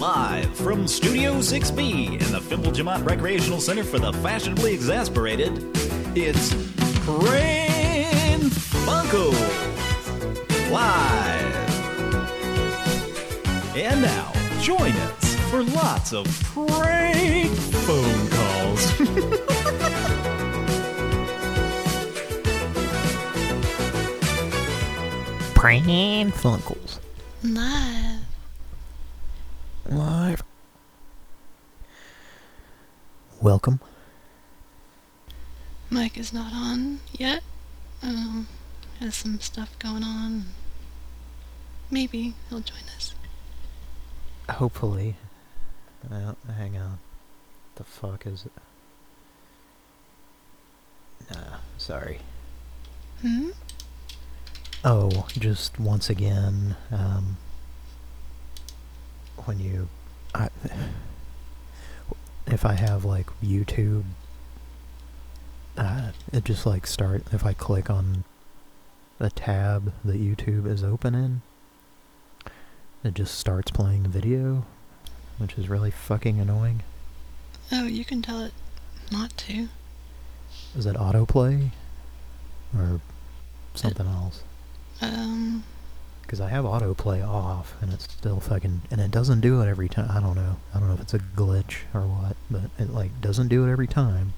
Live from Studio 6B in the Fimble Jamont Recreational Center for the Fashionably Exasperated, it's Pran Funkels Live. And now, join us for lots of prank phone calls. Pran Funkels. Live. Welcome. Mike is not on yet. Um, has some stuff going on. Maybe he'll join us. Hopefully. Well, hang on. The fuck is it? Nah, sorry. Hmm? Oh, just once again, um, when you, I, if I have like YouTube, uh, it just like start, if I click on the tab that YouTube is open in, it just starts playing the video, which is really fucking annoying. Oh, you can tell it not to. Is it autoplay? Or something else? Um, Because I have autoplay off, and it's still fucking, and it doesn't do it every time. I don't know. I don't know if it's a glitch or what, but it like doesn't do it every time.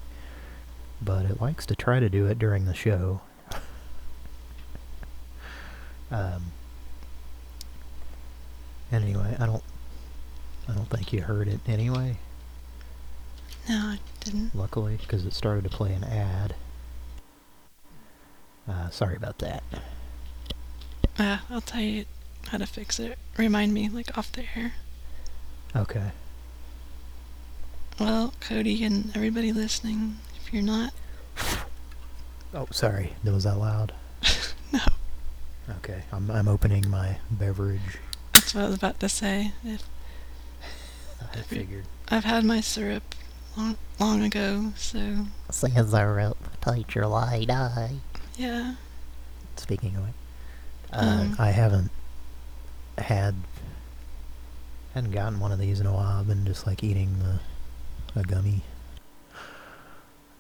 But it likes to try to do it during the show. um. Anyway, I don't. I don't think you heard it anyway. no, I didn't. Luckily, because it started to play an ad. Uh, sorry about that. Uh, I'll tell you how to fix it. Remind me, like, off the air. Okay. Well, Cody and everybody listening, if you're not, Oh, sorry. Was that loud? no. Okay, I'm I'm opening my beverage. That's what I was about to say. If I figured. I've had my syrup long, long ago, so Scissor tight your light eye. yeah. Speaking of it, uh, Um. I haven't had hadn't gotten one of these in a while. I've been just like eating the a gummy.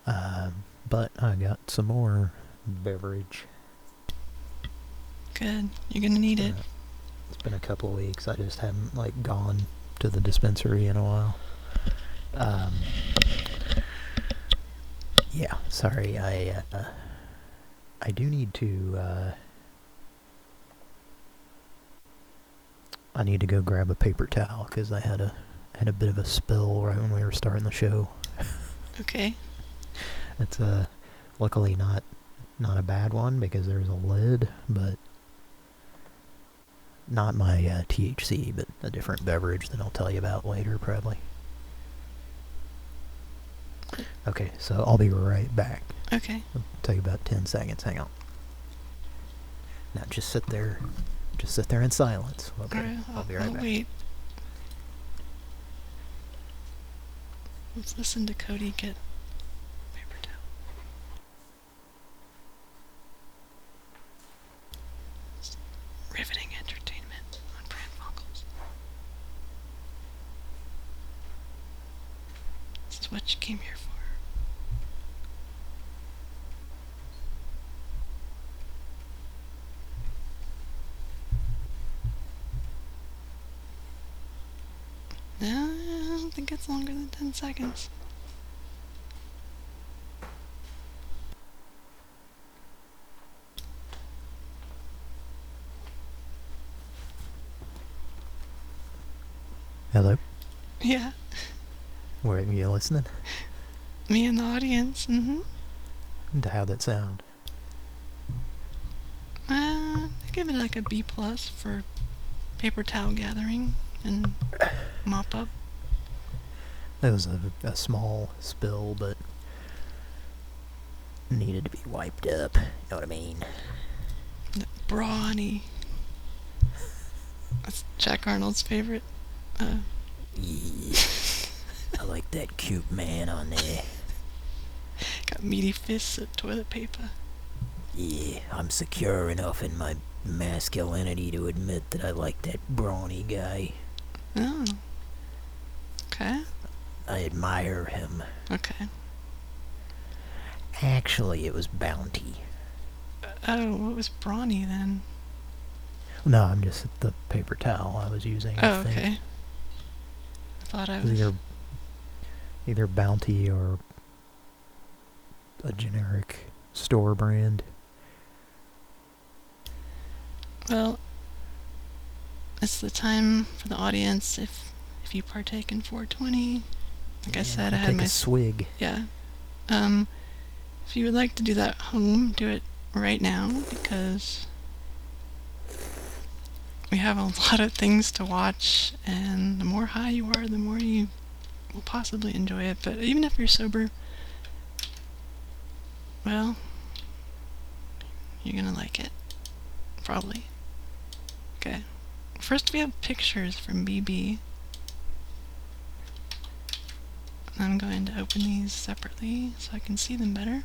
Um, but I got some more beverage. Good. You're gonna need it. Uh, It's been a couple of weeks. I just haven't like gone to the dispensary in a while. Um, yeah, sorry. I uh, I do need to. I need to go grab a paper towel because I had a had a bit of a spill right when we were starting the show. Okay. It's uh, luckily not not a bad one because there's a lid, but not my uh, THC, but a different beverage that I'll tell you about later, probably. Okay, so I'll be right back. Okay. It'll take about 10 seconds. Hang on. Now just sit there. Just sit there in silence. Okay, Alright, I'll be right I'll back. wait. Let's listen to Cody get paper towel. It's riveting entertainment on Pran Funkels. This is what you came here for. No, I don't think it's longer than 10 seconds. Hello? Yeah, Were you listening? me and the audience. Mm-hmm. To how that sound? Uh, I give it like a B plus for paper towel gathering and mop up. It was a, a small spill, but needed to be wiped up. You know what I mean? The brawny. That's Jack Arnold's favorite. Uh, Yeah. I like that cute man on there. got meaty fists of toilet paper. Yeah, I'm secure enough in my masculinity to admit that I like that brawny guy. Oh, I admire him. Okay. Actually, it was Bounty. Uh, oh, what was brawny then? No, I'm just the paper towel I was using. I Oh, think. okay. I thought I was was. either either Bounty or a generic store brand. Well, it's the time for the audience if if you partake in 420. Like I said, I had take my a swig. yeah. Um, if you would like to do that at home, do it right now because we have a lot of things to watch, and the more high you are, the more you will possibly enjoy it. But even if you're sober, well, you're gonna like it, probably. Okay. First, we have pictures from BB. I'm going to open these separately so I can see them better.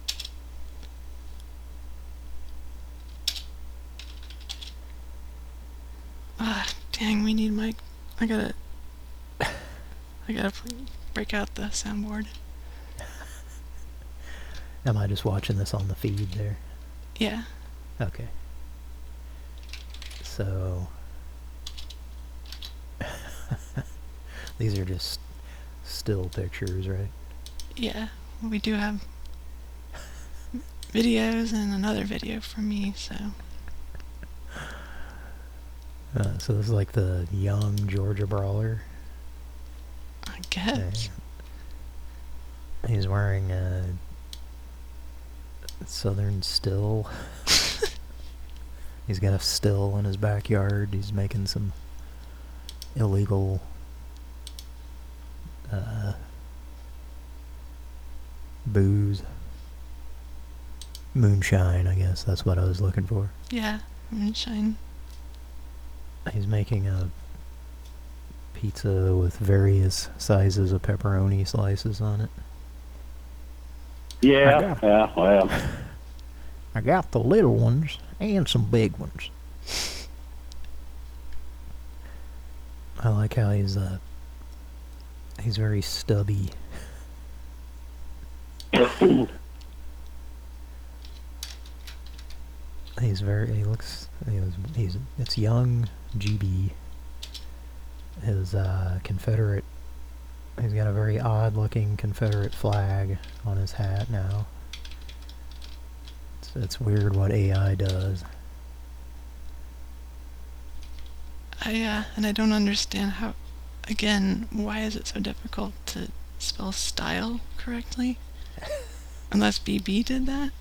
Ah, dang, we need mic. I gotta. I gotta break out the soundboard. Am I just watching this on the feed there? Yeah. Okay. So these are just still pictures, right? Yeah. We do have videos and another video from me, so. Uh, so this is like the young Georgia brawler. I guess. He's wearing a Southern still. He's got a still in his backyard. He's making some illegal uh, booze. Moonshine, I guess. That's what I was looking for. Yeah. Moonshine. He's making a pizza with various sizes of pepperoni slices on it. Yeah, got- yeah, well, I got the little ones and some big ones. I like how he's uh he's very stubby. he's very he looks he's it's young GB. His uh Confederate he's got a very odd looking Confederate flag on his hat now. It's, it's weird what AI does. I, uh, and I don't understand how, again, why is it so difficult to spell style correctly? Unless BB did that?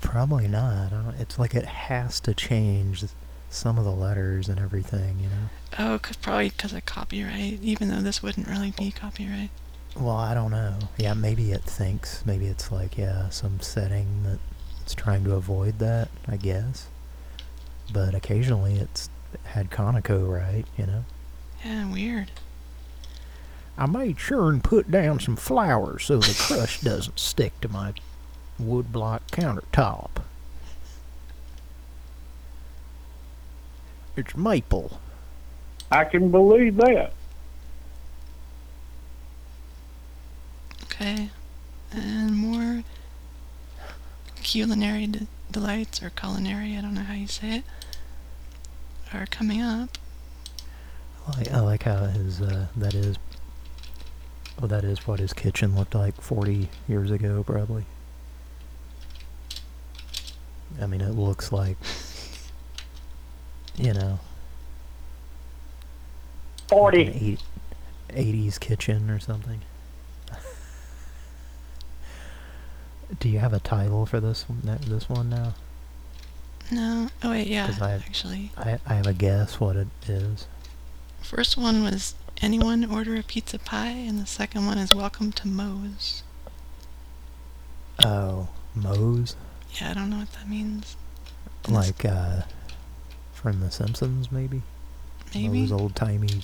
Probably not. I don't, it's like it has to change some of the letters and everything, you know? Oh, cause, probably because of copyright, even though this wouldn't really be copyright. Well, I don't know. Yeah, maybe it thinks. Maybe it's like, yeah, some setting that it's trying to avoid that, I guess. But occasionally it's had Conoco right, you know? Yeah, weird. I made sure and put down some flour so the crust doesn't stick to my wood block countertop. It's maple. I can believe that. Okay. And more culinary de- delights, or culinary, I don't know how you say it, are coming up. I like, I like how his, uh, that is, well, that is what his kitchen looked like 40 years ago, probably. I mean, it looks like, you know, like Forty. an eight, 80s kitchen or something. Do you have a title for this one, this one now? No. Oh, wait, yeah, 'Cause I- actually. I, I have a guess what it is. First one was anyone order a pizza pie, and the second one is welcome to Moe's. Oh, Moe's? Yeah, I don't know what that means. Like, uh, from The Simpsons, maybe? Maybe. Moe's old timey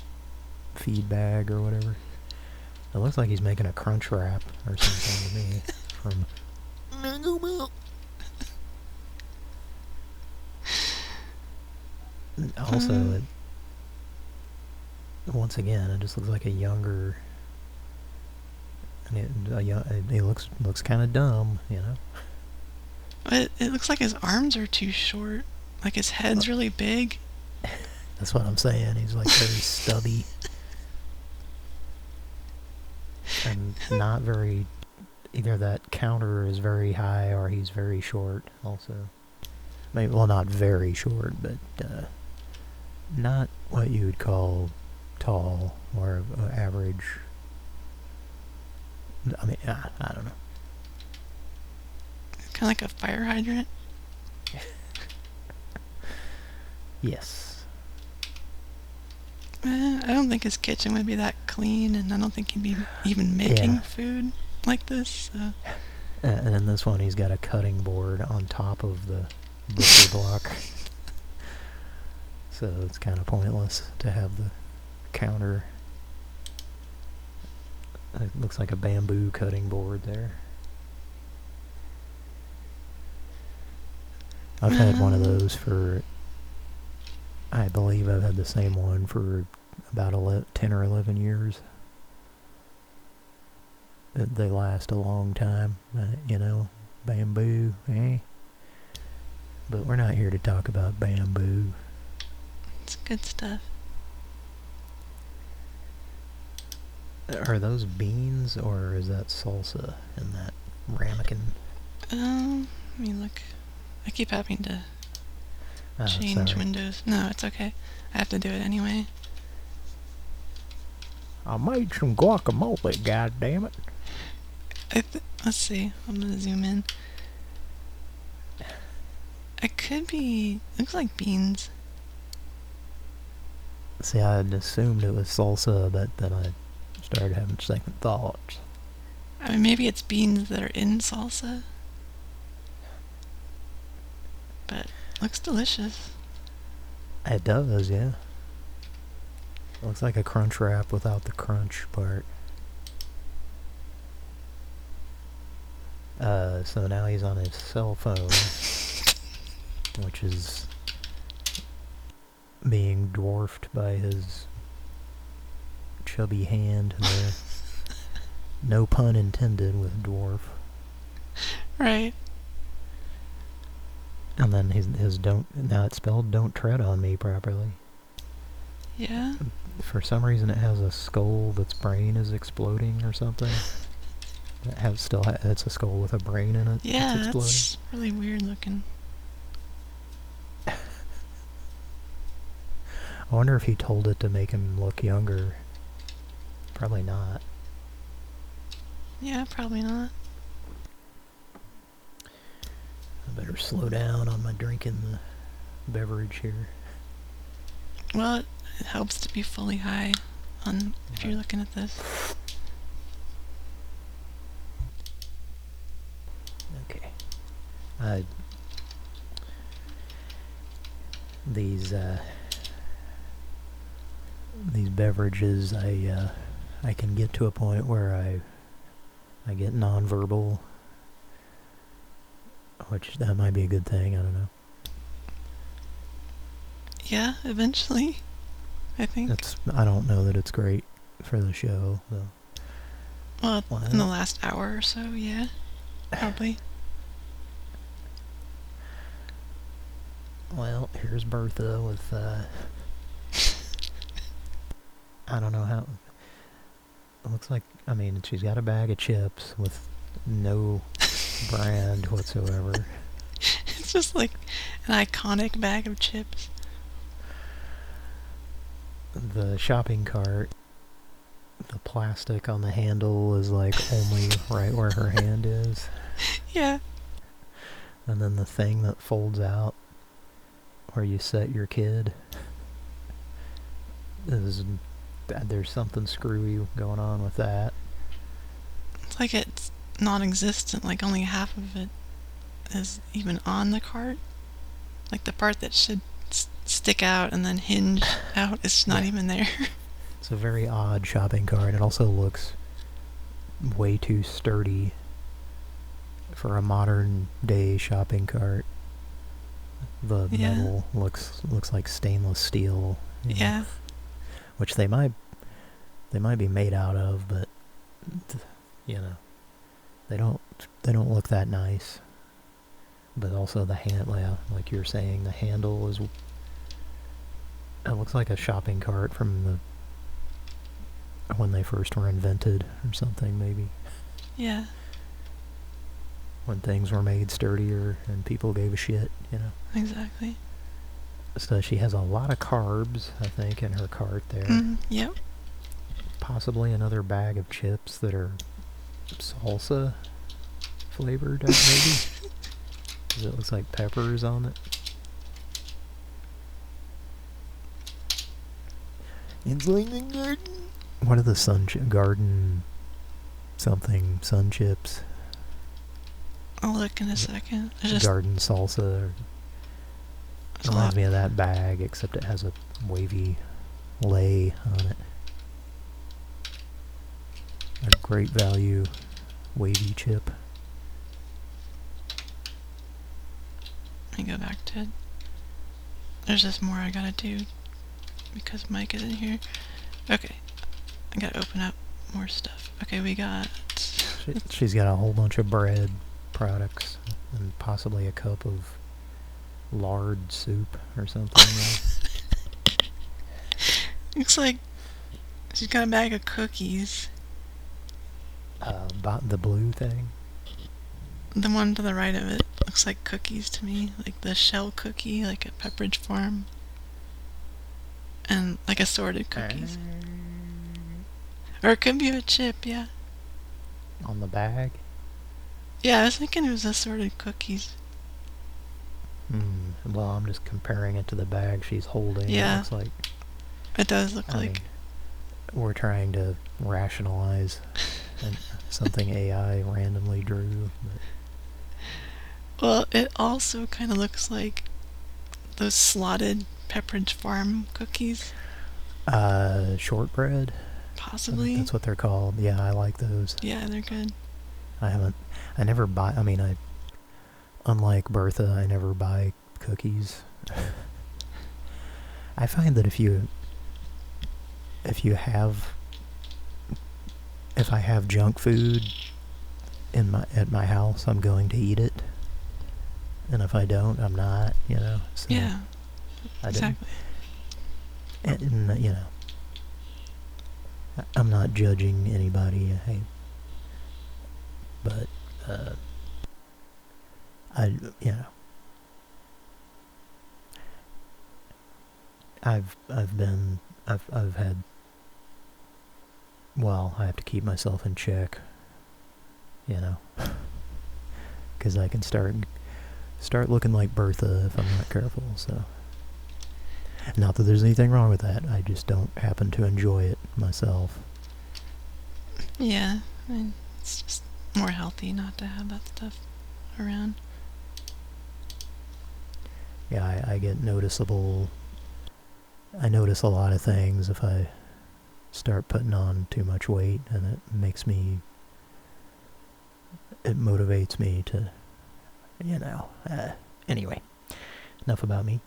feed bag or whatever. It looks like he's making a crunch wrap or something to me. From also, Um. it, once again, it just looks like a younger And it, uh, yeah, it, he looks looks kind of dumb, you know. It, it looks like his arms are too short. Like his head's really big. That's what I'm saying. He's like very stubby. And not very. Either that counter is very high or he's very short, also. Maybe, well, not very short, but uh, not what you would call tall or uh, average. I mean, I, I don't know. Kind of like a fire hydrant. Yes. Eh, I don't think his kitchen would be that clean, and I don't think he'd be even making Yeah. food like this. So. Uh, and then this one, he's got a cutting board on top of the butcher block. So it's kind of pointless to have the counter. It looks like a bamboo cutting board there. I've had one of those for. I believe I've had the same one for about 11, 10 or 11 years. They last a long time, uh, you know. Bamboo, eh? But we're not here to talk about bamboo. It's good stuff. Are those beans or is that salsa in that ramekin? Um, let me look. I keep having to Oh, change sorry. windows. No, it's okay. I have to do it anyway. I made some guacamole, god damn it. Th- let's see. I'm gonna zoom in. It could be. Looks like beans. See, I had assumed it was salsa, but then I started having second thoughts. I mean, maybe it's beans that are in salsa. But looks delicious. It does, yeah. Looks like a crunch wrap without the crunch part. Uh, so now he's on his cell phone, which is being dwarfed by his chubby hand there. no pun intended with dwarf. Right. And then his, his don't, now it's spelled don't tread on me properly. Yeah. For some reason, it has a skull that's brain is exploding or something. It has still ha- it's a skull with a brain in it. Yeah, that's exploding. that's really weird looking. I wonder if he told it to make him look younger. Probably not. Yeah, probably not. I better slow down on my drinking the beverage here. Well, it, helps to be fully high on if you're looking at this. Okay. Uh, these uh, these beverages, I uh, I can get to a point where I I get nonverbal, which that might be a good thing. I don't know. Yeah, eventually. I think. That's I don't know that it's great for the show though. well, Well, in the last hour or so, yeah. Probably. Well, here's Bertha with, uh... I don't know how... It looks like, I mean, she's got a bag of chips with no brand whatsoever. it's just like an iconic bag of chips. The shopping cart, the plastic on the handle is like only right where her hand is. Yeah. And then the thing that folds out where you set your kid is there's something screwy going on with that. It's like it's non-existent. Like only half of it is even on the cart. Like the part that should stick out and then hinge out is not Yeah. even there. It's a very odd shopping cart. It also looks way too sturdy for a modern day shopping cart. The Yeah. metal looks looks like stainless steel. you know, yeah. Which they might they might be made out of, but you know, they don't they don't look that nice. But also the hand, yeah, like you're saying, the handle is. It looks like a shopping cart from the when they first were invented or something, maybe Yeah. when things were made sturdier and people gave a shit, you know. Exactly. So she has a lot of carbs, I think, in her cart there. Mm, yep. Possibly another bag of chips that are salsa flavored, maybe? maybe. 'Cause it looks like peppers on it. It's like the garden. What are the sun chi- garden something sun chips? I'll look in a second. Just garden salsa. A reminds me of that bag, except it has a wavy lay on it. A great value wavy chip. Let me go back to it. There's just more I gotta do because Mike isn't here. Okay. I gotta open up more stuff. Okay, we got. She, she's got a whole bunch of bread products and possibly a cup of lard soup or something. Looks like she's got a bag of cookies. uh, bought the blue thing. The one to the right of it looks like cookies to me, like the shell cookie, like at Pepperidge Farm, and like assorted cookies. Or it could be a chip, yeah. on the bag. Yeah, I was thinking it was assorted cookies. Hmm. Well, I'm just comparing it to the bag she's holding. Yeah. It looks like It does look I like. mean, we're trying to rationalize something AI randomly drew. But Well, it also kind of looks like those slotted Pepperidge Farm cookies, uh, shortbread. Possibly. That's what they're called. Yeah, I like those. Yeah, they're good. I haven't. I never buy. I mean, I. Unlike Bertha, I never buy cookies. I find that if you. If you have. If I have junk food in my at my house, I'm going to eat it. And if I don't, I'm not. You know. So Yeah, I exactly. And, and, you know, I'm not judging anybody. I, but uh, I, you know, I've I've been I've I've had. Well, I have to keep myself in check. You know, because I can start start looking like Bertha if I'm not careful. So. Not that there's anything wrong with that. I just don't happen to enjoy it myself. Yeah, I mean, it's just more healthy not to have that stuff around. Yeah, I, I get noticeable. I notice a lot of things if I start putting on too much weight, and it makes me. It motivates me to, you know. Uh, anyway, enough about me.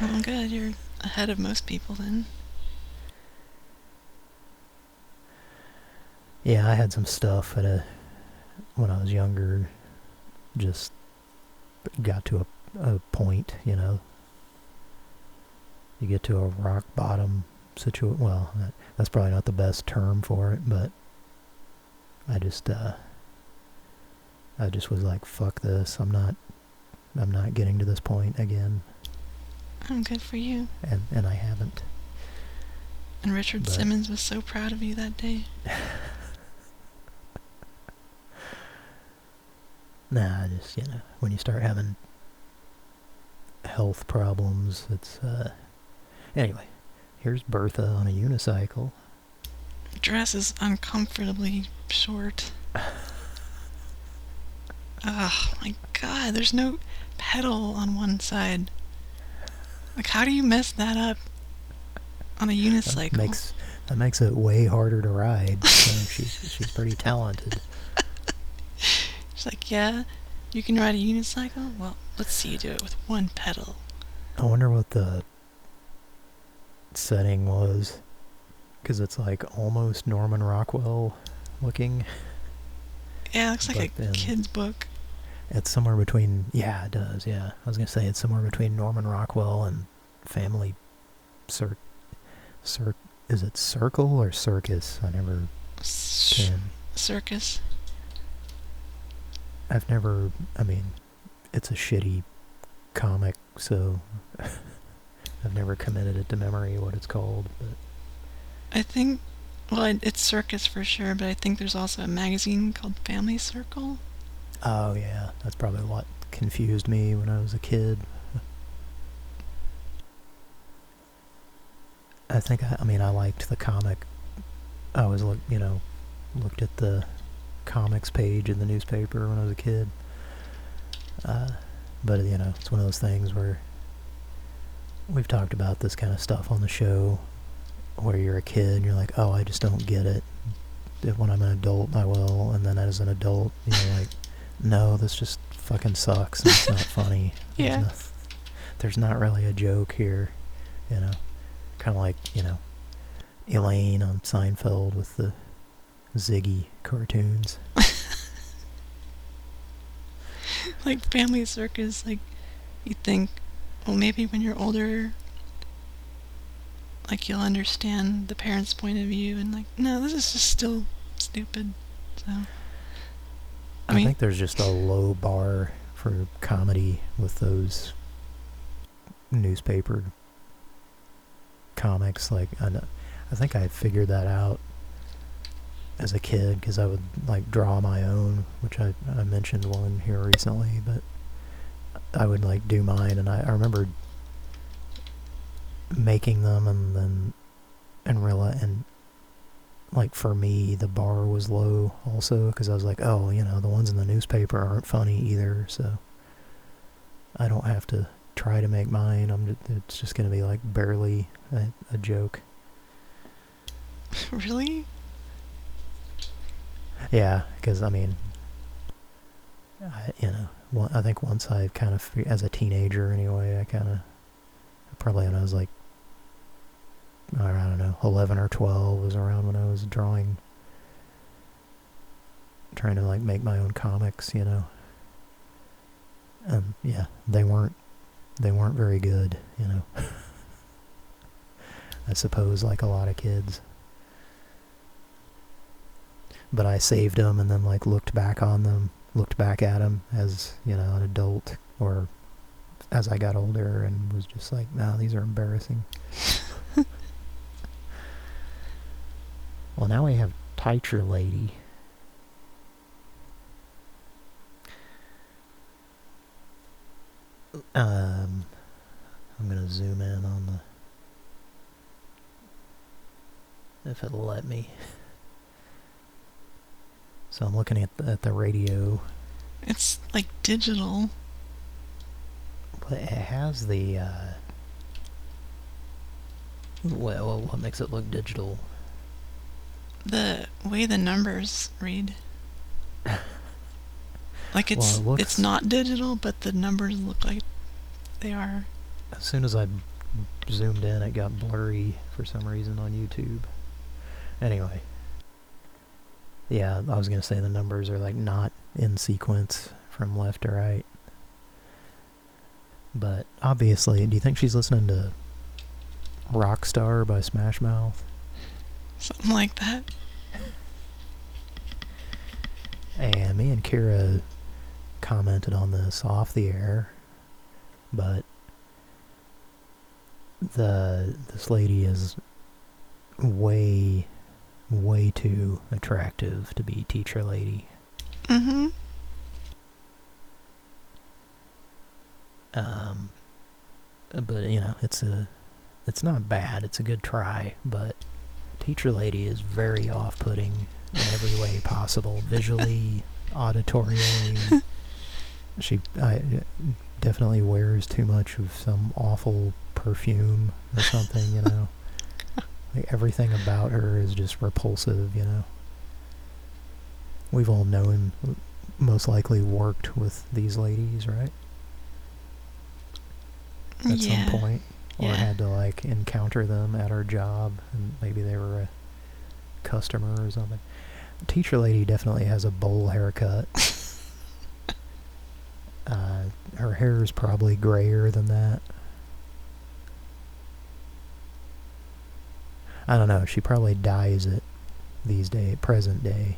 Well, good. You're ahead of most people then. Yeah, I had some stuff at a when I was younger. Just got to a, a point, you know. You get to a rock bottom situation. Well, that, that's probably not the best term for it, but I just, uh, I just was like, "Fuck this! I'm not, I'm not getting to this point again," I'm good for you. and and I haven't. And Richard But- Simmons was so proud of you that day. Nah, I just you know, when you start having health problems, it's uh. Anyway, here's Bertha on a unicycle. Dress is uncomfortably short. Oh my god, there's no pedal on one side. Like, how do you mess that up on a unicycle? That makes that makes it way harder to ride. So she's she's pretty talented. She's like, yeah, you can ride a unicycle? Well, let's see you do it with one pedal. I wonder what the setting was, because it's like almost Norman Rockwell looking. Yeah, it looks like But a kid's book. It's somewhere between. Yeah, it does. Yeah, I was gonna say it's somewhere between Norman Rockwell and Family Cir. Cir. Is it Circle or Circus? I never can. circus. I've never. I mean, it's a shitty comic, so I've never committed it to memory what it's called. But I think, well, it's circus for sure, but I think there's also a magazine called Family Circle. oh yeah, that's probably what confused me when I was a kid. I think I, I mean I liked the comic. I always look you know looked at the comics page in the newspaper when I was a kid. Uh, but you know it's one of those things where we've talked about this kind of stuff on the show, where you're a kid and you're like, oh, I just don't get it. When I'm an adult, I will, and then as an adult, you're like, no, this just fucking sucks. and It's not funny. There's Yeah. no- there's not really a joke here, you know. Kind of like you know, Elaine on Seinfeld with the Ziggy cartoons. like Family Circus, like you think, well, maybe when you're older, like you'll understand the parents' point of view, and like, no, this is just still stupid. So, I I, mean, think there's just a low bar for comedy with those newspaper comics. Like, I, kn- I think I figured that out as a kid because I would like draw my own, which I, I mentioned one here recently, but I would like do mine, and I, I remember making them, and then and realize and like for me the bar was low also because I was like, oh, you know, the ones in the newspaper aren't funny either, so I don't have to try to make mine. I'm just, it's just gonna be like barely a, a joke. really? Yeah, because I mean, I, you know, I think once I kind of, as a teenager anyway, I kind of, probably when I was like, I don't know, 11 or 12 was around when I was drawing, trying to like make my own comics, you know. And yeah, they weren't, they weren't very good, you know. I suppose like a lot of kids but I saved them and then like looked back on them, looked back at them as you know an adult or as I got older and was just like, no, these are embarrassing. well, now we have Teacher Lady. Um, I'm gonna zoom in on the if it'll let me. So I'm looking at the, at the radio, It's like digital. but it has the, uh, well, what makes it look digital? The way the numbers read. Like it's Well, it it's not digital, but the numbers look like they are. As soon as I zoomed in, it got blurry for some reason on YouTube. Anyway. Yeah, I was going to say the numbers are like not in sequence from left to right. But obviously, do you think she's listening to Rockstar by Smash Mouth? Something like that. And me and Kira commented on this off the air, but the this lady is way, way too attractive to be teacher lady. Mm-hmm. Um, but you know, it's a, it's not bad. It's a good try, but teacher lady is very off-putting in every way possible, visually, auditorially. she I, definitely wears too much of some awful perfume or something, you know. Like everything about her is just repulsive, you know. We've all known, most likely worked with these ladies, right? At yeah. some point, or Yeah. had to like encounter them at our job, and maybe they were a customer or something. teacher lady definitely has a bowl haircut. uh, her hair is probably grayer than that. I don't know. She probably dyes it these day, present day.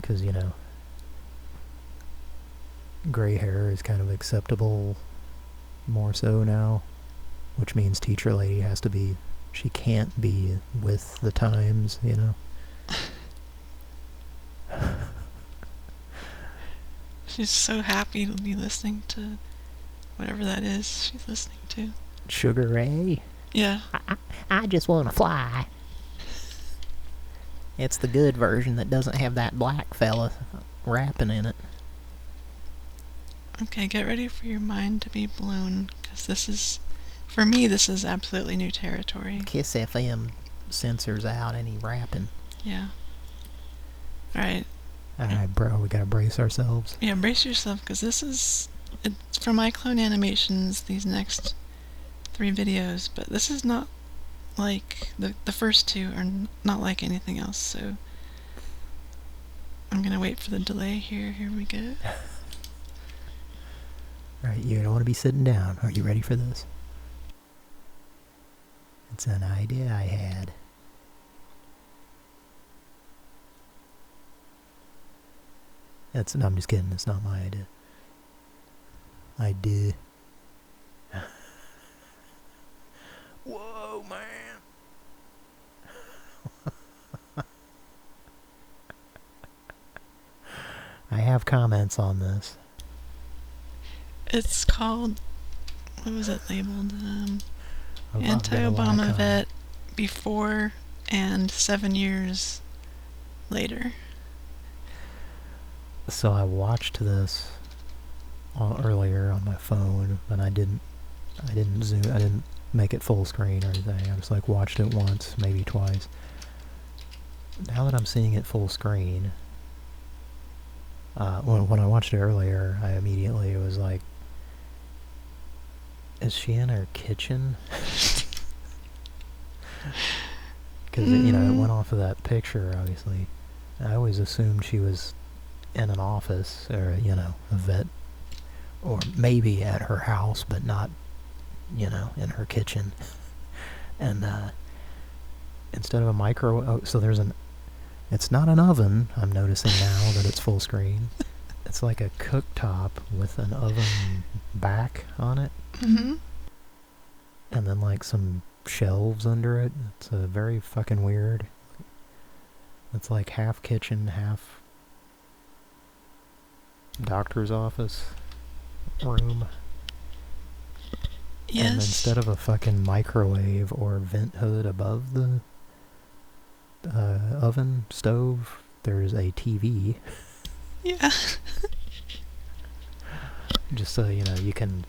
Because, you know, gray hair is kind of acceptable more so now. Which means teacher lady has to be, she can't be with the times, you know. She's so happy to be listening to whatever that is she's listening to. Sugar Ray? Yeah. I just want to fly. It's the good version that doesn't have that black fella rapping in it. Okay, get ready for your mind to be blown, because this is, for me, this is absolutely new territory. Kiss FM censors out any rapping. Yeah. Alright, Alright, bro, we gotta brace ourselves. yeah, brace yourself, because this is, it's my clone Animations, these next three videos, but this is not like, the, the first two are not like anything else, so I'm gonna wait for the delay here, here we go. Alright, you don't want to be sitting down. Are you ready for this? It's an idea I had. That's, no, I'm just kidding. It's not my idea. Idea. Whoa, man. I have comments on this. It's called, what was it labeled? Um, I've- I've got a lot of Anti-Obama vet before and seven years later. So I watched this earlier on my phone, and I didn't, I didn't zoom, I didn't make it full screen or anything. I just like watched it once, maybe twice. Now that I'm seeing it full screen, uh, when, when I watched it earlier, I immediately was like, is she in her kitchen? Because, you know, it Mm. went off of that picture, obviously. I always assumed she was in an office or, you know, a vet. Or maybe at her house, but not, you know, in her kitchen. And, uh, instead of a micro, oh, so there's an, it's not an oven, I'm noticing now that it's full screen. It's like a cooktop with an oven back on it Mm-hmm. and then like some shelves under it. It's a very fucking weird. It's like half kitchen, half doctor's office room. Yes. And instead of a fucking microwave or vent hood above the uh, oven stove, there's a TV. yeah. Just so you know, you can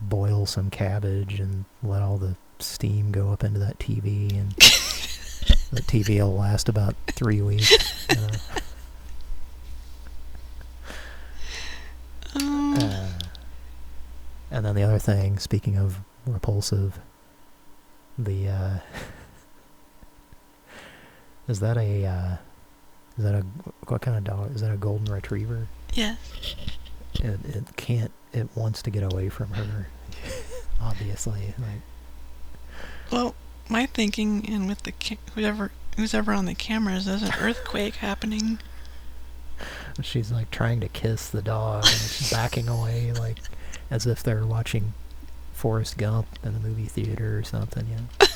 boil some cabbage and let all the steam go up into that TV, and the TV will last about three weeks. You know? Um, Uh, and the other thing, speaking of repulsive, the uh, is that a uh, is that a what kind of dog? Is that a golden retriever? yes. It it can't. It wants to get away from her. Obviously, like Well, my thinking, and with the whoever who's ever on the cameras, there's an earthquake happening. she's like trying to kiss the dog and it's backing away, like as if they're watching Forrest Gump in the movie theater or something. You know.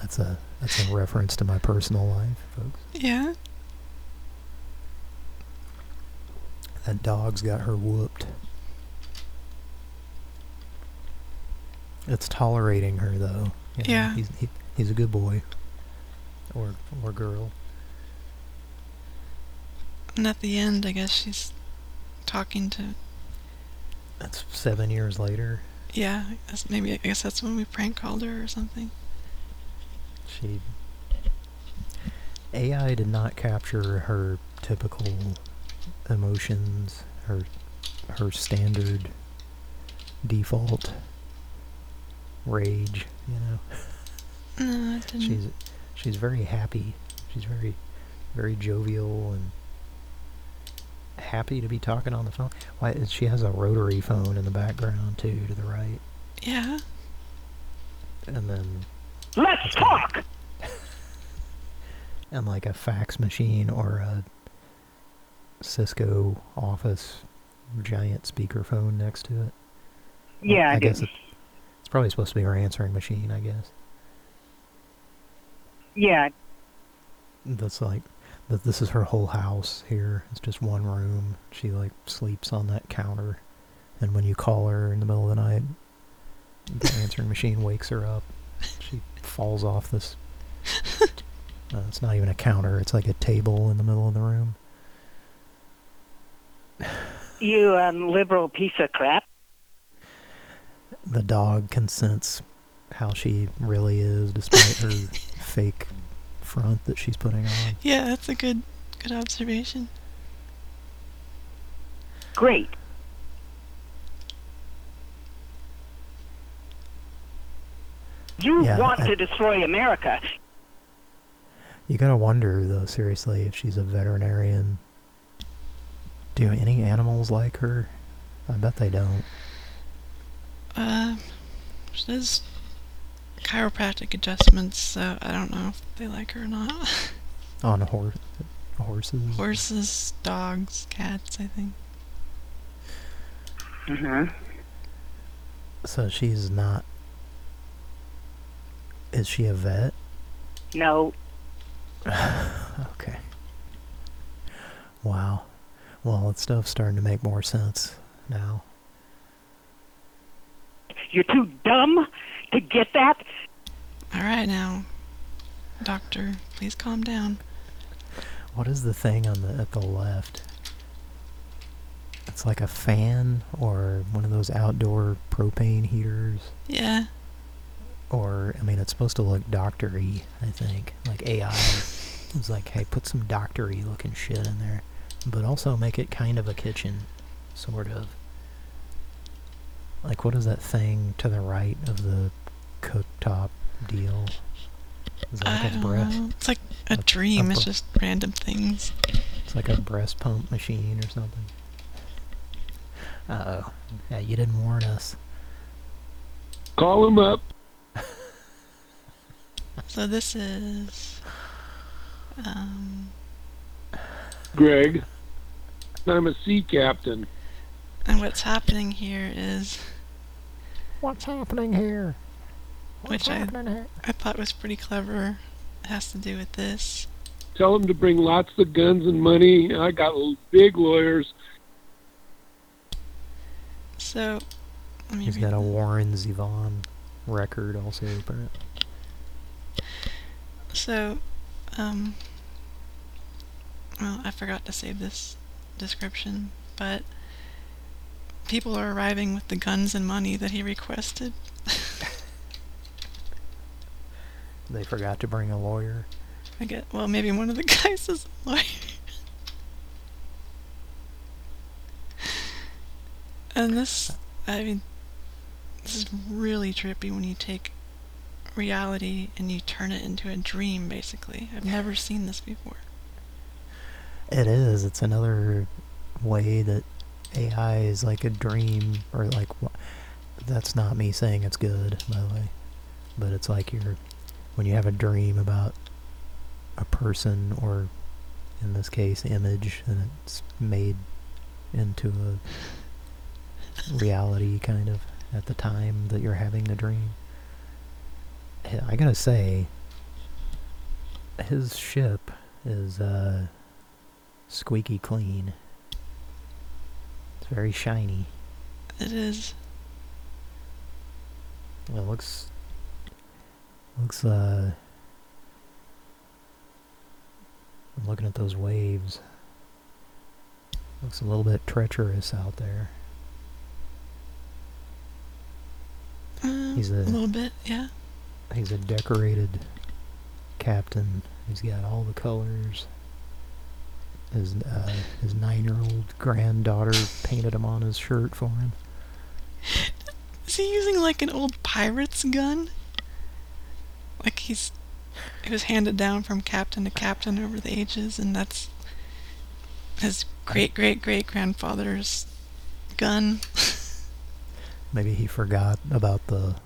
That's a that's a reference to my personal life, folks. Yeah. That dog's got her whooped. It's tolerating her though. you know, Yeah. He's he, he's a good boy. Or or girl. And at the end, I guess she's talking to. That's seven years later. Yeah, that's maybe I guess that's when we prank called her or something. She AI did not capture her typical emotions, her her standard default rage, you know. No, it didn't. She's she's very happy. She's very, very jovial and happy to be talking on the phone. Why? She has a rotary phone in the background too, to the right, Yeah. and then Let's talk. and like a fax machine or a Cisco Office giant speakerphone next to it. Yeah, I I guess did. it, it's probably supposed to be her answering machine. I guess Yeah, that's like that. This is her whole house here. It's just one room. She like sleeps on that counter, and when you call her in the middle of the night, the answering machine wakes her up. She falls off this. Uh, it's not even a counter. It's like a table in the middle of the room. You um, liberal piece of crap. the dog can sense how she really is despite her fake front that she's putting on. Yeah, that's a good good observation. Great. You Yeah, want I- to destroy America. You gotta wonder, though, seriously, if she's a veterinarian. Do any animals like her? I bet they don't. Uh, she does chiropractic adjustments, so I don't know if they like her or not. On hor horses? Horses, dogs, cats, I think. hmm So she's not... Is she a vet? No, okay. Wow. Well, that stuff's starting to make more sense now. you're too dumb to get that. All right now, doctor, please calm down. What is the thing on the at the left? It's like a fan or one of those outdoor propane heaters. Yeah, Or I mean, it's supposed to look doctory. I think like AI. it's like, hey, put some doctory looking shit in there, but also make it kind of a kitchen, sort of. Like, what is that thing to the right of the cooktop deal? Is that like a don't breast? know. It's like a a- dream. a It's just random things. It's like a breast pump machine or something. Uh oh. Yeah, you didn't warn us. Call him up. So this is, um, Greg. I'm a sea captain. and what's happening here is, What's happening here? which I I thought was pretty clever. It has to do with this. Tell him to bring lots of guns and money. I got big lawyers. So, let me He's read got a the- Warren Zevon record also. But So, um, well, I forgot to save this description, but people are arriving with the guns and money that he requested. they forgot to bring a lawyer. I get, well, maybe one of the guys is a lawyer. and this, I mean, this is really trippy when you take reality and you turn it into a dream, basically. I've never seen this before. It is. It's another way that AI is like a dream, or like that's not me saying it's good, by the way, but it's like you're when you have a dream about a person or in this case image and it's made into a reality kind of at the time that you're having the dream. I gotta say, his ship is uh, squeaky clean. It's very shiny. It is. It looks looks uh I'm looking at those waves. Looks a little bit treacherous out there. Uh, He's a- a little bit, yeah. He's a decorated captain. He's got all the colors. His uh, his nine-year-old granddaughter painted him on his shirt for him. Is he using like an old pirate's gun? Like he's it was handed down from captain to captain over the ages, and that's his great great great grandfather's gun. Maybe he forgot about the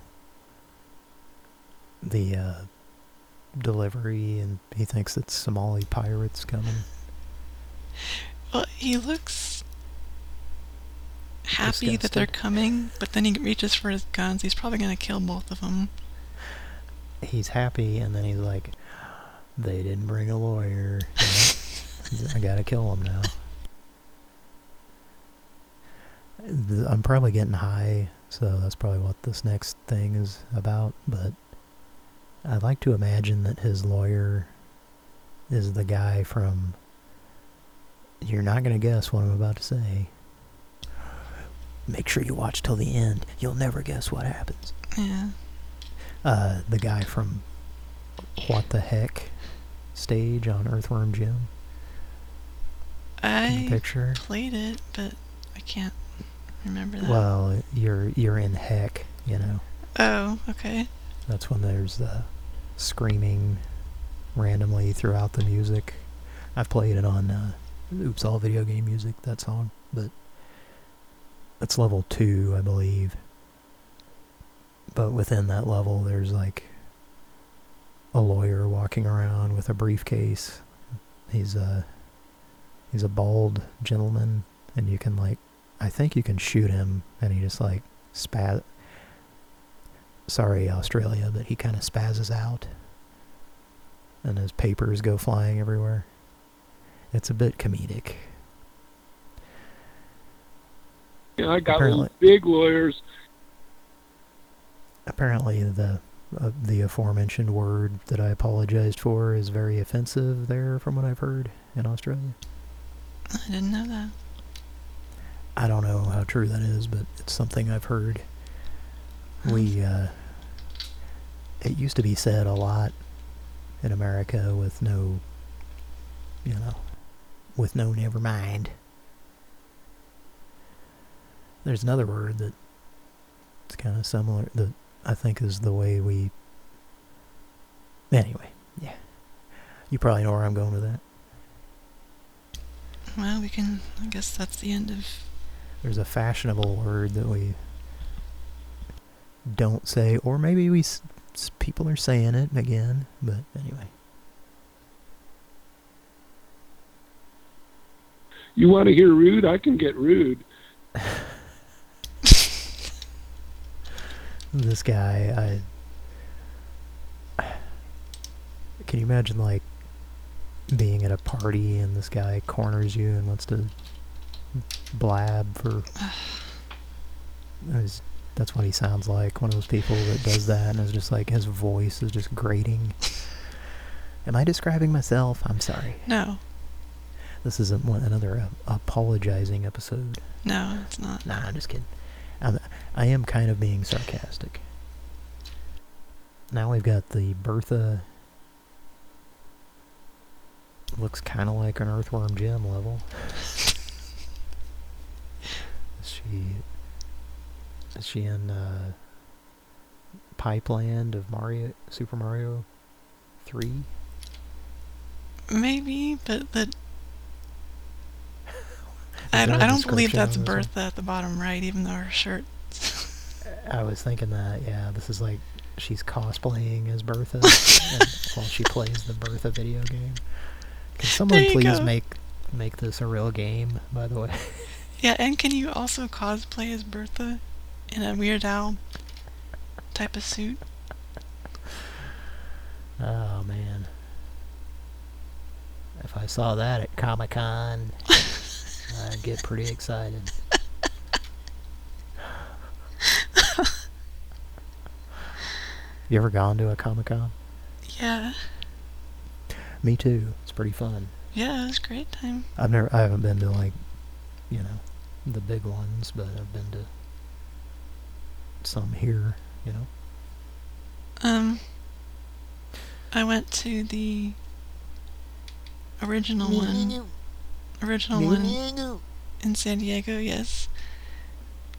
the uh, delivery, and he thinks it's Somali pirates coming. Well, he looks happy that they're coming, but then he reaches for his guns. He's probably gonna kill both of them. He's happy, and then he's like, "They didn't bring a lawyer. you know? I gotta kill him now." I'm probably getting high, so that's probably what this next thing is about. But I'd like to imagine that his lawyer is the guy from. You're not gonna guess what I'm about to say. Make sure you watch till the end. You'll never guess what happens. Yeah. Uh, the guy from What the Heck stage on Earthworm Jim. I picture. played it, but I can't remember that. Well, you're you're in Heck, you know. Oh, okay. That's when there's the screaming randomly throughout the music. I've played it on uh, Oops All Video Game Music, that song, but it's level 2, I believe. But within that level, there's like a lawyer walking around with a briefcase. He's a he's a bald gentleman, and you can like, I think you can shoot him, and he just like spat sorry Australia, but he kind of spazzes out and his papers go flying everywhere. It's a bit comedic. Yeah, I got Apparently- big lawyers. Apparently the uh, the aforementioned word that I apologized for is very offensive there from what I've heard in Australia. I didn't know that. I don't know how true that is, but it's something I've heard. We uh it used to be said a lot in America with no you know with no never mind. There's another word that it's kind of similar that I think is the way we Anyway, yeah. You probably know where I'm going with that. Well, we can. I guess that's the end of. There's a fashionable word that we don't say, or maybe we people are saying it again. But anyway, You want to hear rude? I can get rude. this guy, I can you imagine like being at a party and this guy corners you and wants to blab for. Is- That's what he sounds like. One of those people that does that and is just like his voice is just grating. Am I describing myself? I'm sorry. No, This isn't one, another uh, apologizing episode. no, it's not. Nah, I'm just kidding. I'm, I am kind of being sarcastic. Now we've got the Bertha. Looks kind of like an Earthworm Jim level. is she? Is she in uh, Pipeland of Mario Super Mario Three? Maybe, but the. I don't, I don't believe that's on this one? Bertha at the bottom right, even though her shirt. I was thinking that, yeah, this is like she's cosplaying as Bertha while she plays the Bertha video game. Can someone please go. make make this a real game, by the way? Yeah, and can you also cosplay as Bertha in a Weird Al type of suit? Oh man. If I saw that at Comic Con, I'd get pretty excited. you ever gone to a Comic Con? Yeah, Me too. It's pretty fun. yeah, it was a great time. I've never, I haven't been to like, you know, the big ones, but I've been to some here, you know. Um, I went to the original one. Original one in San Diego, yes.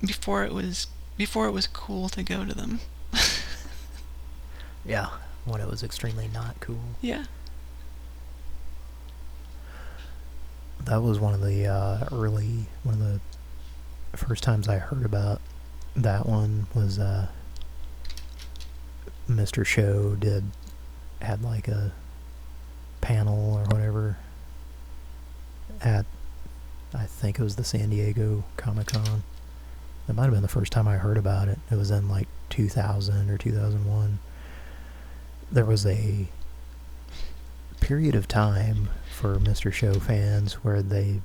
Before it was before it was cool to go to them. Yeah, when it was extremely not cool. Yeah. That was one of the uh, early, one of the first times I heard about that one was uh, Mr. Show did had like a panel or whatever at I think it was the San Diego Comic Con. That might have been the first time I heard about it. It was in like 2000 or 2001. There was a period of time for Mr. Show fans where they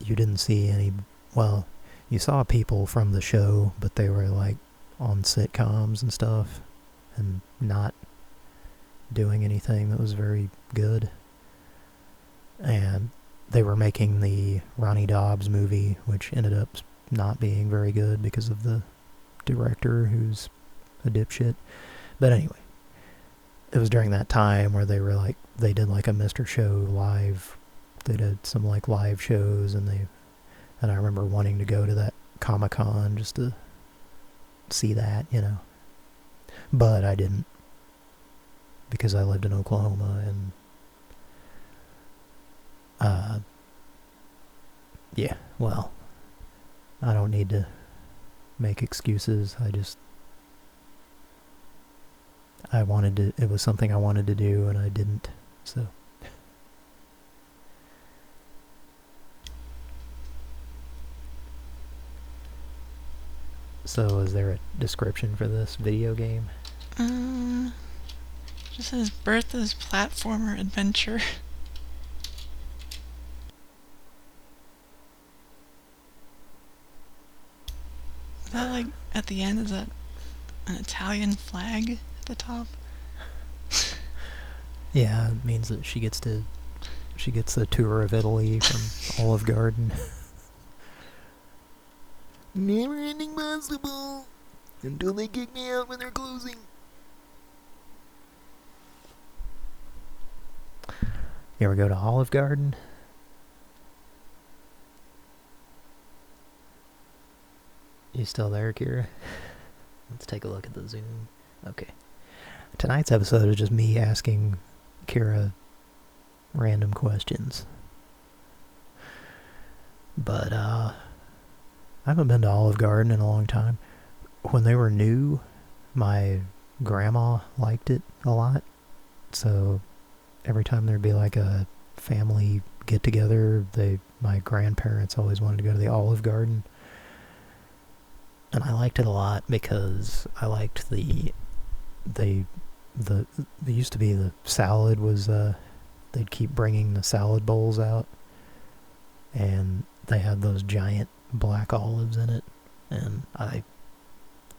you didn't see any well, you saw people from the show, but they were like on sitcoms and stuff and not doing anything that was very good. And they were making the Ronnie Dobbs movie, which ended up not being very good because of the director who's a dipshit. But anyway, it was during that time where they were like, they did like a Mr. Show live, they did some like live shows and they, and I remember wanting to go to that Comic-Con just to see that, you know. But I didn't because I lived in Oklahoma and uh yeah, well, I don't need to make excuses. I just I wanted to it was something I wanted to do and I didn't. So So is there a description for this video game? Um, just says Bertha's platformer adventure. Is that like at the end? Is that an Italian flag at the top? Yeah, it means that she gets to she gets the tour of Italy from Olive Garden. Never ending possible until they kick me out when they're closing. You ever go to Olive Garden? You still there, Kira? Let's take a look at the Zoom. Okay. Tonight's episode is just me asking Kira random questions. But, uh, I haven't been to Olive Garden in a long time. When they were new, my grandma liked it a lot. So, every time there'd be like a family get-together, they my grandparents always wanted to go to the Olive Garden. And I liked it a lot because I liked the they the there used to be the salad was uh they'd keep bringing the salad bowls out. And they had those giant black olives in it. And I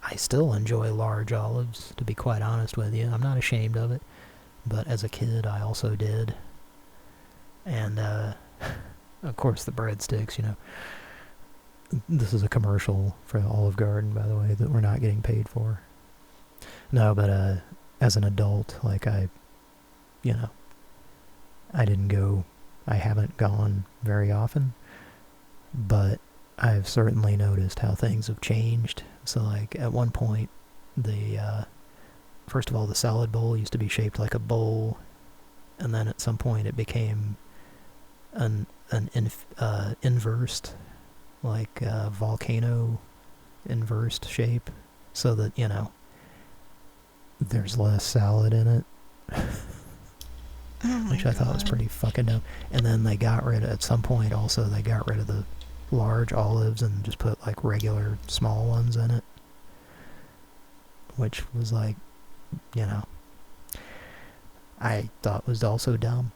I still enjoy large olives to be quite honest with you. I'm not ashamed of it. But as a kid I also did. And uh of course the breadsticks you know this is a commercial for Olive Garden by the way that we're not getting paid for no but uh as an adult, like I, you know, I didn't go, I haven't gone very often, but I've certainly noticed how things have changed. So like at one point, the, uh, first of all, the salad bowl used to be shaped like a bowl, and then at some point it became an, an inf uh, inversed, like uh, volcano inversed shape, so that, you know, there's less salad in it. Oh which I thought was pretty fucking dumb. And then they got rid of, at some point also, they got rid of the large olives and just put like regular small ones in it. Which was like, you know, I thought was also dumb.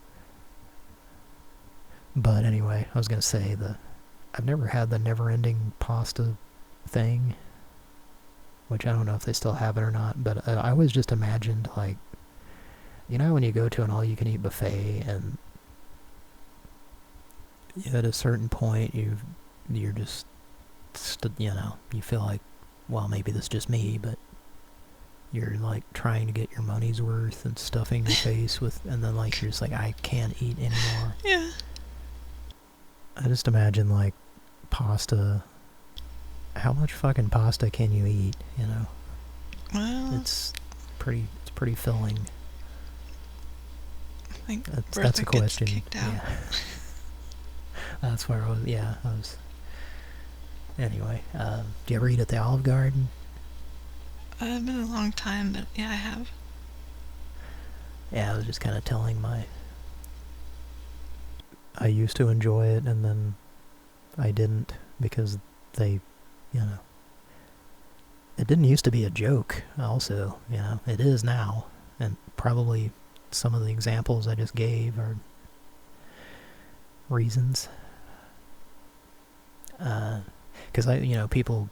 But anyway, I was going to say the, I've never had the never-ending pasta thing which I don't know if they still have it or not, but uh, I always just imagined, like, you know when you go to an all-you-can-eat buffet and at a certain point you you're just, you know, you feel like, well, maybe this is just me, but you're, like, trying to get your money's worth and stuffing your face with, and then, like, you're just like, I can't eat anymore. Yeah. I just imagine, like, pasta how much fucking pasta can you eat, you know? Well, It's pretty it's pretty filling. I think That's, that's a question. Yeah. that's where I was. Yeah, I was. Anyway, um, do you ever eat at the Olive Garden? Uh, it's been a long time, but yeah, I have. Yeah, I was just kind of telling my. I used to enjoy it, and then I didn't because they, you know. It didn't used to be a joke, also, you know. It is now, and probably some of the examples I just gave are reasons. Uh, because I, you know, people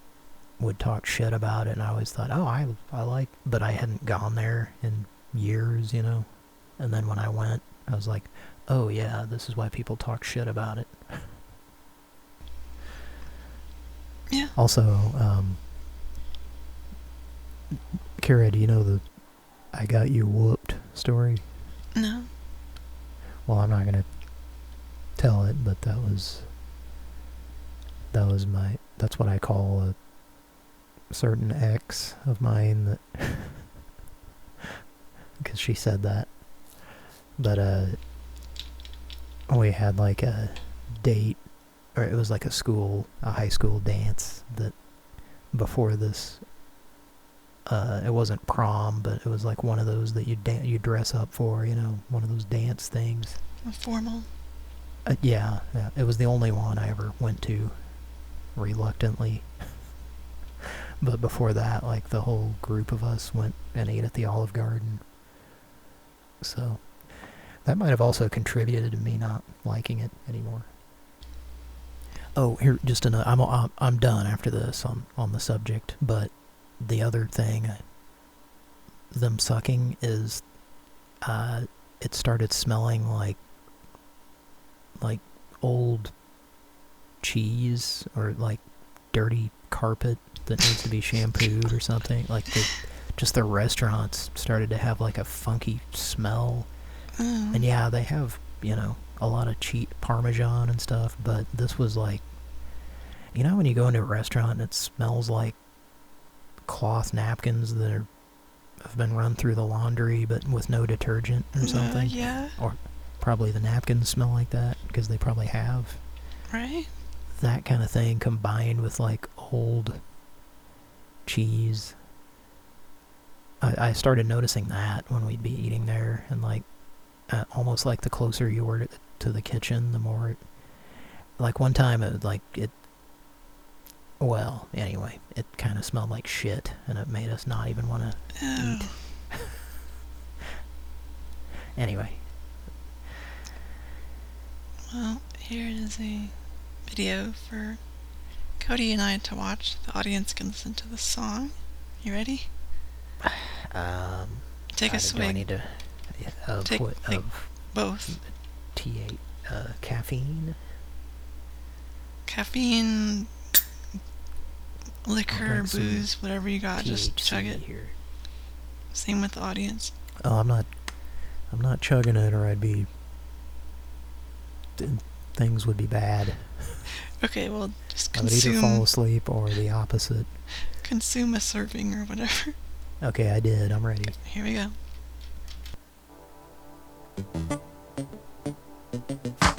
would talk shit about it, and I always thought, oh, I, I like, but I hadn't gone there in years, you know. And then when I went, I was like, oh yeah, this is why people talk shit about it. Yeah. Also, um, Kara, do you know the I got you whooped story? No. Well, I'm not gonna tell it, but that was that was my that's what I call a certain ex of mine that because she said that. But uh we had like a date or it was like a school a high school dance that before this uh it wasn't prom but it was like one of those that you you dress up for you know one of those dance things A formal. uh, yeah, yeah, it was the only one I ever went to, reluctantly. but before that, like the whole group of us went and ate at the Olive Garden. So that might have also contributed to me not liking it anymore. Oh, here, just another. I'm I'm I'm done after this on on the subject. But the other thing, them sucking is, uh, it started smelling like like old cheese or like dirty carpet that needs to be shampooed or something. Like the, just the restaurants started to have like a funky smell. Oh. And yeah, they have, you know, a lot of cheap parmesan and stuff, but this was like you know when you go into a restaurant and it smells like cloth napkins that are have been run through the laundry but with no detergent or Uh, something? yeah. Or probably the napkins smell like that because they probably have Right. that kind of thing combined with like old cheese. I, I started noticing that when we'd be eating there, and like uh, almost like the closer you were to, to the kitchen, the more. It, like one time, it like it. Well, anyway, it kind of smelled like shit, and it made us not even want to eat. Anyway, Well, here is a video for Cody and I to watch. The audience can listen to the song. You ready? um, Take a Do I need to? Of Take, what? like, Of Both. T8 uh, caffeine. Caffeine, liquor, booze, whatever you got, just chug it. here. Same with the audience. Oh, I'm not. I'm not chugging it, or I'd be. Things would be bad. Okay, well, just consume. I would either fall asleep or the opposite. consume a serving or whatever. Okay, I did. I'm ready. Here we go. You a rare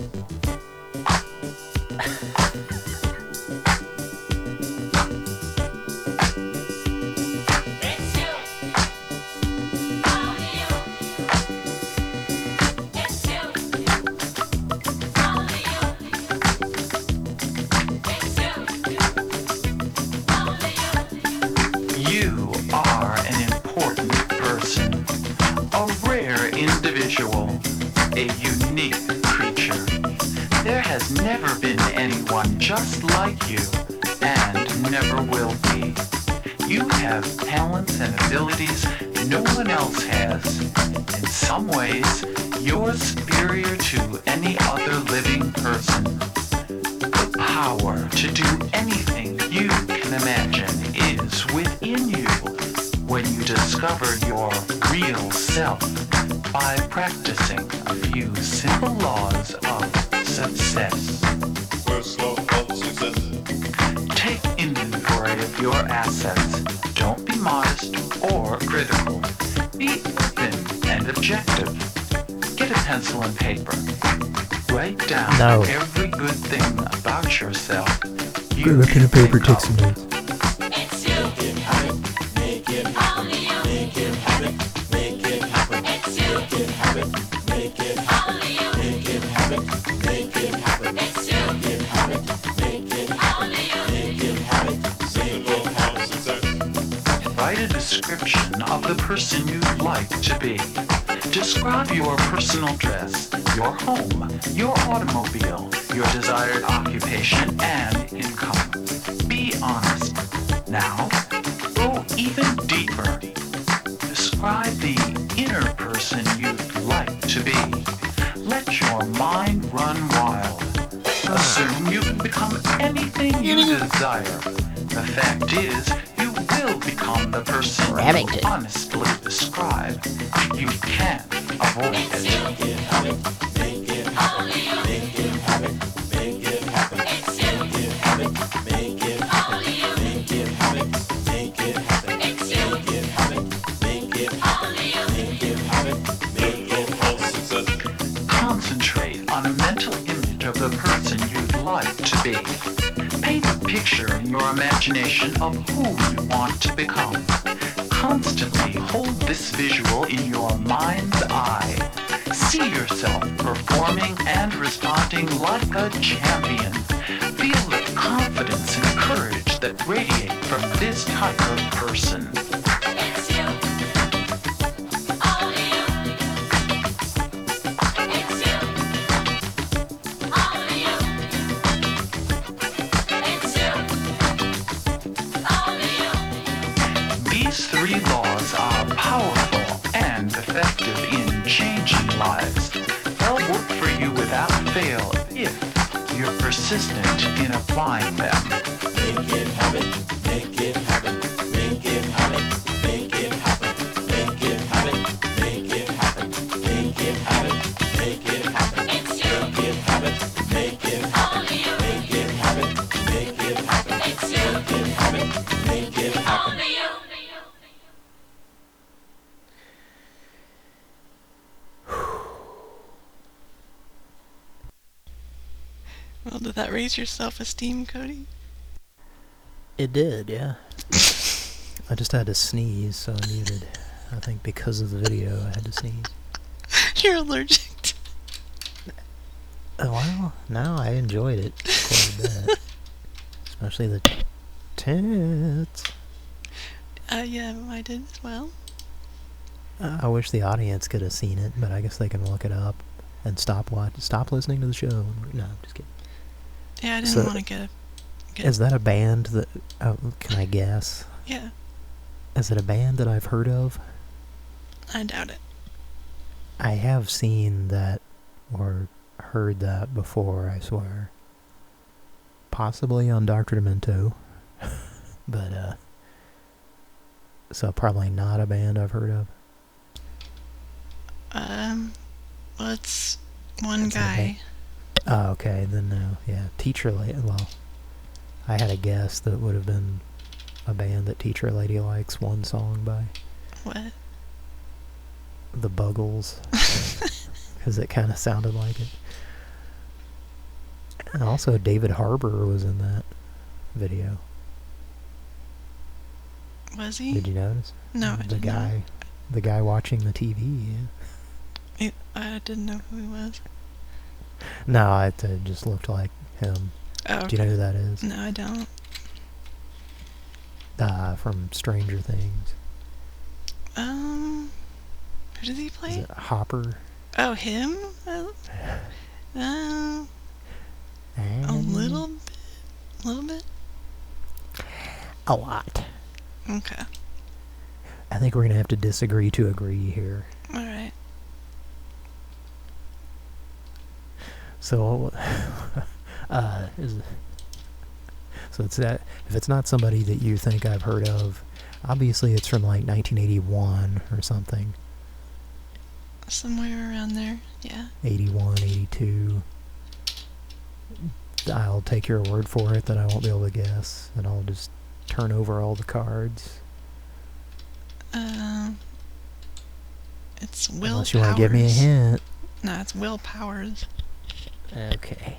individual, a unique creature. There has never been anyone just like you, and never will be. You have talents and abilities no one else has. In some ways, you're superior to any other living person. The power to do anything you can imagine is within you when you discover your real self by practicing a few simple laws of success. First law of success. Take inventory of your assets. Don't be modest or critical. Be open and objective. Get a pencil and paper. Write down No. every good thing about yourself. You Grab a pen and can paper, think take of. some notes. Occupation and income. Be honest. Now, even deeper. Describe the inner person you'd like to be. Let your mind run wild. Assume you can become anything you desire. The fact is, you will become the person you Remington. honestly describe. You can't avoid it. Concentrate the person you'd like to be. Paint a picture in your imagination of who you want to become. Constantly hold this visual in your mind's eye. See yourself performing and responding like a champion. Feel the confidence and courage that radiate from this type of person. Fail if you're persistent in applying them. Well, did that raise your self-esteem, Cody? It did, yeah. I just had to sneeze, so I muted. I think because of the video, I had to sneeze. You're allergic to... Oh, well, no, I enjoyed it quite a bit. Especially the tits. Uh, yeah, I did as well. Uh, I wish the audience could have seen it, but I guess they can look it up and stop watch, stop listening to the show. No, I'm just kidding. Yeah, I didn't So- want to get a... Get, Is that a band that? Oh, can I guess? yeah, Is it a band that I've heard of? I doubt it. I have seen that or heard that before, I swear. Possibly on Dr. Demento. but, uh. So, probably not a band I've heard of. Um, well, it's one It's guy. Oh, okay, then no. Yeah, Teacher Lady. Well, I had a guess that would have been a band that Teacher Lady likes one song by. What? The Buggles. Because it kind of sounded like it. And also, David Harbour was in that video. Was he? Did you notice? No, I the guy, the guy watching the TV. Yeah. I didn't know who he was. No, it, it just looked like him. Oh, Do you know who that is? No, I don't. Uh, from Stranger Things. Um, who does he Is play? it Hopper? Oh, him? Uh, uh, a little bit. A little bit? A lot. Okay. I think we're gonna have to disagree to agree here. Alright. So, uh, is so it's that if it's not somebody that you think I've heard of, obviously it's from like 1981 or something, Somewhere around there. Yeah. 81, 82. I'll take your word for it that I won't be able to guess, and I'll just turn over all the cards. Uh, it's Will Unless you want to give me a hint. No, it's Will Powers. Okay.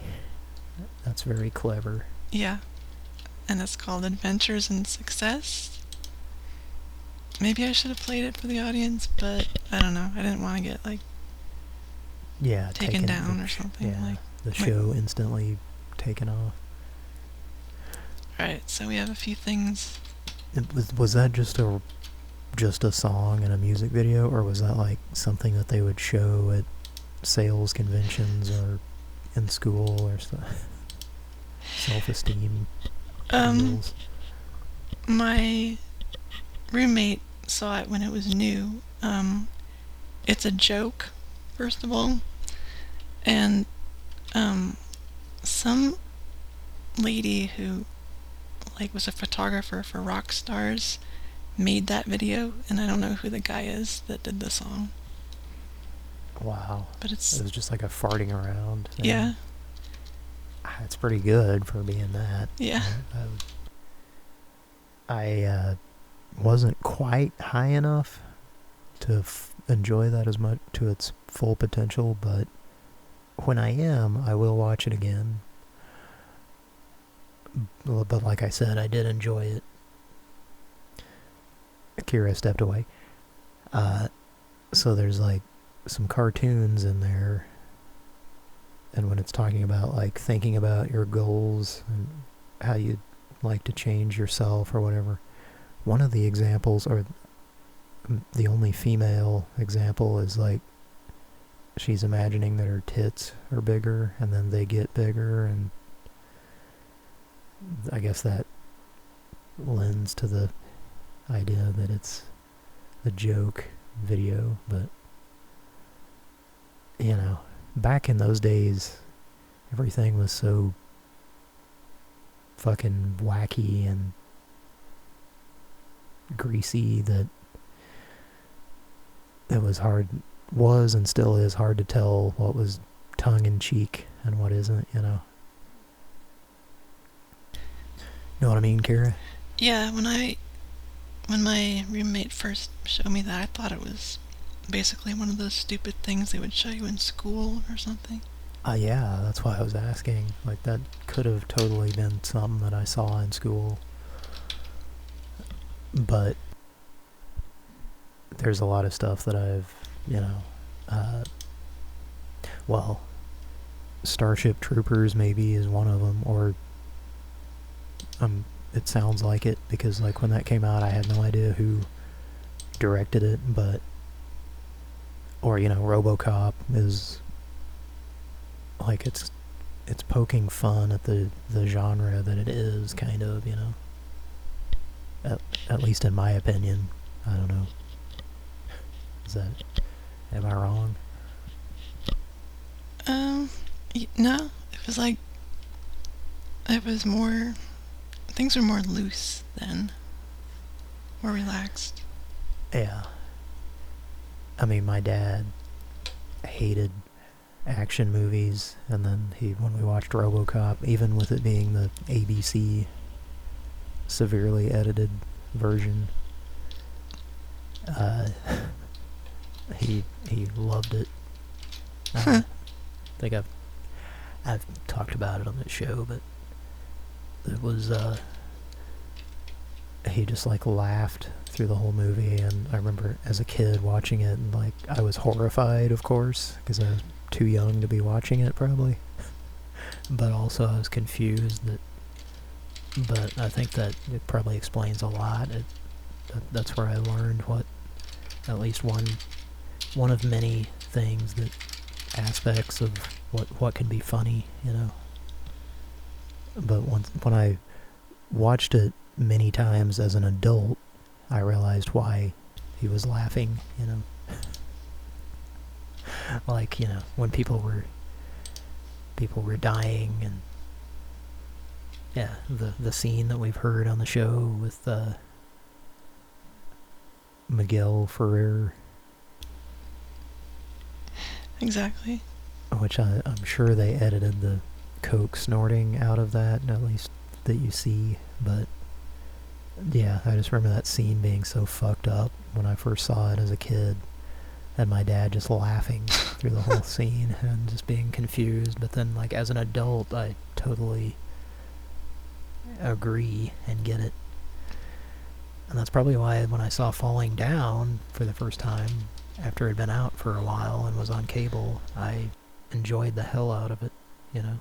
That's very clever. Yeah. And it's called Adventures in Success. Maybe I should have played it for the audience, but I don't know. I didn't want to get like Yeah, taken down the or something. Yeah, Like, the wait. show instantly taken off. alright, so we have a few things. It was was that just a just a song and a music video, or was that like something that they would show at sales conventions or in school or stuff? Self-esteem. Um, my roommate saw it when it was new. Um, it's a joke, first of all, and um, some lady who like was a photographer for rock stars made that video, and I don't know who the guy is that did the song, Wow. but It it's was just like a farting around. yeah, Ah, It's pretty good for being that. yeah. I, I uh, wasn't quite high enough to f- enjoy that as much to its full potential, but when I am, I will watch it again. But like I said, I did enjoy it. Kira stepped away. Uh, so there's like some cartoons in there. And when it's talking about like thinking about your goals and how you'd like to change yourself or whatever one of the examples or the only female example is like she's imagining that her tits are bigger and then they get bigger and I guess that lends to the idea that it's a joke video but you know back in those days, everything was so fucking wacky and greasy that it was hard, was and still is hard to tell what was tongue in cheek and what isn't, you know. You know what I mean, Kara? Yeah, when I when my roommate first showed me that, I thought it was basically one of those stupid things they would show you in school or something. Uh, yeah, that's why I was asking. Like, that could have totally been something that I saw in school. But there's a lot of stuff that I've, you know, uh, well, Starship Troopers maybe is one of them, or um, it sounds like it because like when that came out, I had no idea who directed it, but or you know, RoboCop is like it's it's poking fun at the the genre that it is, kind of, you know. At at least in my opinion, I don't know. Is that am I wrong? Um, no, it was like it was more things were more loose then, more relaxed. Yeah. I mean, my dad hated action movies, and then he, when we watched RoboCop, even with it being the ABC severely edited version, uh, he he loved it. Uh, I think I've I've talked about it on the show, but it was uh, he just like laughed through the whole movie and I remember as a kid watching it and like I was horrified of course because I was too young to be watching it probably. But also I was confused that but I think that it probably explains a lot. It, that, that's where I learned what at least one one of many things that aspects of what what can be funny you know? But once when I watched it many times as an adult I realized why he was laughing, you know. like, you know, when people were people were dying and yeah, the the scene that we've heard on the show with uh Miguel Ferrer, Exactly. which I, I'm sure they edited the coke snorting out of that, at least that you see, but Yeah, I just remember that scene being so fucked up when I first saw it as a kid. And my dad just laughing through the whole scene and just being confused. But then, like, as an adult, I totally agree and get it. And that's probably why when I saw Falling Down for the first time, after it had been out for a while and was on cable, I enjoyed the hell out of it, you know?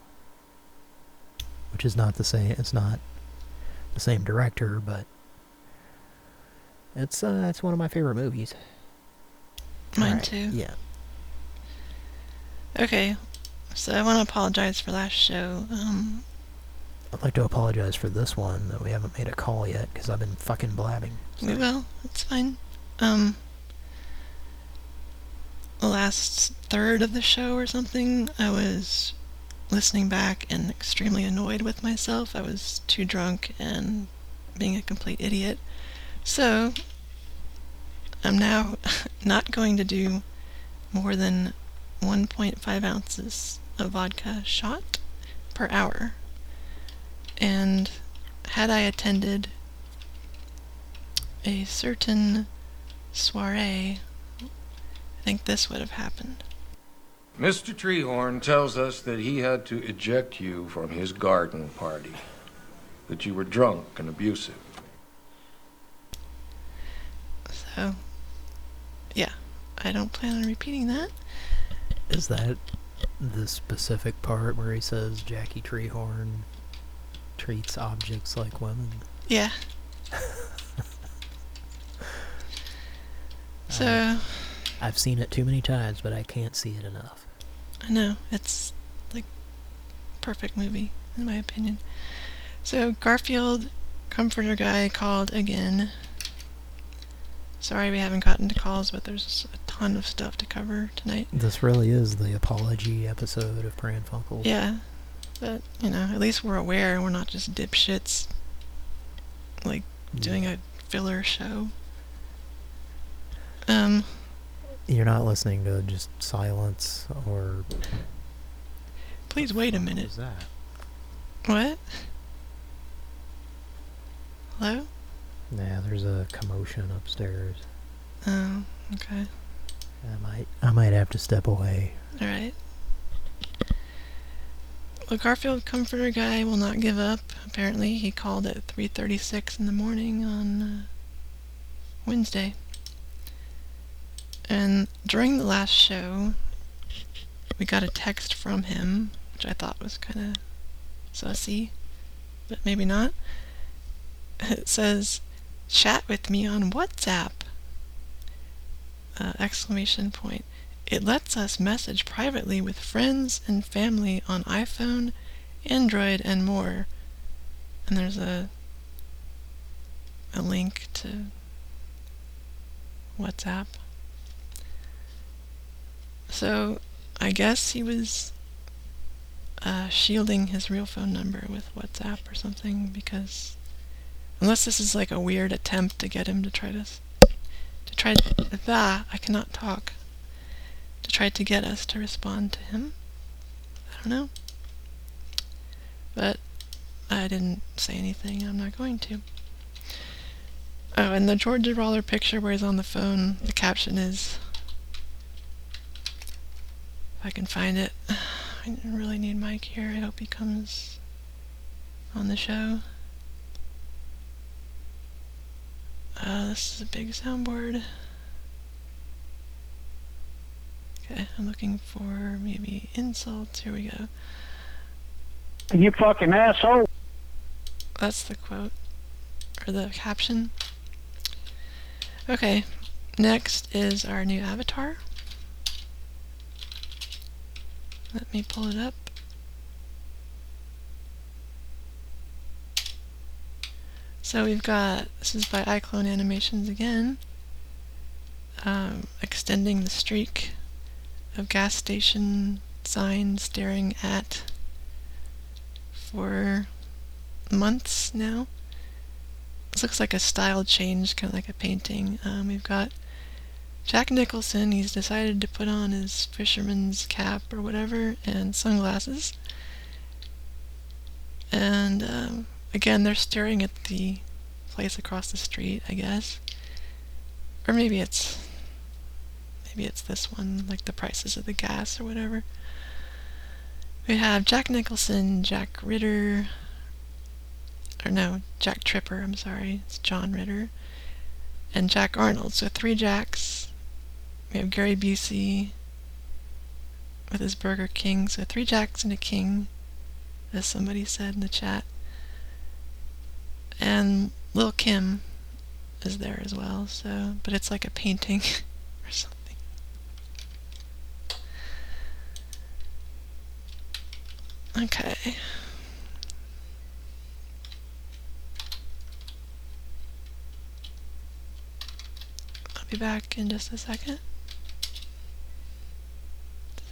Which is not the same, it's not the same director, but it's uh, it's one of my favorite movies. Mine Alright, too. Yeah. Okay, so I want to apologize for last show. Um, I'd like to apologize for this one that we haven't made a call yet because I've been fucking blabbing. we will. It's fine. Um, the last third of the show or something, I was listening back and extremely annoyed with myself. I was too drunk and being a complete idiot. So, I'm now not going to do more than 1.5 ounces of vodka shot per hour. And had I attended a certain soiree, I think this would have happened. Mr. Treehorn tells us that he had to eject you from his garden party, that you were drunk and abusive. So, yeah, I don't plan on repeating that. Is that the specific part where he says Jackie Treehorn treats objects like women? Yeah. so, Uh, I've seen it too many times, but I can't see it enough. I know, it's like perfect movie, in my opinion. So, Garfield, comforter guy, called again. Sorry we haven't gotten to calls, but there's a ton of stuff to cover tonight. This really is the apology episode of Pran Funkels. Yeah, but, you know, at least we're aware and we're not just dipshits, like, doing a filler show. Um, You're not listening to just silence or. please wait a minute. was that? What? Hello? Yeah, there's a commotion upstairs. Oh, okay. I might, I might have to step away. Alright. The Garfield Comforter guy will not give up. Apparently, he called at 3.36 in the morning on uh, Wednesday. And during the last show, we got a text from him, which I thought was kind of sussy, but maybe not. It says, chat with me on WhatsApp! Uh, exclamation point. It lets us message privately with friends and family on iPhone, Android, and more. And there's a a link to WhatsApp. So I guess he was uh, shielding his real phone number with WhatsApp or something because unless this is like a weird attempt to get him to try to to try that I cannot talk to try to get us to respond to him. I don't know. But I didn't say anything. I'm not going to. Oh, and the Georgia Roller picture where he's on the phone, the caption is if I can find it. I really need Mike here. I hope he comes on the show. Uh, this is a big soundboard. Okay, I'm looking for maybe insults. Here we go. You fucking asshole. That's the quote. Or the caption. Okay, next is our new avatar. Let me pull it up. So we've got, this is by iClone Animations again, um, extending the streak of gas station signs staring at for months now. This looks like a style change, kind of like a painting. Um, we've got Jack Nicholson. He's decided to put on his fisherman's cap or whatever and sunglasses. And um, again, they're staring at the place across the street, I guess. Or maybe it's maybe it's this one, like the prices of the gas or whatever. We have Jack Nicholson, Jack Ritter, or no, Jack Tripper, I'm sorry, it's John Ritter, and Jack Arnold. So three Jacks. We have Gary Busey with his Burger King. So three Jacks and a King, as somebody said in the chat. And Lil Kim is there as well. So, but it's like a painting or something. Okay. I'll be back in just a second.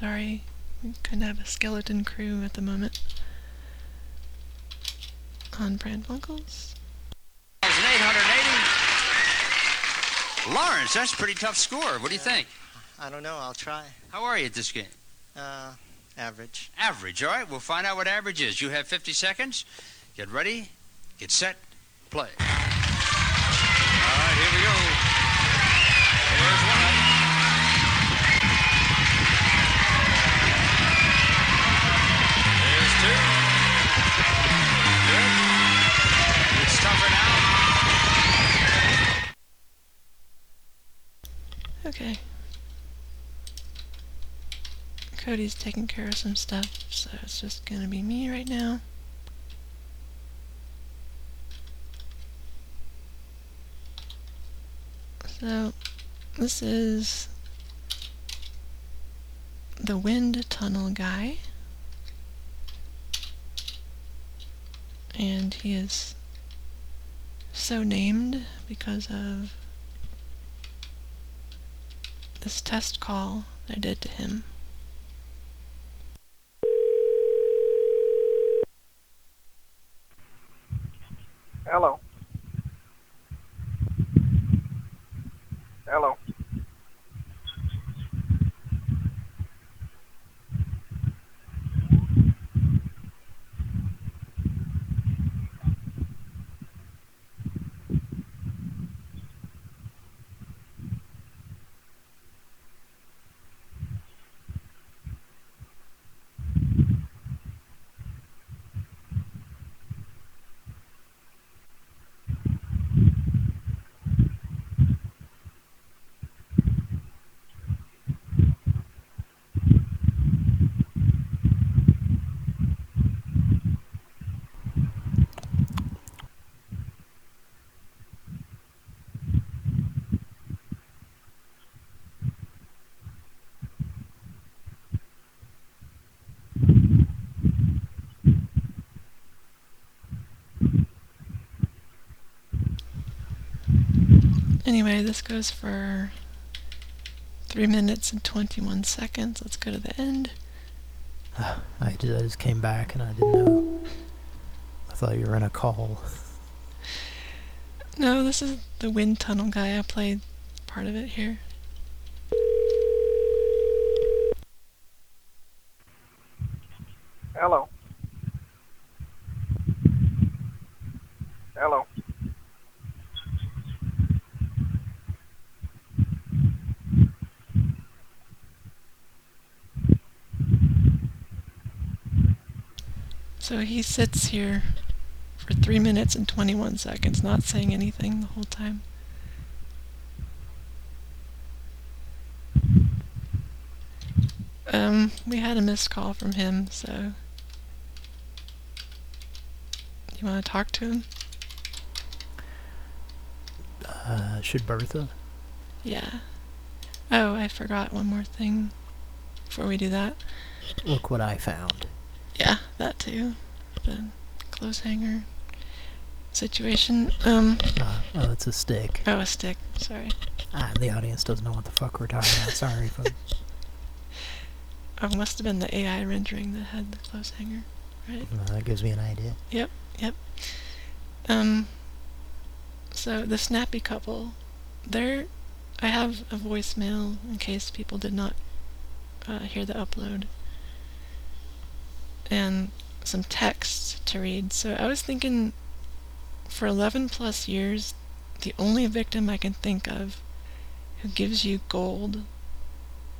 Sorry, we kind of have a skeleton crew at the moment. On Brand Bunkles. 880. Lawrence, that's a pretty tough score. What do you think? I don't know. I'll try. How are you at this game? Uh, average. Average, all right. We'll find out what average is. You have 50 seconds. Get ready, get set, play. All right, here we go. Okay. Cody's taking care of some stuff, so it's just gonna be me right now. So, this is the wind tunnel guy. And he is so named because of this test call I did to him. Hello. Hello. Anyway, this goes for 3 minutes and 21 seconds. Let's go to the end. I just, I just came back and I didn't know. I thought you were in a call. No, this is the wind tunnel guy. I played part of it here. So he sits here for 3 minutes and 21 seconds, not saying anything the whole time. Um, we had a missed call from him, so. You want to talk to him? Uh, should Bertha? Yeah. Oh, I forgot one more thing before we do that. Look what I found. Yeah, that too. The clothes hanger situation. Um. Uh, oh, it's a stick. Oh, a stick. Sorry. Ah, the audience doesn't know what the fuck we're talking about. Sorry, folks. It must have been the AI rendering that had the clothes hanger, right? Well, that gives me an idea. Yep, yep. Um. So the snappy couple, there, I have a voicemail in case people did not uh, hear the upload, and some text to read. So I was thinking for 11 plus years, the only victim I can think of who gives you gold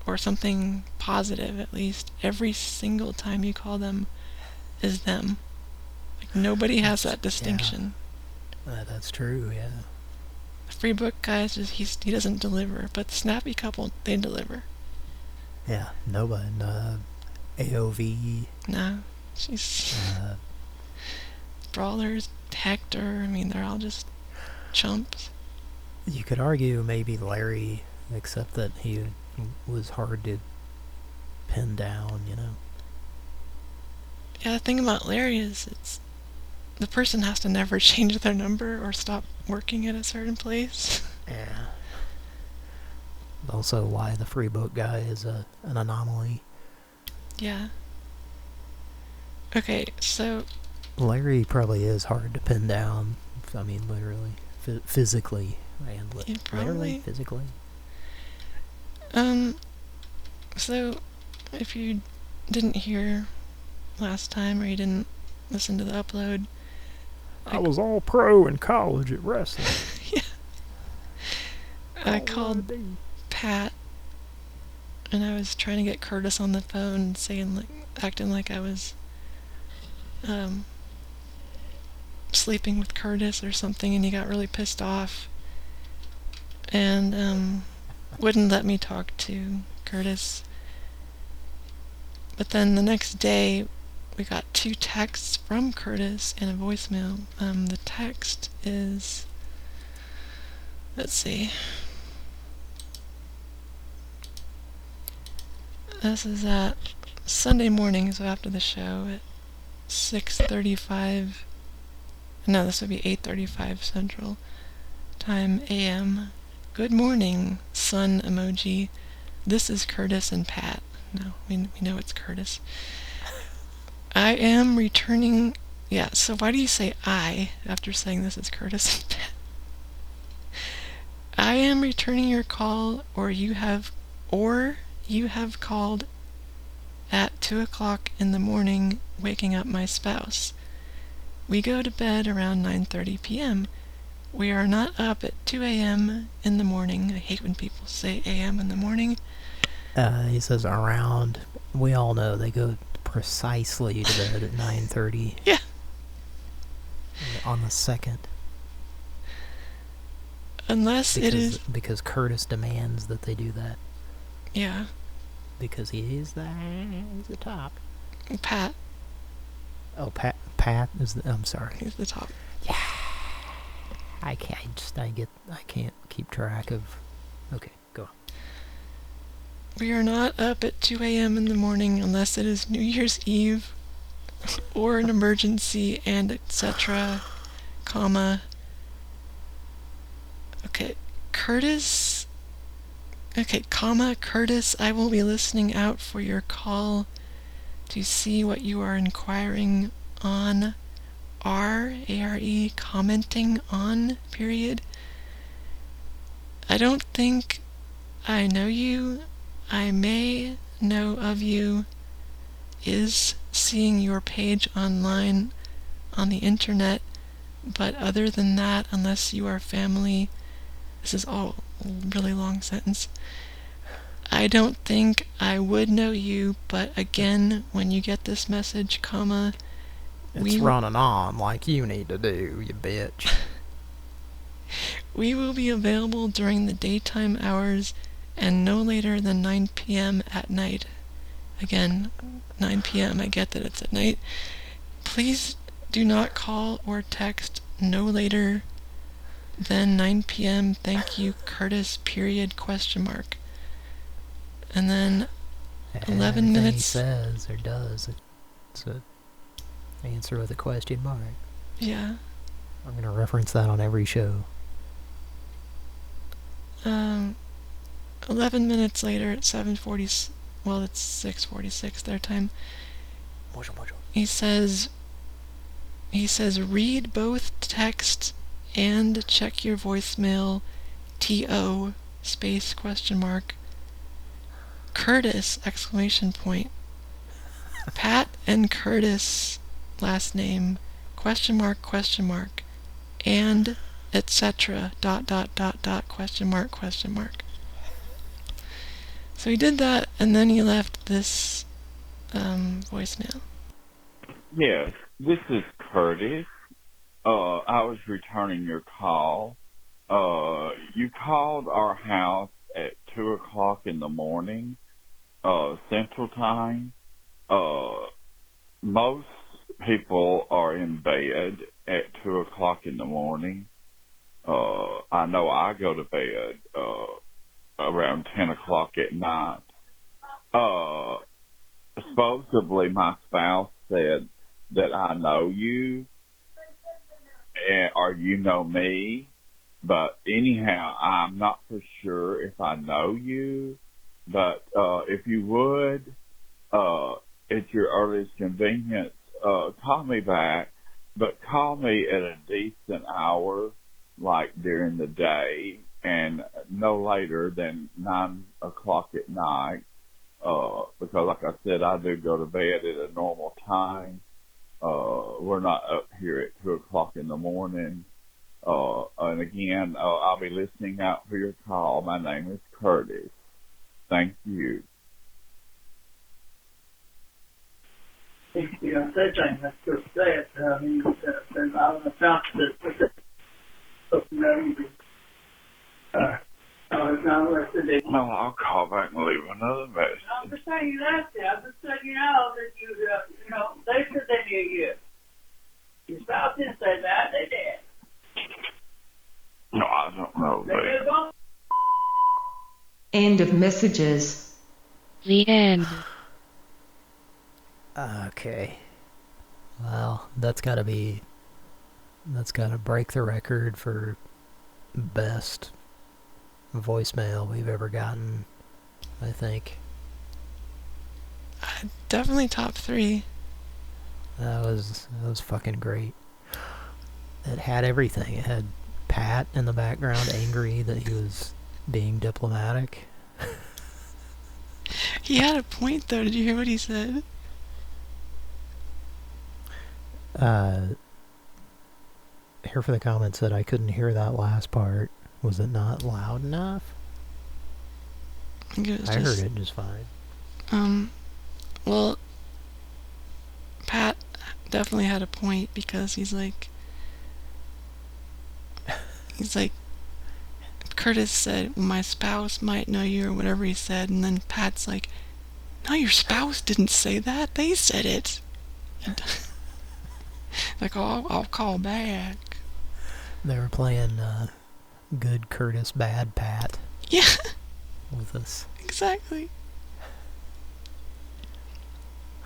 or something positive at least every single time you call them is them. Like nobody has that distinction. Uh, that's true, yeah. The free book guys just he's, he doesn't deliver, but the snappy couple they deliver. Yeah, nobody. Uh, AOV. No, she's Uh, brawlers, Hector. I mean, they're all just chumps. you could argue maybe Larry, except that he was hard to pin down, you know? Yeah, the thing about Larry is it's the person has to never change their number or stop working at a certain place. Yeah. Also, why the free book guy is a an anomaly. Yeah. Okay, so Larry probably is hard to pin down. I mean, literally, Phy- physically, and li- Yeah, literally, physically. um so if you didn't hear last time or you didn't listen to the upload, I was all pro in college at wrestling. Yeah. I called Pat and I was trying to get Curtis on the phone saying like acting like I was um sleeping with Curtis or something and he got really pissed off and um wouldn't let me talk to Curtis. But then the next day we got two texts from Curtis and a voicemail. Um the text is let's see. This is at Sunday morning, so after the show at 6:35. No, this would be 8:35 Central Time AM. Good morning, sun emoji. This is Curtis and Pat. No, we we know it's Curtis. I am returning. Yeah. So why do you say I after saying this is Curtis and Pat? I am returning your call, or you have, or you have called at two o'clock in the morning, waking up my spouse. We go to bed around 9:30 p.m. We are not up at 2 a.m. in the morning. I hate when people say a.m. in the morning. Uh, he says around. We all know they go precisely to bed at 9.30. Yeah. On the second. Unless Because, it is, because Curtis demands that they do that. yeah, Because he is the, he's the top. Pat. Oh, Pat, Pat is the, I'm sorry. He's the top. Yeah. I can't, I just, I get, I can't keep track of, okay, go on. We are not up at 2 a.m. in the morning unless it is New Year's Eve or an emergency and etc. comma. Okay, Curtis. Okay, comma, Curtis, I will be listening out for your call to see what you are inquiring on. R, A-R-E, commenting on, period. I don't think I know you. I may know of you. Is seeing your page online on the internet, but other than that, unless you are family, this is all really long sentence. I don't think I would know you, but again, when you get this message, comma, It's we running on like you need to do, you bitch. We will be available during the daytime hours and no later than 9 p.m. at night. Again, 9 p.m. I get that it's at night. Please do not call or text no later than 9 p.m. Thank you, Curtis. Period. Question mark. And then 11 Everything minutes. he says or does, it's answer with a question mark. Yeah. I'm going to reference that on every show. Um, 11 minutes later at 7:40. Well, it's 6:46 their time. He says. He says read both text and check your voicemail. T-O space question mark. Curtis exclamation point. Pat and Curtis last name question mark question mark and etc. dot dot dot dot question mark question mark. So he did that, and then he left this um, voicemail. Yes, this is Curtis. Uh, I was returning your call. Uh, you called our house at two o'clock in the morning, uh, Central Time. Uh, most people are in bed at two o'clock in the morning. Uh, I know I go to bed, uh, around ten o'clock at night. Uh, supposedly my spouse said that I know you, or you know me, but anyhow, I'm not for sure if I know you, but, uh, if you would, uh, at your earliest convenience, uh, call me back, but call me at a decent hour, like during the day, and no later than nine o'clock at night, uh, because like I said, I do go to bed at a normal time. Uh, we're not up here at two o'clock in the morning. Uh, and again, uh, I'll be listening out for your call. My name is Curtis. Thank you. know, say things that's just say it. I mean, uh, and I don't know, found that, that, you know, you uh, uh, it's not worth it. They- Well, I'll call back and leave another message. I'm just saying you that there. I'm just saying you know that you, uh, you know, they said they knew you. Your spouse didn't say that. They did. No, I don't know. They But did. End of messages. The end. Okay. Well, that's gotta be... That's gotta break the record for best voicemail we've ever gotten, I think. Definitely top three. That was that was fucking great. It had everything. It had Pat in the background angry that he was being diplomatic. He had a point though. Did you hear what he said? Uh, here for the comments that I couldn't hear that last part. Was it not loud enough? I think it was I heard it just fine. Um, well, Pat definitely had a point because he's like, he's like, Curtis said, well, my spouse might know you or whatever he said, and then Pat's like, no, your spouse didn't say that. They said it. like, oh, I'll, I'll call back. They were playing uh, good Curtis, bad Pat Yeah, with us. exactly.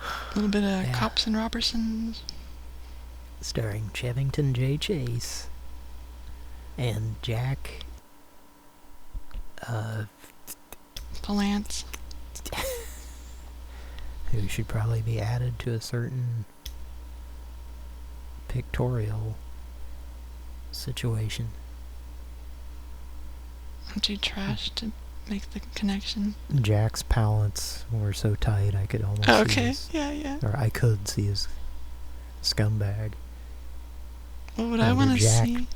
A little bit of Cops and Robbersons. starring Chevington J. Chase and Jack uh, Palance. who should probably be added to a certain pictorial situation. Too trash to make the connection. Jack's pallets were so tight I could almost Oh, see okay. his, Yeah, yeah. or I could see his scumbag. What would I want to see?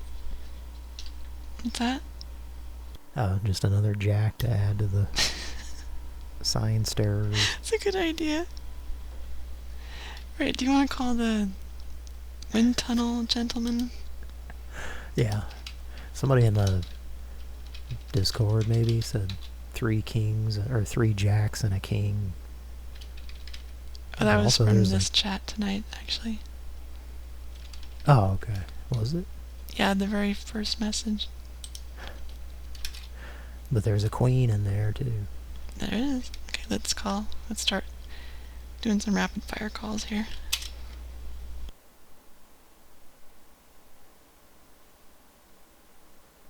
What's that? Oh, just another Jack to add to the science terror. It's a good idea. Right, do you want to call the wind tunnel gentleman? Yeah. Somebody in the Discord maybe said three kings uh, or three jacks and a king. Oh, that And was from there's a- this chat tonight, actually. Oh, okay. Was it? Yeah, the very first message. But there's a queen in there too. There is. Okay, let's call. Let's start doing some rapid fire calls here.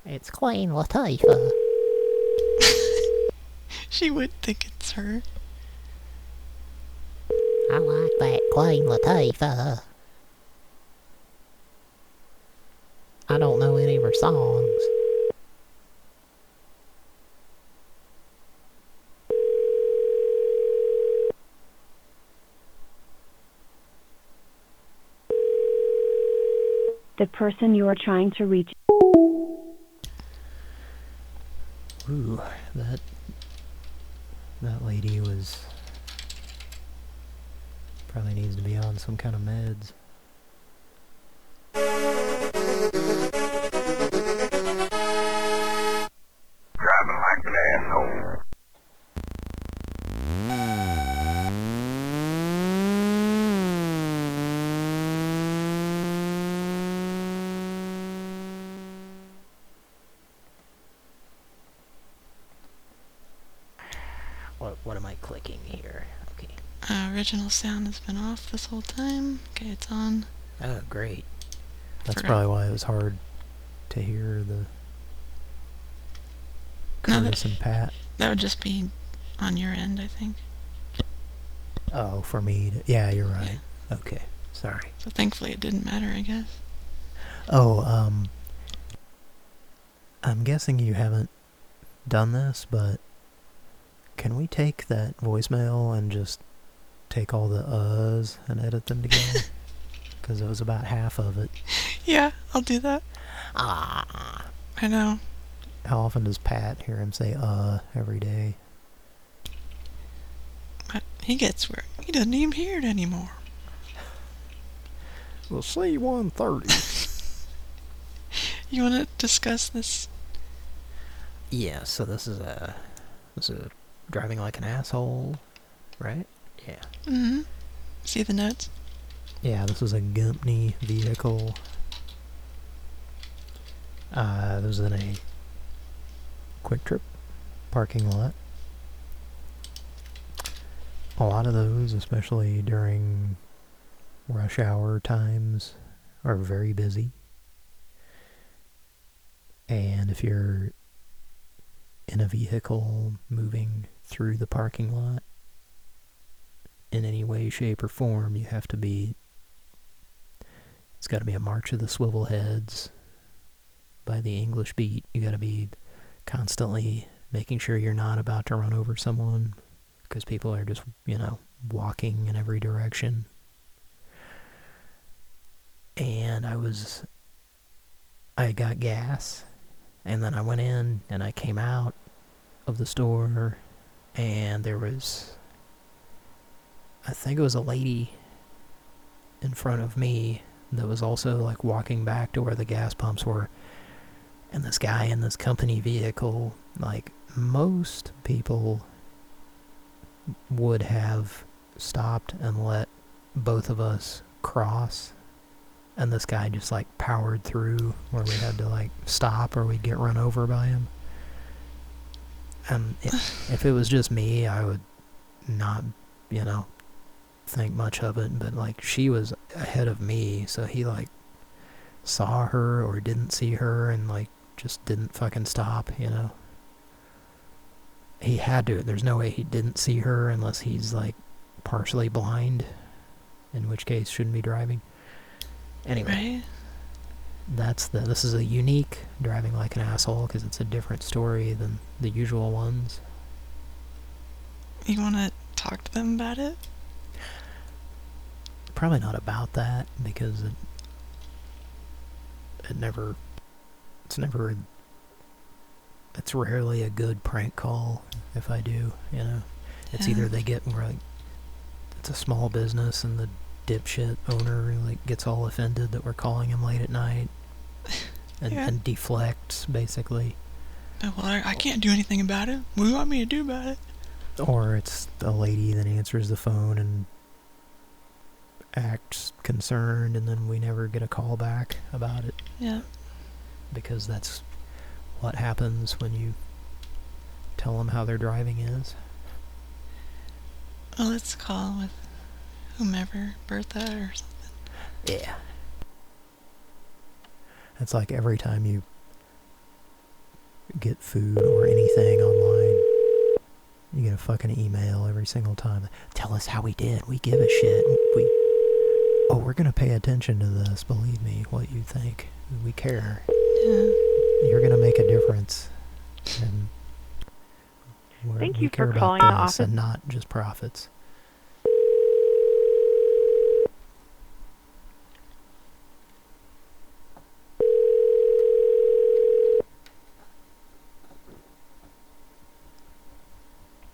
It's Queen Latifah. She would think it's her. I like that Queen Latifah. I don't know any of her songs. The person you are trying to reach. Ooh, that that lady was probably needs to be on some kind of meds. Original sound has been off this whole time. Okay, it's on. Oh, great. That's Forgot. probably why it was hard to hear the No, that- Curtis and Pat. That would just be on your end, I think. Oh, for me. To, yeah, you're right. Okay, sorry. So thankfully it didn't matter, I guess. Oh, um, I'm guessing you haven't done this, but can we take that voicemail and just take all the uhs and edit them together? Because it was about half of it. Yeah, I'll do that. Ah. I know. How often does Pat hear him say uh every day? He gets where he doesn't even hear it anymore. Well, C-130. You want to discuss this? Yeah, so this is a this is a driving like an asshole, right? Yeah. Mm-hmm. See the notes? Yeah, this is a Gumpney vehicle. Uh, this was in a QuikTrip parking lot. A lot of those, especially during rush hour times, are very busy. And if you're in a vehicle moving through the parking lot in any way, shape, or form, you have to be. It's got to be a march of the swivel heads by the English beat. You got to be constantly making sure you're not about to run over someone because people are just, you know, walking in every direction. And I was. I got gas, and then I went in and I came out of the store, and there was. I think it was a lady in front of me that was also like walking back to where the gas pumps were. And this guy in this company vehicle, like most people would have stopped and let both of us cross. And this guy just like powered through where we had to like stop or we'd get run over by him. And if, if it was just me, I would not, you know, think much of it, but like she was ahead of me, so he like saw her or didn't see her and like just didn't fucking stop, you know. He had to. There's no way he didn't see her unless he's like partially blind, in which case shouldn't be driving. Anyway, Right? that's the this is a unique driving like an asshole because it's a different story than the usual ones. You want to talk to them about it? Probably not about that because it it never it's never it's rarely a good prank call if I do, you know. It's Yeah. either they get like it's a small business and the dipshit owner like gets all offended that we're calling him late at night and, Yeah. and deflects basically. Oh, well, I, I can't do anything about it. What do you want me to do about it? Or it's a lady that answers the phone and acts concerned and then we never get a call back about it. Yeah. Because that's what happens when you tell them how their driving is. Well, let's call with whomever, Bertha or something. Yeah. It's like every time you get food or anything online, you get a fucking email every single time. Tell us how we did. We give a shit. We Oh, we're going to pay attention to this. Believe me, what you think. We care. Yeah. You're going to make a difference. And Thank you for calling the office. And not just profits.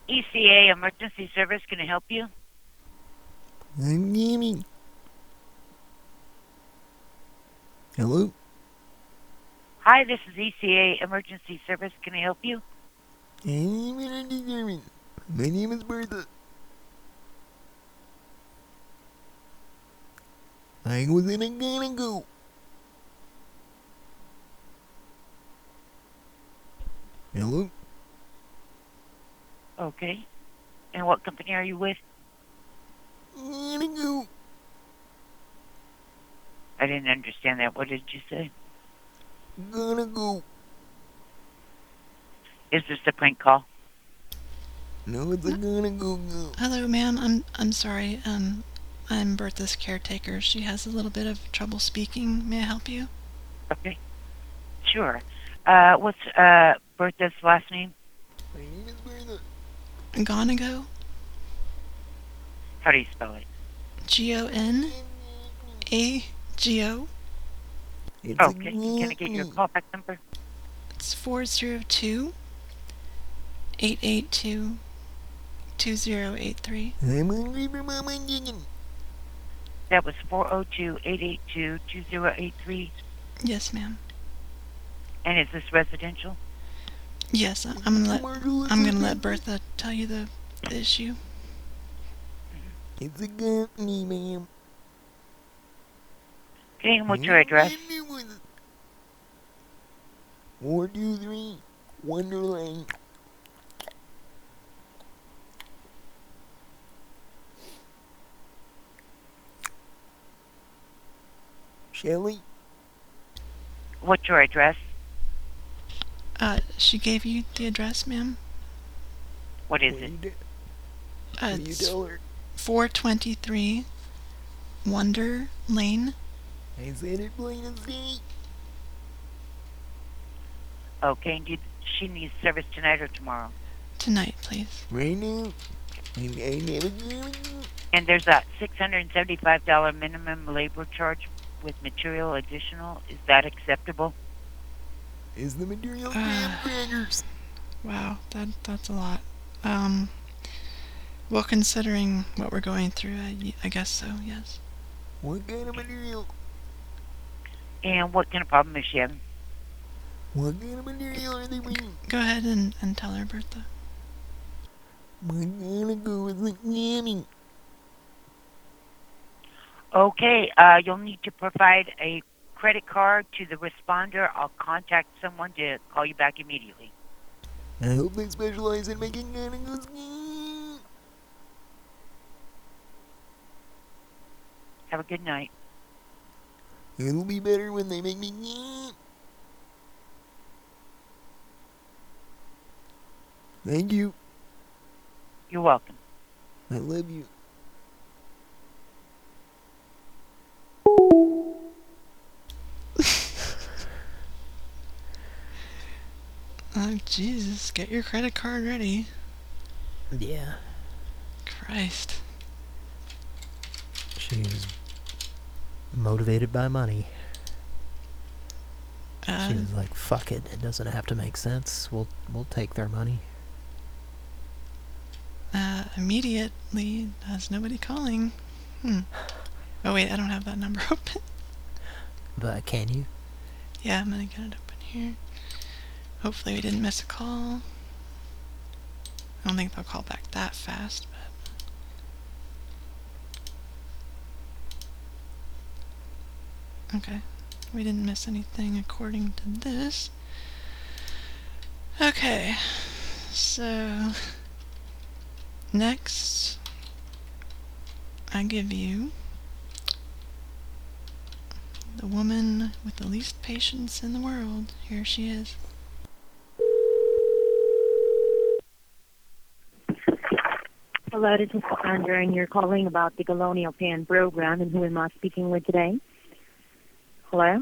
ECA Emergency Service, can I help you? Mm, I'm Jimmy. Hello? Hi, this is ECA Emergency Service. Can I help you? My name is Bertha. I was in a gonna go. Hello? Okay. And what company are you with? Gonna go. I didn't understand that. What did you say? Gonna go. Is this a prank call? No, it's a gonna go go. Hello, ma'am. I'm I'm sorry. Um, I'm Bertha's caretaker. She has a little bit of trouble speaking. May I help you? Okay. Sure. Uh, what's uh Bertha's last name? My name is Bertha. Gonago. How do you spell it? G O N A G O. It's Oh, can, can I get your callback number? It's four zero two eight eight two two zero eight three. I'm hungry for mama and chicken. That was 402-882-2083. Yes, ma'am. And is this residential? Yes, I- I'm gonna let I'm gonna let Bertha tell you the, the issue. Mm-hmm. It's a company, ma'am. Okay, and what's your address? 423 Wonderland. Shelly? What's your address? Uh, she gave you the address, ma'am. What is it? Uh, you it's 423 Wonder Lane. I said it plain as day. Okay, and do she needs service tonight or tomorrow? Tonight, please. Right now. I, I never gonna go. And there's a $675 minimum labor charge with material additional. Is that acceptable? Is the material Uh. Wow, that that's a lot. Um, well, considering what we're going through, I, I guess so. Yes. What kind of material? And what kind of problem is she having? What kind of material are they bringing? Go ahead and, and tell her, Bertha. I'm gonna go with the yummy. Okay, uh, you'll need to provide a credit card to the responder. I'll contact someone to call you back immediately. I hope they specialize in making animals. Have a good night. It'll be better when they make me. Thank you. You're welcome. I love you. Oh, Jesus, get your credit card ready. Yeah. Christ. She's motivated by money. Uh, she was like, "Fuck it, it doesn't have to make sense. We'll we'll take their money." uh, immediately, has nobody calling. Hmm. Oh, wait, I don't have that number open. But can you? Yeah, I'm gonna get it open here. Hopefully we didn't miss a call. I don't think they'll call back that fast, Okay. We didn't miss anything according to this. Okay. So... Next... I give you... The woman with the least patience in the world. Here she is. Hello, this is Sandra, and you're calling about the Colonial Penn program, and who am I speaking with today? Hello?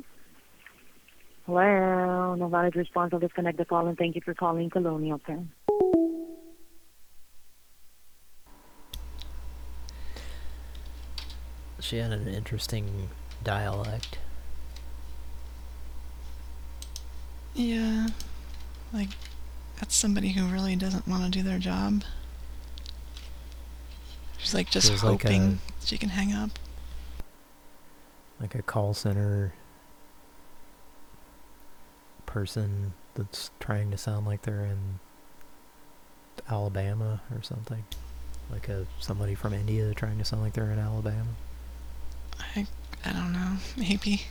Hello? No valid response. I'll disconnect the call, and thank you for calling Colonial Penn. She had an interesting dialect. Yeah. Like, that's somebody who really doesn't want to do their job. She's like just It was like hoping she can hang up. Like a call center person that's trying to sound like they're in Alabama or something. Like a somebody from India trying to sound like they're in Alabama. I I don't know. Maybe.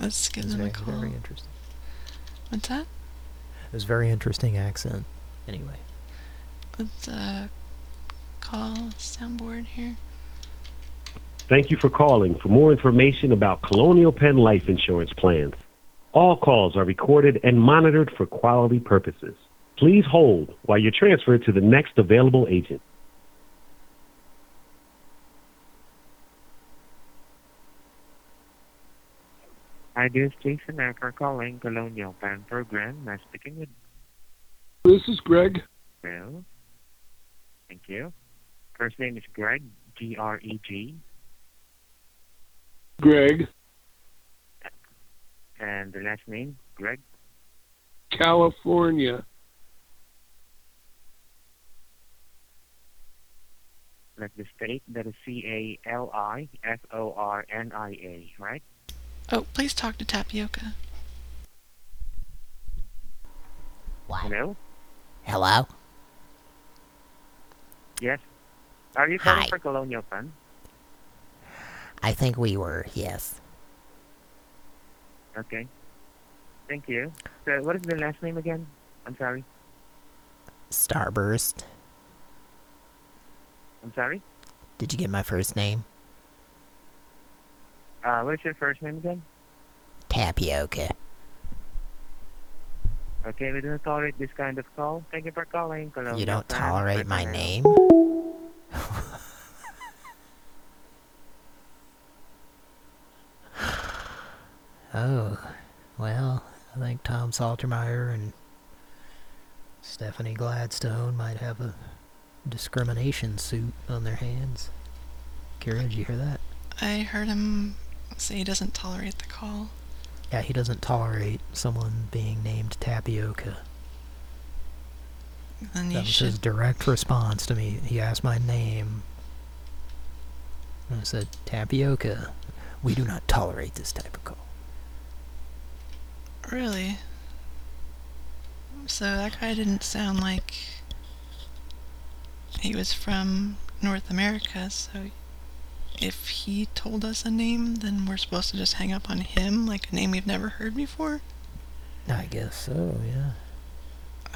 Let's give them a call. very interesting. What's that? It was very interesting accent. Anyway. Let's uh call soundboard here. Thank you for calling. For more information about Colonial Penn life insurance plans, all calls are recorded and monitored for quality purposes. Please hold while you're transferred to the next available agent. Hi, this is Jason Thank for calling Colonial Penn Program. I'm speaking with This is Greg. Bill. Thank you. First name is Greg, G-R-E-G, Greg, and the last name, Greg. California. Like the state, that is C-A-L-I-F-O-R-N-I-A, right? Oh, please talk to Tapioca. Hello? Hello? Yes. Are you calling Hi. for Colonial Penn? I think we were, yes. Okay. Thank you. So, what is the last name again? I'm sorry. Starburst. I'm sorry. Did you get my first name? Uh, what is your first name again? Tapioca. Okay, we don't tolerate this kind of call. Thank you for calling You don't tolerate my name? Oh, well, I think Tom Saltermeyer and Stephanie Gladstone might have a discrimination suit on their hands. Kira, did you hear that? I heard him say he doesn't tolerate the call. Yeah, he doesn't tolerate someone being named Tapioca. Then you That was his direct response to me. He asked my name. And I said, Tapioca. We do not tolerate this type of call. Really. So that guy didn't sound like he was from North America, so if he told us a name, then we're supposed to just hang up on him, like a name we've never heard before? I guess so, yeah.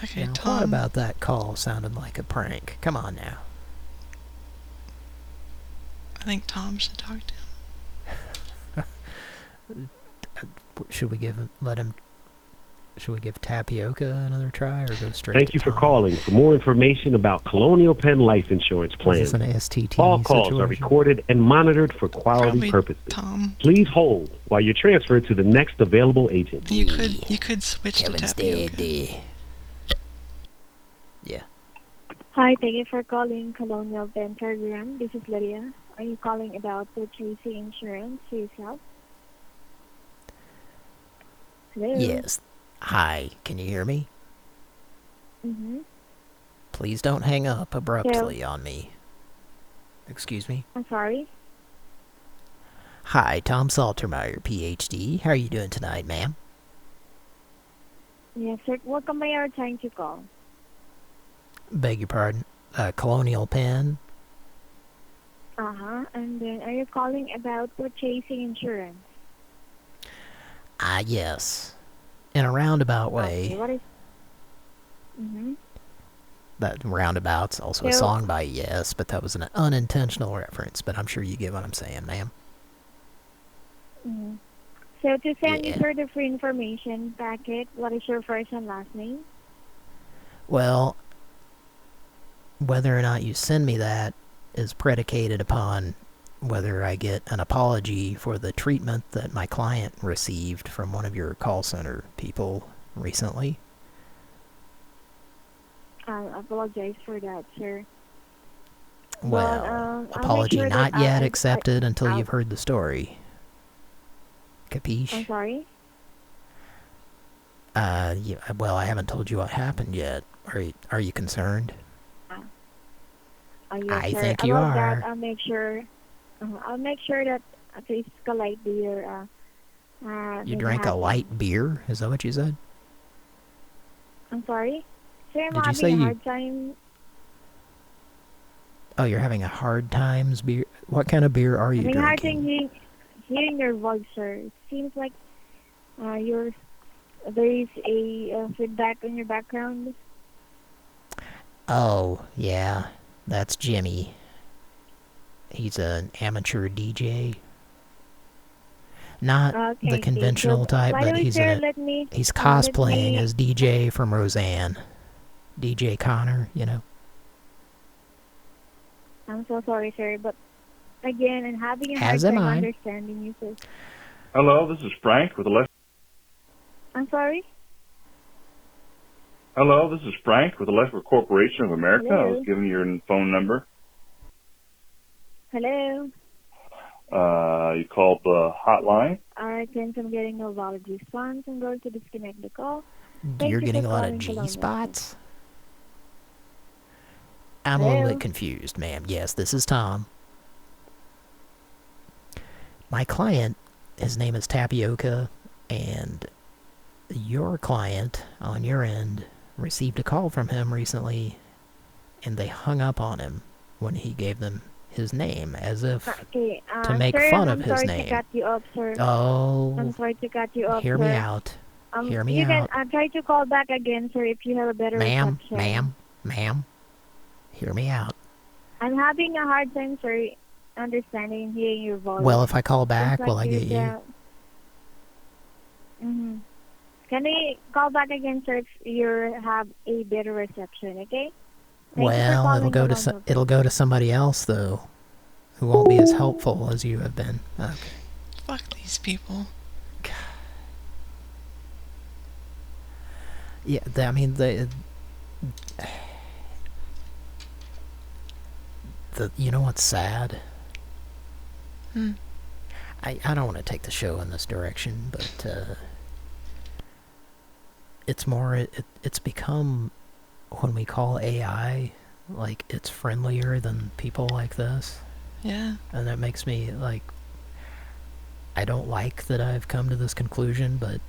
Okay, now, Tom. what about that call sounded like a prank? Come on now. I think Tom should talk to him. Should we give him, let him, should we give Tapioca another try or go straight Thank to you for calling. For more information about Colonial Penn life insurance Is plans, this an STT all calls are recorded and monitored for quality Probably purposes. Tom. Please hold while you're transferred to the next available agent. You could you could switch Kevin's to tapioca. dead. Yeah. Hi, thank you for calling Colonial Penn Program. This is Lydia. Are you calling about the purchasing insurance for yourself? Hello? Yes. Hi, can you hear me? Mm-hmm. Please don't hang up abruptly on me. Excuse me? I'm sorry. Hi, Tom Saltermeyer, PhD. How are you doing tonight, ma'am? Yes, sir. What company are you trying to call? Beg your pardon. Uh, Colonial Penn? Uh-huh. And then are you calling about purchasing insurance? Ah, yes. In a roundabout way. Okay. Mm-hmm. That roundabout's also a song by Yes, but that was an unintentional reference. But I'm sure you get what I'm saying, ma'am. Mm-hmm. So to send Yeah. you further free information packet, what is your first and last name? Well, whether or not you send me that is predicated upon whether I get an apology for the treatment that my client received from one of your call center people recently. I apologize for that, sir. Well, um, I'll apology sure not I- yet I- accepted until I'll- you've heard the story. Capiche? I'm sorry? Uh, yeah, well, I haven't told you what happened yet. Are you, are you concerned? Uh, yes, I sir. think you About are. That, I'll make sure. Uh, I'll make sure that at least a light beer. Uh, uh, You drank a light beer? Is that what you said? I'm sorry. Sir, I'm Did you having say a you- hard time. Oh, you're having a hard times beer. What kind of beer are you having a hard drinking? time hearing, hearing your voice, sir. It seems like uh, you're there is a uh, feedback in your background. Oh, yeah. That's Jimmy. He's an amateur DJ. Not Okay, the conventional so type, but he's you in let me- he's let cosplaying me- as DJ from Roseanne. DJ Connor, you know. I'm so sorry, sir, but again, I'm having a hard As am time I. understanding you, sir. Hello, this is Frank with the Left. I'm sorry. Hello, this is Frank with the Electrical Corporation of America. I Hello. was given your phone number. Hello. Uh, you called the hotline. Alright, since I'm getting no valid response, I'm going to disconnect the call. Thank You're you getting a lot of Colonial. G spots. I'm a little bit confused, ma'am. Yes, this is Tom. My client, his name is Tapioca, and your client on your end received a call from him recently, and they hung up on him when he gave them his name as if Okay, uh, to make sir, fun I'm of his sorry name. to cut you off, sir. Oh, I'm sorry to cut you off, hear sir. me out. Um, Hear me you out. Can, I'll try to call back again, sir, if you have a better Ma'am, reception. ma'am, ma'am. Ma'am, hear me out. I'm having a hard time, sir, understanding hearing your voice. Well, if I call back, will I get you? hmm Can we call back again, sir, if you have a better reception, okay? Thank you for Well, it'll go to so, it'll go to somebody else though, who won't be as helpful as you have been. Okay. Fuck these people. Yeah, they, I mean the the you know what's sad? Hmm. I I don't want to take the show in this direction, but uh, it's more it, it it's become when we call AI like it's friendlier than people like this. Yeah. And that makes me like I don't like that I've come to this conclusion, but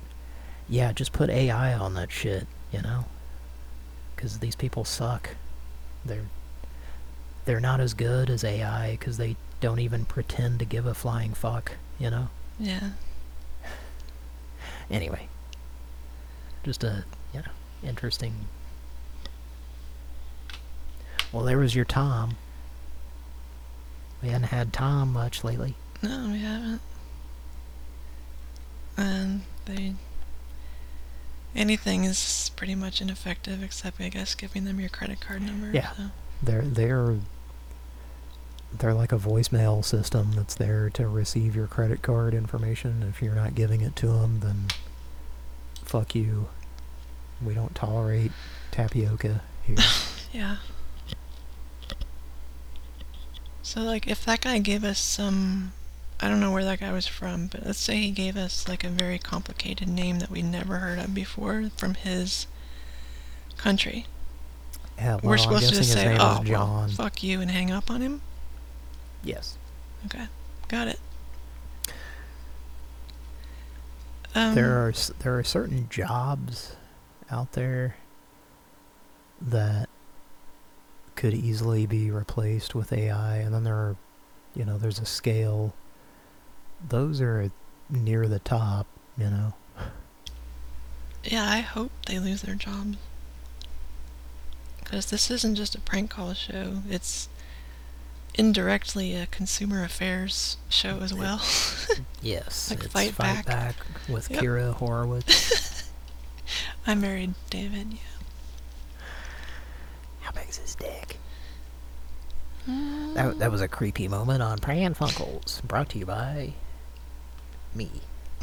yeah, just put AI on that shit, you know? Cuz these people suck. They're they're not as good as AI cuz they don't even pretend to give a flying fuck, you know? Yeah. Anyway, just a, you know, interesting. Well, there was your Tom. We hadn't had Tom much lately. No, we haven't. And they. Anything is pretty much ineffective except, I guess, giving them your credit card number. Yeah. so. They're they're they're like a voicemail system that's there to receive your credit card information. If you're not giving it to them, then fuck you. We don't tolerate tapioca here. Yeah. So, like, if that guy gave us some. I don't know where that guy was from, but let's say he gave us, like, a very complicated name that we'd never heard of before from his country. Yeah, well, We're I'm supposed to just say, oh, well, fuck you, and hang up on him? Yes. Okay. Got it. Um, there are there are certain jobs out there that could easily be replaced with AI, and then there are, you know, there's a scale. Those are near the top, you know. Yeah, I hope they lose their jobs. Because this isn't just a prank call show, it's indirectly a consumer affairs show as well. Yes, like it's Fight, Fight Back. Back with Yep. Kira Horowitz. I married David, yeah. How big's his dick? That, that was a creepy moment on Pran Funkels, brought to you by me.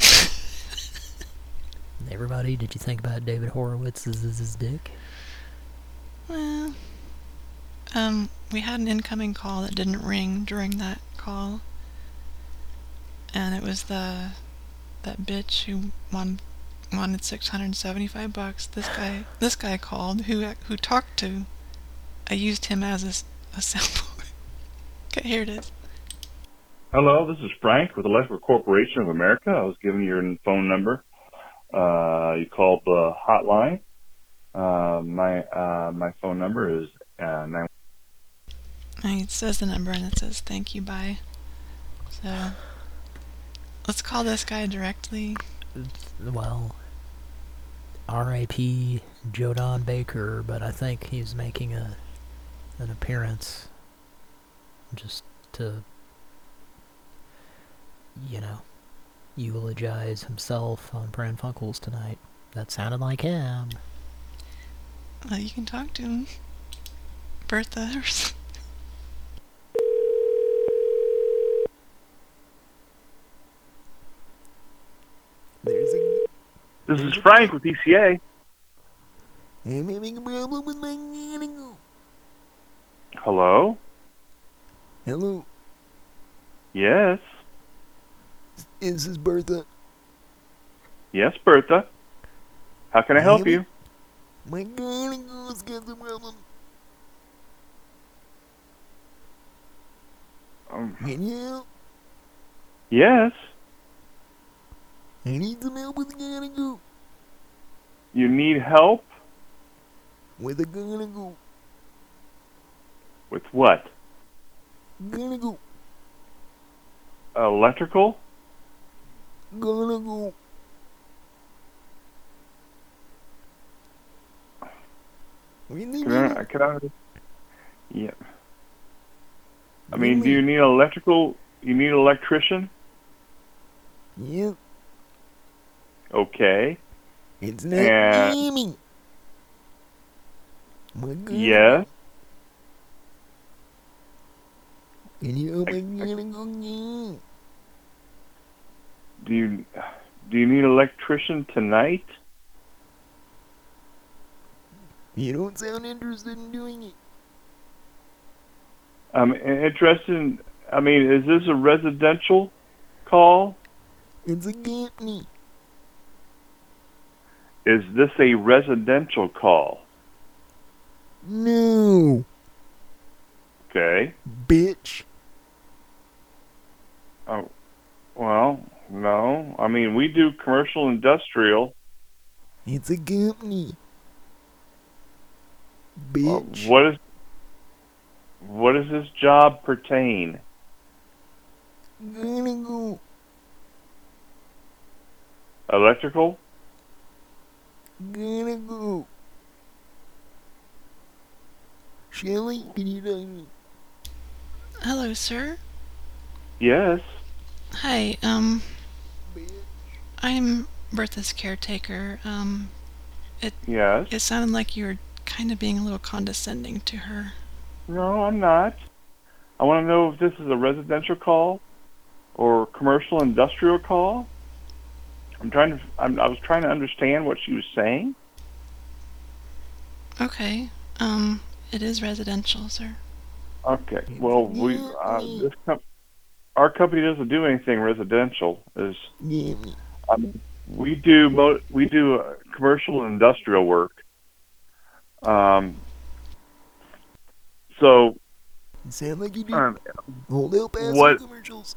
Everybody, did you think about David Horowitz's his dick? Well, um, we had an incoming call that didn't ring during that call, and it was the that bitch who won, wanted six hundred seventy five bucks. This guy, this guy called who who talked to. I used him as a soundboard. Okay, here it is. Hello, this is Frank with Electrical Corporation of America. I was given your phone number. Uh, you called the hotline. Uh, my uh, my phone number is uh, nine. It says the number and it says thank you, bye. So let's call this guy directly. Well, R.I.P. Jodan Baker, but I think he's making a an appearance just to, you know, eulogize himself on Pran Funkels tonight. That sounded like him. Well, you can talk to him. Bertha or s- There's a. This is Frank with ECA. I'm having a problem with my animal. Hello. Hello, Yes. Is this Bertha. Yes, Bertha. How can I help you? My animal's got some problem. Um, Can you yes. I need some help with the animal. You need help With the animal. With what? Animal. Electrical? Animal. Really? Can I, can I? Yeah. I mean, do you need electrical? You need an electrician? Yeah. Okay. It's not And- Amy. My Yes. Can you help my animal again? Do you do you need an electrician tonight? You don't sound interested in doing it. I'm interested in. I mean, is this a residential call? It's a company. Is this a residential call? No, Okay. bitch. Oh, well, no. I mean, we do commercial industrial. It's a company. Uh, Bitch. what is what does this job pertain? Gonna go. Electrical? Gonna go. Shelly, can you talk to me? Hello, sir. Yes. Hi, um, I'm Bertha's caretaker. Um, it Yes. it sounded like you were kind of being a little condescending to her. No, I'm not. I want to know if this is a residential call or commercial industrial call. I'm trying to. I'm, I was trying to understand what she was saying. Okay. Um, it is residential, sir. Okay. Well, we uh, this com- our company doesn't do anything residential. Is I mean, we do mo- we do uh, commercial and industrial work. Um. So. Sound like you do. Um, Old El Paso what- commercials.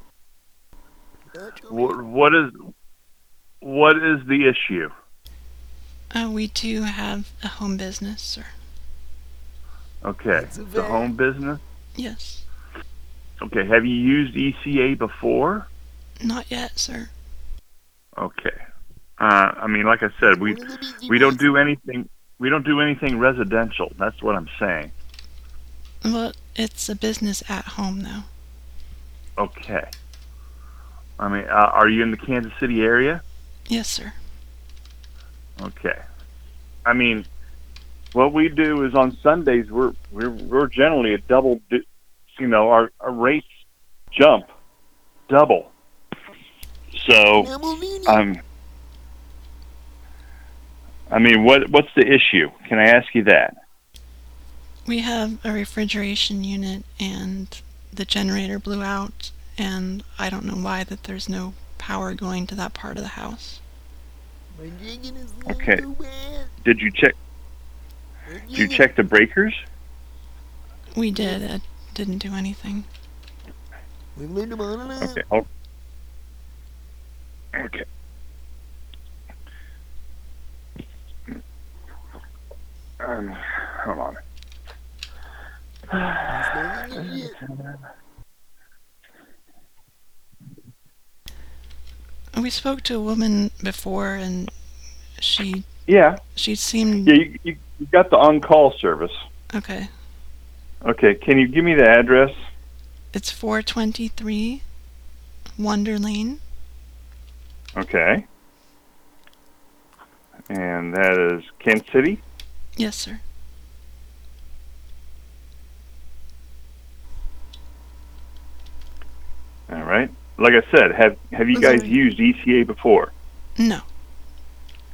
What, what is what is the issue? Uh, we do have a home business, sir. Okay, the home business. Yes. Okay, have you used ECA before? Not yet, sir. Okay. Uh, I mean, like I said, we we don't do anything. We don't do anything residential. That's what I'm saying. Well, it's a business at home, though. Okay. I mean, uh, are you in the Kansas City area? Yes, sir. Okay. I mean, what we do is on Sundays we're we're we're generally a double. You know, our our rates jump double. So, um, I mean, what what's the issue? Can I ask you that? We have a refrigeration unit, and the generator blew out, and I don't know why that there's no power going to that part of the house. Okay. Did you check? Did you check the breakers? We did. It didn't do anything. Okay, hold. Okay. Um, hold on. We spoke to a woman before, and she Yeah. she seemed Yeah, you, you, you got the on-call service. okay. Okay, can you give me the address? It's 423 Wonder Lane. Okay. And that is Kent City? Yes, sir. All right. Like I said, have have you guys used ECA before? No.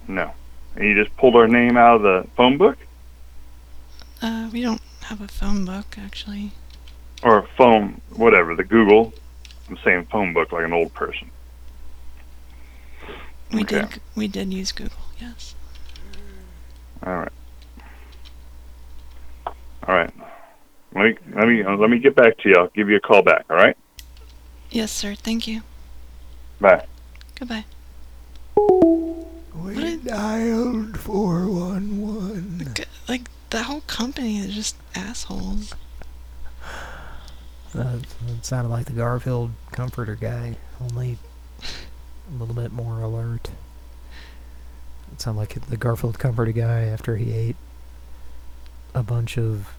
No. And you just pulled our name out of the phone book Uh, we don't have a phone book actually. or a phone, whatever, the Google. I'm saying phone book like an old person. We Okay. did we did use Google. Yes. All right. All right. Let me let me uh, let me get back to you. I'll give you a call back. All right. Yes, sir. Thank you. Bye. Goodbye. We dialed 411. Like the whole company is just assholes. Uh, it sounded like the Garfield comforter guy, only a little bit more alert. It sounded like the Garfield comforter guy after he ate a bunch of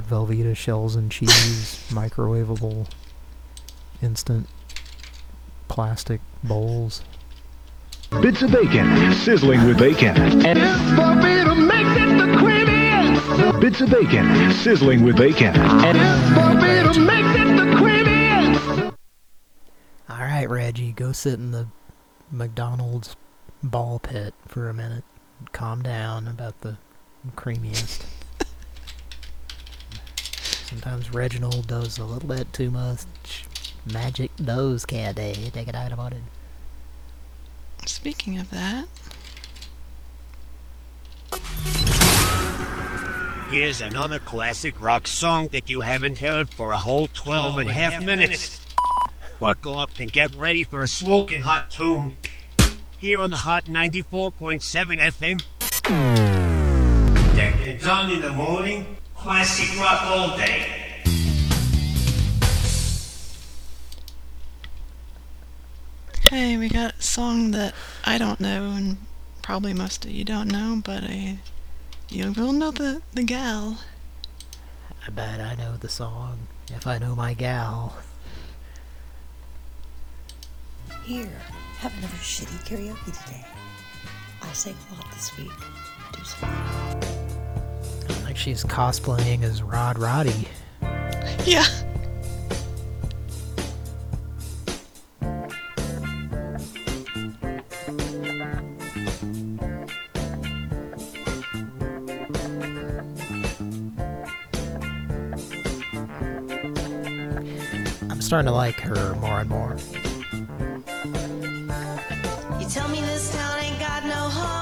Velveeta shells and cheese, microwavable, instant plastic bowls. Bits of bacon, sizzling with bacon. And Bits of bacon, sizzling with bacon. And Velveeta makes it the creamiest. Alright, Reggie, go sit in the McDonald's ball pit for a minute. Calm down about the creamiest. Sometimes Reginald does a little bit too much magic nose candy. Take it out about it. Speaking of that, Here's another classic rock song that you haven't heard for a whole 12 and a half minutes. Buckle up and get ready for a smoking hot tune. Here on the Hot 94.7 FM. Decked done in the morning, classic rock all day. hey, we got a song that I don't know, and probably most of you don't know, but I, you will know the the gal. I bet I know the song if I know my gal. Here, have another shitty karaoke today. I sang a lot this week. Do something. Like she's cosplaying as Rod Roddy. Yeah. Starting to like her more and more. You tell me this town ain't got no heart.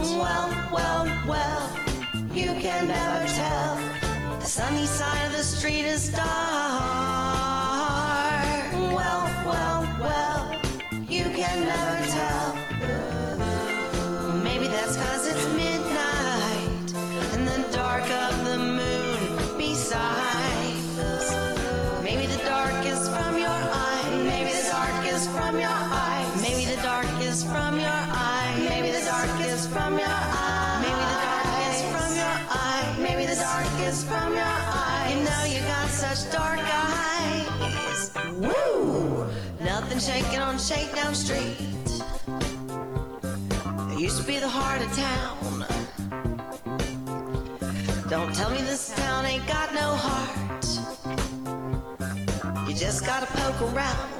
Well, well, well, you can never tell. The sunny side of the street is dark. Nothing shaking on Shakedown Street. It used to be the heart of town. Don't tell me this town ain't got no heart. You just gotta poke around.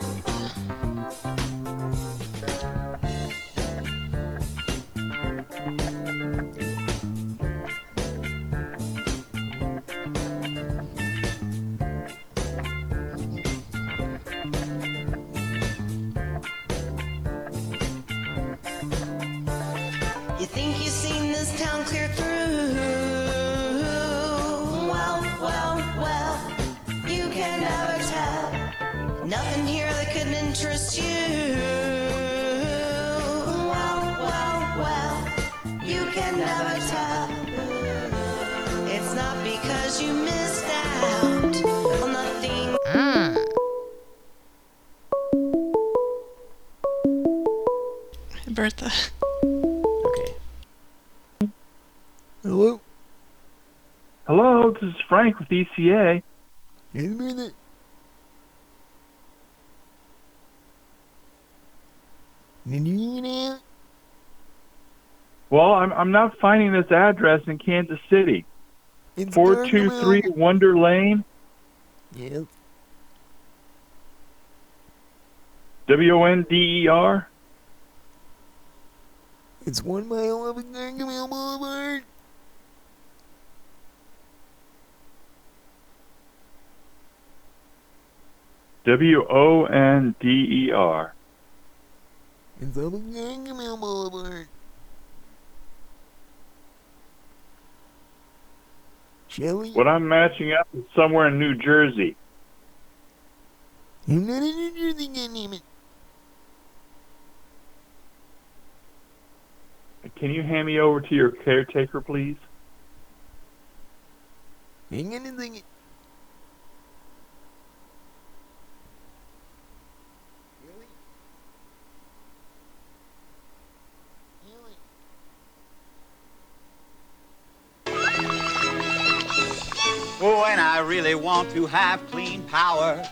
Bertha. Okay. Hello? Hello, this is Frank with ECA. Wait a minute. Well, I'm I'm not finding this address in Kansas City. Four two three Wonder Lane, Yep. W O N D E R. It's one mile up in Gargamel Boulevard. W O N D E R. It's up in Gargamel Boulevard. Shall we? What I'm matching up is somewhere in New Jersey. I'm not in New Jersey, goddammit. Can you hand me over to your caretaker, please? Hang on a second. When I really want to have clean power,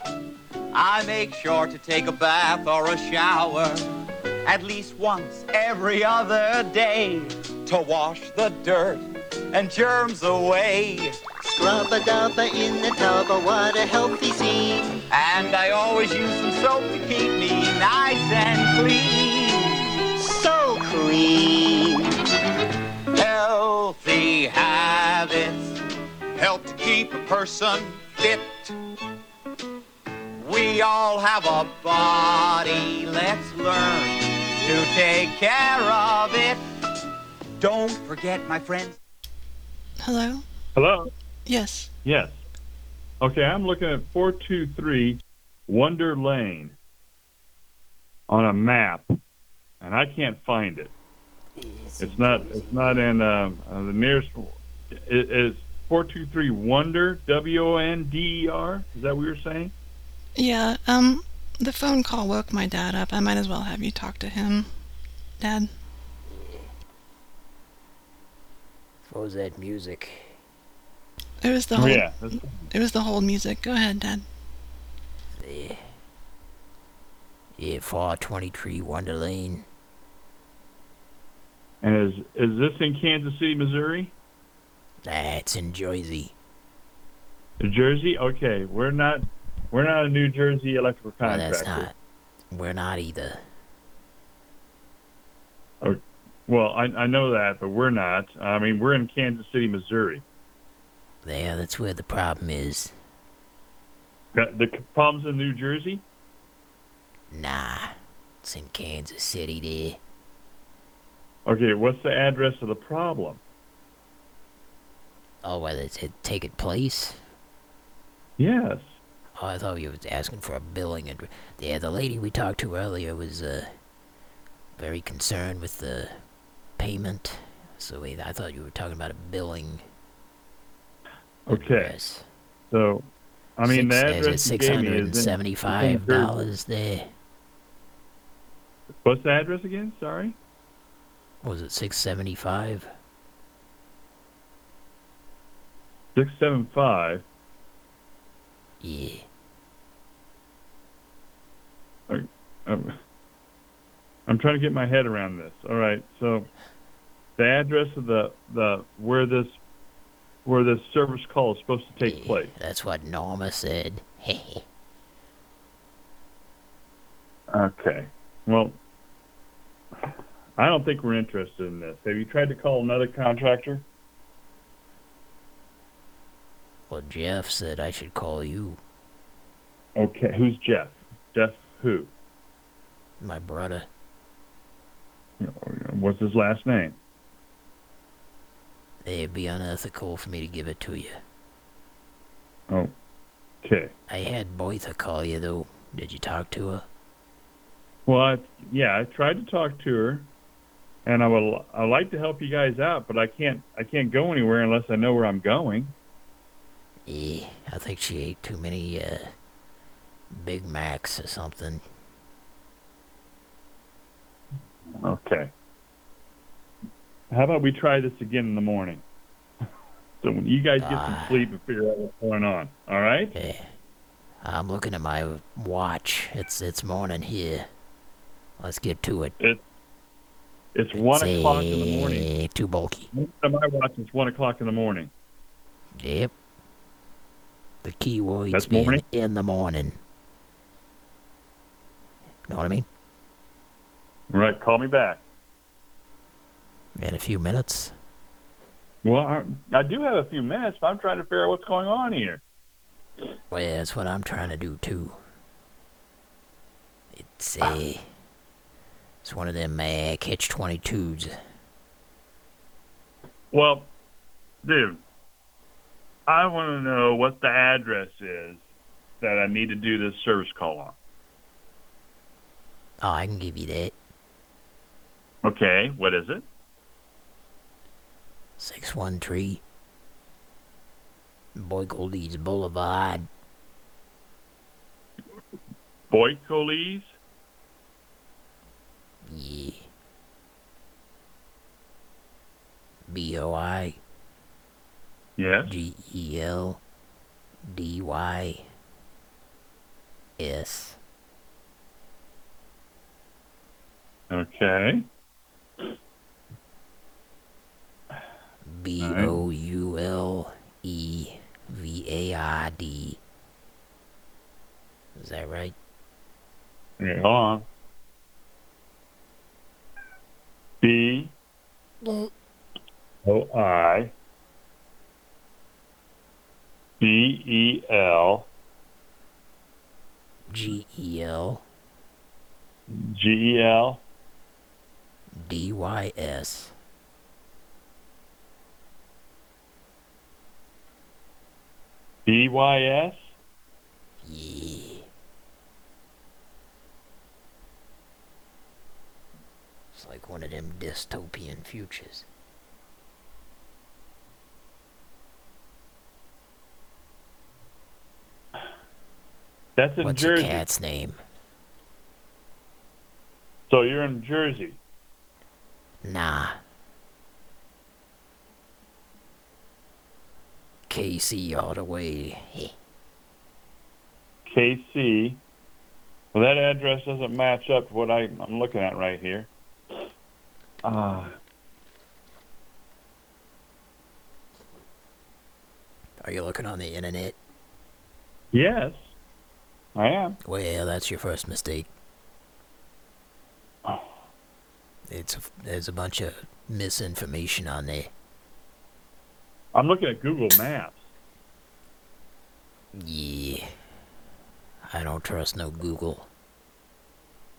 I make sure to take a bath or a shower at least once every other day to wash the dirt and germs away. Scrub a dubba in the tub, oh, what a healthy scene. And I always use some soap to keep me nice and clean. So clean. Healthy habits help to keep a person fit. We all have a body, let's learn to take care of it. Don't forget, my friends. Hello? Hello. Yes. Yes. Okay, I'm looking at 423 Wonder Lane on a map, and I can't find it. It's not. It's not in uh, uh, the nearest. It is 423 Wonder W O N D E R. Is that what you're saying? Yeah, um, the phone call woke my dad up. I might as well have you talk to him. Dad? What was that music? It was the Oh, whole. yeah, It was the whole music. Go ahead, Dad. Yeah. Yeah, 423 Wonder Lane. And is is this in Kansas City, Missouri? That's in Jersey. Jersey? Okay, we're not. We're not a New Jersey electrical contractor. that's not. We're not either. Oh, well, I I know that, but we're not. I mean, we're in Kansas City, Missouri. There, that's where the problem is. The, the problems in New Jersey? Nah. It's in Kansas City there. Okay, what's the address of the problem? Oh, whether it's it taking place? Yes. Oh, I thought you was asking for a billing address. Yeah, the lady we talked to earlier was uh, very concerned with the payment. So we, I thought you were talking about a billing. Okay. So, I mean, the Six- address you gave me is and seventy-five is in Jersey. dollars there. What's the address again? Sorry. Was it six seventy-five? Six seven five. Yeah. I'm, I'm trying to get my head around this. All right, so the address of the the where this where this service call is supposed to take place. That's what Norma said. Hey. okay. Well, I don't think we're interested in this. Have you tried to call another contractor? well, Jeff said I should call you, Okay. Who's Jeff? Jeff who? My brother. What's his last name? It'd be unethical for me to give it to you. Oh. Okay. I had Boitha call you though. Did you talk to her? Well, I, yeah, I tried to talk to her, and I will. I like to help you guys out, but I can't. I can't go anywhere unless I know where I'm going. Yeah, I think she ate too many uh, Big Macs or something. Okay. How about we try this again in the morning? So when you guys get some sleep and figure out what's going on. All right? Yeah. I'm looking at my watch. It's it's morning here. Let's get to it. It's it's one It's, o'clock in the morning. eh, Too bulky. On my watch, it's one o'clock in the morning. Yep. The key words That's being morning? in the morning. Know what I mean? All right, call me back. In a few minutes. Well, I, I do have a few minutes, but I'm trying to figure out what's going on here. Well, that's what I'm trying to do too. It's a, it's one of them uh, catch twenty twos. Well, dude, I want to know what the address is that I need to do this service call on. Oh, I can give you that. Okay, what is it? Six one three. Boycolese Boulevard. Boycolese? Yeah. B O I Yes. G E L D Y S. Okay. B O U L E V A I D. Is that right? Yeah, hold on. B O I B E L G E L G E L D Y S. B Y S? Yeah. It's like one of them dystopian futures. That's in What's Jersey. your cat's name? So you're in Jersey. Nah. KC all the way. KC. Well, that address doesn't match up to what I, I'm looking at right here. Uh, Are you looking on the internet? yes, I am. Well, that's your first mistake. Oh. It's a, there's a bunch of misinformation on there. I'm looking at Google Maps. Yeah. I don't trust no Google.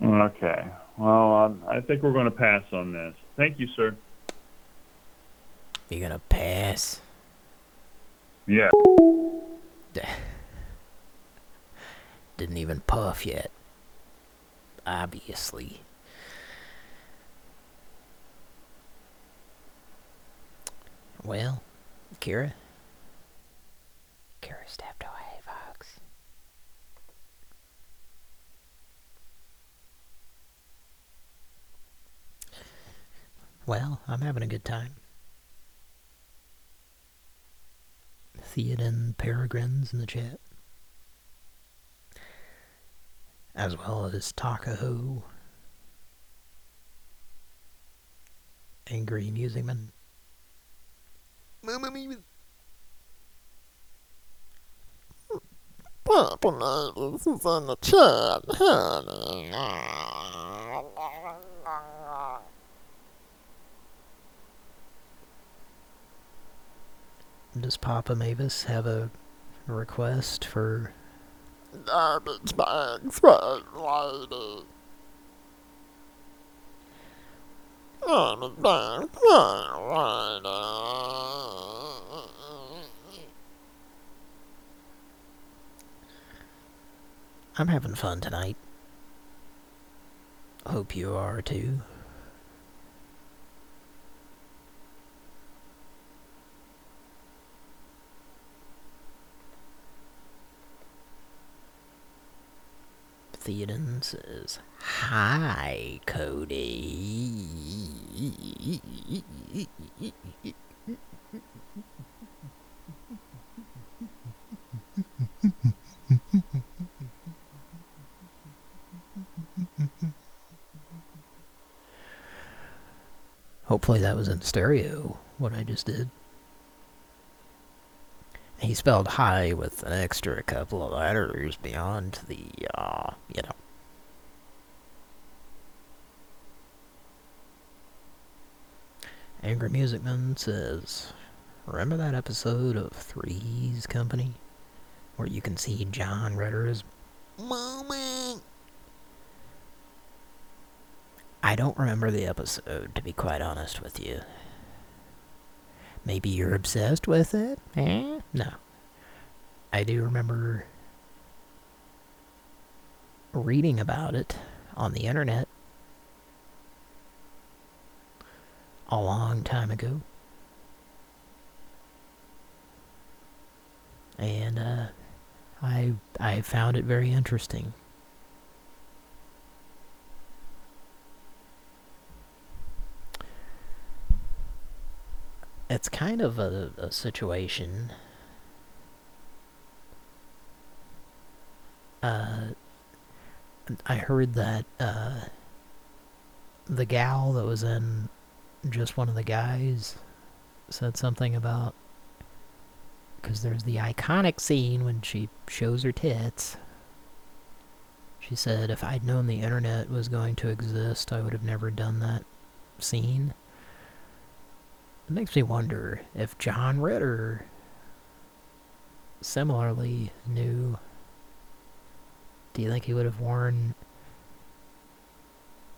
Okay. Well, um, I think we're going to pass on this. Thank you, sir. You gonna pass? Yeah. Didn't even puff yet. Obviously. Well, Kira? Kira stepped away, folks. Well, I'm having a good time. Theoden Peregrines in the chat. As well as Takaho. Angry Musicman. Mamma mia. Popularis is in the chat, honey. Does Papa Mavis have a request for Garbage bags, right, lady. Garbage bags, right, lady. I'm having fun tonight. Hope you are too. Theoden says, Hi, Cody. Hopefully that was in stereo, what I just did. He spelled high with an extra couple of letters beyond the, uh, you know. Angry Music Man says, Remember that episode of Three's Company? Where you can see John Ritter's moment? I don't remember the episode, to be quite honest with you. Maybe you're obsessed with it? Eh? No. I do remember reading about it on the internet a long time ago. And uh, I I found it very interesting. It's kind of a, a situation uh, I heard that uh, the gal that was in just one of the guys said something about because there's the iconic scene when she shows her tits. She said, if I'd known the internet was going to exist, I would have never done that scene. It makes me wonder if John Ritter similarly knew. Do you think he would have worn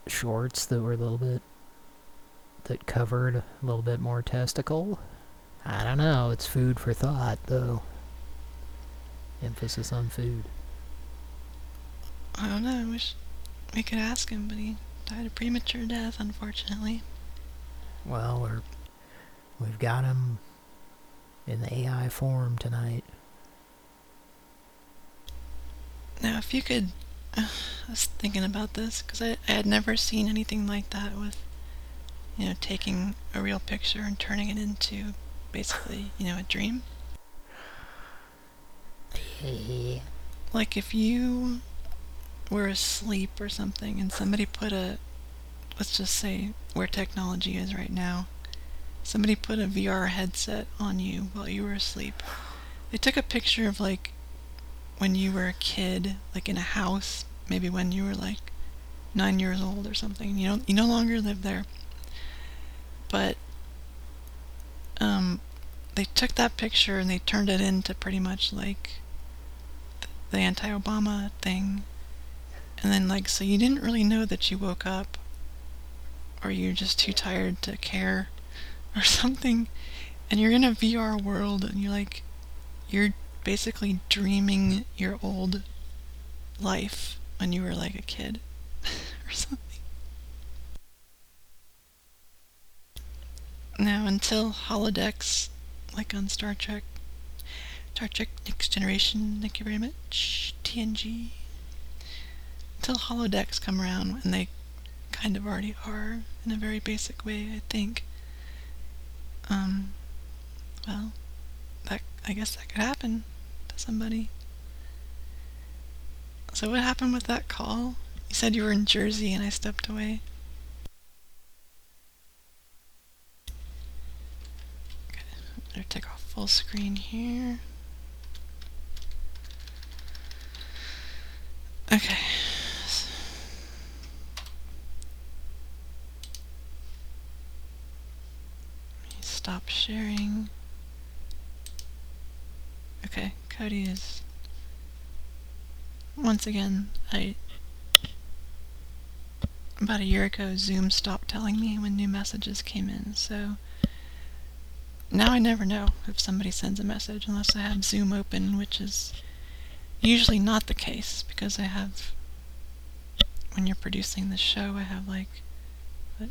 shorts that were a little bit that covered a little bit more testicle? I don't know. It's food for thought, though. Emphasis on food. I don't know. I wish we could ask him, but he died a premature death, unfortunately. Well, we're we've got him in the AI form tonight. Now, if you could, uh, I was thinking about this because I, I had never seen anything like that with, you know, taking a real picture and turning it into basically, you know, a dream. like if you were asleep or something and somebody put a, let's just say where technology is right now, somebody put a VR headset on you while you were asleep. They took a picture of like when you were a kid, like in a house, maybe when you were like nine years old or something. You don't, you no longer live there. But um, they took that picture and they turned it into pretty much like the anti-Obama thing. And then like so you didn't really know that you woke up or you're just too tired to care or something and you're in a VR world and you're like you're basically dreaming your old life when you were like a kid or something. Now, until holodecks, like on Star Trek, Star Trek Next Generation, thank you very much, TNG. Until holodecks come around, and they kind of already are in a very basic way, I think. Um, well, that I guess that could happen to somebody. So what happened with that call? You said you were in Jersey and I stepped away. Okay, better take off full screen here. Okay. Let me stop sharing. Okay, Cody is once again, I about a year ago Zoom stopped telling me when new messages came in, so now I never know if somebody sends a message unless I have Zoom open, which is usually not the case because I have, when you're producing the show, I have like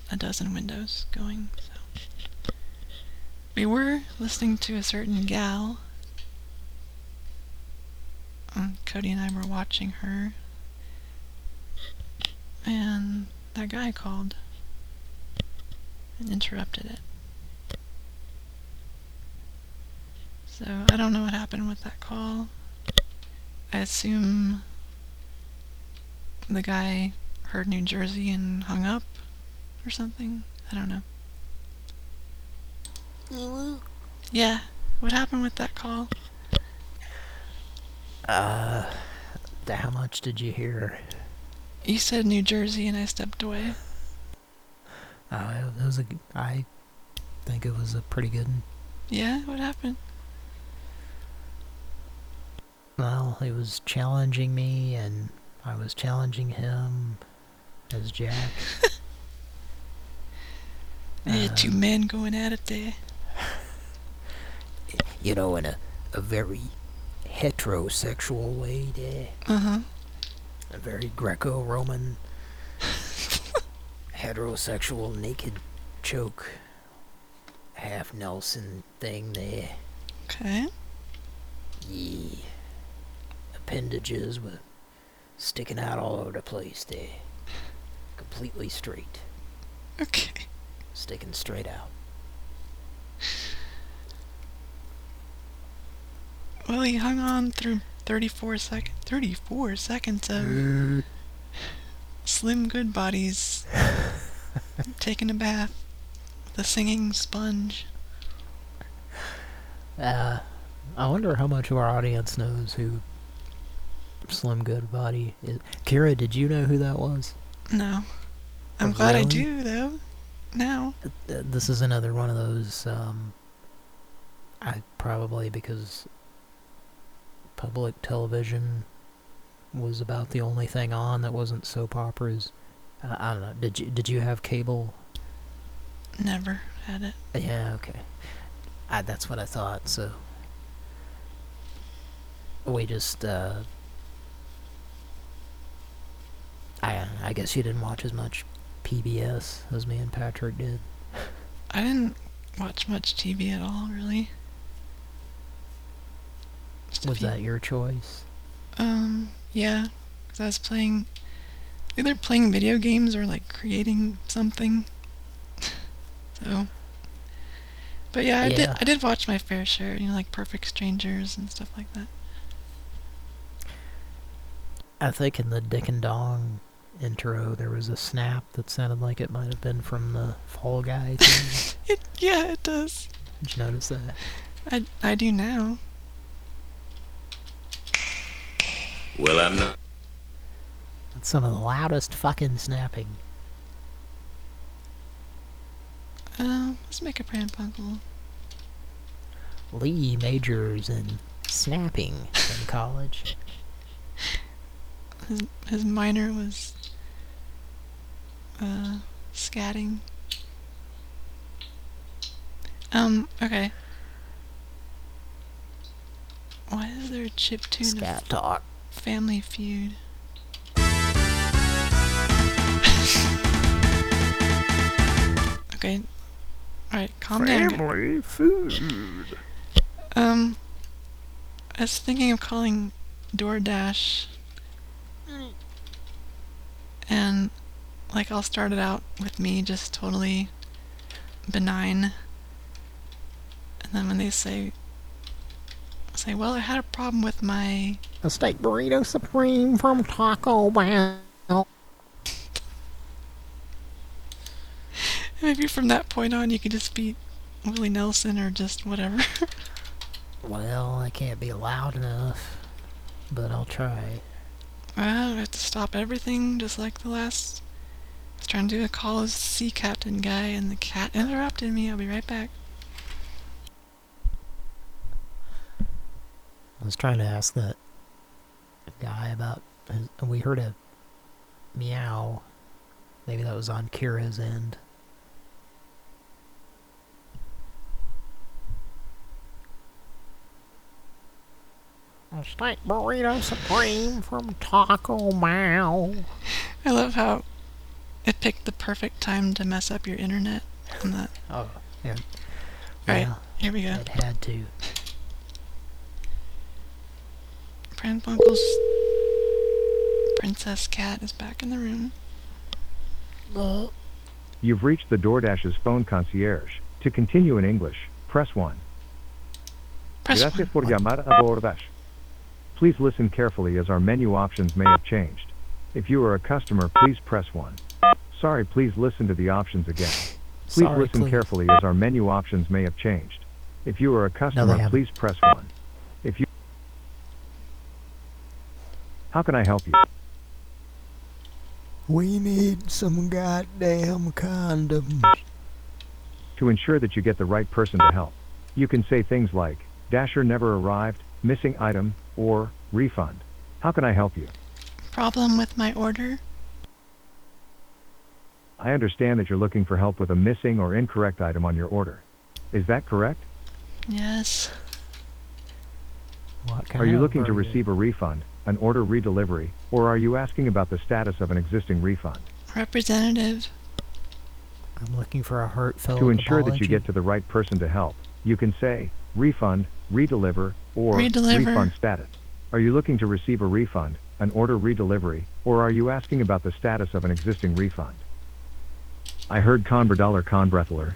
a, dozen windows going. So we were listening to a certain gal. Um, Cody and I were watching her, and that guy called and interrupted it. So I don't know what happened with that call. I assume the guy heard New Jersey and hung up or something. I don't know. Yeah. What happened with that call? Uh, th- how much did you hear? You said New Jersey and I stepped away. Uh, it was a, g- I think it was a pretty good one. Yeah? What happened? Well, he was challenging me, and I was challenging him as Jack. Yeah, two Um, men going at it there. You know, in a, a very heterosexual way there. Uh-huh. A very Greco-Roman heterosexual naked choke half Nelson thing there. Okay. Yeah. Appendages were sticking out all over the place there. Completely straight. Okay. Sticking straight out. Well, he hung on through 34 seconds. 34 seconds of Slim Goodbody's taking a bath with a singing sponge. Uh, I wonder how much of our audience knows who Slim Goodbody is. Kira, did you know who that was? No. I'm glad I do, though. Now. This is another one of those, um, I probably because public television was about the only thing on that wasn't soap operas. Uh, I don't know. Did you did you have cable? Never had it. Yeah, okay. I, that's what I thought, so... We just, uh... I, I guess you didn't watch as much PBS as me and Patrick did. I didn't watch much TV at all, really. Was that your choice? Um, yeah. Cause I was playing... Either playing video games or, like, creating something. so... But yeah, I did. I did watch my fair share. You know, like Perfect Strangers and stuff like that. I think in the Dick and Dong intro there was a snap that sounded like it might have been from the Fall Guy thing. It yeah, it does. Did you notice that? I I do now. Well, I'm not. That's some of the loudest fucking snapping. Um, let's make a Pran Funkel. Lee majors in snapping in college. His his minor was uh scatting. Um, okay. Why is there a chip tune Scat talk. Family Feud? okay. Alright, calm down. Family food. Um, I was thinking of calling DoorDash, and like I'll start it out with me just totally benign, and then when they say, say, well, I had a problem with my A steak burrito supreme from Taco Bell. maybe from that point on you could just be Willie Nelson or just whatever. Well, I can't be loud enough, but I'll try. well, I have to stop everything just like the last. I was trying to do a call as sea captain guy, and the cat interrupted me. I'll be right back. I was trying to ask that guy about. His, we heard a meow. Maybe that was on Kira's end. A steak burrito supreme from Taco Bell. I love how it picked the perfect time to mess up your internet on that. Oh, yeah. Alright, Well, here we go. It had to. Pran Princess Cat is back in the room. You've reached the DoorDash's phone concierge. To continue in English, press 1. Press Gracias por llamar a DoorDash. Please listen carefully as our menu options may have changed. If you are a customer, please press 1. Sorry, please listen to the options again. Please Sorry, listen please. carefully as our menu options may have changed. If you are a customer, haven't. please press 1. If you How can I help you? We need some goddamn condoms. To ensure that you get the right person to help, you can say things like Dasher never arrived, missing item, or refund. How can I help you? Problem with my order? I understand that you're looking for help with a missing or incorrect item on your order. Is that correct? Yes. What kind Are you looking to receive a refund, an order redelivery, or are you asking about the status of an existing refund? Representative. I'm looking for a heartfelt to ensure that you get to the right person to help, you can say refund, redeliver, or Redeliver. refund status. Are you looking to receive a refund, an order redelivery, or are you asking about the status of an existing refund? I heard Conberdollar Conbretheler.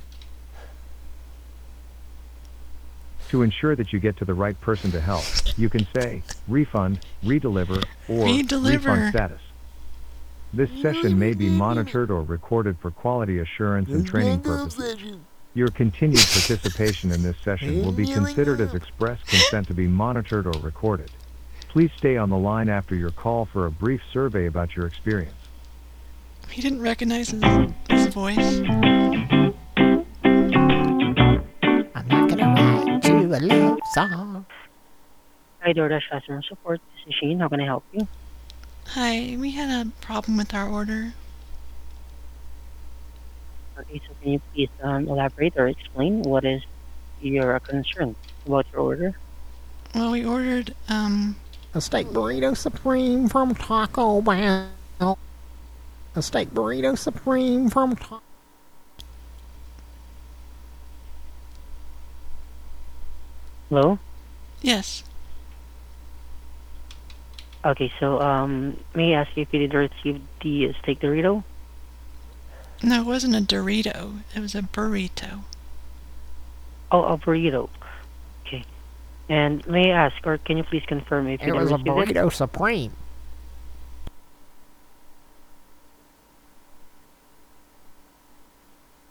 To ensure that you get to the right person to help, you can say refund, redeliver, or Redeliver. refund status. This session may be monitored or recorded for quality assurance and training purposes. Your continued participation in this session will be considered as express consent to be monitored or recorded. Please stay on the line after your call for a brief survey about your experience. He didn't recognize his, his voice. Write you a love song. Hi, DoorDash customer support. This is Sheen. How can I help you? Hi, we had a problem with our order. Okay, so can you please um, elaborate or explain what is your concern about your order? Well, we ordered, um, A steak burrito supreme from Taco Bell. A steak burrito supreme from Taco Hello? yes. Okay, so um, may I ask you if you did receive the steak Dorito? No, it wasn't a Dorito. It was a burrito. Oh, a burrito. Okay. And may I ask, or can you please confirm if you It did was a receive it? burrito supreme.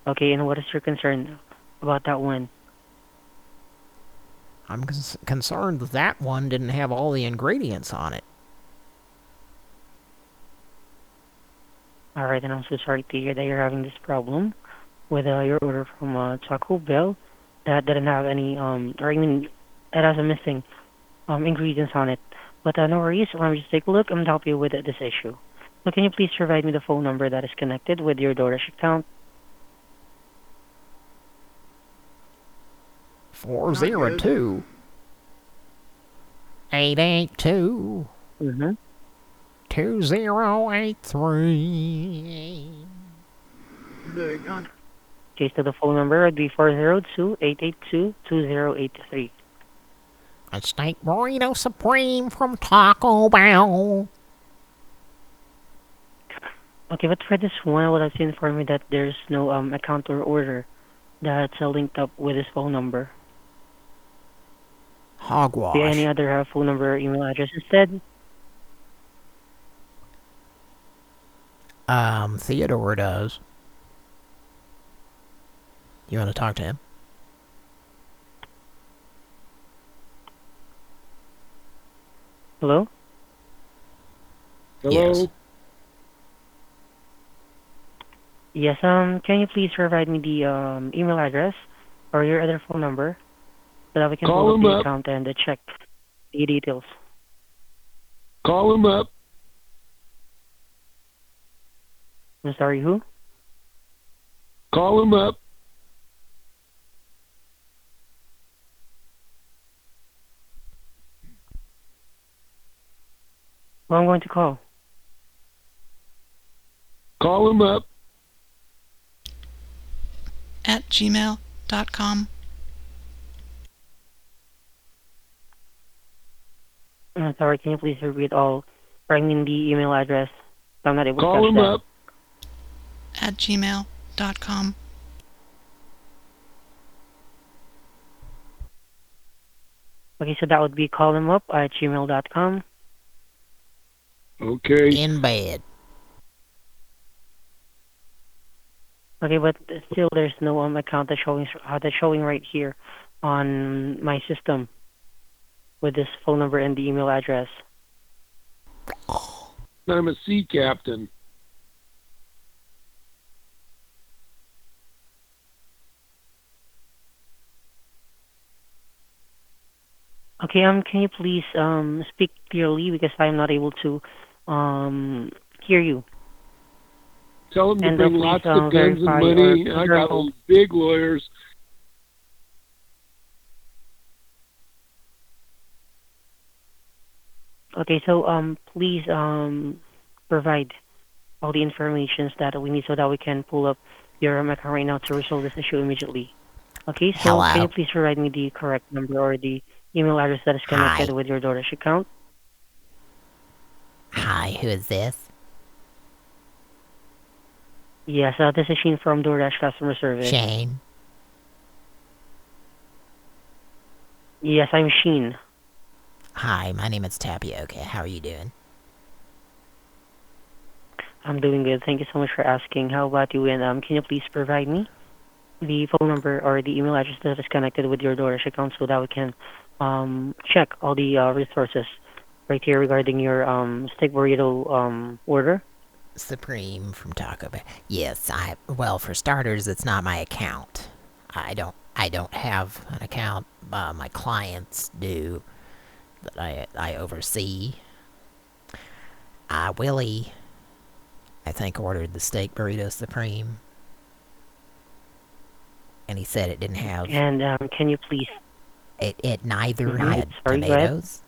Okay, and what is your concern about that one? I'm cons- concerned that that one didn't have all the ingredients on it. Alright, and I'm so sorry to hear that you're having this problem with uh, your order from uh, Taco Bell that didn't have any, um, or I mean, it has a missing um, ingredients on it. But uh, no worries, let me just take a look and help you with this issue. So can you please provide me the phone number that is connected with your DoorDash account? Four zero two. Eight eight two. Mm-hmm. Two zero eight three. Okay, so the phone number would be 402-882-2083. A steak burrito supreme from Taco Bell. Okay, but for this one, I would like to inform you that there's no um account or order that's uh, linked up with this phone number. Hogwash. Do you have any other uh, phone number or email address instead? Um, Theodore does. You want to talk to him? Hello? Yes. Yes, um, can you please provide me the um email address or your other phone number that we can Call pull up him the up. account and uh, check the details? Call him up. I'm sorry, who? Call him up. Well, I'm going to call. Call him up. At gmail.com. Uh, sorry, can you please repeat all, or I mean the email address? I'm not able Call to him catch that. up. At gmail.com. Okay, so that would be call them up at gmail.com. Okay. In bed. Okay, but still there's no um, account that's showing uh, that's showing right here on my system with this phone number and the email address. I'm a sea captain. Okay, um, can you please um speak clearly because I'm not able to um hear you. Tell him to And, bring please, lots uh, of guns and money. I got big lawyers. Okay, so um please um provide all the information that we need so that we can pull up your um, account right now to resolve this issue immediately. Okay, so Hello. can you please provide me the correct number or the email address that is connected Hi. with your DoorDash account? Hi, who is this? Yes, uh, this is Shane from DoorDash customer service. Shane. Yes, I'm Sheen. Hi, my name is Tapioca. How are you doing? I'm doing good. Thank you so much for asking. How about you? And um, can you please provide me the phone number or the email address that is connected with your DoorDash account so that we can um, check all the uh, resources right here regarding your um, steak burrito um, order? Supreme from Taco Bell. Yes, I well for starters, it's not my account. I don't I don't have an account. Uh, my clients do that I I oversee. I, Willie, I think ordered the steak burrito supreme, and he said it didn't have And um, can you please? it. It neither Mhm. had Sorry, tomatoes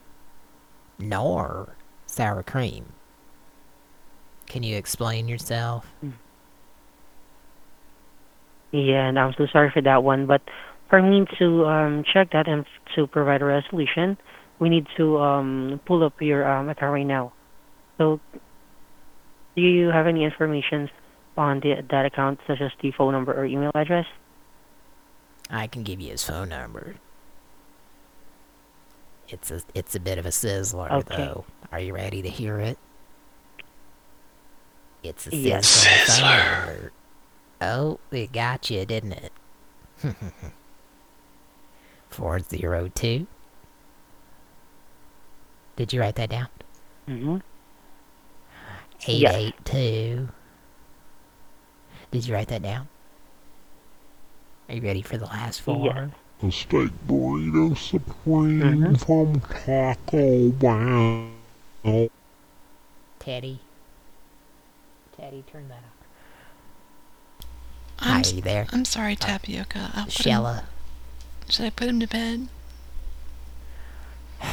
nor sour cream. Can you explain yourself? Yeah, and I'm so sorry for that one. But for me to um, check that and to provide a resolution, we need to um, pull up your um, account right now. So, do you have any information on the, that account, such as the phone number or email address? I can give you his phone number. It's a it's a bit of a sizzler Okay. though. Are you ready to hear it? It's a Yes. sizzler. phone number. Oh, it got you, didn't it? Four zero two. Did you write that down? Mm-hmm. Eight Yes. Did you write that down? Are you ready for the last four? Yes. A steak burrito supreme Mhm. from Taco Bell. Teddy. Teddy, turn that off. I'm, Hi, s- are you there? I'm sorry, Tapioca. I'll put him- Shella. Should I put him to bed?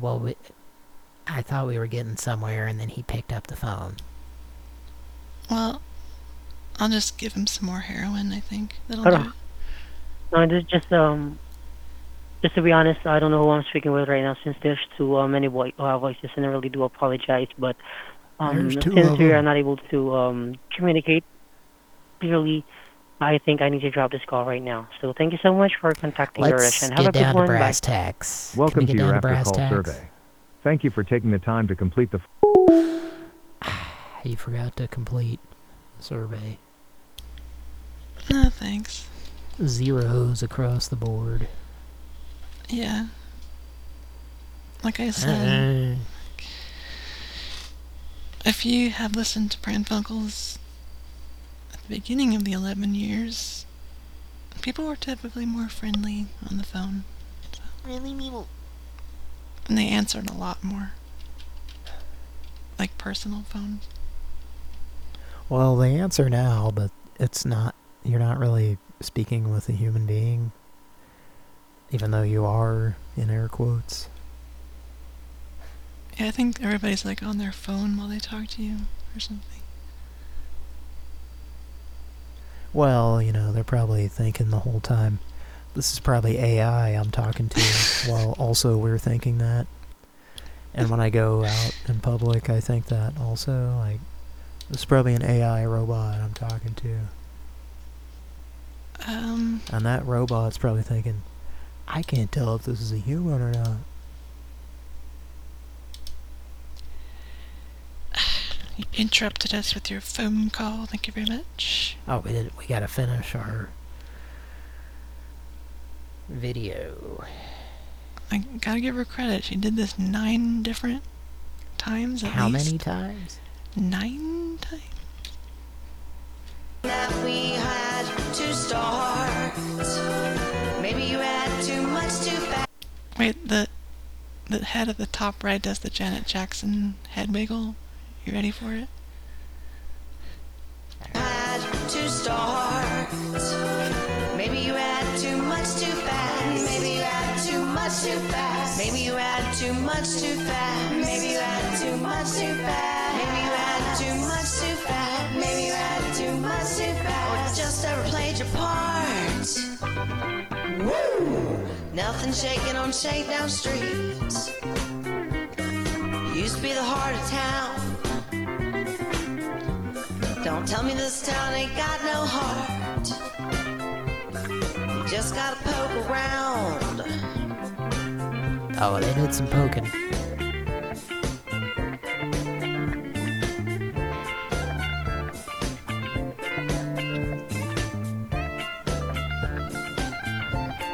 Well, we, I thought we were getting somewhere, and then he picked up the phone. Well, I'll just give him some more heroin, I think. That'll Hold do on. it. No, just just um, just to be honest, I don't know who I'm speaking with right now since there's too uh, many vo- uh, voices, and I really do apologize. But um, since we are not able to um communicate clearly, I think I need to drop this call right now. So thank you so much for contacting Let's DoorDash, and have get a good down to one. Bye. brass tacks. Can Welcome we to get your down after brass call tacks? survey. Thank you for taking the time to complete the You forgot to complete the survey. No, thanks. Zeros across the board. Yeah. Like I said, Uh, if you have listened to Pran Funkels at the beginning of the 11 years, people were typically more friendly on the phone. Really, people? And they answered a lot more. Like personal phones. Well, they answer now, but it's not. You're not really speaking with a human being, even though you are in air quotes. Yeah, I think everybody's like on their phone while they talk to you or something. Well, you know, they're probably thinking the whole time, this is probably AI I'm talking to, while also we're thinking that. And when I go out in public, I think that also, like, this is probably an AI robot I'm talking to. Um, And that robot's probably thinking, I can't tell if this is a human or not. you interrupted us with your phone call. Thank you very much. Oh, we did. We gotta finish our video. I gotta give her credit. She did this nine different times at How least. many times? Nine times. that we had to start. Maybe you had too much too fast. Wait, the the head at the top right does the Janet Jackson head wiggle. You ready for it? Too fast. Maybe you had too much too fast. Maybe you had too much too fast. Maybe you had too much too fast. Maybe you had too much too fast. Or just ever played your part. Woo! Nothing shaking on Shakedown Street. Used to be the heart of town. Don't tell me this town ain't got no heart. You just gotta poke around. Oh, they did some poking.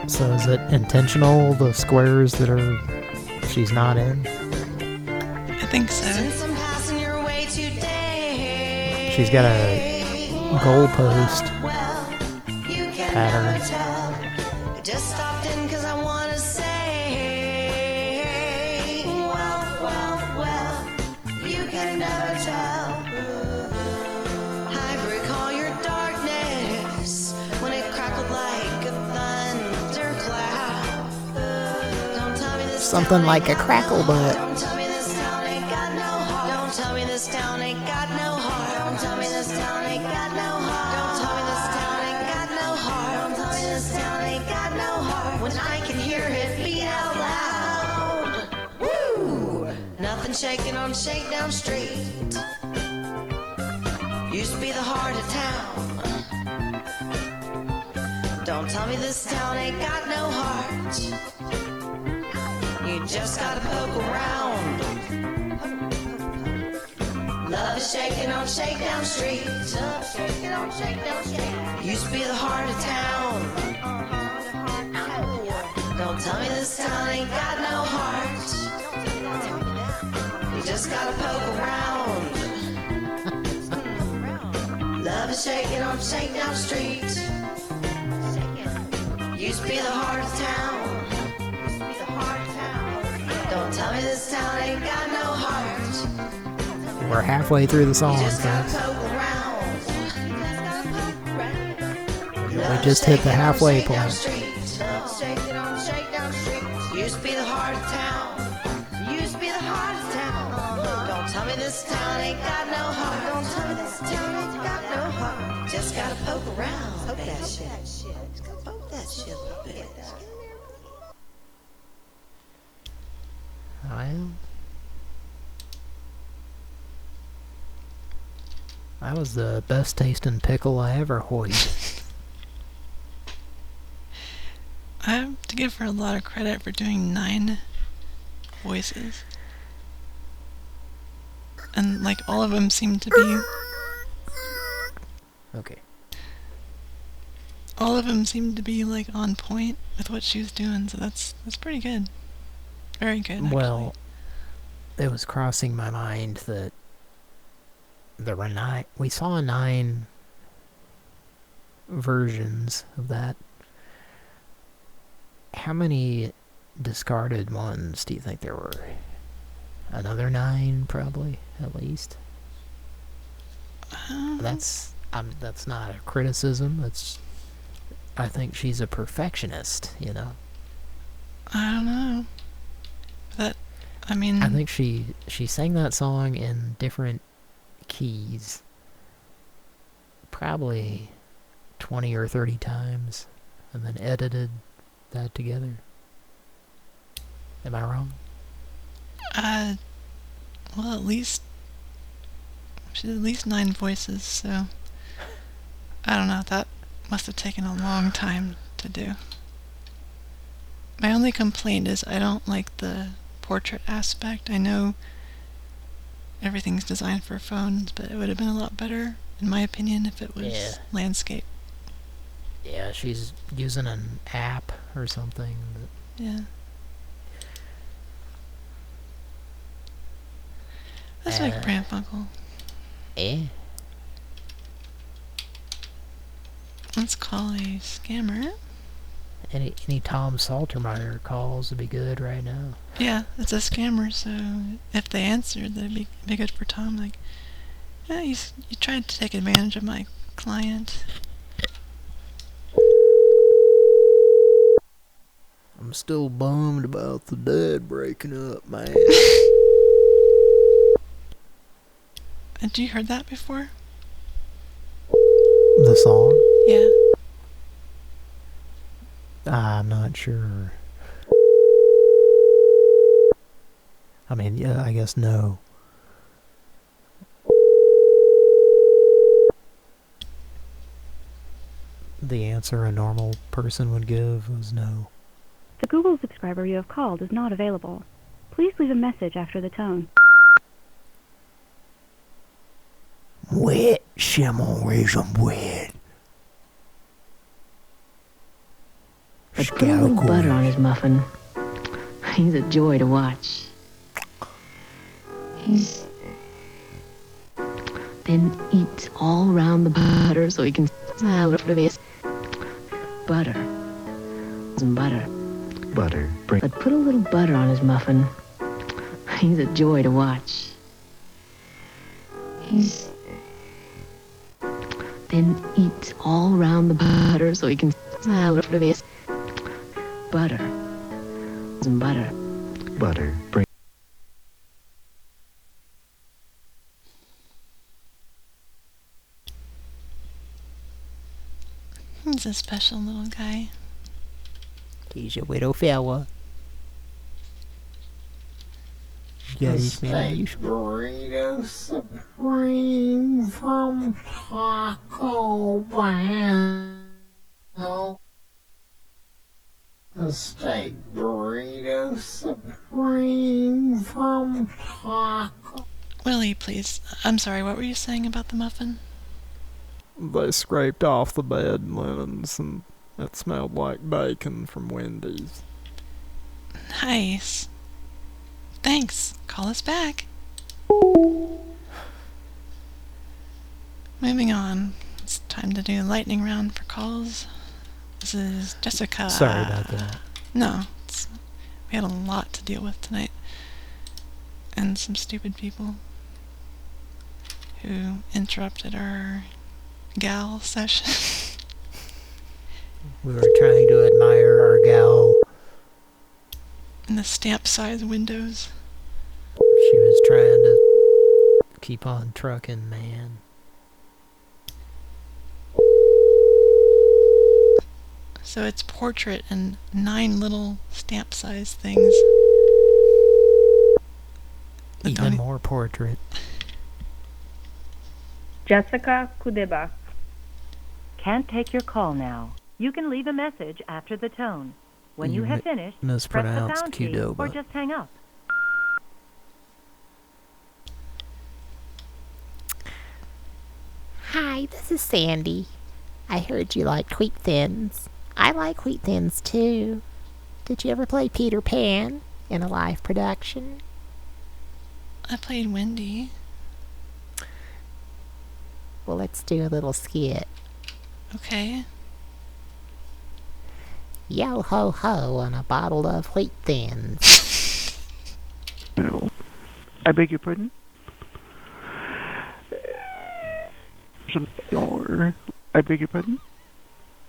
So is it intentional, the squares that are she's not in? I think so. Since I'm passing your way today, She's got a goalpost you can pattern. Beat out loud. Woo! Nothing shaking on Shakedown Street. Used to be the heart of town. Don't tell me this town ain't got no heart. Just gotta poke around. Love is shaking on Shakedown Street. Shaking on Shakedown Street. Used to be the heart of town. Don't tell me this town ain't got no heart. You just gotta poke around. Love is shaking on Shakedown Street. Used to be the heart of town. We're halfway through the song, You just gotta folks. We just hit the halfway point. Street. Shaking on Shakedown Street. Used to be the heart of town. Used to be the heart of town. Don't tell me this town ain't got no heart. Don't tell me this town ain't got no heart. Just gotta poke around. Poke that shit. Poke that shit a bit. Well, that was the best tasting pickle I ever hoisted. I have to give her a lot of credit for doing nine voices. And like all of them seem to be Okay. all of them seem to be like on point with what she was doing, so that's that's pretty good. Very good. actually. Well, it was crossing my mind that there were nine. We saw nine versions of that. How many discarded ones do you think there were? Another nine, probably, at least. That's um, that's not a criticism. That's I think she's a perfectionist, you know. I don't know. That I mean, I think she she sang that song in different keys. Probably 20 or 30 times and then edited that together. Am I wrong? uh, well, at least she at least nine voices, so I don't know. That must have taken a long time to do. My only complaint is I don't like the portrait aspect. I know everything's designed for phones, but it would have been a lot better, in my opinion, if it was Yeah. landscape. Yeah, she's using an app or something. that- Yeah. Let's make Uh, Brandbuckle. Eh? Let's call a scammer. Any any Tom Saltermeyer calls would be good right now. Yeah, it's a scammer, so if they answered, that'd be, be good for Tom. Like, yeah, you, s- you tried to take advantage of my client. I'm still bummed about the dad breaking up, man. Had you heard that before? The song? Yeah. I'm not sure. I mean, yeah, I guess no. The answer a normal person would give was no. The Google subscriber you have called is not available. Please leave a message after the tone. Wet, Shimon raisin bread. But put a little butter on his muffin. He's a joy to watch. He's then eats all around the butter so he can smile his butter. Some butter. Butter. Bring. But put a little butter on his muffin. He's a joy to watch. He's then eats all around the butter so he can smile of his butter. Some butter. Butter. Bring. He's a special little guy. He's a widow fella. Yeah, he's nice. burrito supreme from Taco Bell. The steak burrito supreme from Taco. Willie, please. I'm sorry, what were you saying about the muffin? They scraped off the bed linens and it smelled like bacon from Wendy's. Nice. Thanks. Call us back. Moving on. It's time to do a lightning round for calls. This is Jessica. Sorry about that. No, it's, we had a lot to deal with tonight. And some stupid people who interrupted our gal session. We were trying to admire our gal. in the stamp size windows. She was trying to keep on trucking, man. So it's portrait and nine little stamp size things. That Even more portrait. Jessica Kudeba. Can't take your call now. You can leave a message after the tone. When you You have mi- finished, press the mispronounced pound key or just hang up. Hi, this is Sandy. I heard you like Wheat Thins. I like Wheat Thins too. Did you ever play Peter Pan in a live production? I played Wendy. Well, let's do a little skit. Okay. Yo ho ho on a bottle of Wheat Thins. No. I beg your pardon? Some or I beg your pardon?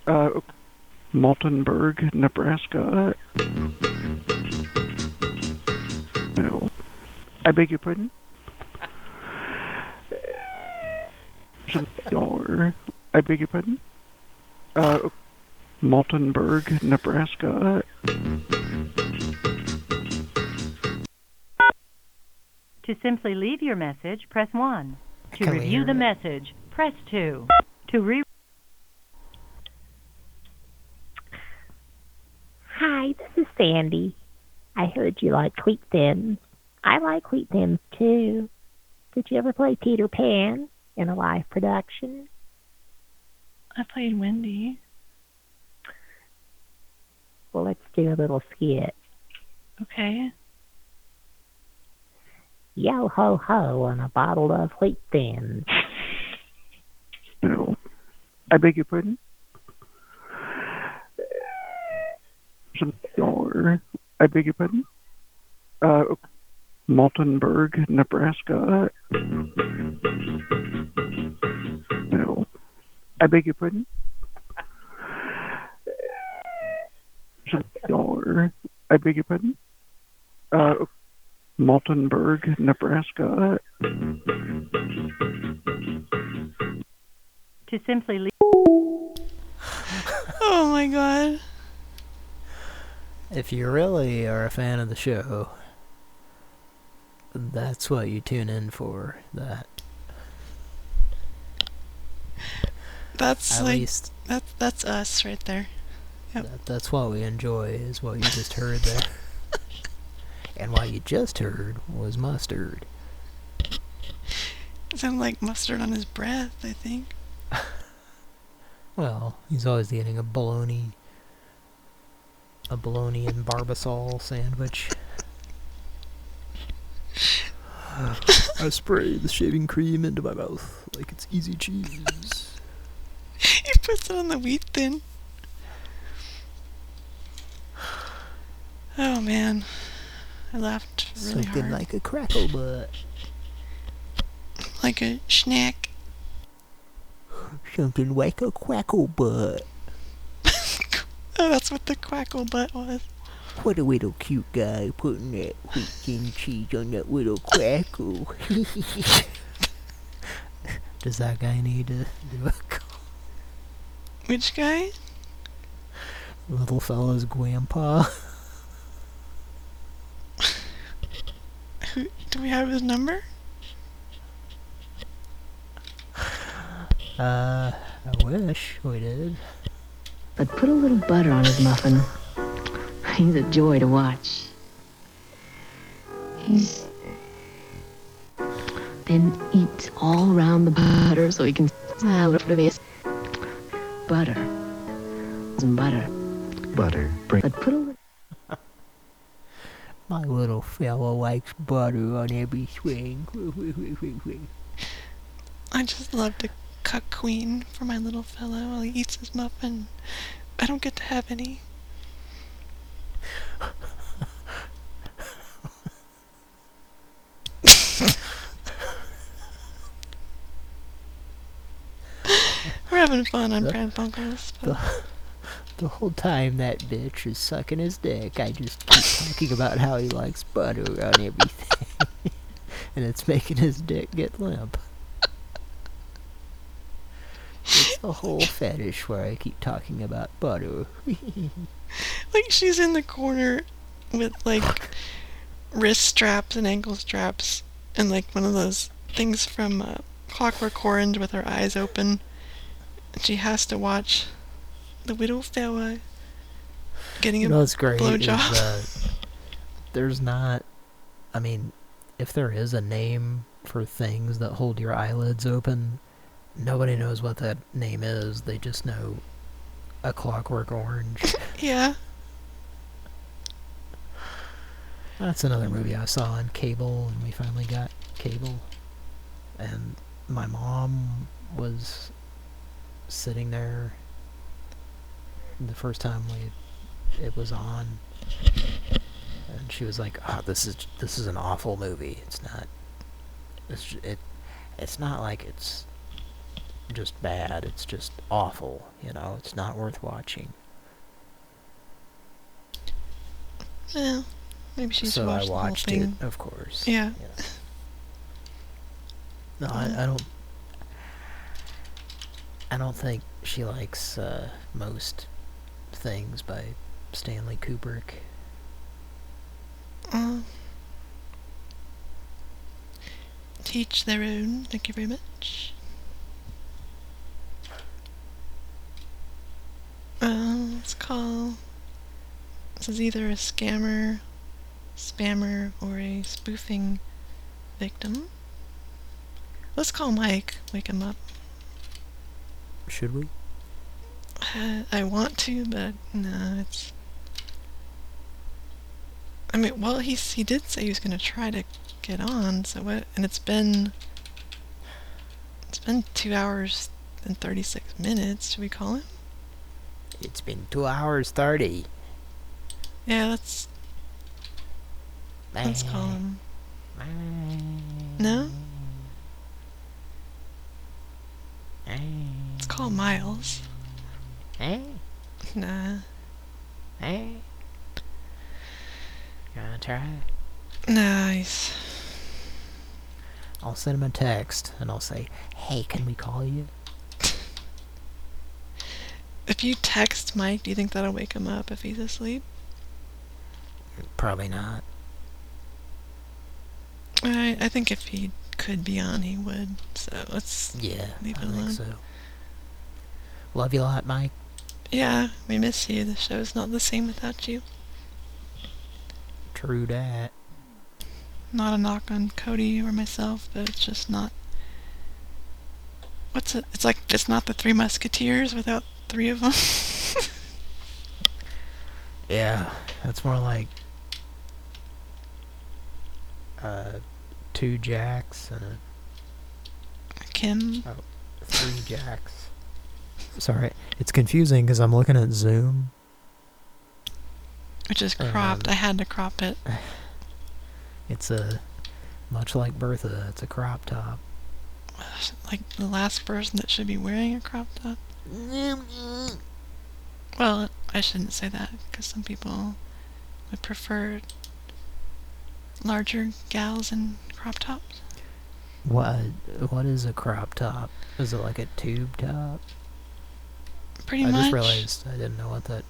Uh, Maltonburg, Nebraska. No. I beg your pardon? Or, I beg your pardon? Uh, Maltonburg, Nebraska. To simply leave your message, press 1. To Can review hear the message, press 2. To re Hi, this is Sandy. I heard you like Wheat Thins. I like Wheat Thins too. Did you ever play Peter Pan in a live production? I played Wendy. Well, let's do a little skit. Okay. Yo ho ho on a bottle of Wheat Thins. No. I beg your pardon? Or, I beg your pardon? Uh, Maltonburg, Nebraska. No. I beg your pardon? Or, I beg your pardon? Uh, Maltonburg, Nebraska. to simply leave Oh my god. If you really are a fan of the show, that's what you tune in for. That That's At like least- that's that's us right there. Yep. that, that's what we enjoy is what you just heard there. and what you just heard was mustard. It sounded like mustard on his breath, I think. Well, he's always eating a bologna, a bologna and barbasol sandwich. I spray the shaving cream into my mouth like it's easy cheese. he puts it on the wheat thin. Oh man. I laughed really Something hard. like a crackle butt. like a snack. Something like a crackle butt. That's what the quackle butt was. What a little cute guy putting that wheat thin cheese on that little crackle. Does that guy need to do a call? Which guy? little fella's grandpa? Who, do we have his number? Uh, I wish we did. But put a little butter on his muffin. He's a joy to watch. He's then eats all around the butter so he can smile over this butter. Some butter. Butter. Bring. But put a little My little fella likes butter on everything. I just love to cuckquean for my little fellow while he eats his muffin. I don't get to have any. We're having fun on The- Pran the, the whole time that bitch is sucking his dick, I just keep talking about how he likes butter on everything. and it's making his dick get limp. The whole fetish where I keep talking about butter. Like she's in the corner with like wrist straps and ankle straps and like one of those things from uh, Clockwork Orange with her eyes open. She has to watch the widow fella getting You a know what's great is blowjob. that there's not, I mean, if there is a name for things that hold your eyelids open, nobody knows what that name is. They just know a Clockwork Orange. yeah. That's another movie I saw on cable, and we finally got cable. And my mom was sitting there the first time we it was on, and she was like, "Oh, this is this is an awful movie. It's not. It's it. It's not like it's just bad. It's just awful. You know, it's not worth watching." Yeah. Maybe she's so I watched the whole thing. it, of course. Yeah. No, I, I don't. I don't think she likes uh, most things by Stanley Kubrick. Uh, teach their own. Thank you very much. Uh, let's call. This is either a scammer, spammer, or a spoofing victim. Let's call Mike. Wake him up. Should we? Uh, I want to, but no, it's. I mean, well, he's he did say he was gonna try to get on. So what? And it's been. It's been two hours and thirty six minutes. Should we call him? It's been two hours thirty. Yeah, let's. Let's call him. No. Let's call Miles. Hey, Nah. hey. You wanna try? Nice. I'll send him a text and I'll say, "Hey, can we call you?" If you text Mike, do you think that'll wake him up if he's asleep? Probably not. I I think if he could be on, he would. So let's Yeah, leave I it alone. think so. Love you a lot, Mike. Yeah, we miss you. The show's not the same without you. True that. Not a knock on Cody or myself, but it's just not. What's it? It's like it's not the Three Musketeers without three of them. Yeah, that's more like uh, two jacks and a Kim. oh, three jacks. Sorry, it's confusing because I'm looking at Zoom. Which is Um, cropped. I had to crop it. It's a much like Bertha. It's a crop top. Like the last person that should be wearing a crop top. Well, I shouldn't say that because some people would prefer larger gals in crop tops. What? What is a crop top? Is it like a tube top? Pretty I much. I just realized I didn't know what that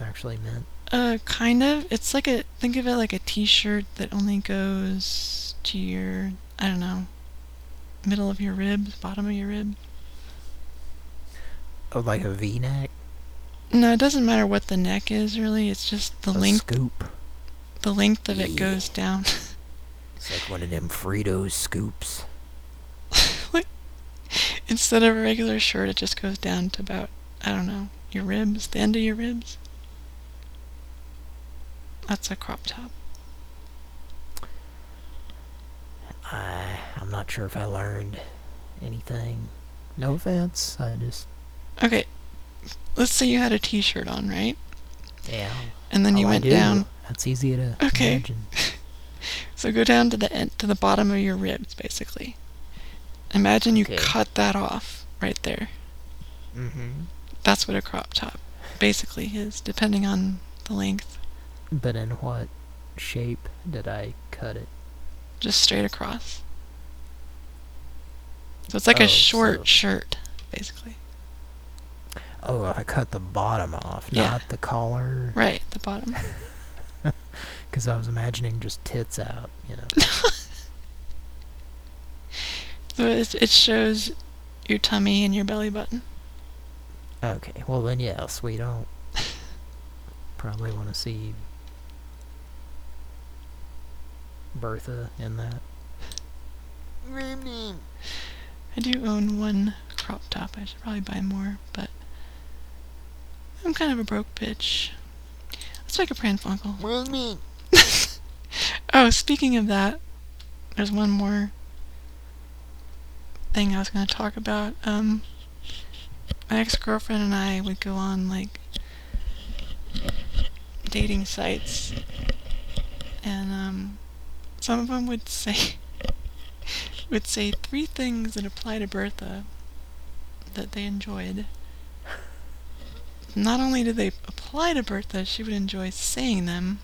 actually meant. Uh, kind of. It's like a think of it like a T-shirt that only goes to your I don't know, middle of your ribs, bottom of your rib. Like a V-neck? No, it doesn't matter what the neck is really. It's just the A length. scoop. The length of it goes down. It's like one of them Fritos scoops. Instead of a regular shirt, it just goes down to about I don't know your ribs, the end of your ribs. That's a crop top. I, I'm not sure if I learned anything. No offense. I just Okay, let's say you had a T-shirt on, right? yeah. And then you Oh, went do. down. That's easy to Okay. imagine. So go down to the end, to the bottom of your ribs, basically. Imagine you Okay. cut that off right there. Mm-hmm. That's what a crop top basically is, depending on the length. But in what shape did I cut it? Just straight across. So it's like Oh, a short so- shirt, basically. Oh, if I cut the bottom off, Yeah. not the collar. Right, the bottom. Because I was imagining just tits out, you know. So it, it shows your tummy and your belly button. okay, well then yes, we don't probably want to see Bertha in that. I do own one crop top. I should probably buy more, but I'm kind of a broke bitch. Let's make a prank phone call. oh, speaking of that, there's one more thing I was going to talk about. Um, my ex-girlfriend and I would go on like dating sites, and um, some of them would say would say three things that apply to Bertha that they enjoyed. Not only did they apply to Bertha, she would enjoy saying them.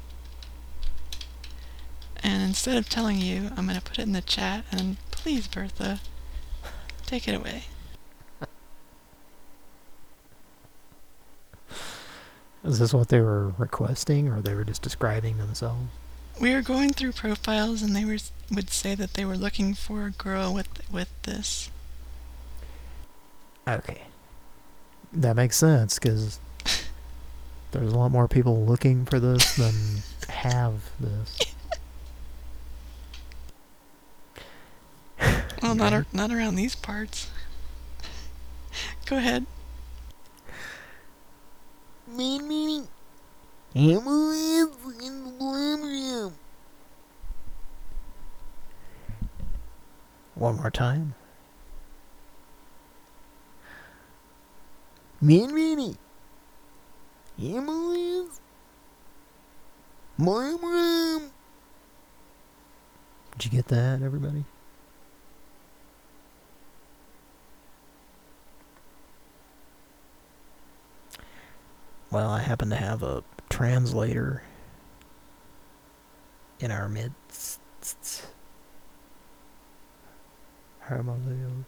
And instead of telling you, I'm going to put it in the chat. And please, Bertha, take it away. Is this what they were requesting, or they were just describing themselves? We were going through profiles, and they were would say that they were looking for a girl with with this. Okay. That makes sense, because there's a lot more people looking for this than have this. Well, not ar- not around these parts. Go ahead. Mean meaning. In the room. One more time. Meaning. Hammer is. My room. Did you get that, everybody? Well, I happen to have a translator in our midst. Hallelujah.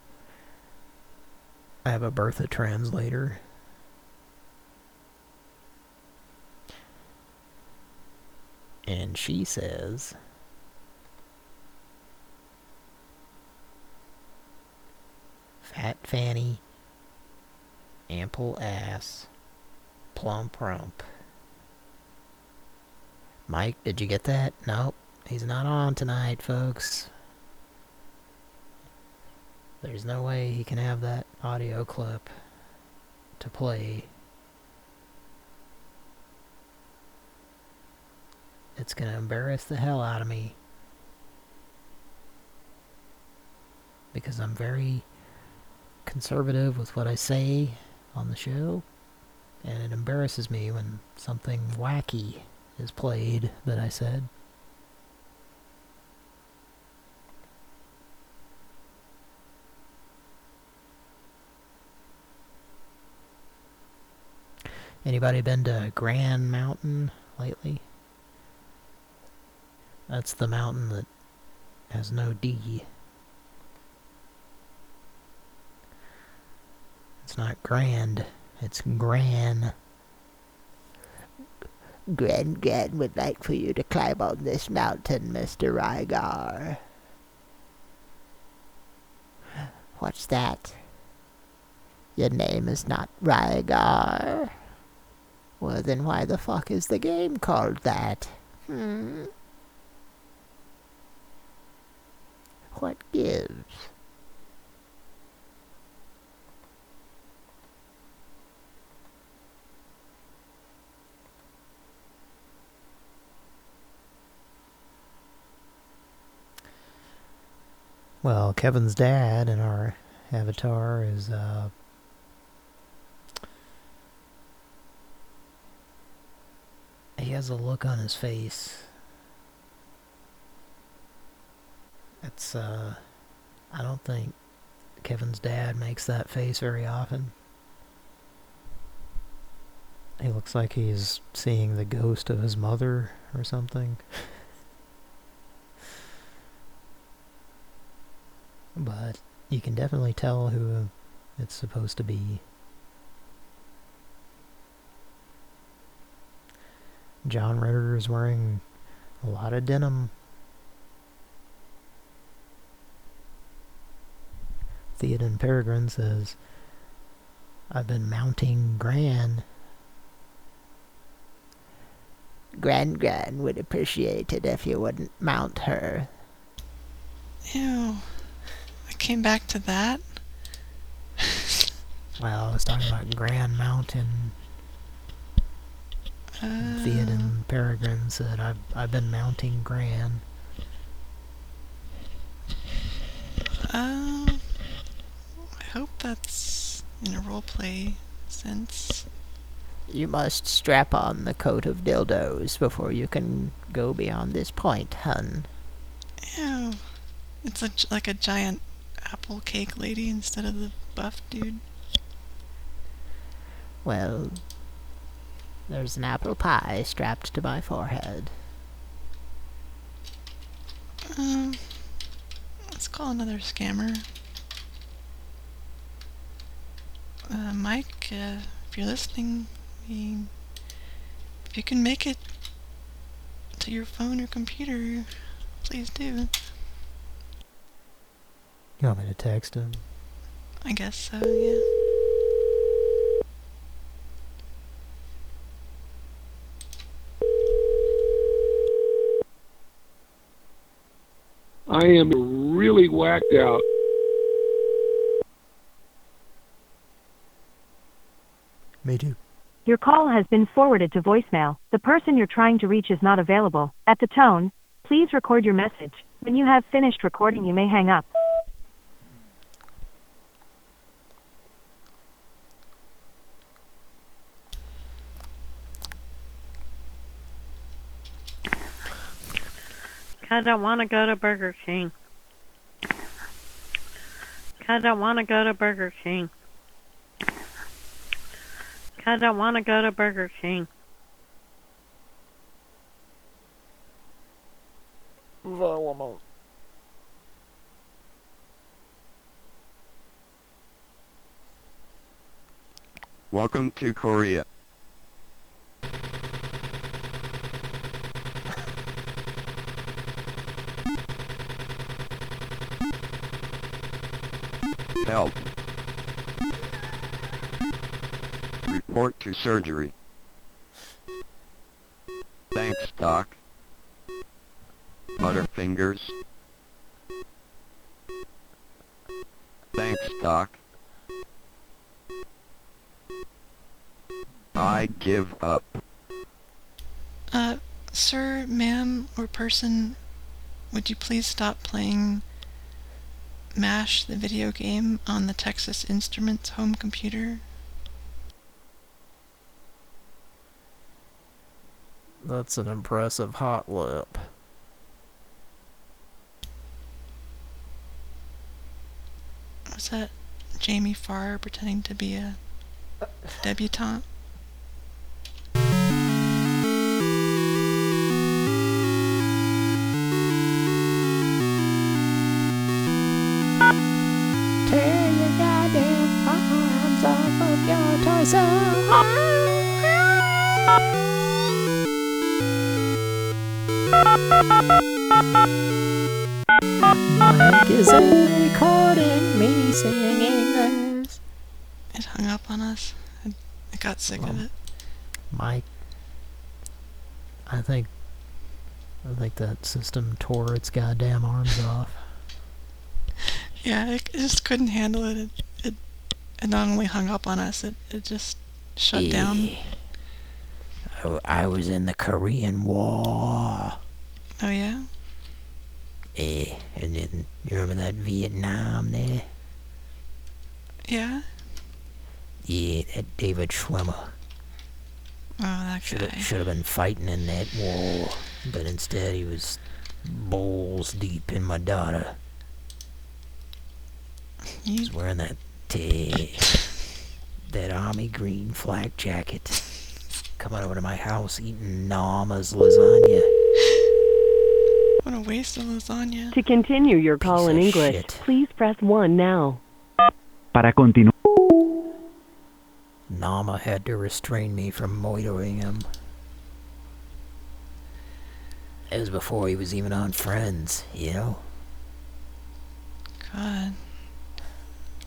I have a Bertha translator. And she says... Fat fanny, ample ass, plump rump. Mike, did you get that? Nope, he's not on tonight, folks. There's no way he can have that audio clip to play. It's gonna embarrass the hell out of me. Because I'm very conservative with what I say on the show. And it embarrasses me when something wacky is played that I said. Anybody been to Grand Mountain lately? That's the mountain that has no D. It's not grand, it's gran. Gran Gran would like for you to climb on this mountain, Mr. Rygar. What's that? Your name is not Rygar. Well, then why the fuck is the game called that? Hmm? What gives? Well, Kevin's dad in our avatar is, uh... He has a look on his face. It's, uh... I don't think Kevin's dad makes that face very often. He looks like he's seeing the ghost of his mother or something. but you can definitely tell who it's supposed to be. John Ritter is wearing a lot of denim. Theoden Peregrine says, I've been mounting Gran. Gran Gran would appreciate it if you wouldn't mount her. Ew. I came back to that. Well, I was talking about Grand Mountain. Uh, Theoden Peregrine said, I've, I've been mounting Gran. Um, I hope that's in a roleplay sense. You must strap on the coat of dildos before you can go beyond this point, hun. Ew. It's a, like a giant apple cake lady instead of the buff dude. Well, there's an apple pie strapped to my forehead. Um, let's call another scammer. Uh, Mike, uh, if you're listening, we, if you can make it to your phone or computer, please do. You want me to text him? I guess so, yeah. I am really whacked out. Me too. Your call has been forwarded to voicemail. The person you're trying to reach is not available. At the tone, please record your message. When you have finished recording, you may hang up. I don't want to go to Burger King. I don't want to go to Burger King. I don't want to go to Burger King. Welcome to Korea. Report to surgery. Thanks, Doc. Butterfingers. Thanks, Doc. I give up. Uh, sir, ma'am, or person, would you please stop playing MASH, the video game, on the Texas Instruments home computer? That's an impressive hot lip. Was that Jamie Farr pretending to be a debutante? Tear your goddamn arms off of your torso. Mike is recording me singing this. It hung up on us. I, I got sick of it. Mike, I think, I think that system tore its goddamn arms off. Yeah, it, just couldn't handle it. It, it. it not only hung up on us, it, it just shut down. I, I was in the Korean War. Oh, yeah? Eh, and then you remember that Vietnam there? Yeah? Yeah, that David Schwimmer. Oh, that Should guy. have should have been fighting in that war, but instead he was balls deep in my daughter. He's wearing that t- that army green flak jacket. Coming over to my house eating Nama's lasagna. What a waste of lasagna. To continue your call in English, shit. please press 1 now. Para continuar. Nama had to restrain me from moitering him. It was before he was even on Friends, you know? God.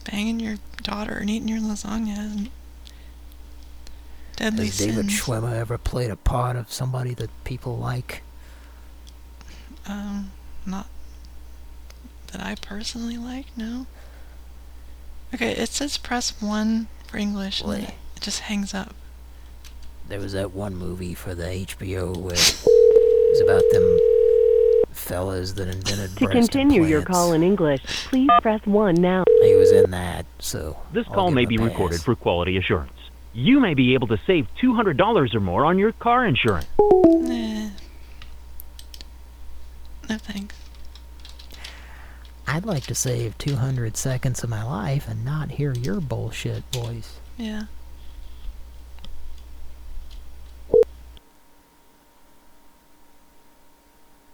Banging your daughter and eating your lasagna isn't deadly Has David sins. Schwimmer ever played a part of somebody that people like? Um, not that I personally like, no. Okay, it says press 1 for English and it just hangs up. There was that one movie for the HBO where it was about them fellas that invented To breast continue your call in English, please press 1 now. He was in that, so This I'll call give may him be a recorded for quality assurance. You may be able to save $200 or more on your car insurance. Nah. No thanks. I'd like to save 200 seconds of my life and not hear your bullshit voice. Yeah.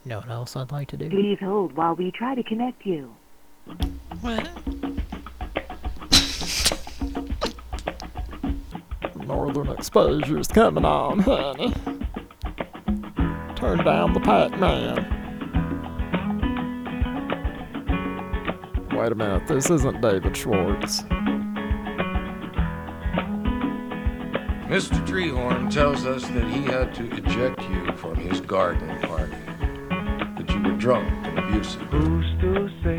You know what else I'd like to do? Please hold while we try to connect you. What? Northern Exposure's coming on, honey. Turn down the Pac-Man. Wait a minute, this isn't David Schwartz. Mr. Treehorn tells us that he had to eject you from his garden party. That you were drunk and abusive. Who's to say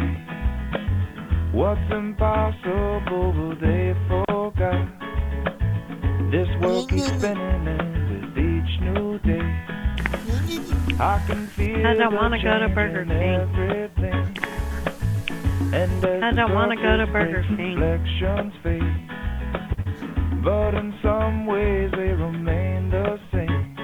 what's impossible will they forgot? This world keeps spinning and with each new day. I can feel I don't wanna go to Burger King. Everything. And I don't wanna go to Burger King. fade. But in some ways they remain the same.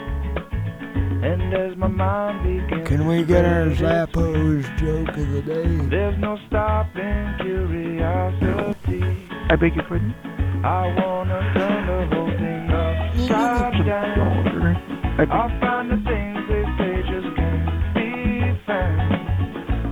And as my mind begins Can we get our fade Zappos joke of the day? there's no stopping curiosity. I beg your pardon? I wanna turn the whole thing upside down. I'll find the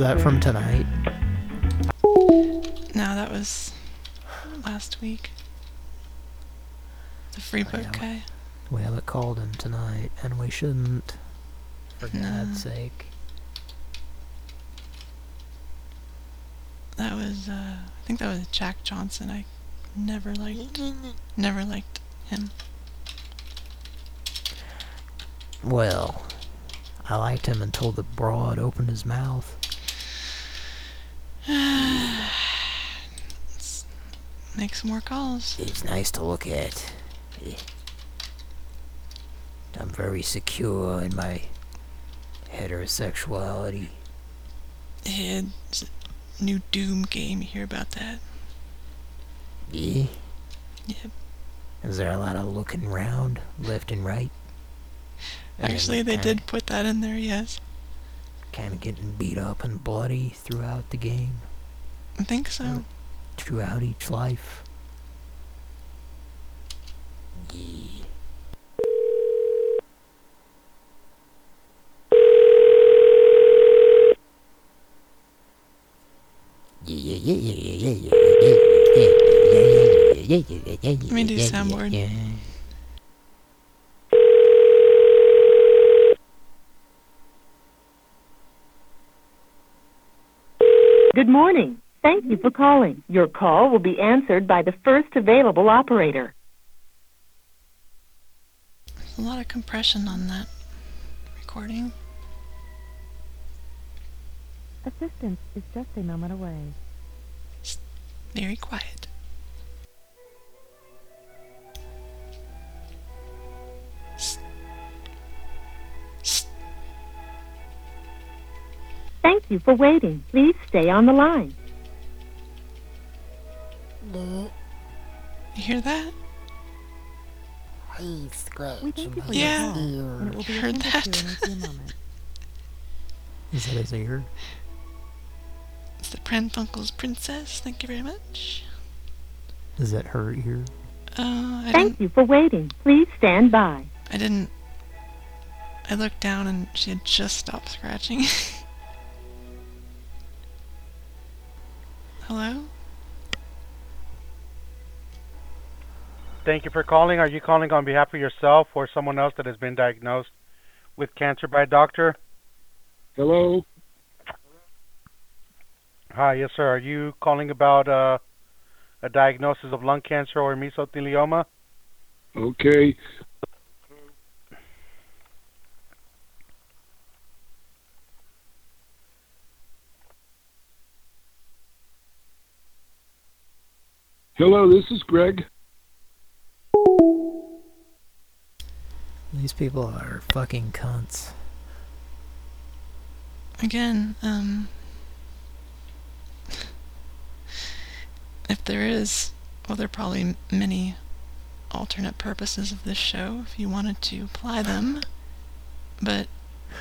that from tonight? No, that was last week. The free book guy. We haven't called him tonight, and we shouldn't. For No. God's sake. That was, uh, I think that was Jack Johnson. I never liked, never liked him. Well, I liked him until the broad opened his mouth. Let's make some more calls. It's nice to look at. I'm very secure in my heterosexuality. It's a new Doom game. You hear about that? Yeah? Yep. Is there a lot of looking round, left and right? Actually, they did put that in there, yes kind of getting beat up and bloody throughout the game. I think so. Throughout each life. Yeah. Let me do soundboard. Good morning. Thank you for calling. Your call will be answered by the first available operator. There's a lot of compression on that recording. Assistance is just a moment away. Very quiet. Thank you for waiting. Please stay on the line. You hear that? He's scratching We thank you for my Yeah. your We'll be Heard attended to that. in a few moments. Is that his ear? It's the Pran Funkel's princess. Thank you very much. Is that her ear? Uh, I Thank you for waiting. Please stand by. I didn't. I looked down and she had just stopped scratching. Hello? Thank you for calling. Are you calling on behalf of yourself or someone else that has been diagnosed with cancer by a doctor? Hello? Hi, yes, sir. Are you calling about uh, a diagnosis of lung cancer or mesothelioma? Okay. Hello, this is Greg. These people are fucking cunts. again, um, if there is, well, there are probably many alternate purposes of this show if you wanted to apply them. But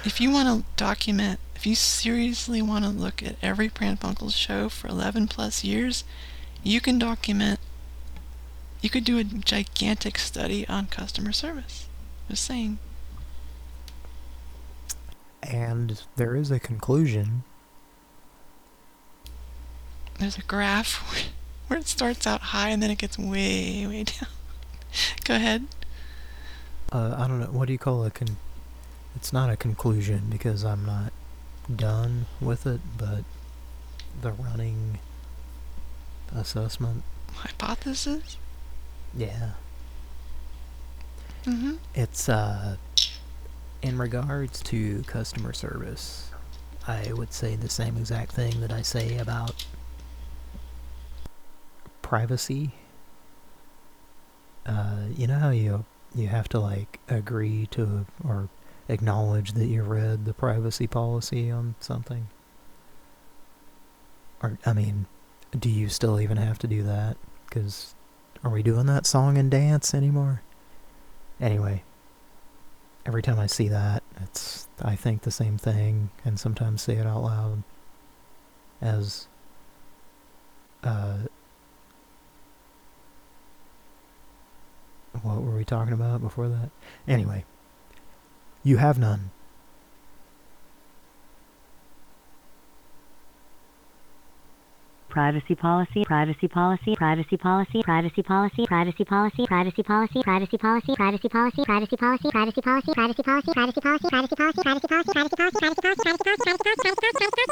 if you want to document, if you seriously want to look at every Pran Funkel's show for 11 plus years, you can document, you could do a gigantic study on customer service. Just saying. And there is a conclusion. There's a graph where it starts out high and then it gets way, way down. Go ahead. Uh, I don't know. What do you call a con... It's not a conclusion because I'm not done with it, but the running assessment. Hypothesis? Yeah. Mm-hmm. It's, uh, in regards to customer service, I would say the same exact thing that I say about privacy. Uh, you know how you you have to like agree to or acknowledge that you read the privacy policy on something? Or, I mean, do you still even have to do that? Because, are we doing that song and dance anymore? Anyway, every time I see that, it's I think the same thing, and sometimes say it out loud as, uh, what were we talking about before that? Anyway, you have none. Privacy policy, privacy policy, privacy policy, privacy policy, privacy policy, privacy policy, privacy policy, privacy policy, privacy policy, privacy policy, privacy policy, privacy policy, privacy policy, privacy policy, privacy policy, privacy policy, privacy policy, privacy policy, privacy policy, privacy policy.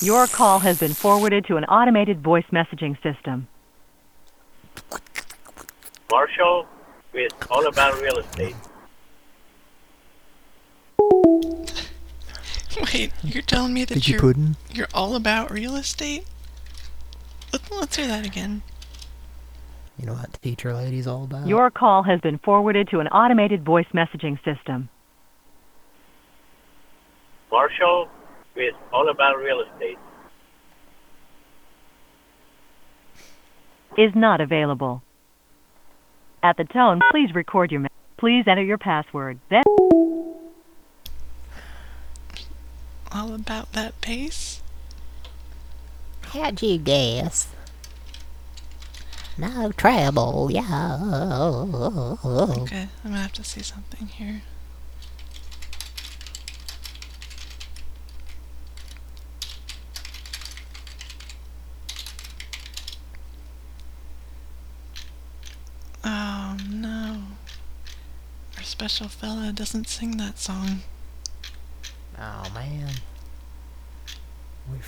Your call has been forwarded to an automated voice messaging system. Marshall with All About Real Estate. Wait, you're telling me that Figgy you're pudding? you're all about real estate? Let, let's hear that again. You know what teacher lady's all about? Your call has been forwarded to an automated voice messaging system. Marshall with All About Real Estate. Is not available. At the tone, please record your. Me- please enter your password. Then. All about that pace? How'd you guess? No trouble, yeah. Okay, I'm gonna have to see something here. Oh no. Our special fella doesn't sing that song. Oh man. We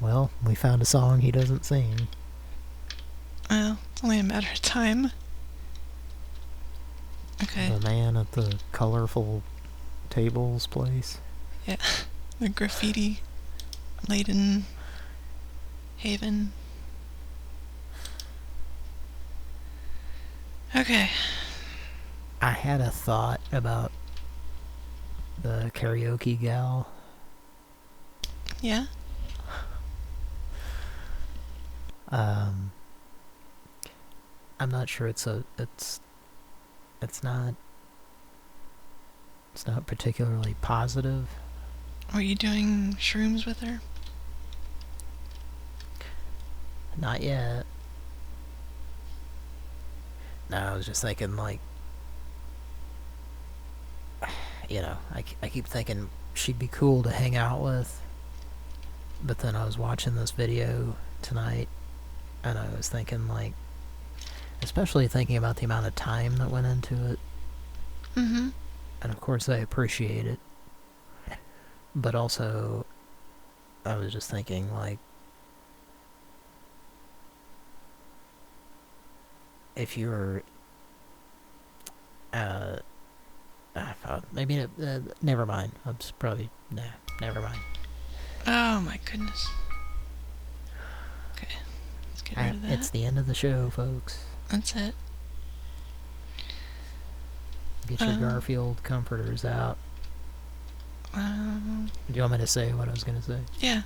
well, we found a song he doesn't sing. Well, it's only a matter of time. Okay. The man at the colorful tables place. Yeah. The graffiti laden haven. Okay. I had a thought about the karaoke gal. Yeah? Um, I'm not sure it's a it's it's not it's not particularly positive. Were you doing shrooms with her? Not yet. No, I was just thinking like you know, I, I keep thinking she'd be cool to hang out with. But then I was watching this video tonight and I was thinking like especially thinking about the amount of time that went into it. Mm-hmm. And of course I appreciate it. But also I was just thinking like if you're uh I thought maybe uh, never mind. I'm probably nah, never mind. Oh my goodness. Okay. Let's get rid of that. it's the end of the show, folks. That's it. Get your Um, Garfield comforters out. Um, Do you want me to say what I was gonna say? yeah.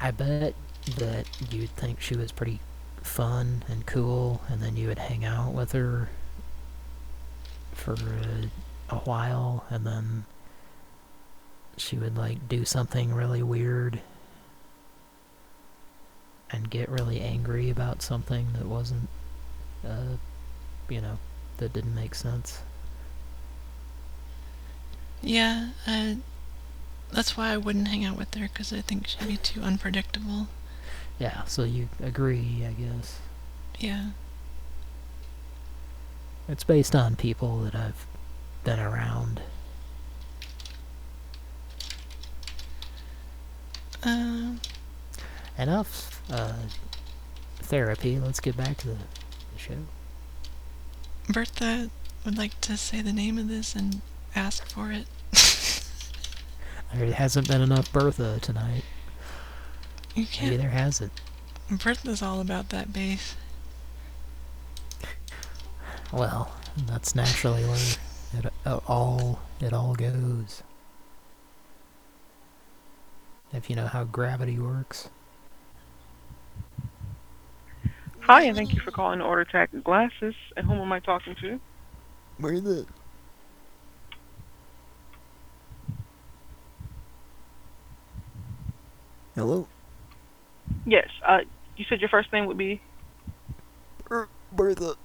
I bet that you'd think she was pretty fun and cool, and then you would hang out with her for a, a while, and then she would like do something really weird and get really angry about something that wasn't, uh, you know, that didn't make sense. Yeah, uh, that's why I wouldn't hang out with her, because I think she'd be too unpredictable. Yeah, so you agree, I guess. Yeah. It's based on people that I've been around. Um, Enough uh, therapy. Let's get back to the, the show. Bertha would like to say the name of this and ask for it. There hasn't been enough Bertha tonight. You Maybe can't. there hasn't. Bertha's all about that bass. Well, that's naturally where it uh, all it all goes. If you know how gravity works. Hi, and thank you for calling Order Tech Glasses. And whom am I talking to? Where the? Hello? Yes. Uh, you said your first name would be. Bertha.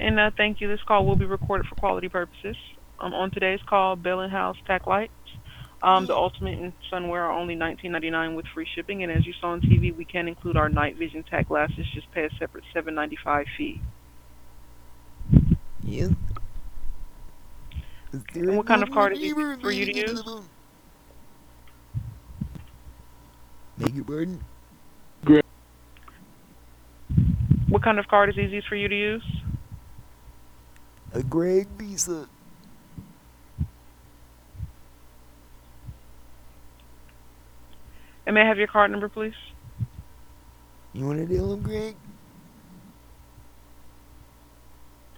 And uh, thank you. This call will be recorded for quality purposes. Um, on today's call, Bell and Howell Tack Lights. Um, the Ultimate and Sunwear are only $19.99 with free shipping, and as you saw on TV, we can include our night vision tack glasses. Just pay a separate $7.95 fee. Yeah. And what kind of a card is it for you to get use? the phone? Beg your pardon? What kind of card is easiest for you to use? A Greg Visa. And may I have your card number, please? You want to deal him, Greg?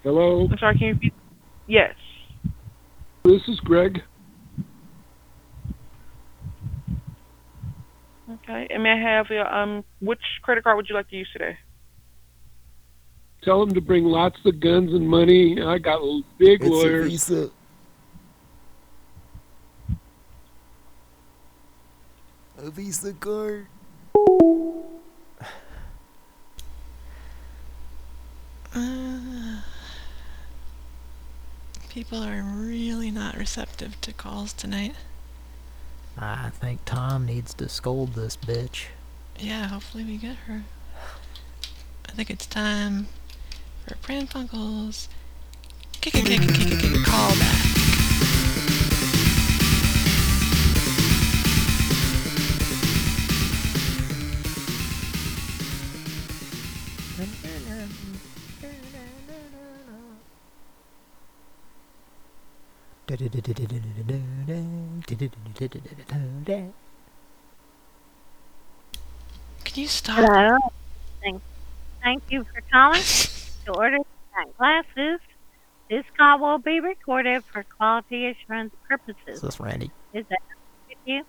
Hello, I'm sorry, can you repeat? Yes. this is Greg. Okay. And may I have your um which credit card would you like to use today? Tell them to bring lots of guns and money. I got big It's a lawyers. Visa. A Visa card. Uh, people are really not receptive to calls tonight. I think Tom needs to scold this bitch. Yeah, hopefully we get her. I think it's time for Pran Funkels. Kick a kick a kick a kick call back. Can you stop? Hello. Thank, thank you for calling to order Tack glasses. This call will be recorded for quality assurance purposes. Is this Randy? Is that with you?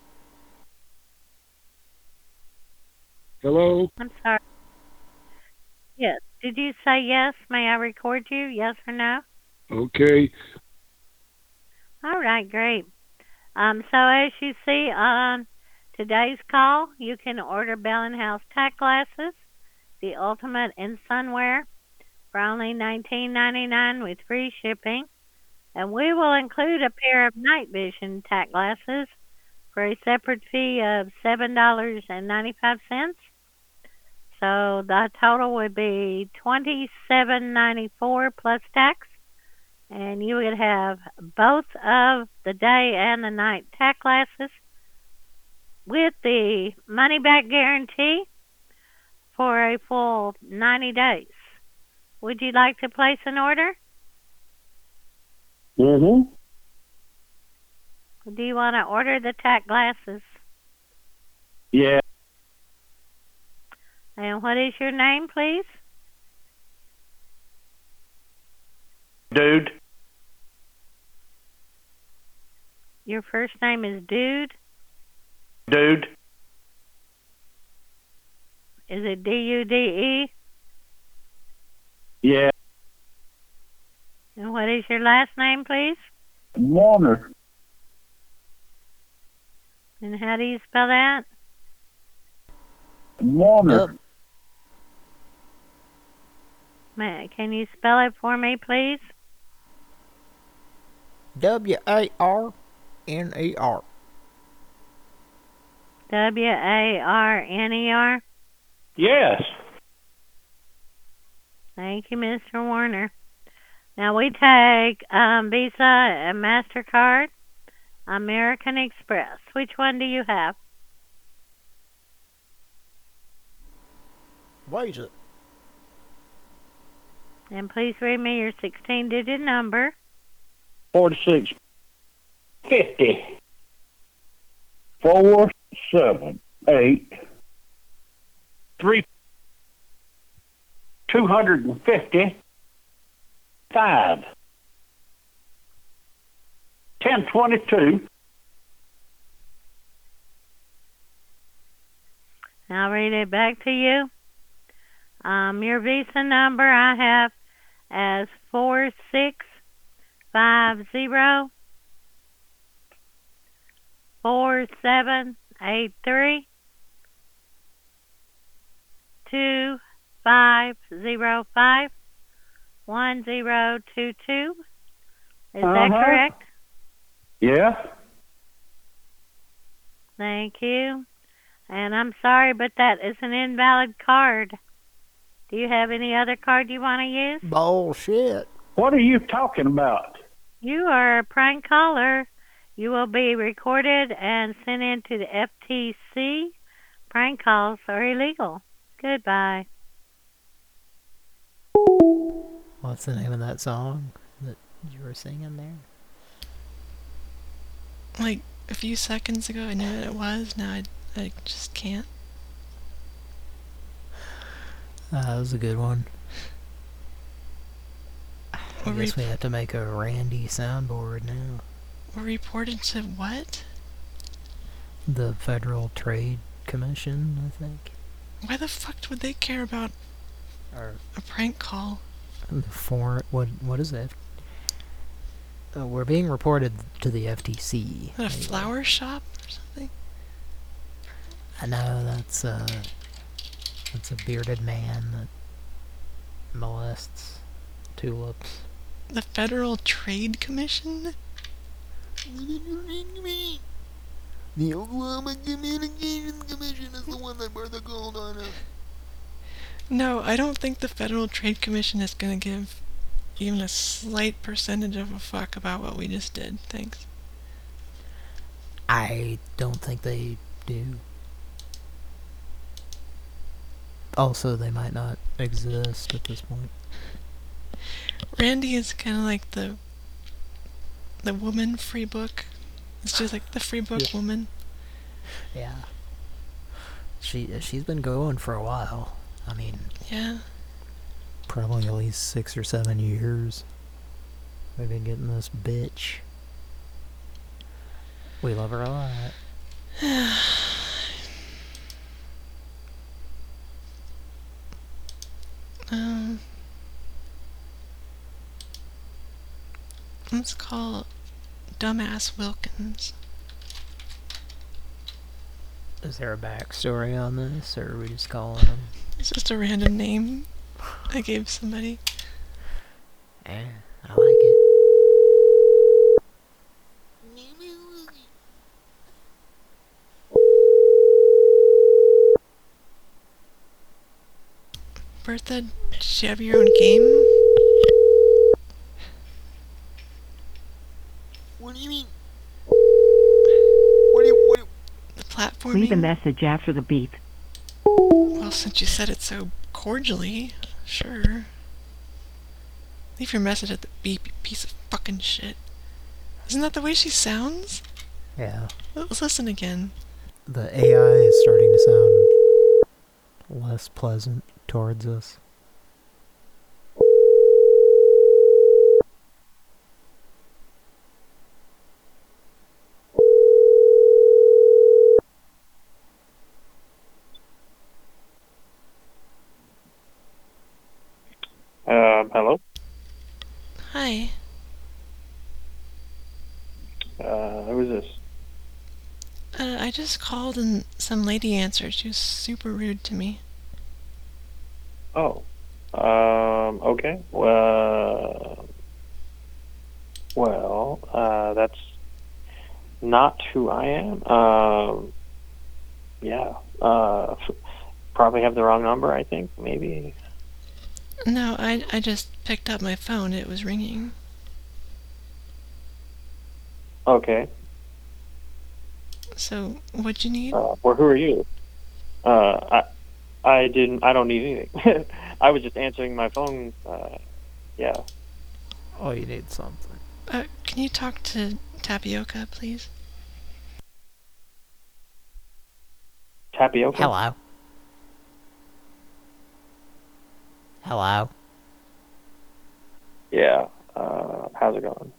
Hello, I'm sorry. Yes. Did you say yes? May I record you? Yes or no? okay. All right, great. Um, so as you see on today's call, you can order Bell and Howell tack glasses, the ultimate in sunwear, for only $19.99 with free shipping, and we will include a pair of night vision tack glasses for a separate fee of seven dollars and ninety-five cents. So the total would be twenty-seven ninety-four plus tax and you would have both of the day and the night tack glasses with the money back guarantee for a full 90 days. Would you like to place an order? Mm-hmm. Do you want to order the tack glasses? Yeah. And what is your name, please? Dude. Your first name is Dude. Dude. Is it D U D E? Yeah. And what is your last name, please? Warner. And how do you spell that? Warner. Ma- Can you spell it for me, please? W A R N E R. W A R N E R. Yes. Thank you, Mr. Warner. Now we take um, Visa and MasterCard, American Express. Which one do you have? What is it? And please read me your 16 digit number. 46. 50. 4, 7, 8, 3, 250, 5, 1022, I'll read it back to you. Um, your Visa number I have as four six five zero four seven eight three two five zero five one zero two two. Is that Uh-huh. correct? Yeah. Thank you. And I'm sorry, but that is an invalid card. Do you have any other card you want to use? Bullshit. What are you talking about? You are a prank caller. You will be recorded and sent in to the FTC. Prank calls are illegal. Goodbye. What's the name of that song that you were singing there? Like a few seconds ago, I knew what it was. Now I, I just can't. Uh, that was a good one. I What guess we have to make a Randy soundboard now. We're reported to what? The Federal Trade Commission, I think. Why the fuck would they care about Or a prank call? The foreign. What what is that? Uh, we're being reported to the FTC. At a flower shop or something? I know that's uh that's a bearded man that molests tulips. The Federal Trade Commission? The Oklahoma Communications Commission is the one that Bertha gold on us. No, I don't think the Federal Trade Commission is gonna give even a slight percentage of a fuck about what we just did. Thanks. I don't think they do. Also, they might not exist at this point. Randy is kind of like the the woman free book. It's just like the free book Yeah. woman. Yeah. She she's been going for a while. I mean, Yeah. Probably at least six or seven years. We've been getting this bitch. We love her a lot. um. Let's call dumbass Wilkins. is there a backstory on this, or are we just calling him? It's just a random name I gave somebody. Eh, I like it. Bertha, does you have your own game? What do you mean? What do you, what do you, The platforming? Leave a message after the beep. Well, since you said it so cordially, sure. Leave your message at the beep, you piece of fucking shit. Isn't that the way she sounds? Yeah. Let's listen again. The AI is starting to sound less pleasant towards us. Um, hello. Hi. Uh, who is this? Uh, I just called and some lady answered. She was super rude to me. Oh. Um, okay. Well, well, uh, that's not who I am. Um, yeah. Uh, probably have the wrong number, I think. Maybe. No, I I just picked up my phone. It was ringing. Okay. So, what'd you need? Uh, well, who are you? Uh, I, I didn't, I don't need anything. I was just answering my phone. Uh, yeah. Oh, you need something. Uh, can you talk to Tapioca, please? Tapioca? Hello. Hello. Yeah. Uh, how's it going?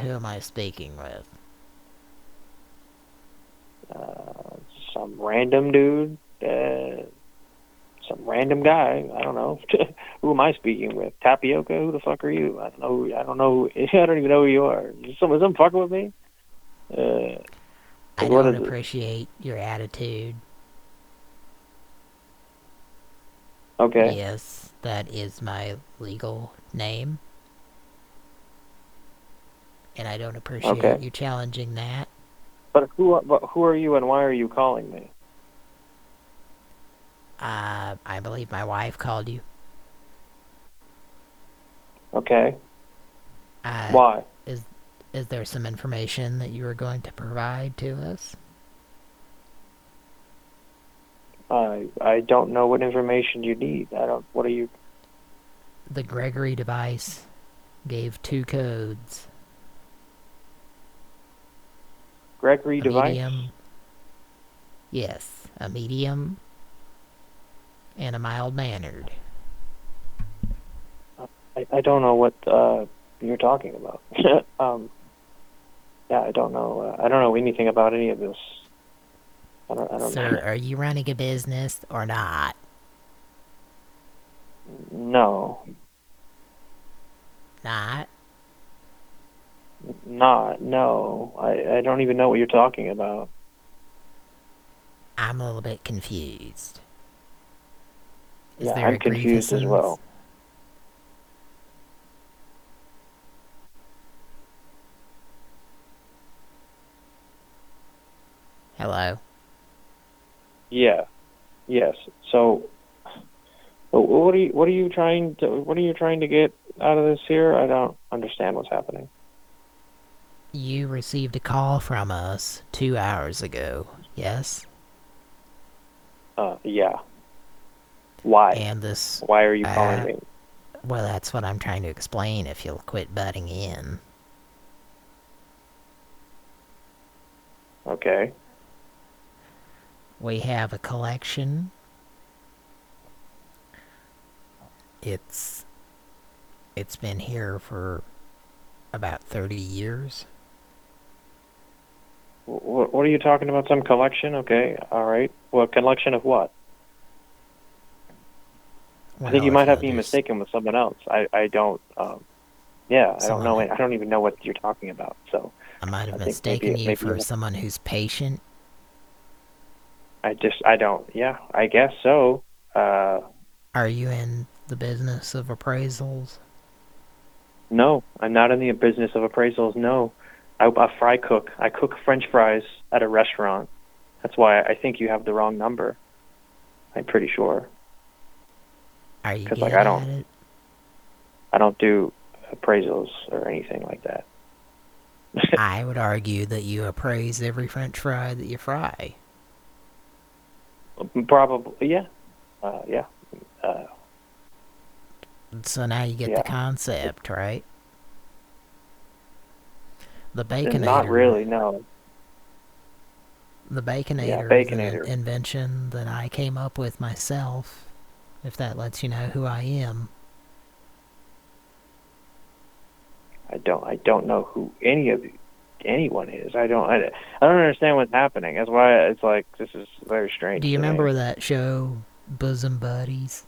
Who am I speaking with? Uh, some random dude. Uh, some random guy. I don't know. who am I speaking with? Tapioca? Who the fuck are you? I don't know. I don't know. I don't even know who you are. Is someone, some fucking with me? Uh, I don't is it? appreciate your attitude. Okay. Yes, that is my legal name. And I don't appreciate Okay. you challenging that. But who? are- But who are you, and why are you calling me? Uh, I believe my wife called you. Okay. Uh, Why? Is is there some information that you are going to provide to us? I I don't know what information you need. I don't. What are you? The Gregory device gave two codes. Gregory a device. medium. Yes, a medium and a mild mannered. I, I don't know what uh, you're talking about. um, yeah, I don't know. Uh, I don't know anything about any of this. I don't. I don't Sir, are you running a business or not? No, Not? Not. No, I I don't even know what you're talking about. I'm a little bit confused. Is yeah, I'm confused as well. Hello? Yeah. Yes. So, what are you what are you trying to what are you trying to get out of this here? I don't understand what's happening. You received a call from us two hours ago, yes? Uh, yeah. Why? And this... Why are you uh, calling me? Well, that's what I'm trying to explain if you'll quit butting in. Okay. We have a collection. It's... It's been here for about 30 years. What, what are you talking about? Some collection? Okay. All right. What collection of what? I think you might have me mistaken with someone else. I I don't. Um, yeah, I don't know. it- I don't even know what you're talking about. So I might have I mistaken maybe- you maybe for someone who's patient. I just I don't. Yeah, I guess so. Uh, Are you in the business of appraisals? no, I'm not in the business of appraisals. No, I, a fry cook. I cook French fries at a restaurant. That's why I think you have the wrong number. I'm pretty sure. Are you 'Cause, good like, I don't-? I don't do appraisals or anything like that. I would argue that you appraise every french fry that you fry. Probably, yeah. Uh, yeah. Uh, So now you get Yeah. the concept, right? The baconator. not really. No. the Baconator Yeah, Baconator. invention that I came up with myself, if that lets you know who I am. I don't. I don't know who any of anyone is. I don't. I, I don't understand what's happening. That's why it's like this is very strange. Do you me. remember that show, Bosom Buddies?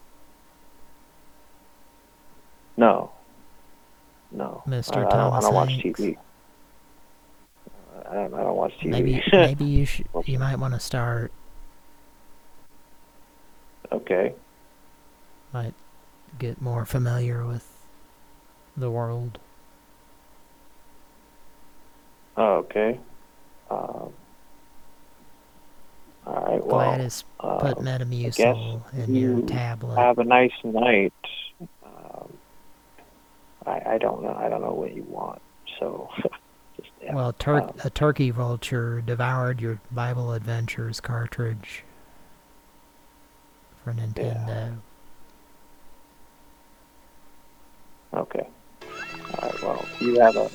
No. No. Mr. I, I don't, I Thomas don't watch TV. I don't. I don't watch TV. Maybe maybe you should you might want to start okay. might get more familiar with the world. Oh, okay. Um, all right. Well, Gladys put um, Metamucil in your tablet. Have a nice night. Um, I I don't know. I don't know what you want. So. just, yeah. Well, tur Um, a turkey vulture devoured your Bible Adventures cartridge for Nintendo. Okay. All right. Well, you have a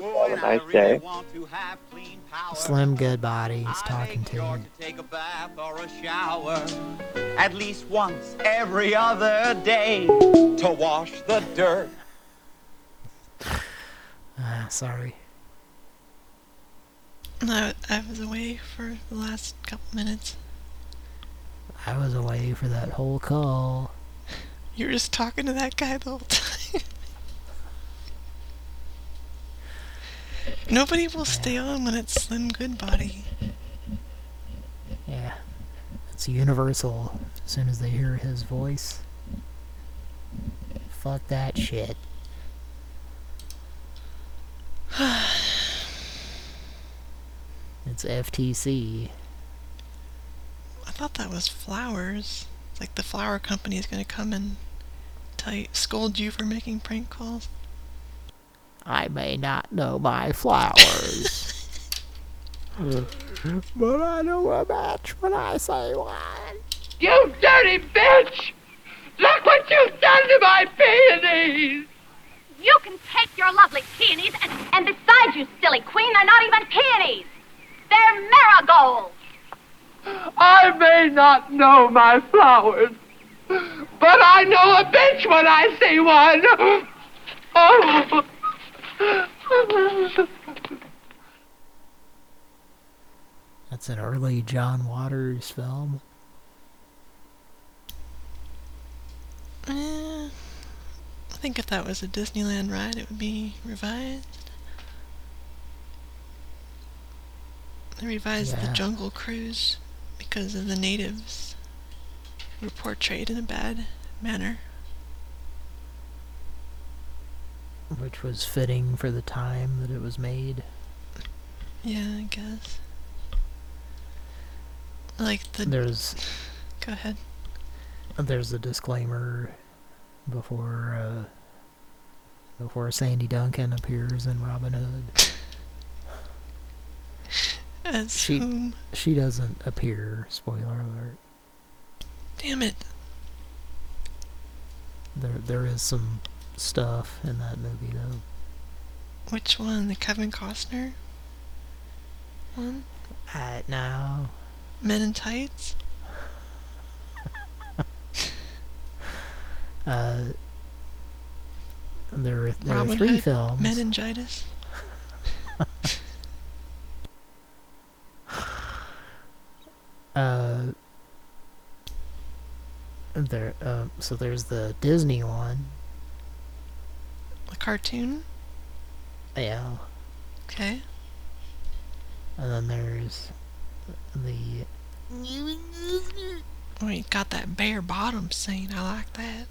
have a nice day. Slim Goodbody's talking to you. take a bath or a shower at least once every other day to wash the dirt. Ah, sorry. No, I was away for the last couple minutes. I was away for that whole call. You were just talking to that guy the whole time. Nobody will stay on when it's Slim Goodbody. Yeah. It's universal. As soon as they hear his voice. Fuck that shit. It's FTC. I thought that was flowers. It's like the flower company is gonna come and tell you, scold you for making prank calls. I may not know my flowers. but I know a match when I say one. You dirty bitch! Look what you've done to my peonies! You can take your lovely peonies, and, and besides, you silly queen, they're not even peonies. They're marigolds. I may not know my flowers, but I know a bitch when I see one. Oh. That's an early John Waters film. Eh, I think if that was a Disneyland ride, it would be revised. They revised Yeah. the Jungle Cruise because of the natives were portrayed in a bad manner. Which was fitting for the time that it was made. Yeah, I guess. Like the. There's Go ahead. there's a disclaimer before uh, before Sandy Duncan appears in Robin Hood. As she whom? she doesn't appear. Spoiler alert. Damn it. There there is some stuff in that movie though. Which one? The Kevin Costner one? Uh, no. Men in Tights? Uh, there are, there are three Hood? films. Meningitis? Uh, there. Uh, so there's the Disney one. The cartoon? Yeah. Okay. And then there's the Oh, you got that bare bottom scene. I like that.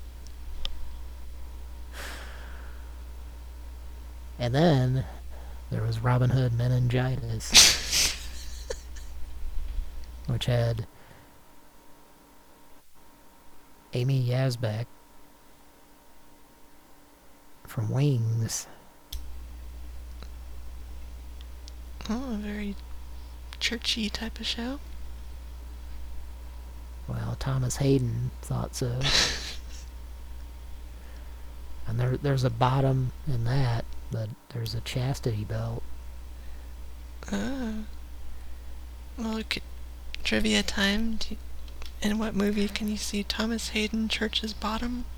and then there was Robin Hood Meningitis, which had Amy Yasbeck from Wings. Oh, a very churchy type of show. Well, Thomas Hayden thought so. and there, there's a bottom in that, but there's a chastity belt. Oh. Well, we could, trivia time. Do you, in what movie can you see Thomas Hayden Church's bottom?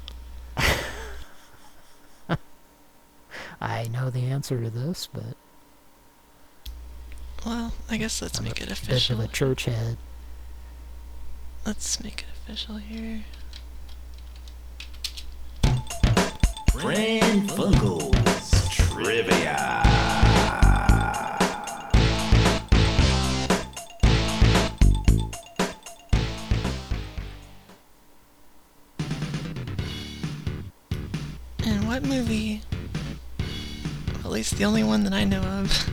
I know the answer to this, but Well, I guess let's make it official. bit of a church head. Let's make it official here. Pran Funkels the only one that I know of,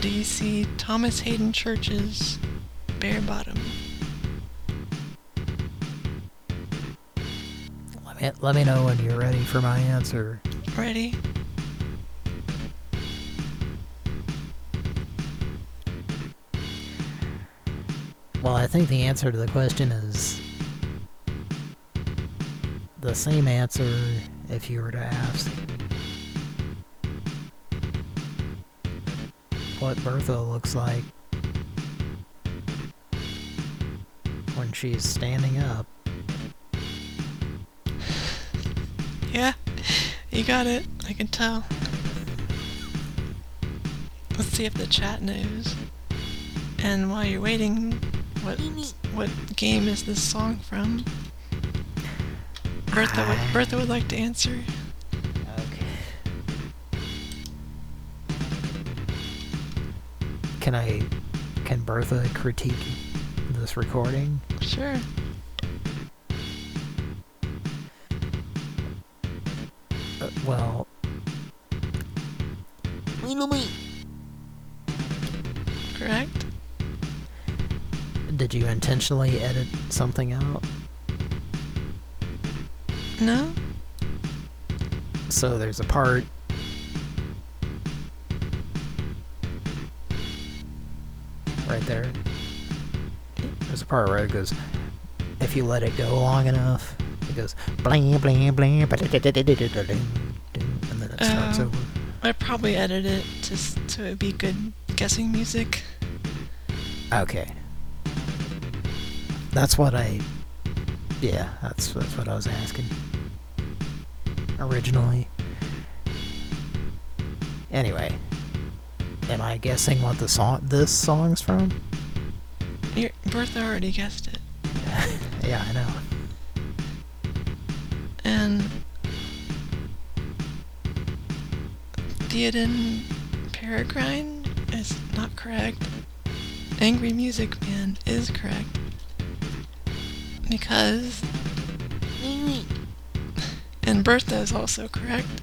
do you see Thomas Hayden Church's bare bottom? Let me, let me know when you're ready for my answer. Ready? Well, I think the answer to the question is the same answer if you were to ask what Bertha looks like when she's standing up. Yeah, you got it. I can tell. Let's see if the chat knows. And while you're waiting, what what game is this song from? Bertha would, Bertha would like to answer. Can I, can Bertha critique this recording? Sure. Uh, well, Correct? did you intentionally edit something out? No? So there's a part right there. There's a part where it goes, if you let it go long enough, it goes bling bling bling, and then it starts Oh, over. I probably edited it just so it'd be good guessing music. Okay. That's what I. Yeah, that's that's what I was asking. Originally. Anyway, am I guessing what the song this song's from? Your Bertha already guessed it. Yeah, I know. And Theoden Peregrine is not correct. Angry Music Man is correct. Because and Bertha is also correct.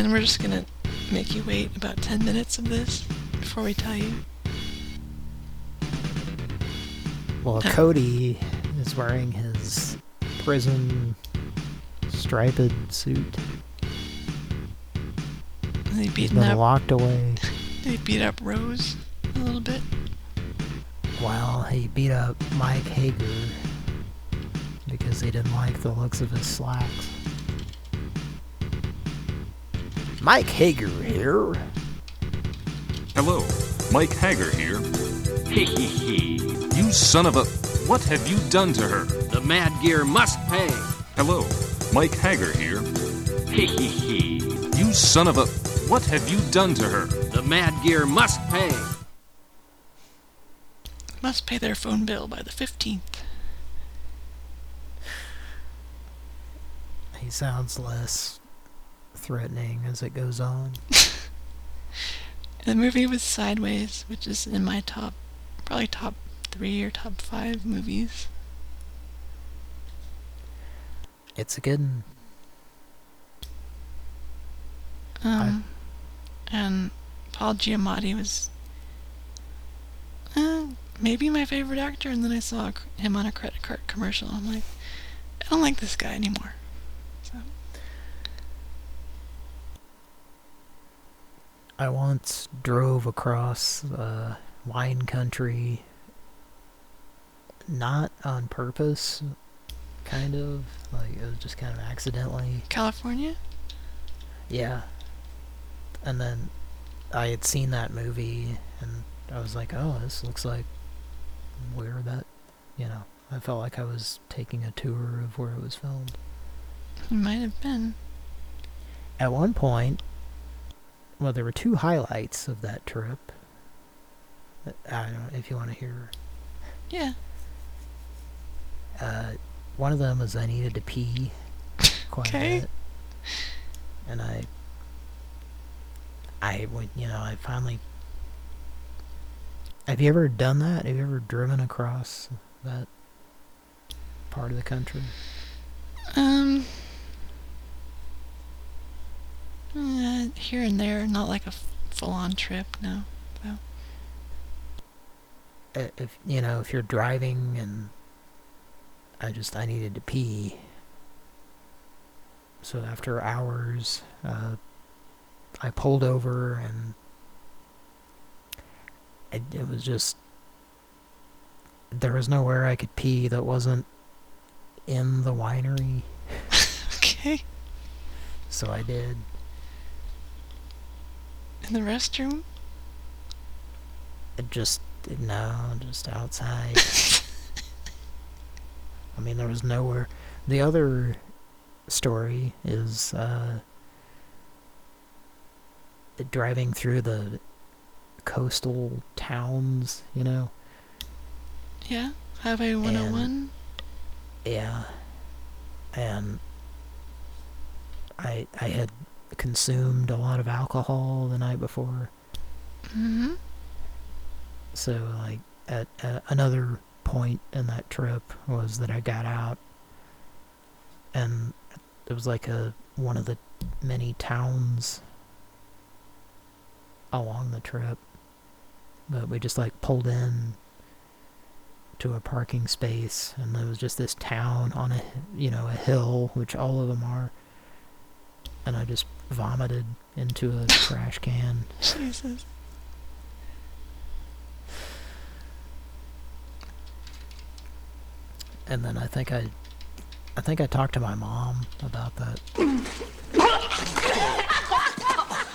And we're just gonna make you wait about 10 minutes of this before we tell you. Well. Cody is wearing his prison striped suit. They been up. locked away They beat up Rose a little bit. while he beat up Mike Haggar because he didn't like the looks of his slacks. Mike Haggar here. Hello, Mike Haggar here. Hee hee hee. You son of a. What have you done to her? The Mad Gear must pay. Hello, Mike Haggar here. Hee hee hee. You son of a. What have you done to her? The Mad Gear must pay. Must pay their phone bill by the 15th. He sounds less threatening as it goes on. The movie was Sideways, which is in my top, probably top three or top five movies. It's a good one. Um, and Paul Giamatti was uh, maybe my favorite actor, and then I saw him on a credit card commercial. I'm like, I don't like this guy anymore. So I once drove across uh, wine country, not on purpose, kind of. Like, it was just kind of accidentally. California? Yeah. And then I had seen that movie and I was like, oh, this looks like where that, you know, I felt like I was taking a tour of where it was filmed. It might have been. At one point, well, there were two highlights of that trip. I don't know if you want to hear. Yeah. Uh, one of them was I needed to pee quite Okay. a bit. And I, I went, you know, I finally. Have you ever done that? Have you ever driven across that part of the country? Um. Uh, here and there, not like a full-on trip. No. If you know, if you're driving and I just I needed to pee. So after hours, uh, I pulled over and it, it was just there was nowhere I could pee that wasn't in the winery. okay. So I did. In the restroom. It just no, just outside. I mean, there was nowhere. The other story is uh, driving through the coastal towns. You know. Yeah. Highway 101. Yeah. And I I had consumed a lot of alcohol the night before. Mm-hmm. So like at, at another point in that trip was that I got out and it was like a one of the many towns along the trip. But we just like pulled in to a parking space and there was just this town on a you know a hill which all of them are and I just vomited into a trash can Jesus. and then I think I I think I talked to my mom about that.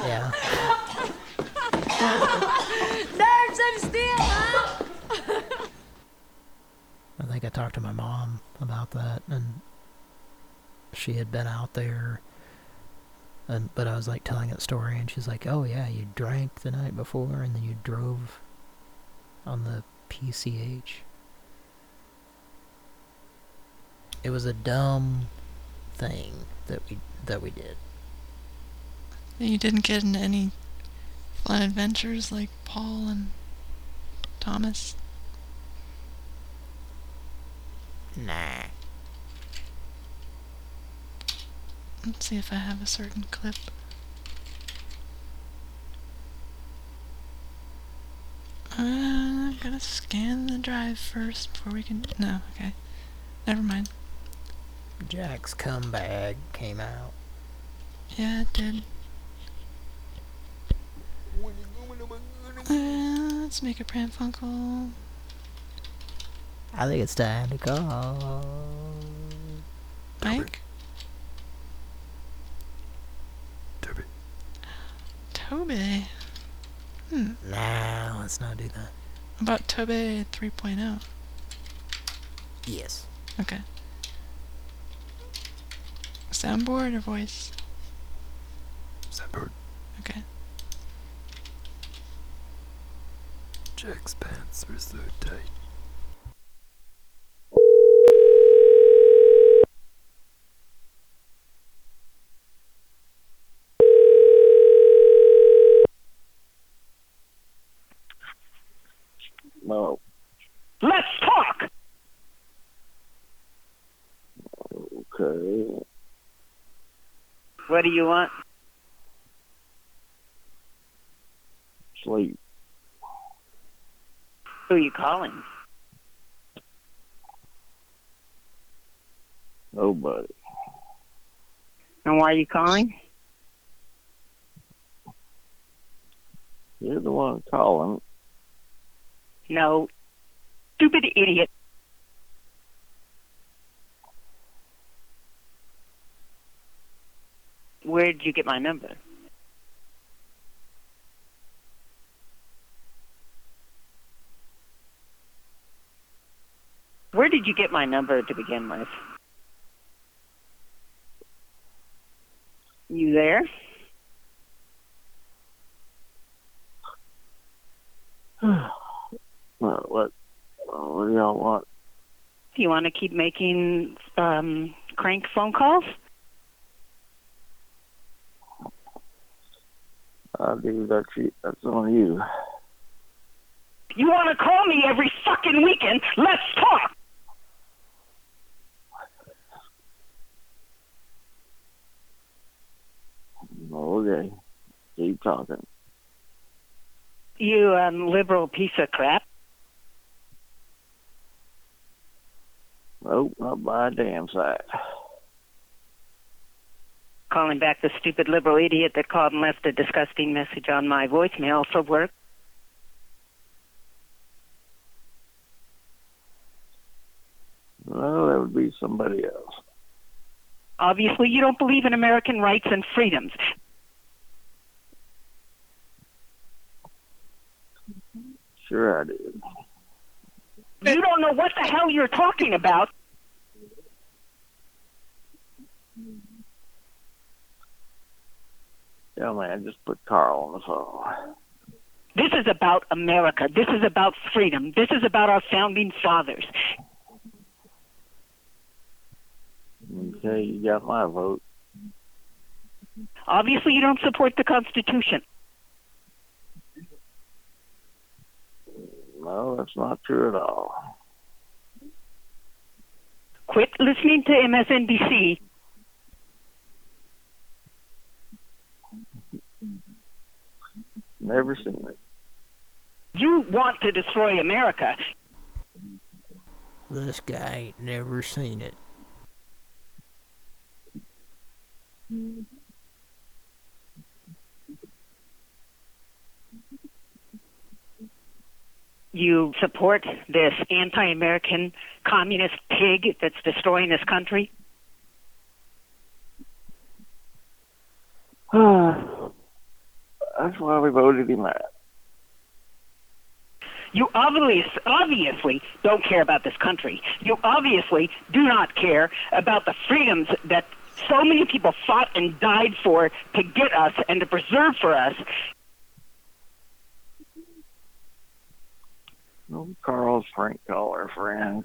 Yeah. Nerves of steel, huh? I think I talked to my mom about that, and she had been out there, and but I was like telling that story, and she's like, "Oh yeah, you drank the night before, and then you drove on the PCH." It was a dumb thing that we that we did. And You didn't get into any fun adventures like Paul and Thomas. Nah. Let's see if I have a certain clip. Uh, gotta scan the drive first before we can. No, okay. Never mind. Jack's cum bag came out. Yeah, it did. Uh, let's make a Pran Funkel. I think it's time to call. Mike? Toby. Hmm. Nah, let's not do that. About Toby 3.0. Yes. Okay. Soundboard or voice? Soundboard. Okay. Jack's pants were so tight. Let's talk! Okay. What do you want? Sleep. Who are you calling? Nobody. And why are you calling? You're the one calling. No. Stupid idiot. Where did you get my number? Where did you get my number to begin with? You there? Well, what? What do y'all want? Do you want to keep making um, crank phone calls? I do. That's you. That's on you. You want to call me every fucking weekend? Let's talk. Okay. Keep talking. You um, liberal piece of crap. Nope, not by a damn sight. Calling back the stupid liberal idiot that called and left a disgusting message on my voicemail for work. Well, that would be somebody else. Obviously, you don't believe in American rights and freedoms. Sure, I do. You don't know what the hell you're talking about. Yeah, man, just put Carl on the phone. This is about America. This is about freedom. This is about our founding fathers. Okay, you got my vote. Obviously, you don't support the Constitution. No, that's not true at all. Quit listening to MSNBC. Never seen it. You want to destroy America. This guy ain't never seen it. You support this anti American communist pig that's destroying this country. That's why we voted him out. You obviously, obviously don't care about this country. You obviously do not care about the freedoms that so many people fought and died for to get us and to preserve for us. No, Carl's Frank caller friend.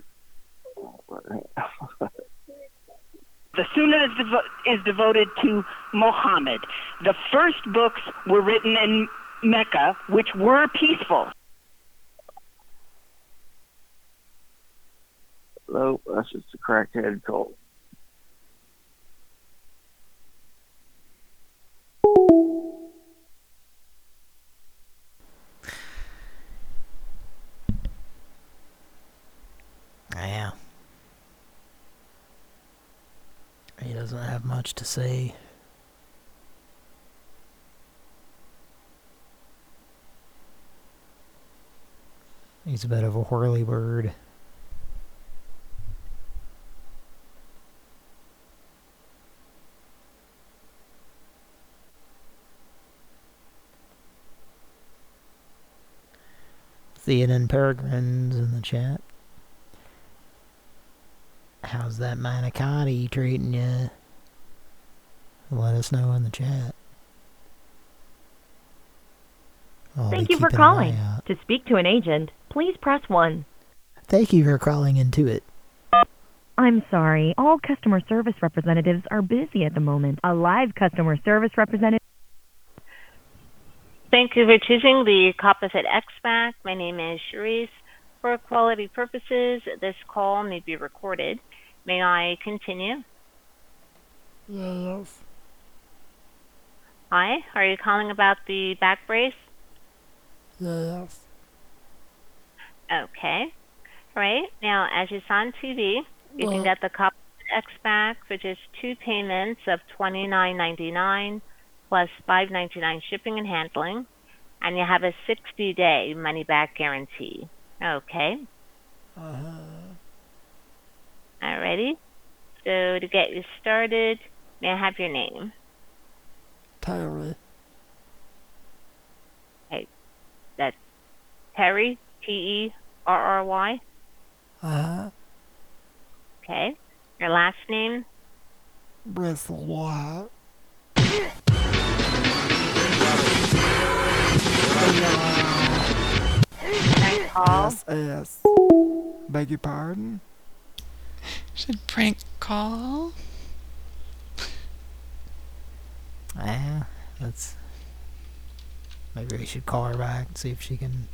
The Sunnah is, devo- is devoted to Muhammad. The first books were written in Mecca, which were peaceful. Nope, that's just a crackhead cult. Have much to say. He's a bit of a whirly bird. Theoden Peregrines in the chat. How's that manicotti treating you? Let us know in the chat. Oh, I'll Thank you for keeping an eye calling. To speak to an agent, please press 1. Thank you for calling into it. I'm sorry, all customer service representatives are busy at the moment. A live customer service representative. Thank you for choosing the Composite XPAC. My name is Cherise. For quality purposes, this call may be recorded. May I continue? Yes. Hi, are you calling about the back brace? Yes. Okay. All right. Now, as you saw on TV, you can Well- get the Composite back for just two payments of twenty nine ninety nine plus five ninety nine shipping and handling, and you have a sixty day money back guarantee. Okay. Uh-huh. Alrighty. So to get you started, may I have your name? Terry. Hey, that's Terry, T E R R Y. Uh, Okay. Your last name? Bristle White. Nice call. Yes, yes. Beg your pardon? Should prank call. Ah, that's. Maybe we should call her back and see if she can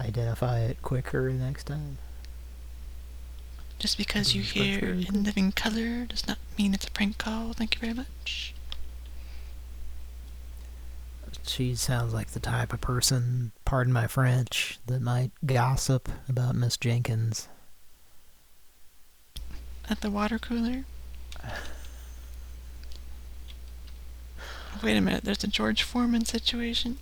identify it quicker next time. Just because you hear in living color does not mean it's a prank call. Thank you very much. She sounds like the type of person, pardon my French, that might gossip about Miss Jenkins. At the water cooler. Wait a minute, there's a George Foreman situation.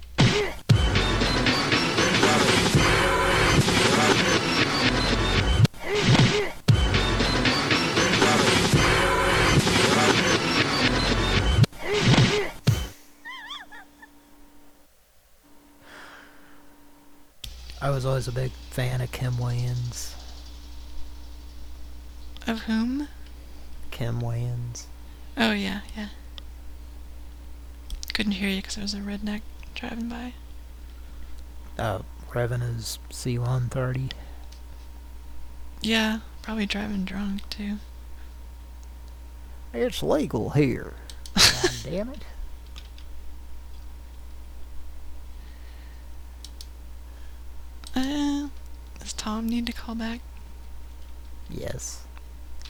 I was always a big fan of Kim Wayans. Of whom? Kim Wayans. Oh, yeah, yeah. Couldn't hear you because there was a redneck driving by. Uh, Revan is C-130. Yeah, probably driving drunk, too. It's legal here. God damn it. Uh, does Tom need to call back? Yes.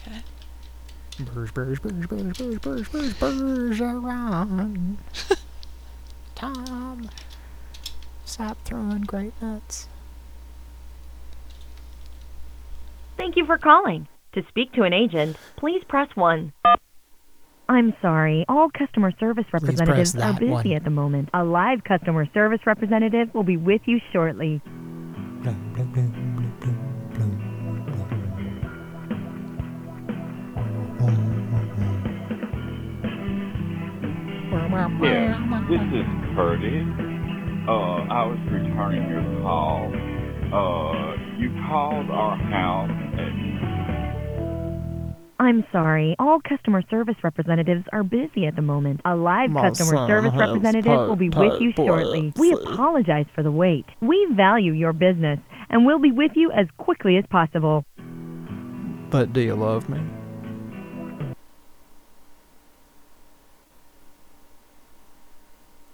Okay. Burrs, burrs, burrs, burrs, burrs, burrs, burrs around. Tom, stop throwing great nuts. Thank you for calling. To speak to an agent, please press 1. I'm sorry, all customer service representatives are busy one. at the moment. A live customer service representative will be with you shortly. Yeah, this is Curtis. Uh, I was returning your call. Uh, you called our house and I'm sorry, all customer service representatives are busy at the moment. A live My customer service has representative will be with you shortly. We apologize for the wait. We value your business and we'll be with you as quickly as possible. But do you love me?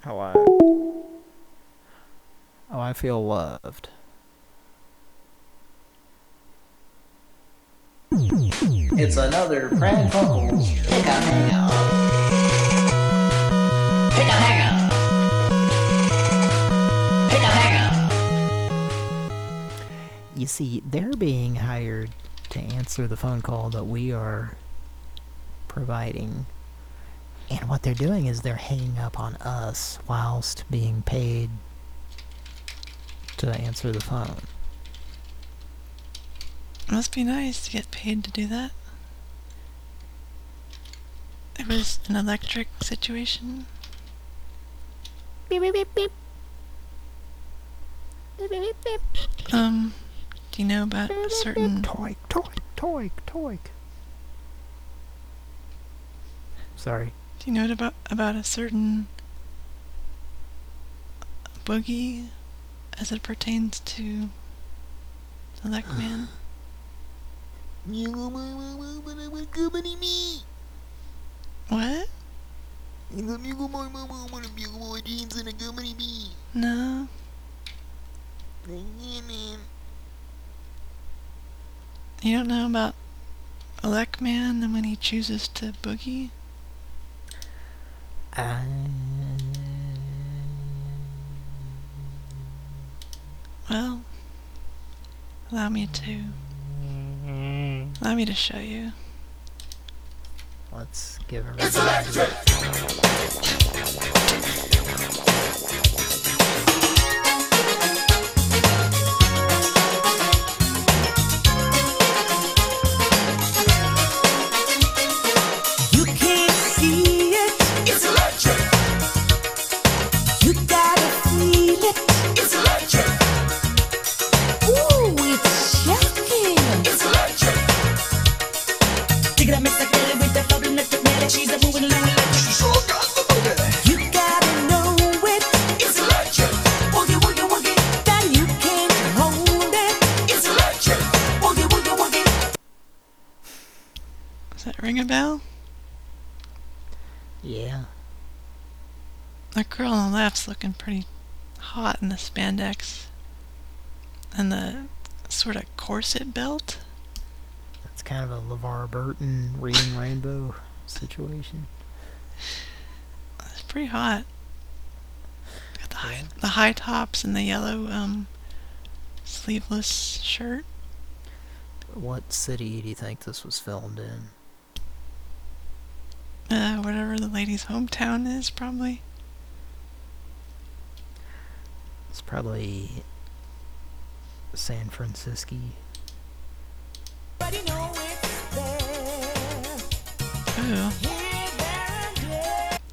How I... Oh, I feel loved. It's another Brad Buckles Pick a Hangout. Pick a Hangout. Pick a Hangout. You see, they're being hired to answer the phone call that we are providing. And what they're doing is they're hanging up on us whilst being paid to answer the phone. Must be nice to get paid to do that. It was an electric situation. Beep, beep, beep, beep. Beep, beep, beep, beep. Um, do you know about a certain Toik, toik, toik, toik. Sorry. Do you know about about a certain boogie as it pertains to the Lek Man? What? No. You don't know about Elect Man and when he chooses to boogie? Uh, Well, allow me to. Allow me to show you. let's give her It's electric. Ring? Yeah. The girl on the left's looking pretty hot in the spandex. And the sort of corset belt. It's kind of a LeVar Burton reading Rainbow situation. It's pretty hot. Got the high, the high tops and the yellow um, sleeveless shirt. What city do you think this was filmed in? Uh, whatever the lady's hometown is, probably. It's probably San Francisco.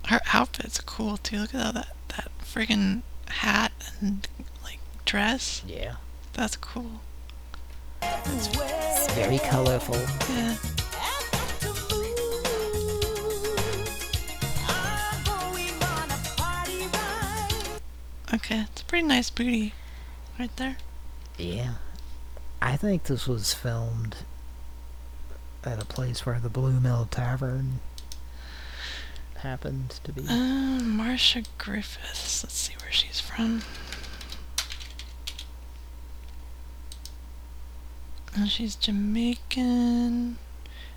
Her outfit's cool too. Look at all that that friggin' hat and like dress. Yeah. That's cool. It's very colorful. Yeah. Okay, it's a pretty nice booty right there. Yeah. I think this was filmed at a place where the Blue Mill Tavern happened to be. Uh, Marcia Griffiths. Let's see where she's from. Uh, she's Jamaican.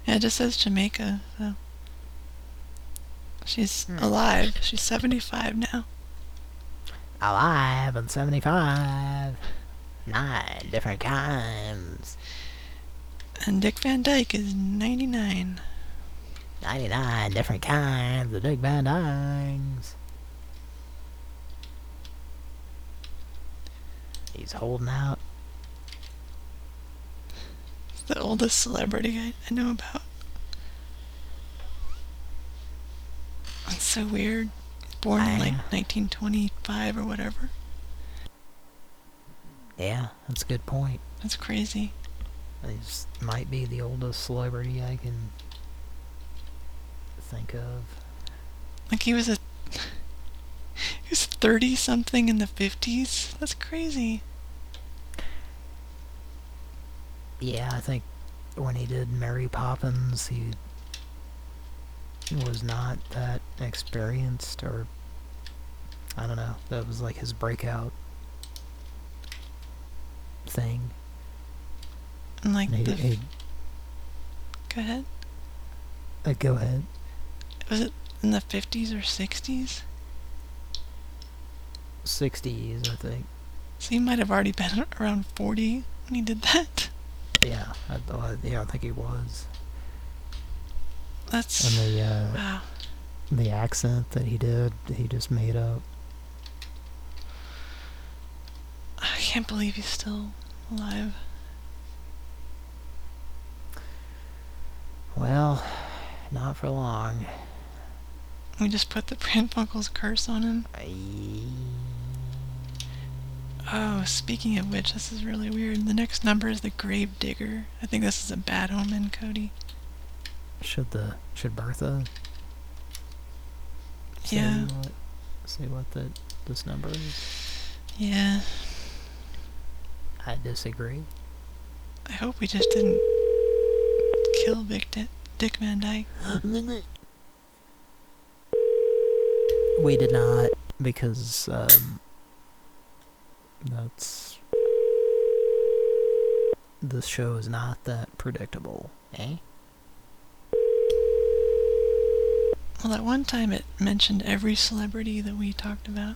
Yeah, it just says Jamaica. So. She's alive. She's 75 now. Alive and 75. Nine different kinds. And Dick Van Dyke is 99. 99 different kinds of Dick Van Dykes. He's holding out. The oldest celebrity I, I know about. That's so weird. Born in like 1925 or whatever. Yeah, that's a good point. That's crazy. He's might be the oldest celebrity I can think of. Like he was a he was 30 something in the 50s. That's crazy. Yeah, I think when he did Mary Poppins, he was not that experienced, or I don't know. That was like his breakout thing. And like And he, the he, Go ahead. uh, go ahead. Was it in the 50s or 60s? 60s, I think. So he might have already been around 40 when he did that. Yeah, I, yeah, I think he was. That's And the uh, wow. the accent that he did, he just made up. I can't believe he's still alive. Well, not for long. We just put the Pran Funkel's curse on him. Oh, speaking of which, this is really weird. The next number is the Grave Digger. I think this is a bad omen, Cody. Should the should Bertha say Yeah. what say what the this number is? Yeah. I disagree. I hope we just didn't kill Vic Di- Dick Van Dyke. We did not because um, that's this show is not that predictable, eh? Well, at one time it mentioned every celebrity that we talked about.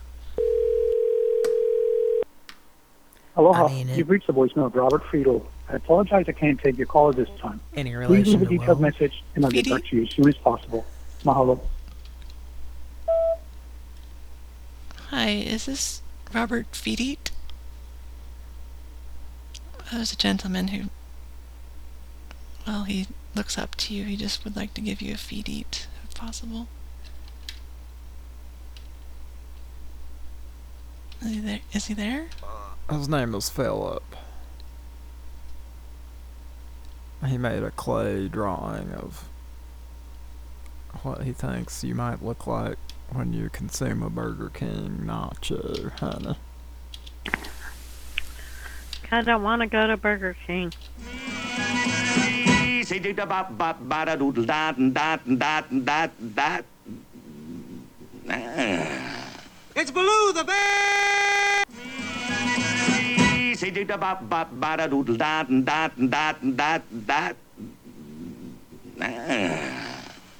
Aloha. I mean, You've reached the voicemail of Robert Friedel. I apologize I can't take your call at this time. Any relation Please leave a detailed Will? message and I'll get back to you as soon as possible. Mahalo. Hi, is this Robert Feedit? Oh, there's a gentleman who, well, he looks up to you. He just would like to give you a feed eat, if possible. Is he there? Is he there? His name is Philip. He made a clay drawing of what he thinks you might look like when you consume a Burger King nacho, honey. I don't want to go to Burger King. Easy do da ba ba ba da doodle da da da da da. It's Baloo the bear. Easy do da ba ba ba da doodle da da da da da.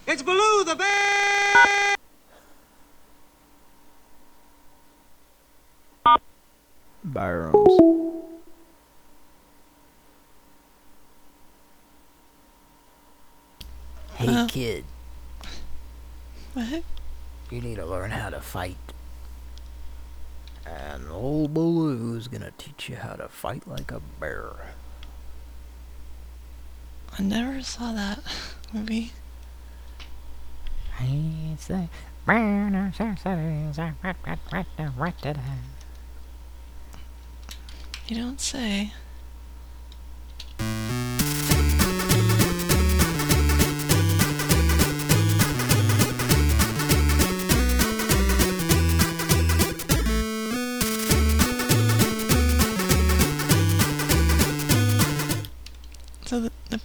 It's Baloo the bear. Barons. Hey, Uh. kid, What? you need to learn how to fight. And old Baloo's gonna teach you how to fight like a bear. I never saw that movie. It's the You don't say.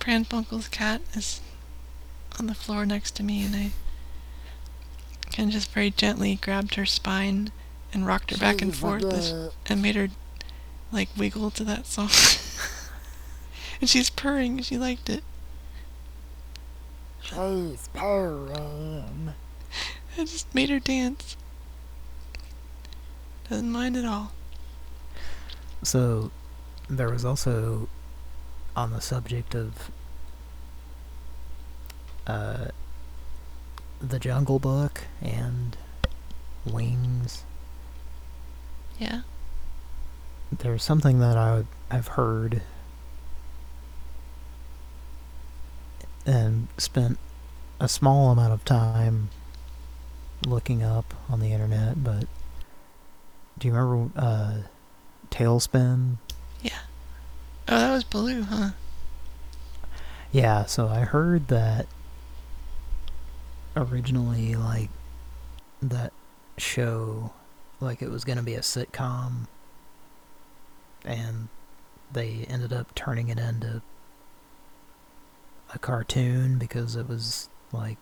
So the, the Pran Funkel's cat is on the floor next to me, and I kind of just very gently grabbed her spine and rocked her back and forth fuck as- and made her like wiggle to that song. and she's purring. She liked it. She's purring. I just made her dance. Doesn't mind at all. So, there was also, on the subject of uh, the Jungle Book and Wings, Yeah. there's something that I, I've heard and spent a small amount of time looking up on the internet, but do you remember uh, TaleSpin? Yeah. Oh, that was blue, huh? Yeah, so I heard that originally, like, that show, like, it was going to be a sitcom, and they ended up turning it into a cartoon because it was, like,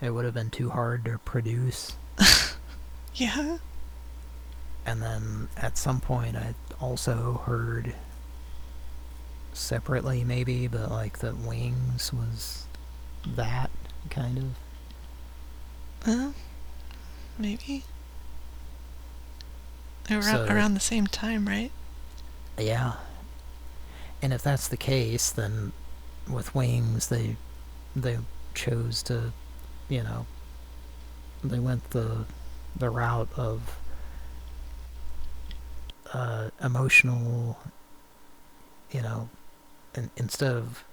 it would have been too hard to produce. Yeah. And then at some point I also heard separately maybe, but like the Wings was that kind of. Uh, maybe. Around, So- around the same time, right? Yeah. And if that's the case, then with Wings they they chose to, you know, they went the the route of uh, emotional, you know, instead of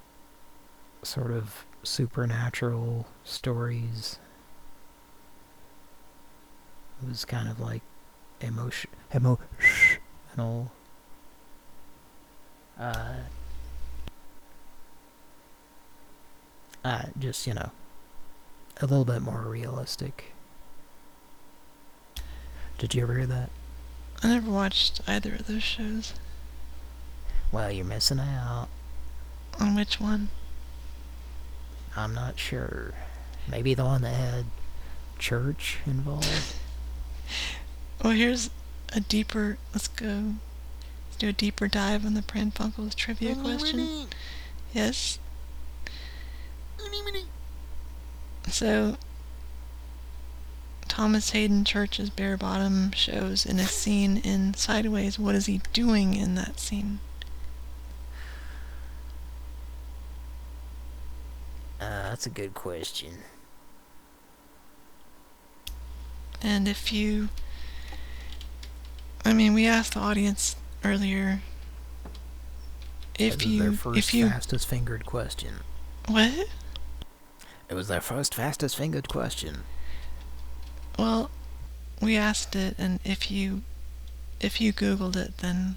sort of supernatural stories. It was kind of like emotion, emotional. Uh, uh, just, you know, a little bit more realistic. Did you ever hear that? I never watched either of those shows. Well, you're missing out. On which one? I'm not sure. Maybe the one that had church involved. Well, here's a deeper. Let's go. Let's do a deeper dive on the Pran Funkel's trivia question. Yes. So, Thomas Hayden Church's bare bottom shows in a scene in Sideways. What is he doing in that scene? Uh, that's a good question. And if you. I mean, we asked the audience earlier. If That was you. their first if you. fastest fingered question. What? It was their first fastest fingered question. Well, we asked it, and if you. If you Googled it, then.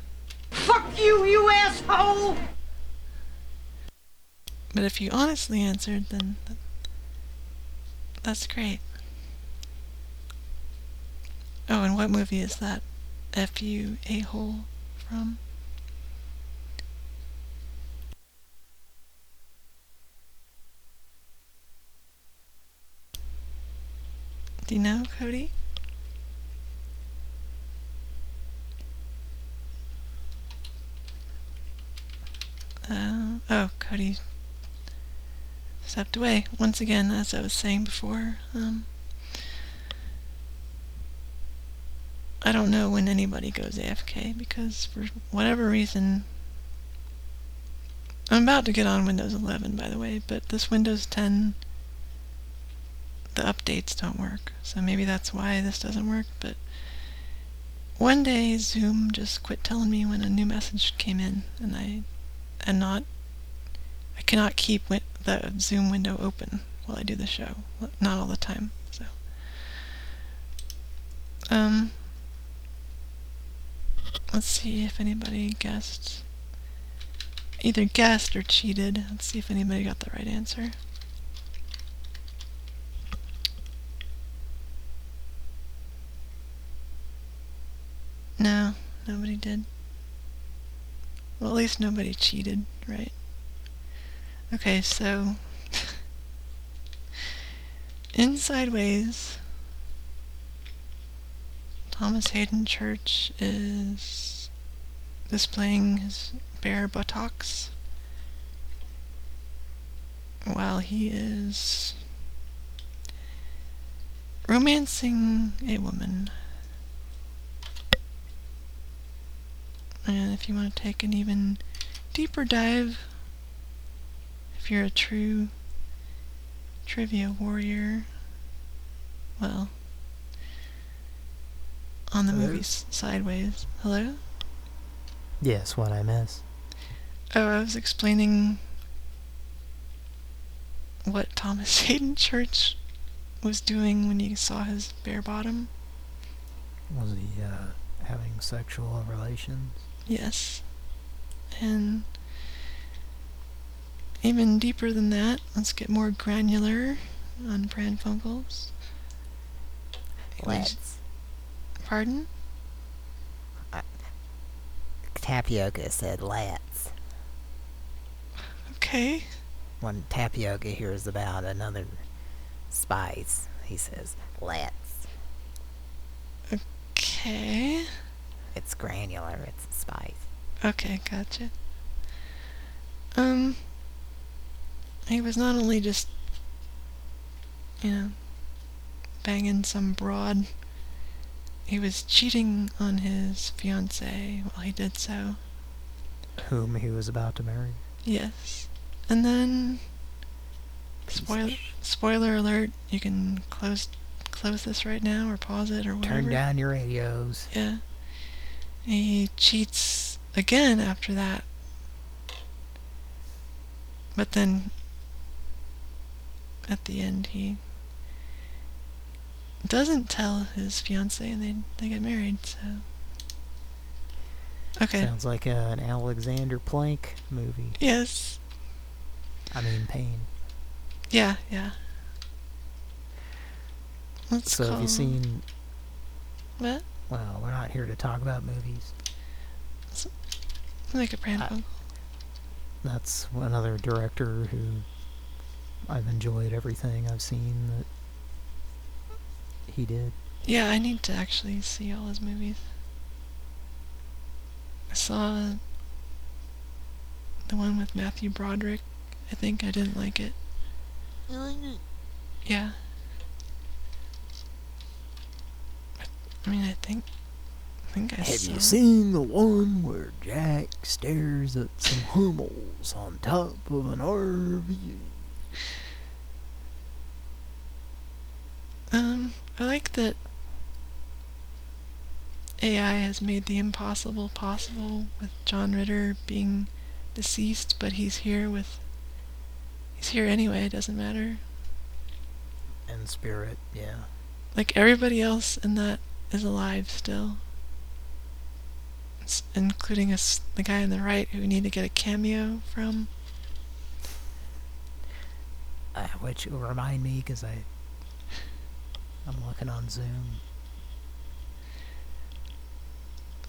Fuck you, you asshole! But if you honestly answered, then that's great. Oh, and what movie is that? F U a hole from? Do you know, Cody? Uh, oh, Cody stepped away once again, as I was saying before. Um, I don't know when anybody goes AFK because for whatever reason, I'm about to get on Windows 11, by the way, but this Windows 10, the updates don't work, so maybe that's why this doesn't work. But one day, Zoom just quit telling me when a new message came in, and I and not I cannot keep the Zoom window open while I do the show. Not all the time. So um let's see if anybody guessed either guessed or cheated. Let's see if anybody got the right answer. No, nobody did. Well, at least nobody cheated, right? Okay, so in Sideways, Thomas Hayden Church is displaying his bare buttocks while he is romancing a woman. And if you want to take an even deeper dive, if you're a true trivia warrior, well, on the Hello? movies Sideways. Hello? Yes, what I miss. Oh, I was explaining what Thomas Hayden Church was doing when you saw his bare bottom. Was he uh, having sexual relations? Yes. And even deeper than that, let's get more granular on Pran Funkels. Let's. Pardon? Tapioca said let's. Okay. When Tapioca hears about another spice, he says let's. Okay. It's granular, it's a spice. Okay, gotcha. Um, he was not only just, you know, banging some broad, he was cheating on his fiancee while he did so. Whom he was about to marry? Yes. And then, spoiler, spoiler alert, you can close close this right now or pause it or whatever. Turn down your radios. Yeah. He cheats again after that. But then at the end he doesn't tell his fiance and they they get married, so Okay. Sounds like uh, an Alexander Plank movie. Yes. I mean, Payne. Yeah, yeah. Let's so have you seen? What? Well, we're not here to talk about movies. Like a prank. That's another director who I've enjoyed everything I've seen that he did. Yeah, I need to actually see all his movies. I saw the one with Matthew Broderick. I think I didn't like it. You like it? Yeah. I mean, I think. I think I Have saw. you seen the one where Jack stares at some Hummels on top of an RV? Um, I like that AI has made the impossible possible with John Ritter being deceased, but he's here with. He's here anyway, it doesn't matter. And Spirit, yeah. Like everybody else in that is alive still. Including us, the guy on the right who we need to get a cameo from. Uh, which will remind me, because I, I'm looking on Zoom.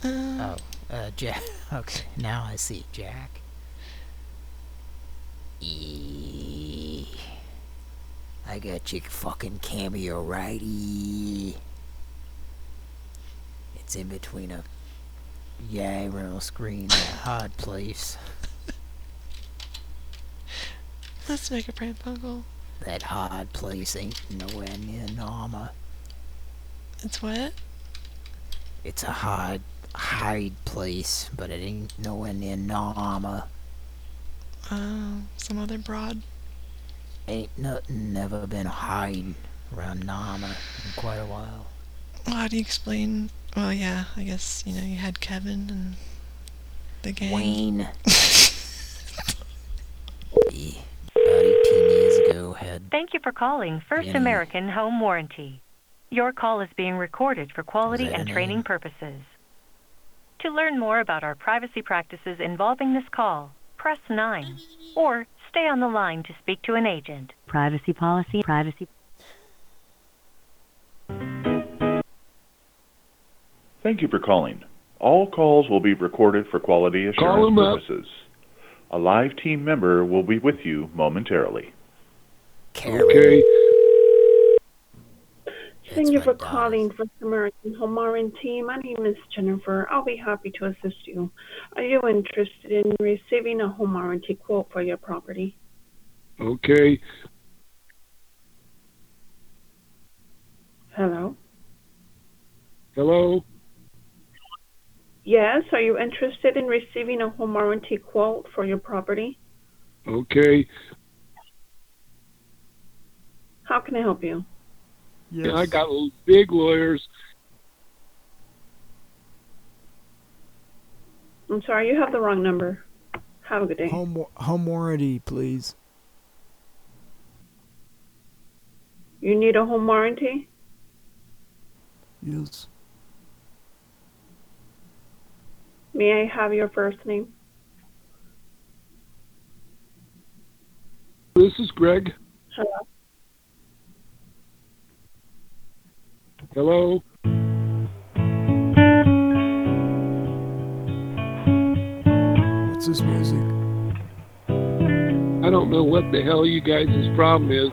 Uh, Oh, uh, Jack. Okay, now I see Jack. E. I got your fucking cameo righty. It's in between a gyro screen and a hard place. Let's make a call. That hard place ain't nowhere near Norma. It's what? It's a hard hide place, but it ain't nowhere near Norma. Oh, some other broad. Ain't nothing never been hiding around Norma in quite a while. Well, how do you explain? Well, yeah, I guess you know you had Kevin and the gang. Wayne. He, about 18 years ago, Thank you for calling First Any- American Home Warranty. Your call is being recorded for quality and a training purposes. To learn more about our privacy practices involving this call, press 9 or stay on the line to speak to an agent. Privacy policy, privacy Thank you for calling. All calls will be recorded for quality assurance Call 'em up. purposes. A live team member will be with you momentarily. Okay. Thank you for calling First American Home Warranty. My name is Jennifer. I'll be happy to assist you. Are you interested in receiving a home warranty quote for your property? Okay. Hello? Hello? Yes, are you interested in receiving a home warranty quote for your property? Okay. How can I help you? Yeah, I got big lawyers. I'm sorry, you have the wrong number. Have a good day. Home home warranty, please. You need a home warranty? Yes. May I have your first name? This is Greg. Hello? Hello? What's this music? I don't know what the hell you guys' problem is.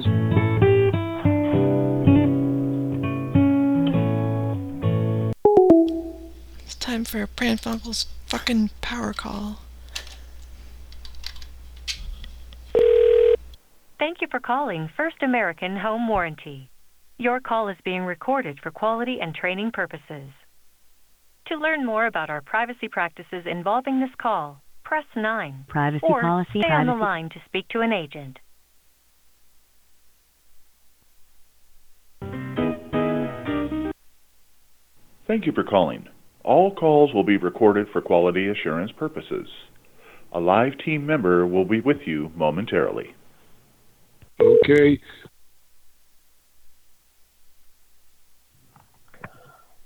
It's time for Pran Funkel's fucking power call. Thank you for calling First American Home Warranty. Your call is being recorded for quality and training purposes. To learn more about our privacy practices involving this call, press 9 Privacy or policy, stay on the line to speak to an agent. Thank you for calling. All calls will be recorded for quality assurance purposes. A live team member will be with you momentarily. Okay.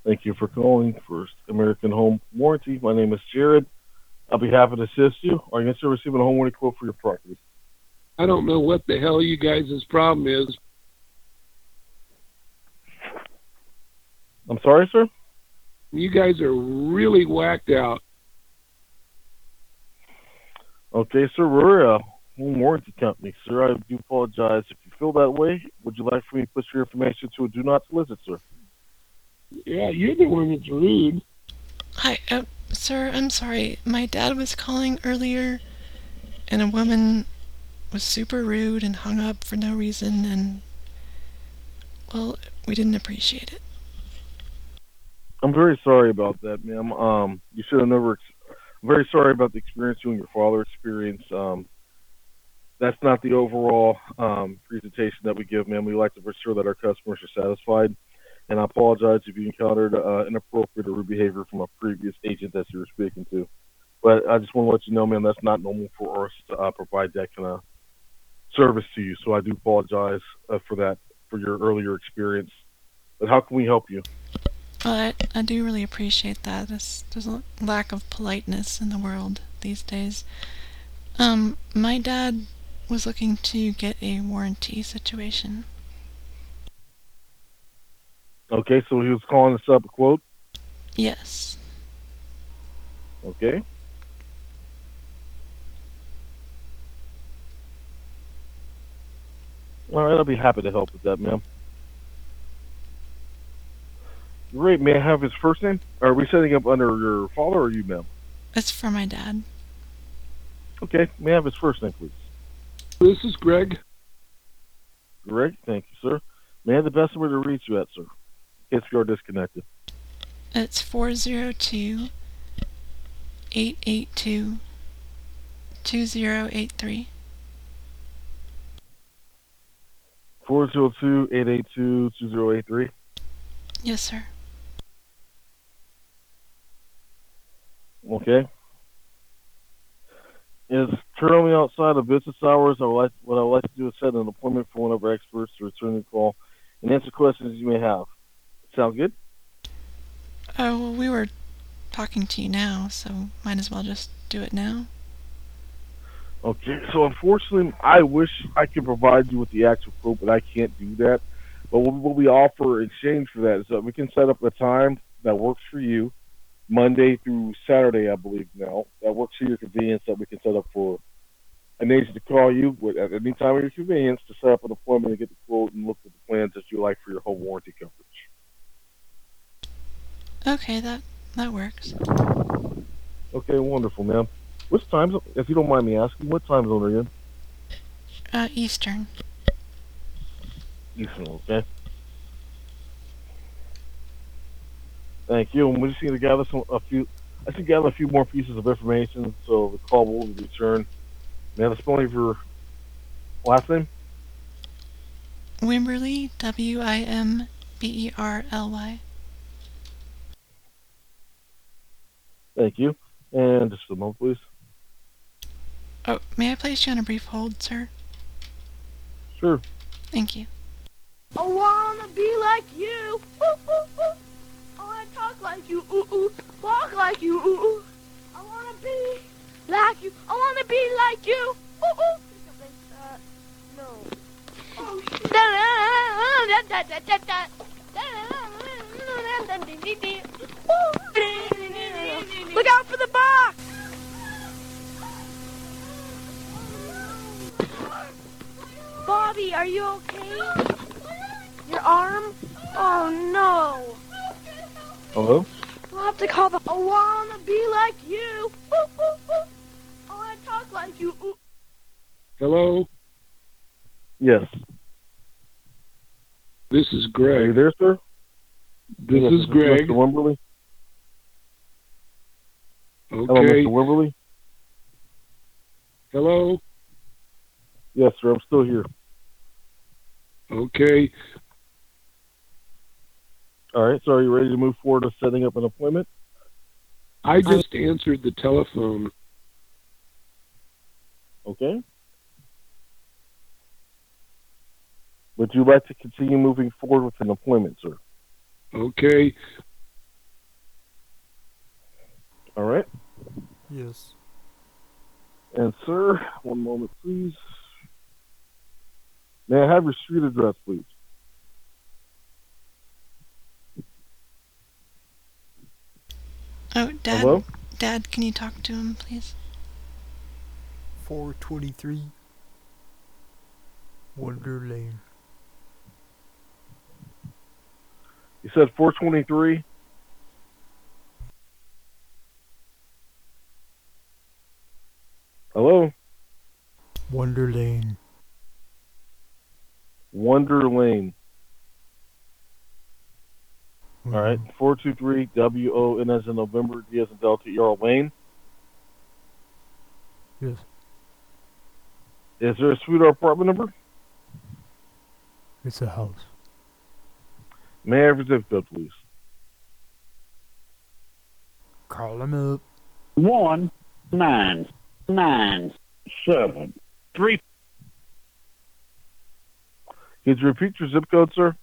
Thank you for calling First American Home Warranty. My name is Jared. I'll be happy to assist you. Are you interested in receiving a home warranty quote for your property? I don't know what the hell you guys' problem is. I'm sorry, sir? You guys are really whacked out. Okay, sir, we're a home warranty company, sir. I do apologize if you feel that way. Would you like for me to put your information to a do not solicit, sir? Yeah, you're the one that's rude. Hi, uh, sir, I'm sorry. My dad was calling earlier, and a woman was super rude and hung up for no reason, and, well, we didn't appreciate it. I'm very sorry about that, ma'am. Um, you should have never. Ex- I'm very sorry about the experience you and your father experienced. Um, that's not the overall um, presentation that we give, ma'am. We like to ensure that our customers are satisfied. And I apologize if you encountered uh, inappropriate or rude behavior from a previous agent that you were speaking to. But I just want to let you know, man, that's not normal for us to uh, provide that kind of service to you. So I do apologize uh, for that, for your earlier experience. But how can we help you? Well, I, I do really appreciate that. There's, there's a lack of politeness in the world these days. Um, my dad was looking to get a warranty situation. Okay, so he was calling us up a quote. Yes. Okay. All right, I'll be happy to help with that, ma'am. Great. May I have his first name? Are we setting up under your father or you, ma'am? It's for my dad. Okay. May I have his first name, please? This is Greg. Greg, thank you, sir. May I have the best number to reach you at, sir? We are disconnected. It's 402 882 2083. 402-882-2083. Yes, sir. Okay. It's currently outside of business hours. I would like, what I would like to do is set an appointment for one of our experts to return the call and answer questions you may have. Sound good? Oh, well, we were talking to you now, so might as well just do it now. Okay, so unfortunately, I wish I could provide you with the actual quote, but I can't do that. But what, we offer in exchange for that is that we can set up a time that works for you, Monday through Saturday, I believe now, that works for your convenience that we can set up for an agent to call you at any time of your convenience to set up an appointment and get the quote and look at the plans that you like for your home warranty coverage. Okay, that that works. Okay, wonderful, ma'am. Which time, if you don't mind me asking, what time zone are you in? Uh, Eastern. Eastern, okay. Thank you. And we just need to gather some a few. I should gather a few more pieces of information so the call will be returned. May I have the spelling of your last name? Wimberly, W I M B E R L Y. Thank you. And just a moment, please. Oh, may I place you on a brief hold, sir? Sure. Thank you. I wanna be like you. Ooh, ooh, ooh. I wanna talk like you. Ooh, ooh. Walk like you. Ooh, ooh. I wanna be like you. I wanna be like you. Ooh, ooh. Uh, no. Oh, shit. Look out for the box! Bobby, are you okay? Your arm? Oh no. Hello? We'll have to call the. I wanna be like you. Ooh, ooh, ooh. I wanna talk like you. Ooh. Hello, Yes. this is Are you Greg. there, sir? This Yes, is Greg. Mr. Wimberly. Hello, Okay. Mr. Wimberly. Hello. Yes, sir. I'm still here. Okay. All right. So, are you ready to move forward to setting up an appointment? I just answered the telephone. Okay. Would you like to continue moving forward with an appointment, sir? Okay. All right. Yes. And, sir, one moment, please. May I have your street address, please? Oh, Dad. Hello? Dad, can you talk to him, please? 423 Wonder Lane. You said 423. Hello? Wonder Lane. Wonder Lane. Hmm. All right. 423 W O N as in November, D as in Delta, E R Lane. Yes. Is there a suite or apartment number? It's a house. May I have your zip code, please? Call them up. One nine nine seven three Could you repeat your zip code, sir?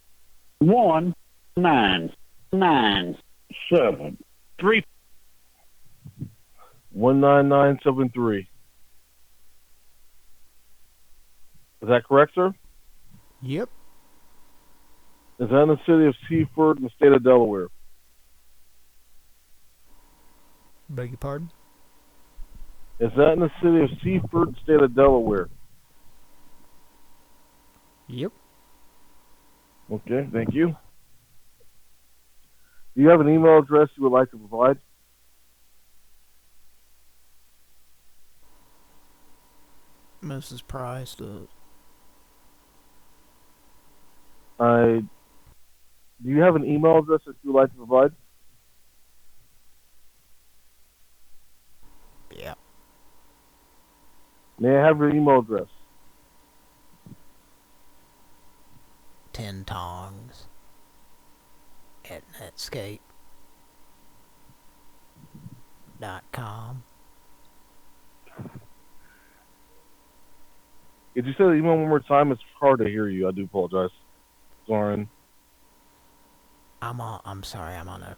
one nine nine seven three 19973. Is that correct, sir? Yep. Is that in the city of Seaford in the state of Delaware? Beg your pardon? Is that in the city of Seaford, state of Delaware? Yep. Okay, thank you. Do you have an email address you would like to provide? Mrs. Price does. I. Do you have an email address that you would like to provide? Yeah. May I have your email address? Ten tongs. At Netscape. Dot com. Could you say the email one more time? It's hard to hear you. I do apologize. Sorry. I'm on. I'm sorry. I'm on a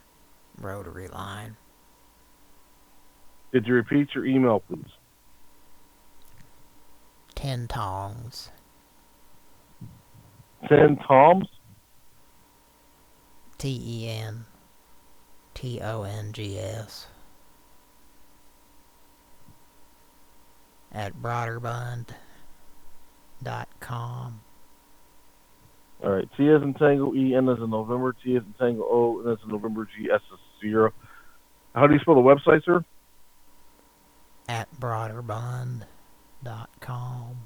rotary line. Could you repeat your email, please? Ten tongs. Ten Toms? T E N T O N G S. At broderbund dot com. All right. T as in Tango, E, N as in November, T as in Tango, O, N as in November, G, S in Sierra. How do you spell the website, sir? At broderbund dot com.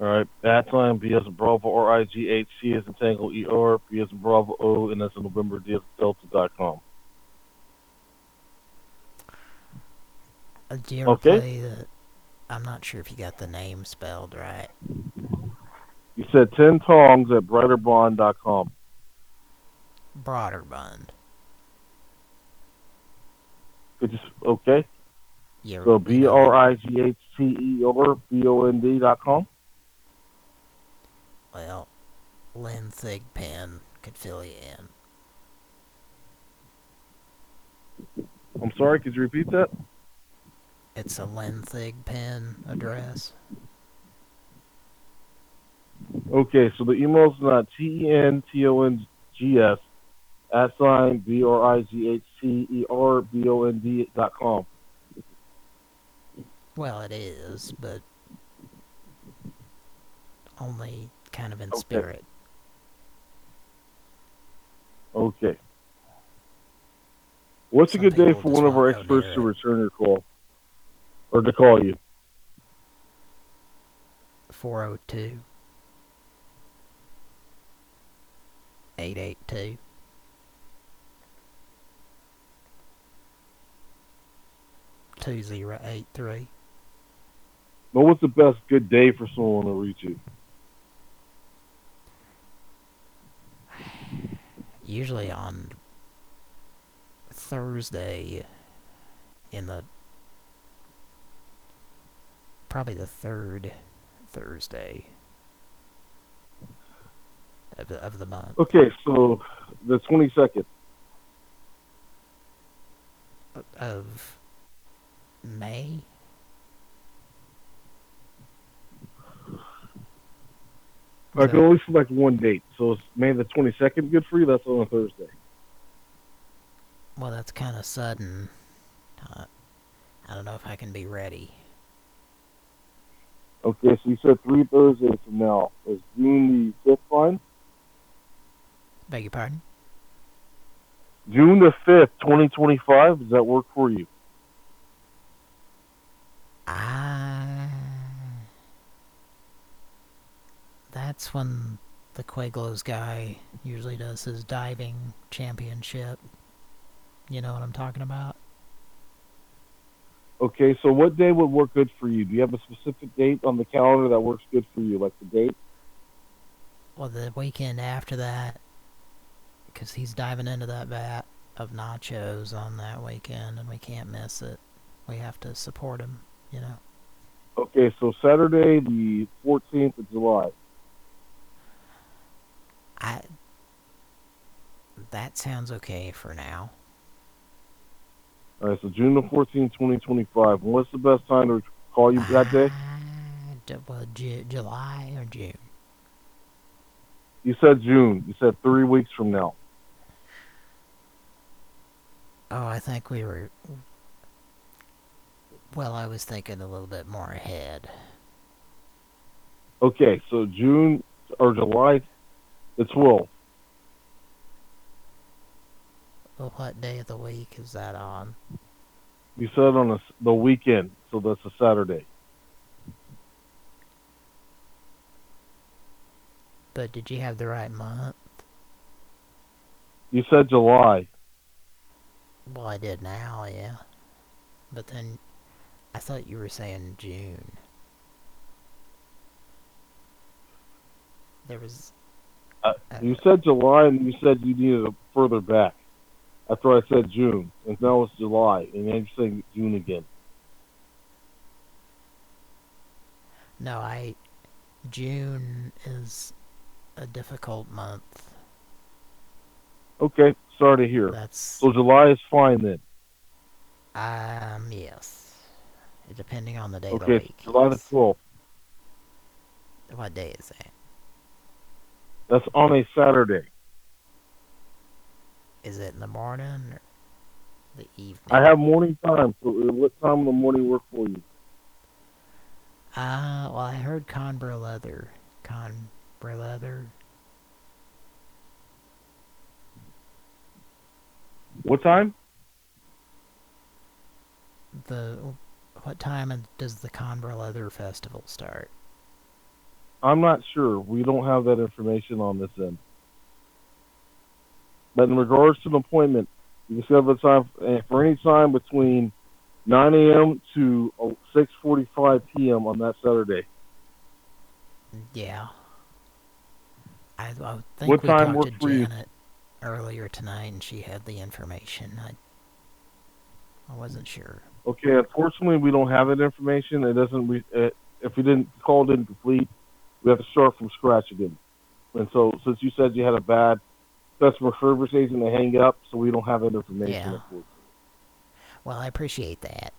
All right. At sign, B as in Bravo, R I G H, C as in Tango, E, R, B as in Bravo, O, N as in November, D as in Delta dot com. Uh, Do you Okay. the... I'm not sure if you got the name spelled right. You said 10 tongs at brighterbond dot com. Broderbund. Could you, okay. So B R I G H T E R B O N D dot com. Well, Lynn Thigpen could fill you in. I'm sorry. Could you repeat that? It's a Lynn Thigpen address. Okay, so the email's not T E N T O N G S at sign B R I G H T E R B O N D dot com. Well, it is, but only kind of in Okay. spirit. Okay. What's a good day for one of our experts to return your call? Or to call you? 402 882 2083 But what's the best good day for someone to reach you? usually on Thursday in the probably the third Thursday of the, of the month. Okay, so the 22nd. of May. I can only select one date. So is May the 22nd good for you? That's on a Thursday. Well, that's kind of sudden. Uh, I don't know if I can be ready. Okay, so you said three Thursdays from now. Is June the 5th fine? Beg your pardon? June the 5th, 2025. Does that work for you? Ah. That's when the Quaglos guy usually does his diving championship. You know what I'm talking about? Okay, so what day would work good for you? Do you have a specific date on the calendar that works good for you, like the date? Well, the weekend after that, because he's diving into that vat of nachos on that weekend, and we can't miss it. We have to support him, you know. Okay, so Saturday the 14th of July. I. That sounds okay for now. All right, so June the 14th, 2025. What's the best time to call you that day? Uh, Ju- Well, Ju- July or June? You said June. You said three weeks from now. Oh, I think we were. Well, I was thinking a little bit more ahead. Okay, so June or July the 12th. Well, what day of the week is that on? You said on a the weekend, so that's a Saturday. But did you have the right month? You said July. Well, I did now, yeah. But then I thought you were saying June. There was Uh, you said July, and you said you needed it further back. After I said June, and now it's July, and then you're saying June again. no, I June is a difficult month. Okay, sorry to hear. That's So July is fine then. um yes. Depending on the day of the week. Okay. July the 12th. What day is that? That's on a Saturday. Is it in the morning or the evening? I have morning time. So what time in the morning work for you? Uh, well, I heard Conbra leather. Conbra leather. What time? The what time does the Conbra leather festival start? I'm not sure. We don't have that information on this end. But in regards to an appointment, you can set up a time eh, for any time between 9 a.m. to uh, 6:45 p.m. on that Saturday. Yeah. I, I think What we time talked to for you? Janet earlier tonight, and she had the information. I I wasn't sure. Okay, unfortunately, we don't have that information. It doesn't. We, uh, if we didn't call it incomplete, we have to start from scratch again. And so, since you said you had a bad customer service agent to hang up, so we don't have that information. Yeah. Well, I appreciate that.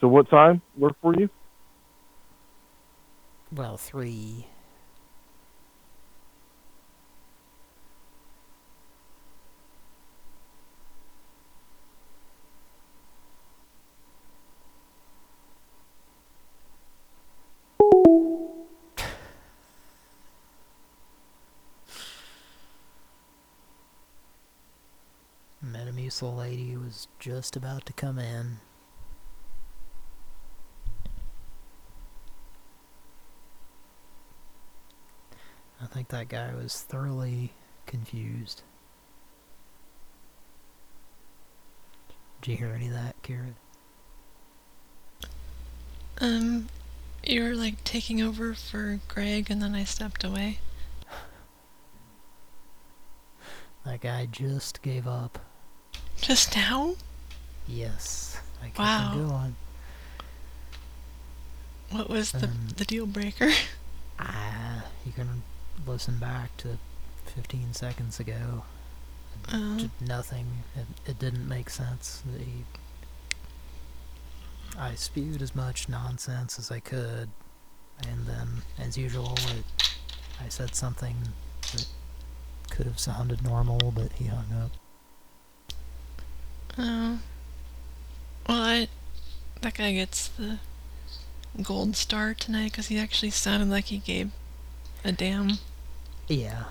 So, what time work for you? Well, three. Metamucil lady was just about to come in. I think that guy was thoroughly confused. Did you hear any of that, Karen? Um, you were like taking over for Greg, and then I stepped away. That guy just gave up. Just now? Yes. I kept Wow. him going. What was the Um, the deal breaker? Ah, you can listen back to 15 seconds ago. Just nothing. It, it didn't make sense. The, I spewed as much nonsense as I could, and then, as usual, it, I said something that could have sounded normal, but he hung up. Oh. Well, I that guy gets the gold star tonight because he actually sounded like he gave a damn. Yeah.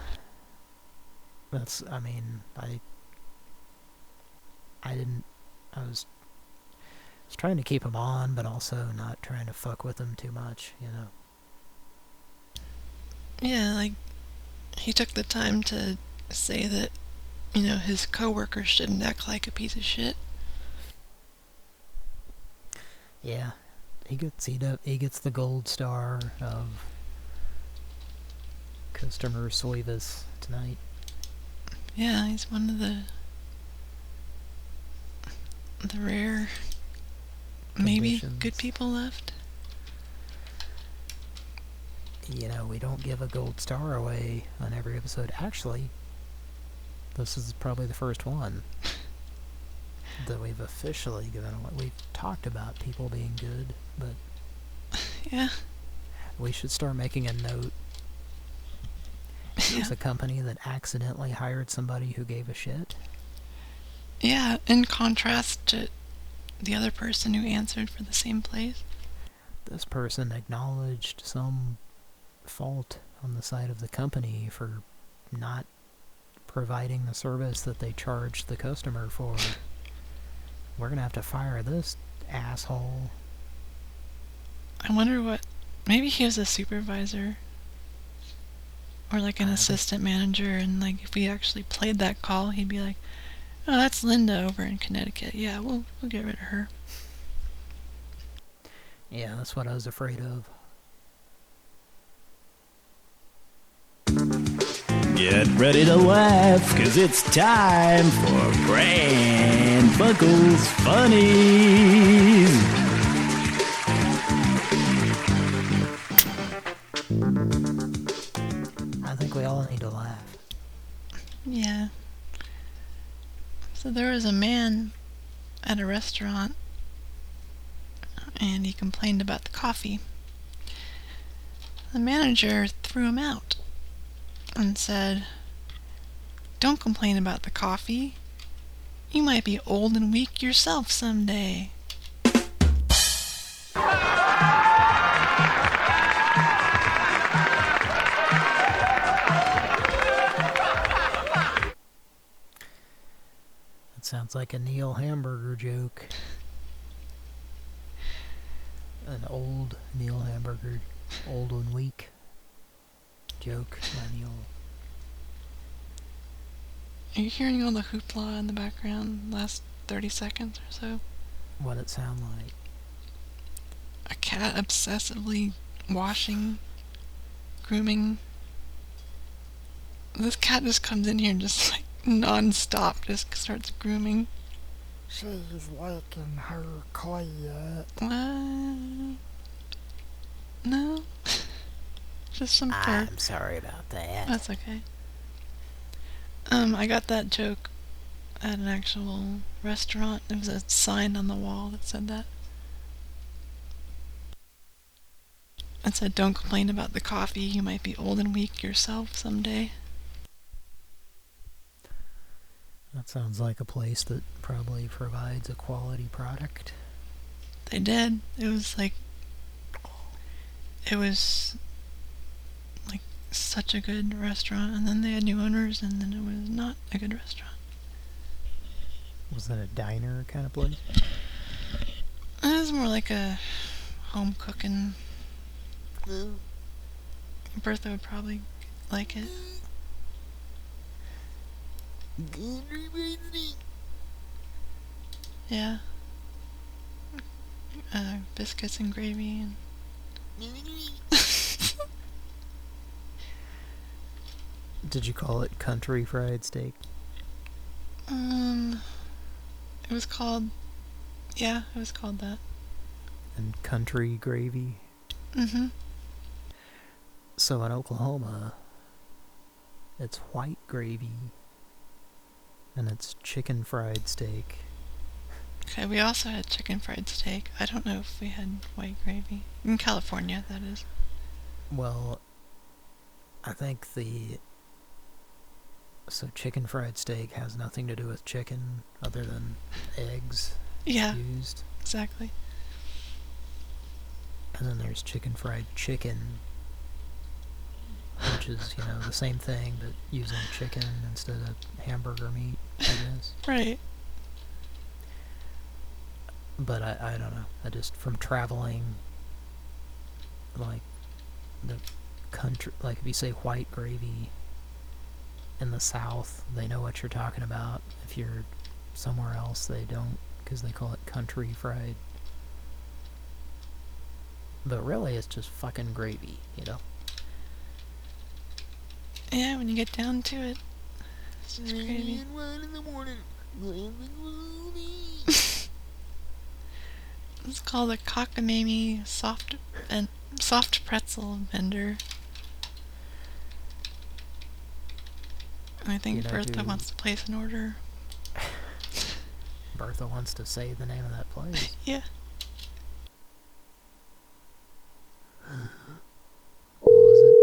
That's, I mean, I, I didn't, I was, was trying to keep him on, but also not trying to fuck with him too much, you know. Yeah, like he took the time to say that you know his coworkers shouldn't act like a piece of shit. Yeah, he gets he, do, he gets the gold star of customer service tonight. Yeah, he's one of the the rare maybe good people left. You know, we don't give a gold star away on every episode. Actually, this is probably the first one that we've officially given away. We've talked about people being good, but Yeah. we should start making a note. There's a company that accidentally hired somebody who gave a shit. Yeah, in contrast to the other person who answered for the same place. this person acknowledged some fault on the side of the company for not providing the service that they charged the customer for. We're gonna have to fire this asshole. I wonder what. Maybe he was a supervisor. Or like an uh, assistant manager, and like if we actually played that call, he'd be like, "Oh, that's Linda over in Connecticut. Yeah, we'll we'll get rid of her." Yeah, that's what I was afraid of. Get ready to laugh, cause it's time for Pran Funkels Funnies. I think we all need to laugh. Yeah. So there was a man at a restaurant and he complained about the coffee. The manager threw him out and said, Don't complain about the coffee. You might be old and weak yourself someday. That sounds like a Neil Hamburger joke. An old Neil Hamburger, old and weak joke Neil. Are you hearing all the hoopla in the background last 30 seconds or so? What it sound like? A cat obsessively washing, grooming. This cat just comes in here and just like non-stop just starts grooming. She's waking her clit. What? No. just some fur. I'm sorry about that. That's okay. Um, I got that joke at an actual restaurant. There was a sign on the wall that said that. It said, Don't complain about the coffee. You might be old and weak yourself someday. That sounds like a place that probably provides a quality product. They did. It was like. It was. Like such a good restaurant, and then they had new owners, and then it was not a good restaurant. Was that a diner kind of place? It was more like a home cooking. Bertha would probably like it. Yeah. Uh, biscuits and gravy and. Did you call it country fried steak? Um, it was called. Yeah, it was called that. And country gravy? Mm-hmm. So in Oklahoma, it's white gravy. And it's chicken fried steak. Okay, we also had chicken fried steak. I don't know if we had white gravy. In California, that is. Well, I think the... So chicken fried steak has nothing to do with chicken other than eggs Yeah. used. Exactly. And then there's chicken fried chicken, which is, you know, the same thing, but using chicken instead of hamburger meat, I guess. Right. But I, I don't know. I just, from traveling, like, the country, like if you say white gravy in the South, they know what you're talking about. If you're somewhere else, they don't, because they call it country fried. But really, it's just fucking gravy, you know? Yeah, when you get down to it, it's just gravy. It's called a cockamamie soft and soft pretzel vendor. I think Bertha dude. wants to place an order. Bertha wants to say the name of that place. Yeah. What was it?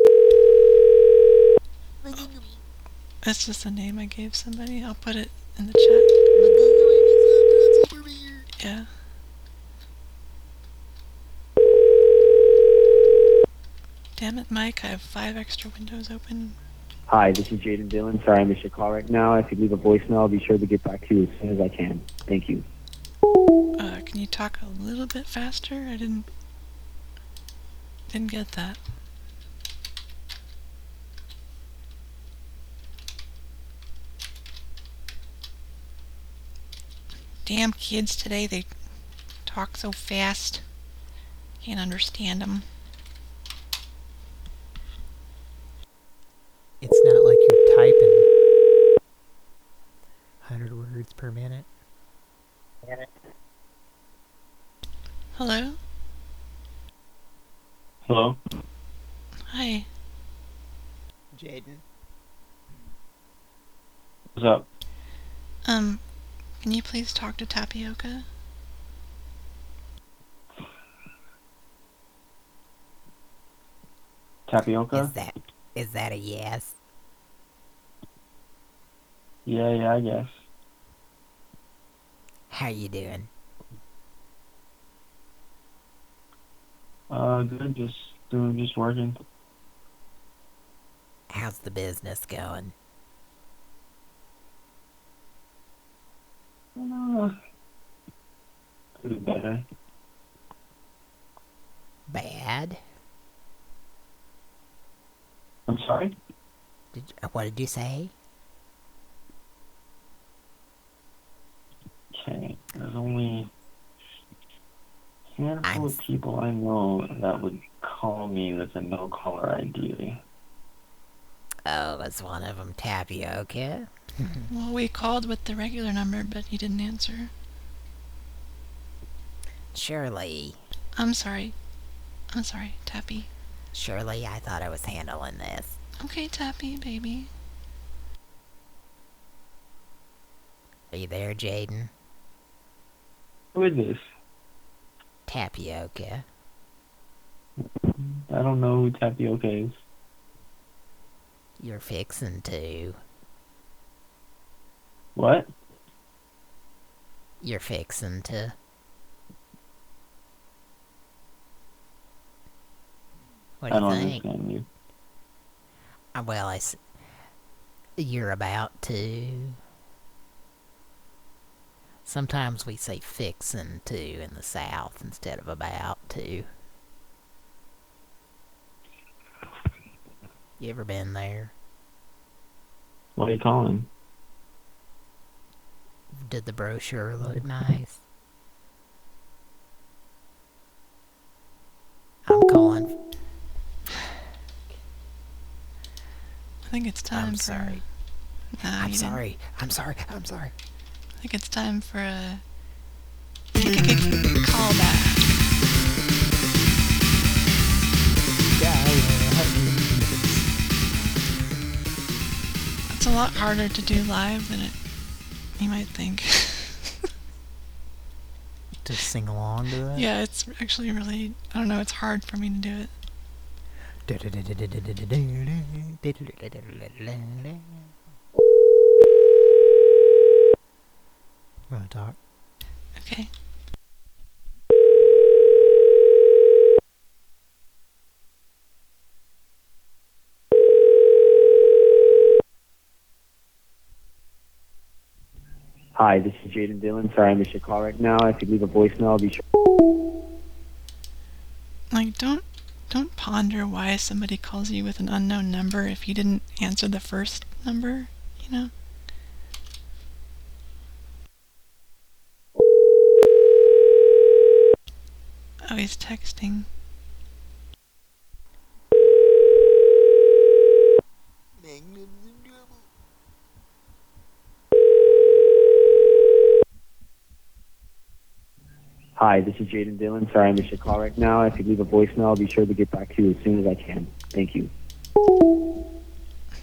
That's just a name I gave somebody. I'll put it in the chat. Yeah. Damn it, Mike, I have five extra windows open. Hi, this is Jaden Dillon. Sorry I missed your call right now. If you leave a voicemail, I'll be sure to get back to you as soon as I can. Thank you. Uh, can you talk a little bit faster? I didn't... Didn't get that. Damn kids today, they talk so fast. Can't understand them. It's not like you're typing 100 words per minute. Hello? Hello? Hi. Jaden. What's up? Um, can you please talk to Tapioca? Tapioca? Is that is that a yes? Yeah, yeah, I guess. How you doing? Uh, good. Just doing, just working. How's the business going? Uh, could be better. Bad? I'm sorry? Did you, what did you say? Okay, there's only a handful of people I know that would call me with a no caller ID. Oh, was one of them tapioca? Well, we called with the regular number, but he didn't answer. Surely, I'm sorry. I'm sorry, Tappy. Surely I thought I was handling this. Okay, Tappy, baby. Are you there, Jaden? Who is this? Tapioca. I don't know who Tapioca is. You're fixing to. What? You're fixing to. What do I you don't think? understand you. Uh, Well, I s- You're about to. Sometimes we say fixin' to in the South instead of about to. You ever been there? What are you calling? Did the brochure look nice? I'm calling. I think it's time I'm for... sorry. I'm you didn't. sorry. I'm sorry. I'm sorry. I think it's time for a... callback. It's a lot harder to do live than it you might think. To sing along to that? yeah, it's actually really... I don't know, it's hard for me to do it. Wanna talk? Okay. Hi, this is Jaden Dillon. Sorry I missed your call right now. If you leave a voicemail, I'll be sure. Like, don't don't ponder why somebody calls you with an unknown number if you didn't answer the first number, you know? Oh, he's texting. Hi, this is Jaden Dillon. Sorry I missed your call right now. If you leave a voicemail, I'll be sure to get back to you as soon as I can. Thank you.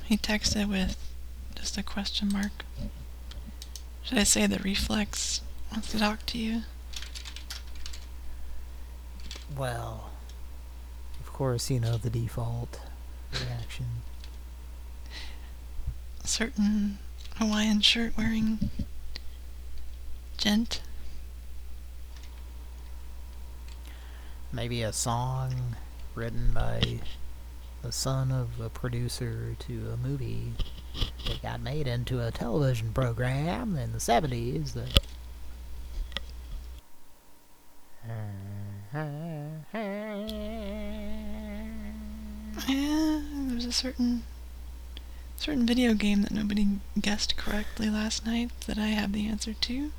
He texted with just a question mark. Should I say the reflex wants to talk to you? Well, of course, you know the default reaction. A certain Hawaiian shirt wearing gent. Maybe a song written by the son of a producer to a movie that got made into a television program in the 70s that Yeah, there was a certain certain video game that nobody guessed correctly last night that I have the answer to.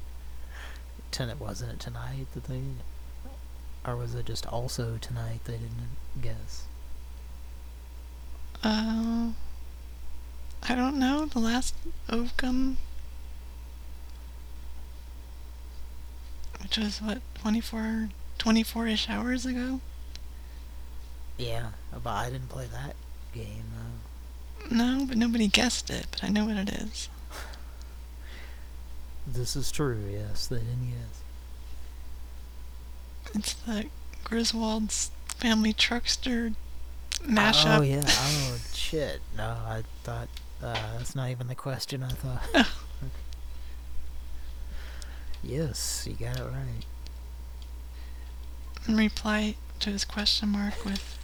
Ten- wasn't it tonight that they or was it just also tonight they didn't guess Uh, I don't know. The last Ovcom, which was what 24, 24-ish hours ago. yeah but i didn't play that game though No, but nobody guessed it. But I know what it is. this is true yes they didn't guess It's the Griswold's Family Truckster mashup. oh yeah oh shit no i thought uh, that's not even the question i thought Okay. yes you got it right And reply to his question mark with,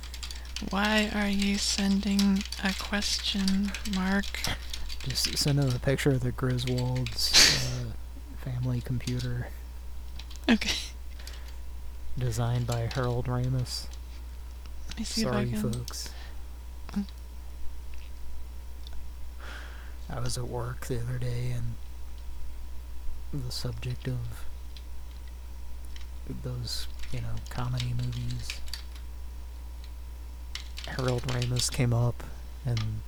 "Why are you sending a question mark?" just send him a picture of the griswold's uh, family computer Okay. Designed by harold ramis Let me see if I sorry folks I was at work the other day and the subject of those, you know, comedy movies. Harold Ramis came up and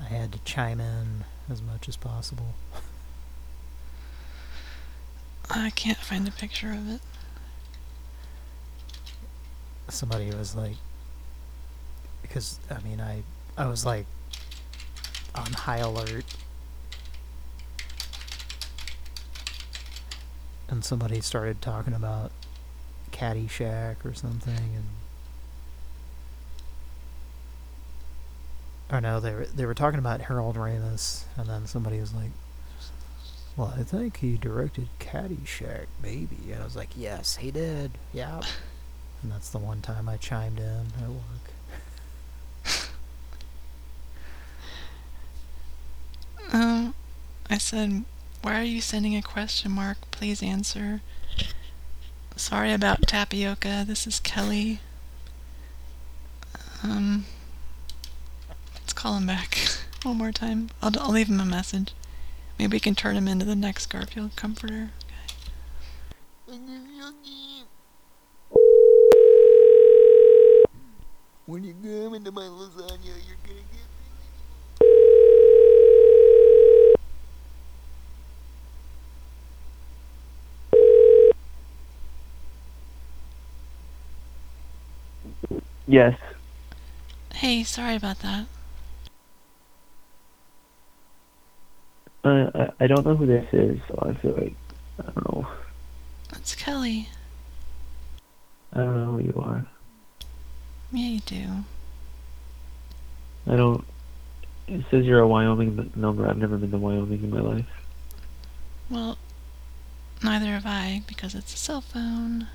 I had to chime in as much as possible. I can't find a picture of it. Somebody was like, because, I mean, I, I was like on high alert and somebody started talking about Caddyshack or something, and or no, they were they were talking about Harold Ramis, and then somebody was like, "Well, I think he directed Caddyshack, maybe," and I was like, "Yes, he did, yeah." and that's the one time I chimed in at work. Um, I said, "Why are you sending a question mark? Please answer." Sorry about tapioca. This is Kelly. Um, let's call him back one more time. I'll, I'll leave him a message. Maybe we can turn him into the next Garfield comforter. When you come into my lasagna, you're gonna get. Me. Yes. Hey, sorry about that. Uh, I, I don't know who this is, so I feel like I don't know. It's Kelly. I don't know who you are. Yeah, you do. I don't. It says you're a Wyoming number. I've never been to Wyoming in my life. Well, neither have I because it's a cell phone.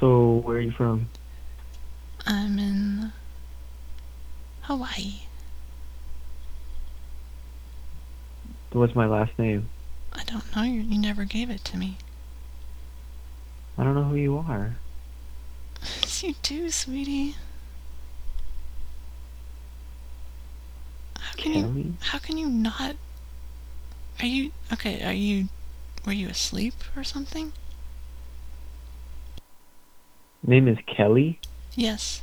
So where are you from? I'm in Hawaii. What's my last name? I don't know. You, you never gave it to me. I don't know who you are. Yes, you do, sweetie. How can Kelly? you? How can you not? Are you okay? Are you? Were you asleep or something? Name is Kelly. Yes.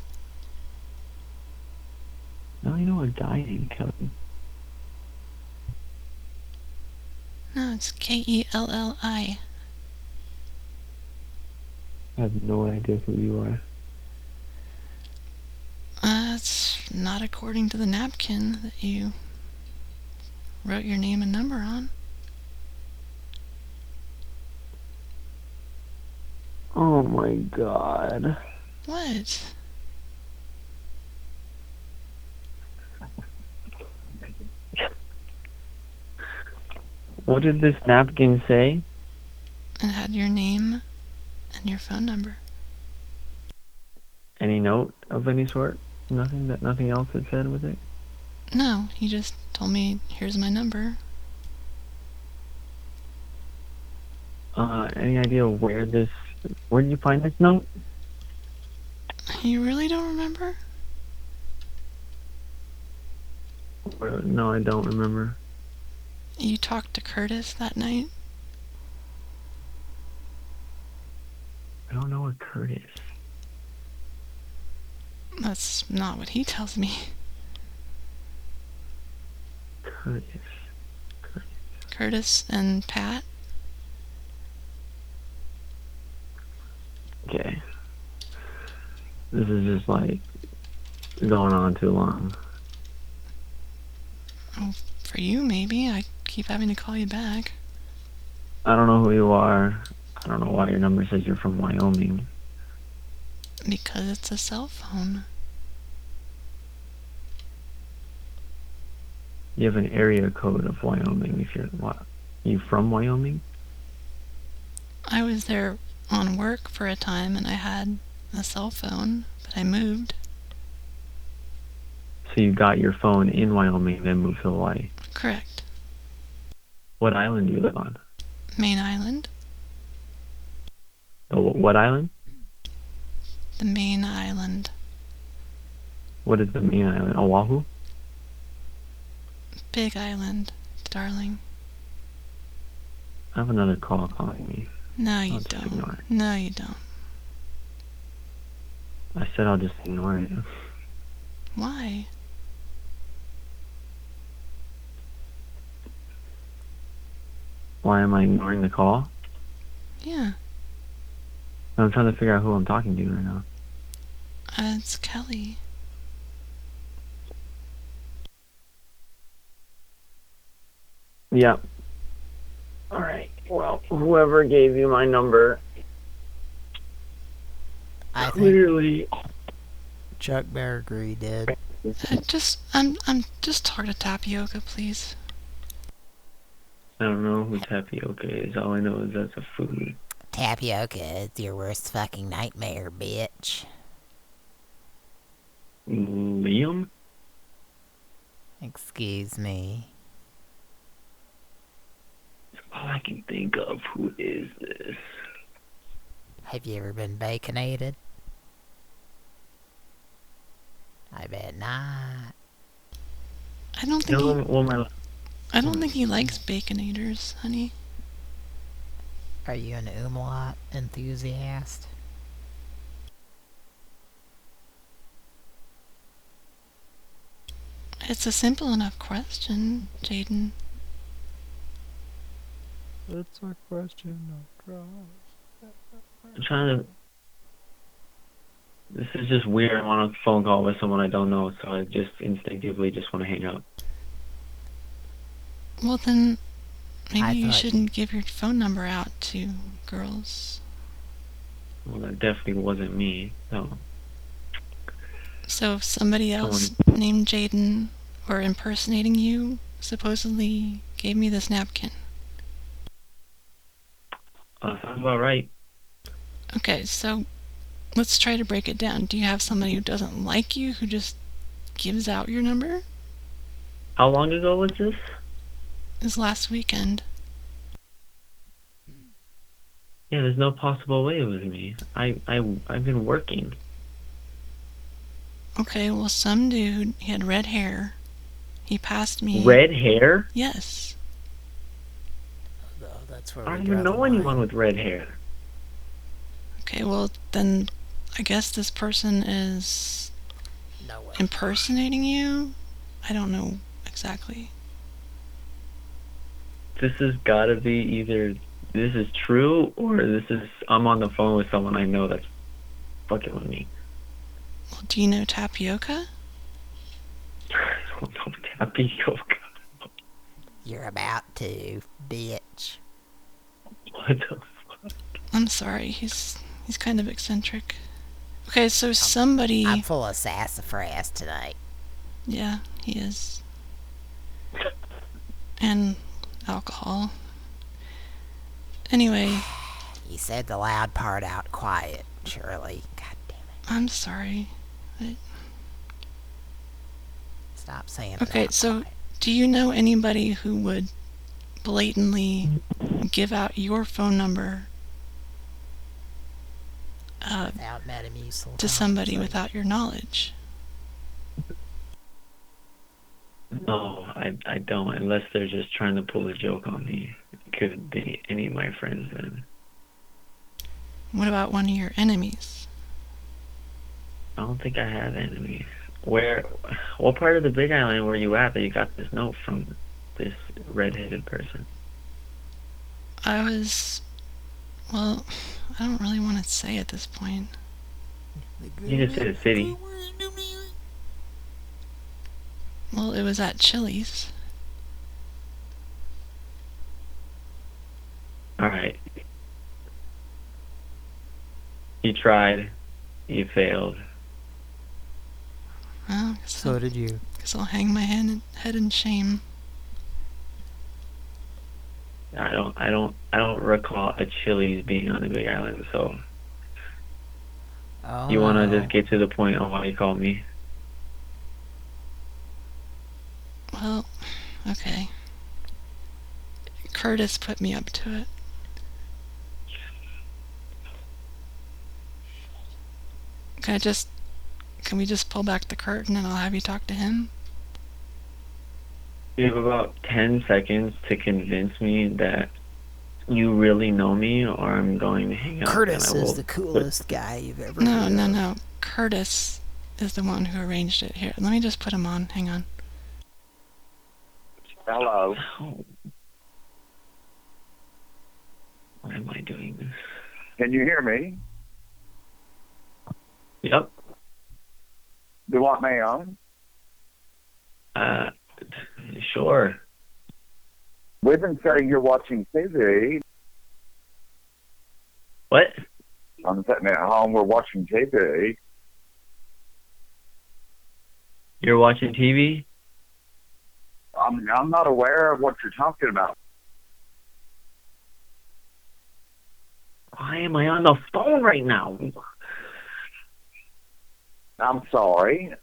No, you know a guy named Kelly. No, it's K E L L I. I have no idea who you are. Uh, it's not according to the napkin that you wrote your name and number on. Oh my god. What? What did this napkin say? It had your name and your phone number. Any note of any sort? Nothing that nothing else had said with it? No, he just told me, here's my number. Uh, any idea where this, where did you find this note? You really don't remember? No, I don't remember. You talked to Curtis that night? I don't know what Curtis. That's not what he tells me. Curtis. Curtis and Pat? Okay. This is just like going on too long. Oh, for you, maybe. I keep having to call you back. I don't know who you are. I don't know why your number says you're from Wyoming. Because it's a cell phone. You have an area code of Wyoming. If you're what? You from Wyoming? I was there on work for a time and I had a cell phone, but I moved. So you got your phone in Wyoming, then moved to Hawaii. Correct. What island do you live on? Main Island? Oh, the what island? The main island. What is the main island? Oahu? Big Island, darling. I have another call calling me. No, you don't. No, you don't. I said I'll just ignore it. Why? Why am I ignoring the call? Yeah, I'm trying to figure out who I'm talking to right now. uh, it's Kelly. Yep. All right. Well, whoever gave you my number I think clearly Chuck Bergery did. Uh, just, I'm, I'm just talking to Tapioca, please. I don't know who tapioca is. All I know is that's a food. Tapioca is your worst fucking nightmare, bitch. Liam? Excuse me. All I can think of. Who is this? Have you ever been baconated? I bet not. I don't think No, he, well, my I don't think he likes baconators, honey. Are you an umlaut enthusiast? It's a simple enough question, Jaden. It's a question of trust. I'm trying to. This is just weird. I'm on a phone call with someone I don't know, so I just instinctively just want to hang up. Well, then maybe I you thought- shouldn't give your phone number out to girls. Well, that definitely wasn't me. So So if somebody else named Jaden or impersonating you supposedly gave me this napkin. uh, sounds about right. Okay, so let's try to break it down. Do you have somebody who doesn't like you who just gives out your number? How long ago was this? This last weekend. Yeah, there's no possible way it was me. I I I've been working. Okay, well, some dude, he had red hair. He passed me. Red hair? Yes. Oh, that's where I we don't even draw the know line. anyone with red hair. Okay, well, then I guess this person is impersonating you? I don't know exactly. This has got to be either this is true or this is I'm on the phone with someone I know that's fucking with me. Well, do you know Tapioca? I don't know tapioca. You're about to, bitch. What the I'm sorry, he's he's kind of eccentric. Okay, so somebody. I'm full of sassafras tonight. Yeah, he is. And alcohol. Anyway, You said the loud part out quiet, Shirley. God damn it. I'm sorry. I- Stop saying Okay, so do you know anybody who would blatantly give out your phone number uh, to somebody without your knowledge? No, I I don't. Unless they're just trying to pull a joke on me. It could be any of my friends then. What about one of your enemies? I don't think I have enemies. Where? What part of the Big Island were you at that you got this note from this red-headed person? I was. Well, I don't really want to say at this point. You just said a city. Well, it was at Chili's. All right. You tried. You failed. Well, So I'll, did you. guess I'll hang my head in, head in shame. I don't. I don't. I don't recall a Chili's being on the Big Island. So Oh, you want to no. just get to the point on why you called me? Well, okay. Curtis put me up to it. Can I just. Can we just pull back the curtain and I'll have you talk to him? You have about ten seconds to convince me that you really know me, or I'm going to hang up. Curtis is the coolest guy you've ever No, heard no, of. no. Curtis is the one who arranged it. Here, let me just put him on. Hang on. Hello. Why am I doing this? Can you hear me? Yep. Do you want me on? Uh, sure. We've been saying you're watching TV. What? I'm sitting at home. We're watching TV. You're watching TV? I'm I'm not aware of what you're talking about. Why am I on the phone right now? I'm sorry.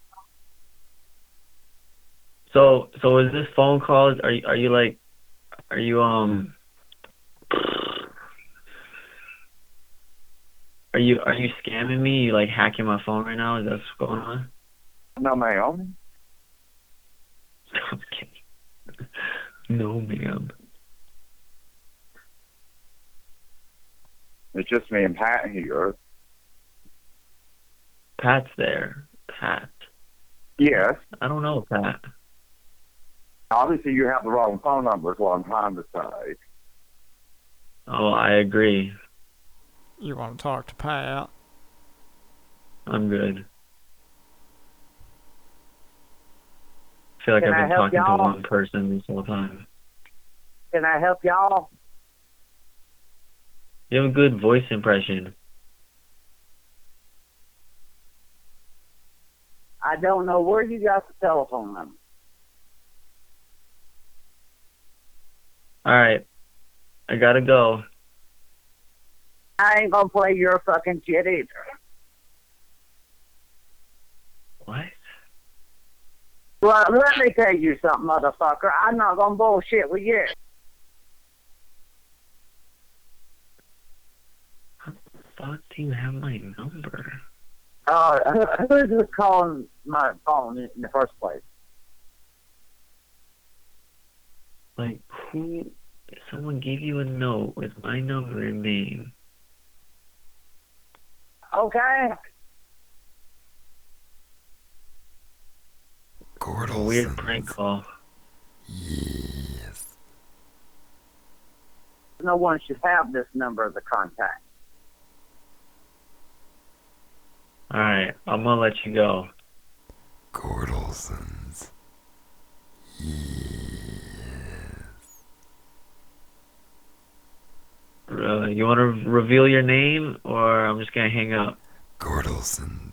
So, so is this phone call? Are you, are you like, are you um, are you are you scamming me? You like hacking my phone right now? Is that what's going on? No, ma'am. I'm kidding. No, ma'am. It's just me and Pat here. Pat's there. Pat. Yes. I don't know Pat. Obviously, you have the wrong phone number. Is what I'm trying to say. Oh, I agree. You want to talk to Pat? I'm good. I feel like Can I I've been talking to y'all? one person this whole time. Can I help y'all? You have a good voice impression. I don't know where you got the telephone number. All right, I gotta go. I ain't gonna play your fucking shit either. What? Well, let me tell you something, motherfucker. I'm not gonna bullshit with you. How the Fuck, do you have my number? Uh, who- who's just calling my phone in the first place? Like, who? Someone gave you a note with my number and name. Okay. A weird prank call. No one should have this number as a contact. All right, I'm gonna let you go. Gordelsons. Uh, you want to reveal your name, or I'm just gonna hang up? Gordelsons.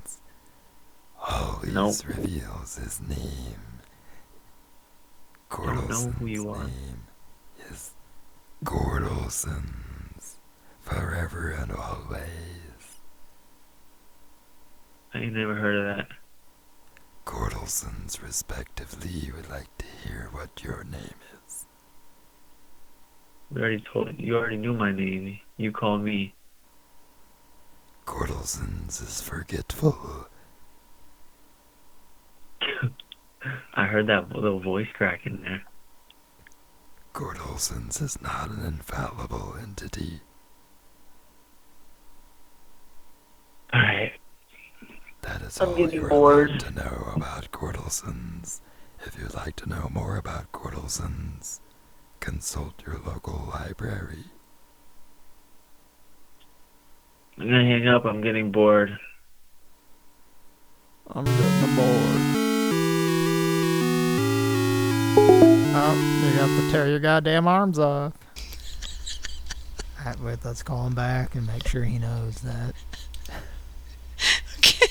Always Nope. reveals his name. Don't know who you are. Gordelsons. forever and always. I never heard of that. Gordelsons, respectively, would like to hear what your name is. We already told you already knew my name. You called me. Gordelsons is forgetful. I heard that little voice crack in there. Gordelsons is not an infallible entity. Alright. That is I'm all getting you are bored. allowed to know about Gordelsons. If you'd like to know more about Gordelsons, consult your local library. I'm gonna hang up. I'm getting bored. I'm getting bored. Oh, you got to tear your goddamn arms off. Alright, wait, let's call him back and make sure he knows that. Okay.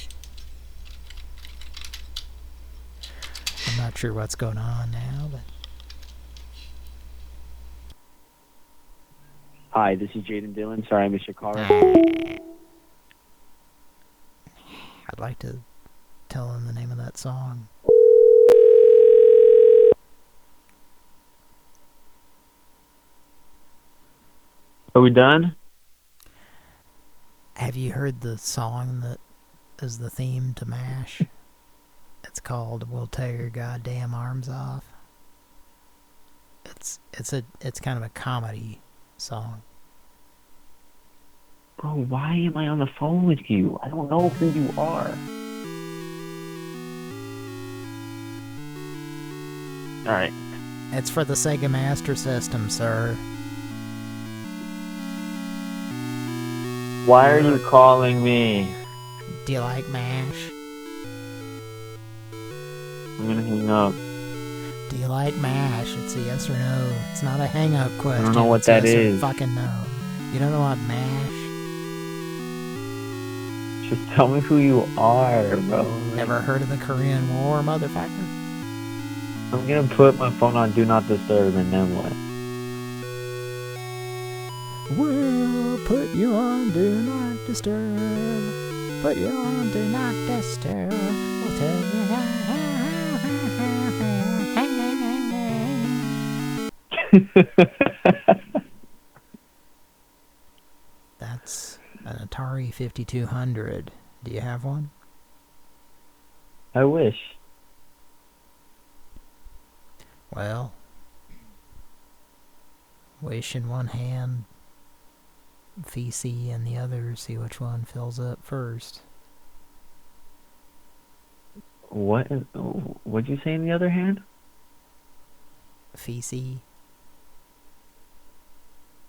I'm not sure what's going on now, but Hi, this is Jaden Dillon. Sorry I missed your call. I'd like to tell him the name of that song. Are we done? Have you heard the song that is the theme to MASH? It's called "We'll Tear Your Goddamn Arms Off." It's it's a it's kind of a comedy song. Bro, why am I on the phone with you? I don't know who you are. Alright. It's for the Sega Master System, sir. Why are you calling me? Do you like MASH? I'm gonna hang up. Do you like MASH? It's a yes or no. It's not a hang-up question. I don't know what it's that yes is. Fucking no. You don't know what MASH? Just tell me who you are, bro. Never heard of the Korean War, motherfucker? I'm gonna put my phone on Do Not Disturb and then what? We'll put you on Do Not Disturb. Put you on Do Not Disturb. We'll tell you That's an Atari 5200. Do you have one? I wish. Well, wish in one hand, feces and the other, see which one fills up first. What? is- What'd you say in the other hand? Feces.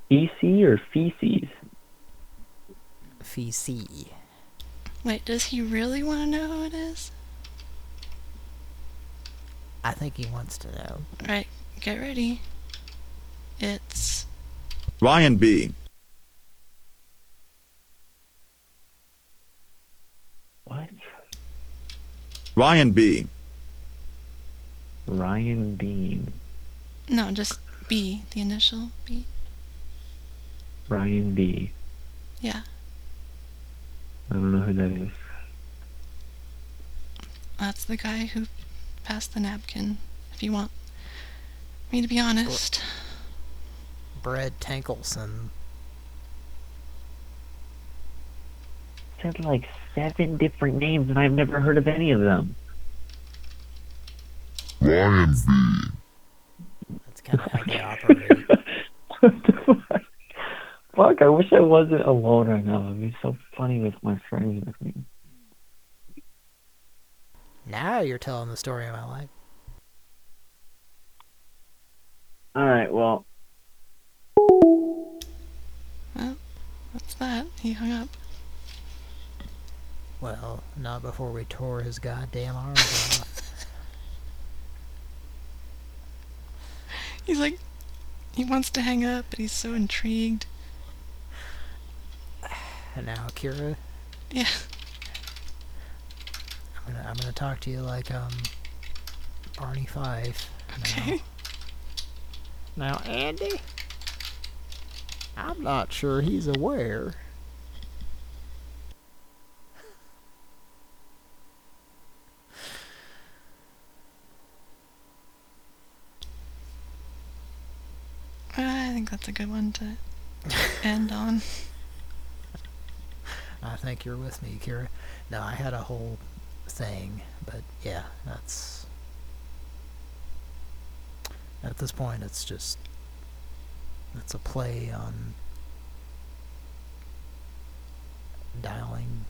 EC or feces? Feces. Wait, does he really want to know who it is? I think he wants to know. Right, get ready. It's Ryan B. What? Ryan B. Ryan Bean. no, just B, the initial B. Ryan B. Yeah, I don't know who that is. that's the guy who passed the napkin. If you want me to be honest, Brett Tankelson. Said like seven different names and I've never heard of any of them. Ryan B. That's kind of how they operate. what the fuck? Fuck, I wish I wasn't alone right now. It'd be so funny with my friends with me. Now you're telling the story of my life. Alright, well, well, what's that? He hung up. Well, not before we tore his goddamn arms off. He's like, he wants to hang up, but he's so intrigued. And now, Kira, Yeah. I'm gonna I'm gonna talk to you like um Barney Fife. Okay. Now, now Andy, I'm not sure he's aware. Think that's a good one to end on. I think you're with me, Kira. No, I had a whole thing, but yeah, that's... At this point, it's just... It's a play on... dialing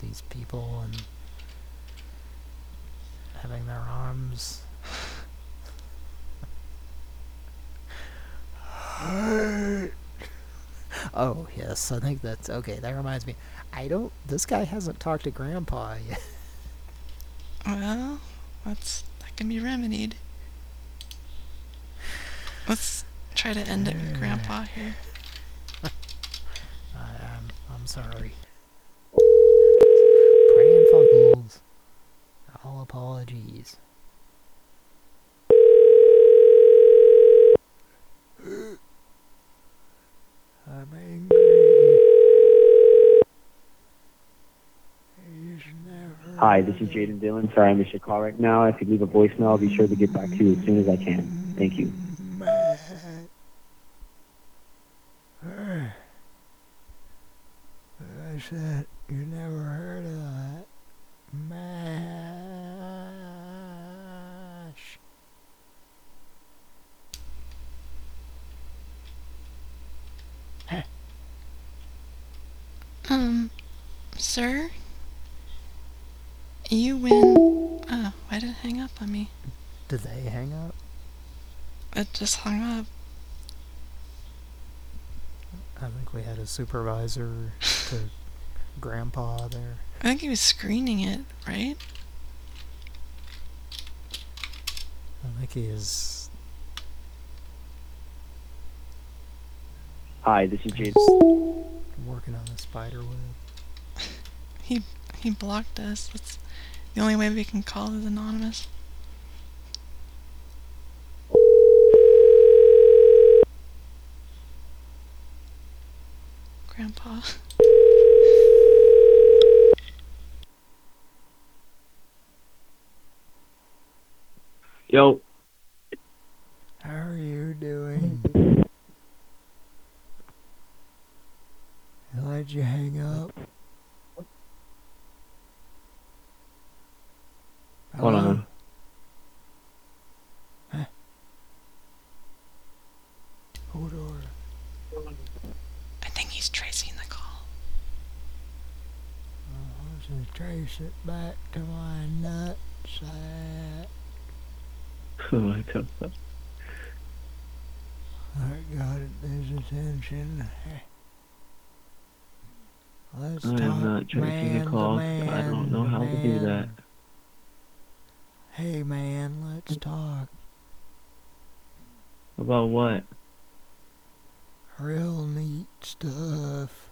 these people and having their arms Oh, yes, I think that's... Okay, that reminds me. I don't... This guy hasn't talked to Grandpa yet. Well, that's that can be remedied. Let's try to end it with Grandpa here. I, I'm, I'm sorry. Pran Funkels. All apologies. I'm angry. Hi, this is Jaden Dillon. Sorry I missed your call right now. If you leave a voicemail, I'll be sure to get back to you as soon as I can. Thank you. I said, you never heard of that. Mash. Um, sir? You win. Oh, why did it hang up on me? Did they hang up? It just hung up. I think we had a supervisor to Grandpa there. I think he was screening it, right? I think he is. Hi, this is Jaden. working on the spider web. He he blocked us. That's the only way we can call is anonymous. Grandpa. Yo. How are you doing? Why'd you hang up? Hold Hello? on. Hold on. I think he's tracing the call. I'll just trace it back to my nutsack. what the fuck? I got it, his attention. Let's I am talk not tracing man the to call. I man don't know to how to do man. that. Hey man, let's talk. About what? Real neat stuff.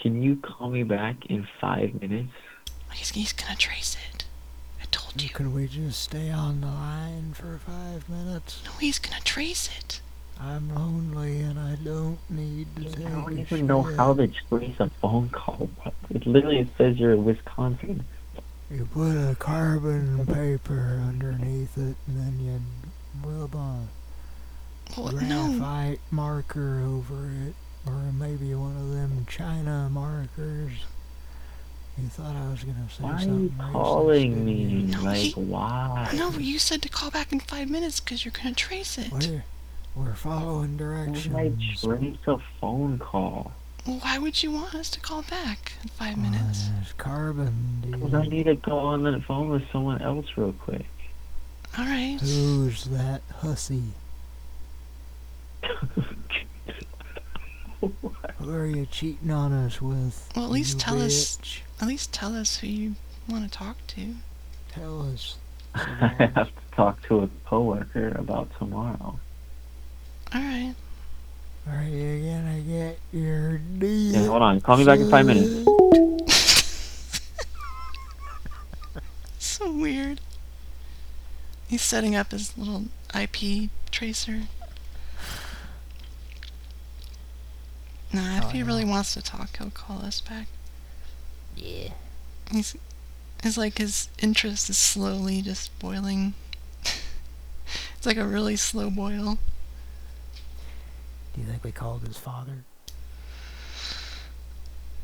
Can you call me back in five minutes? He's, he's gonna trace it. I told you. Can we just stay on the line for five minutes? No, he's gonna trace it. I'm lonely and I don't need to take I don't a even know how to trace a phone call. It literally says you're in Wisconsin. You put a carbon paper underneath it and then you rub a Well, no. graphite marker over it. Or maybe one of them China markers. You thought I was gonna say Why are something you calling me? No, like, he- why? No, you said to call back in five minutes because you're gonna trace it. We're, we're following Why directions. trace a phone call? Well, why would you want us to call back in five minutes? There's carbon, Because I need to go on the phone with someone else real quick. All right. Who's that hussy? Who are you cheating on us with? Well, at least you tell us. At least tell us who you want to talk to. Tell us. I have to talk to a coworker about tomorrow. All right. Are you gonna get your dick? Yeah, hold on. Call me back in five minutes. So weird. He's setting up his little IP tracer. Nah, if Oh, he no. really wants to talk, he'll call us back. Yeah. He's, it's like his interest is slowly just boiling. it's like a really slow boil. Do you think we called his father?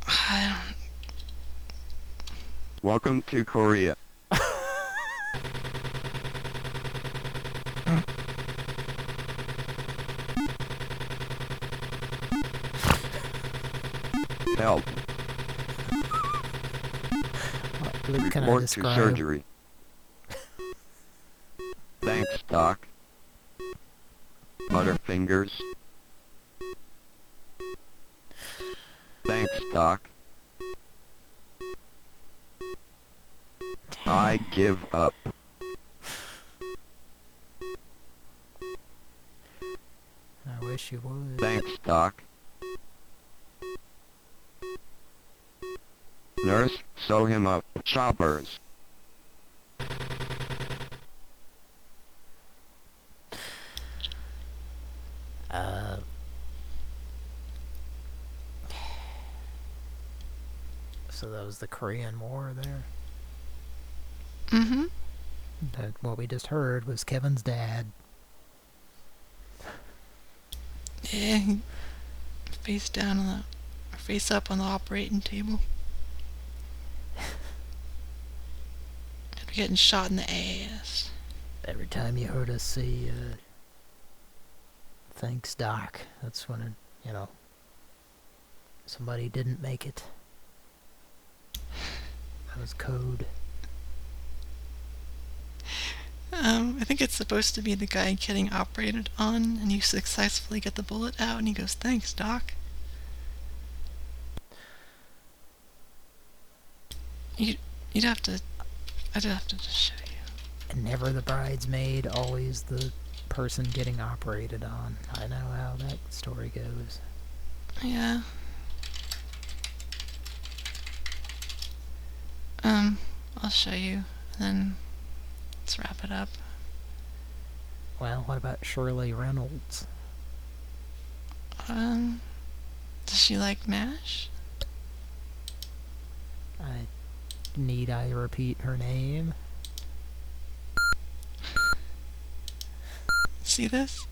I don't. Welcome to Korea. Help. Luke, can I Report to surgery. Thanks, Doc. Butterfingers. Thanks, Doc. I give up. I wish you would. Thanks, Doc. Nurse, sew him up. Choppers. Uh. So that was the Korean War there. Mm-hmm. That what we just heard was Kevin's dad. Yeah, face down on the, face up on the operating table. Getting shot in the ass. Every time you heard us say, uh, thanks, Doc, that's when, it, you know, somebody didn't make it. That was code. Um, I think it's supposed to be the guy getting operated on, and you successfully get the bullet out, and he goes, "Thanks, Doc." You, you'd have to, I'd have to just show you. Never the bridesmaid, always the person getting operated on. I know how that story goes. Yeah. Um, I'll show you, and then let's wrap it up. Well, what about Shirley Reynolds? Um, does she like MASH? I need I repeat her name? See this?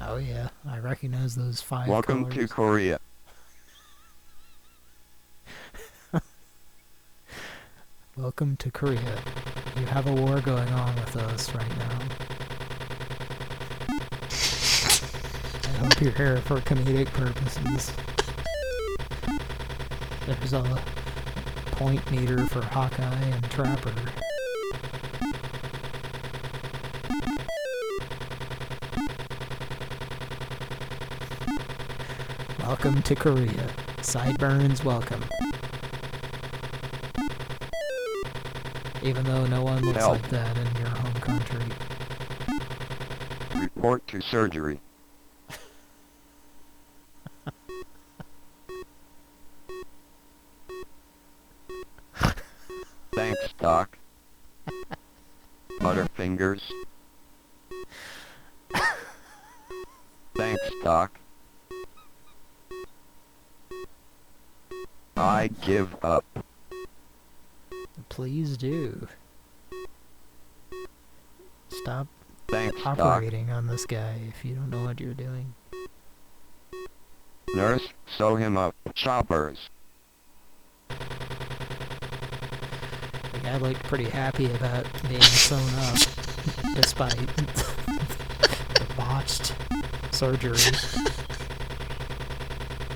Oh yeah, I recognize those five Welcome colors. to Korea. Welcome to Korea. You have a war going on with us right now. I hope you're here for comedic purposes. There's a point meter for Hawkeye and Trapper. Welcome to Korea. Sideburns welcome. Even though no one looks Help. like that in your home country. Report to surgery. Up. Please do. Stop operating on this guy if you don't know what you're doing. Nurse, sew him up. Choppers. The guy looked pretty happy about being sewn up, despite the botched surgery.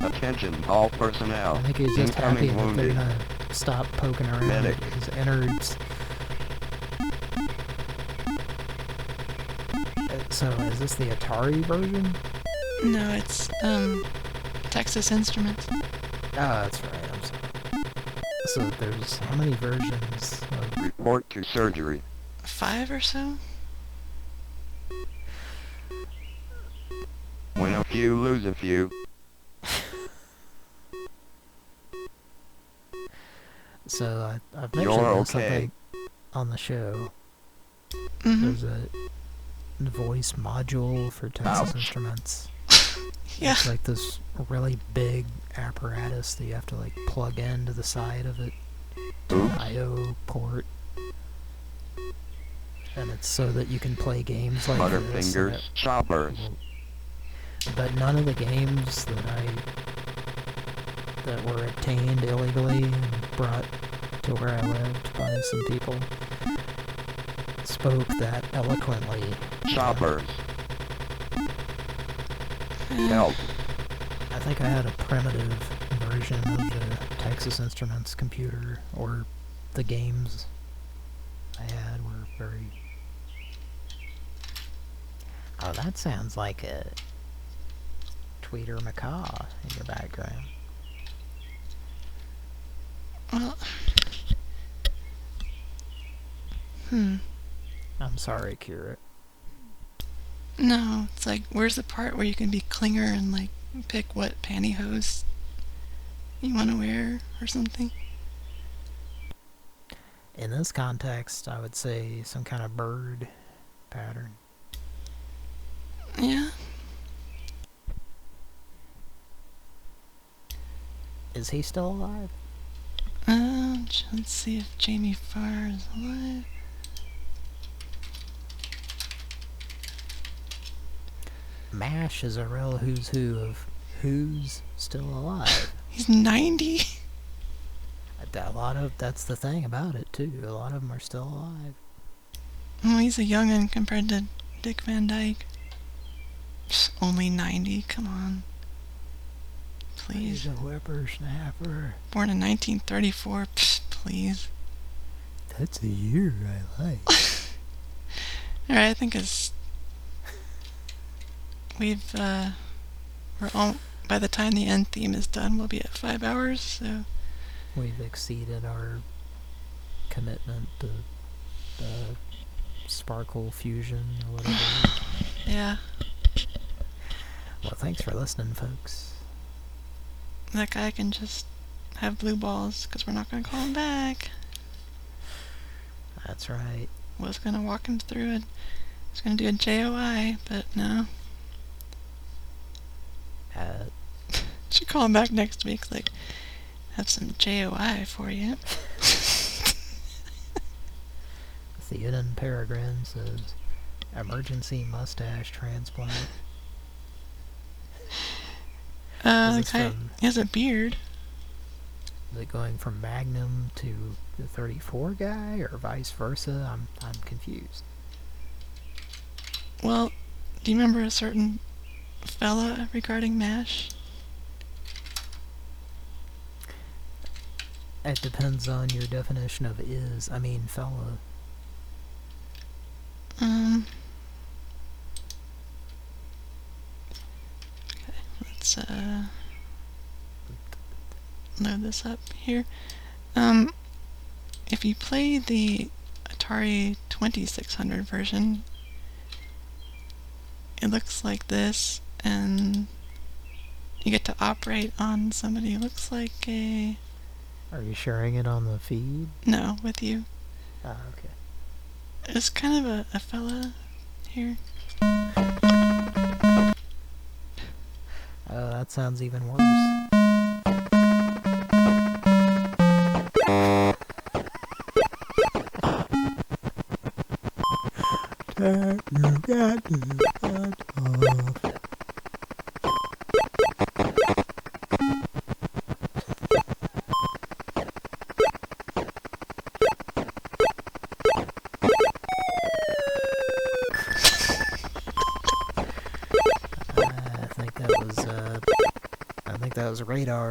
Attention, all personnel. I think he's just happy Incoming that they're wounded. gonna stop poking around Medic. at his innards. Uh, So, is this the Atari version? No, it's um, Texas Instruments. Ah, that's right, I'm sorry. So there's how many versions of Report to surgery. Five or so. Win a few, lose a few. So I, I've You're mentioned this, I okay. think, on the show. Mhm. There's a voice module for Texas Ouch. Instruments. Yeah. It's like this really big apparatus that you have to like plug into the side of it. I/O port. And it's so that you can play games like this. and Butterfingers, it- choppers. but none of the games that I that were obtained illegally and brought to where I lived by some people spoke that eloquently. Choppers. Help. I think I had a primitive version of the Texas Instruments computer, or the games I had were very. Oh, that sounds like a tweeter macaw in your background. Well. Hmm. I'm sorry, Kira. No, it's like, where's the part where you can be clinger and like pick what pantyhose you want to wear or something? In this context, I would say some kind of bird pattern. Yeah. Is he still alive? Um, let's see if Jamie Farr is alive. MASH is a real who's who of who's still alive. He's 90. A lot of that's the thing about it too. A lot of them are still alive. Oh, he's a youngin' compared to Dick Van Dyke. Psh, only 90, come on. Please. He's a whippersnapper. Born in 1934, Psh, please. That's a year I like. Alright, I think it's. We've, uh. We're all. By the time the end theme is done, we'll be at five hours, so. We've exceeded our commitment to the sparkle fusion or whatever. Yeah. well, thanks for listening, folks. That guy can just have blue balls, because we're not going to call him back. That's right. Was going to walk him through it. Was going to do a JOI, but no. Uh, Should call him back next week, like, have some JOI for you. Theoden Peregrine says, emergency mustache transplant. Uh, guy from- he has a beard. Is it going from Magnum to the 34 guy, or vice versa? I'm I'm confused. Well, do you remember a certain fella regarding MASH? It depends on your definition of is. I mean, fella. Um. Let's uh load this up here. Um, if you play the Atari 2600 version, it looks like this, and you get to operate on somebody who looks like a Are you sharing it on the feed? no with you. Ah, okay. It's kind of a, a fella here. Oh, that sounds even worse. Off.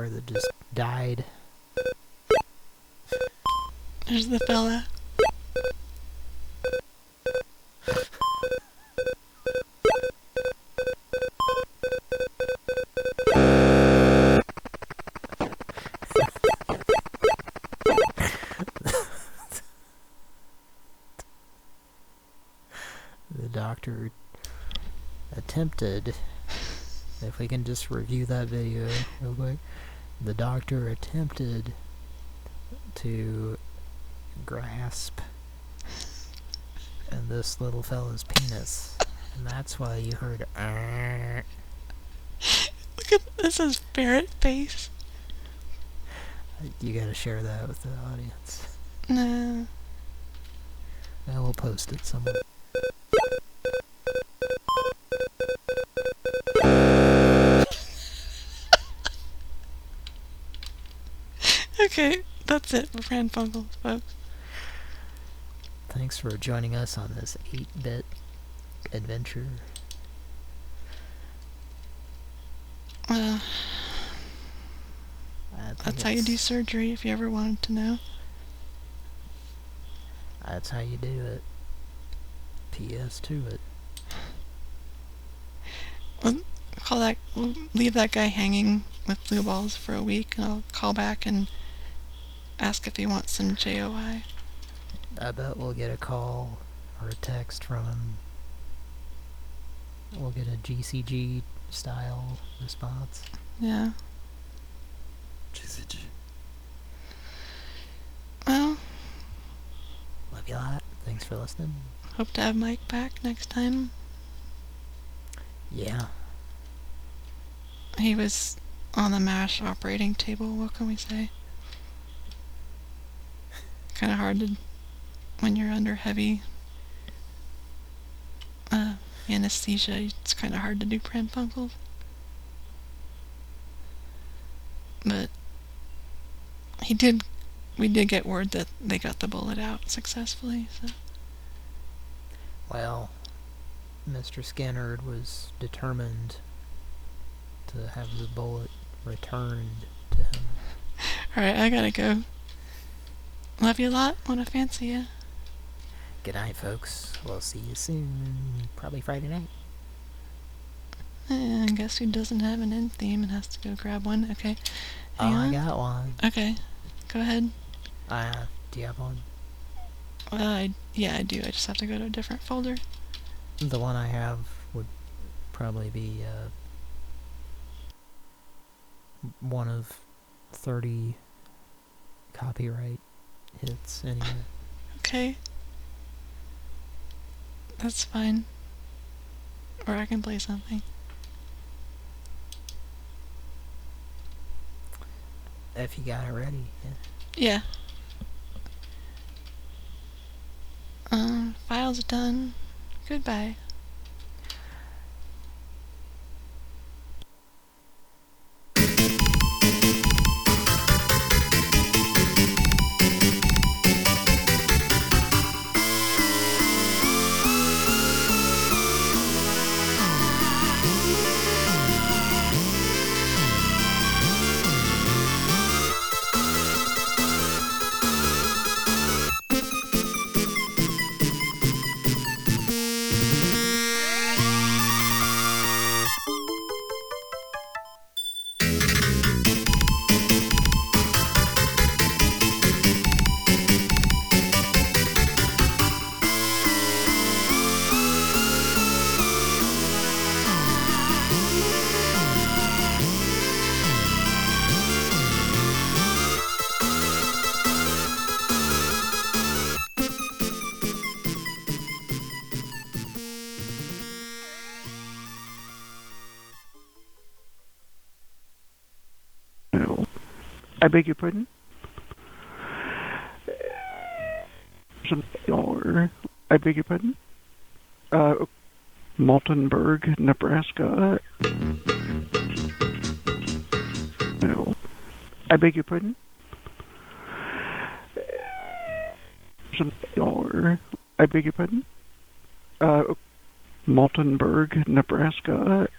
That just died. There's the fella. The doctor attempted. If we can just review that video real quick. The doctor attempted to grasp in this little fella's penis. And that's why you heard "Arr." Look at this is ferret face. You gotta share that with the audience. No. Well, we'll post it somewhere. Okay, that's it for Pran Funkels, folks. Thanks for joining us on this 8-bit adventure. Uh, that's how you do surgery if you ever wanted to know. That's how you do it. PS to it. We'll call that. We'll leave that guy hanging with blue balls for a week, and I'll call back and ask if he wants some JOI. I bet we'll get a call or a text from him. We'll get a GCG style response. Yeah. GCG. Well, Love you a lot. Thanks for listening. hope to have Mike back next time. Yeah. He was on the MASH operating table. What can we say? Kind of hard to when you're under heavy uh, anesthesia. It's kind of hard to do pran funkels. But he did. We did get word that they got the bullet out successfully. So Well, Mr. Skinnerd was determined to have the bullet returned to him. all right, I gotta go. Love you a lot. Wanna fancy you. Good night, folks. We'll see you soon. Probably Friday night. Eh, guess who doesn't have an end theme and has to go grab one? Okay. Hang Oh, Hang I got one. Okay. Go ahead. Uh, do you have one? Uh, I, yeah, I do. I just have to go to a different folder. The one I have would probably be uh, one of 30 copyright hits anyway. Okay. That's fine. Or I can play something. If you got it ready, yeah. Yeah. Um, file's done. Goodbye. I beg your pardon? I beg your pardon? Uh, Maltonburg, Nebraska. No. I beg your pardon? I beg your pardon? Uh, Maltonburg, Nebraska.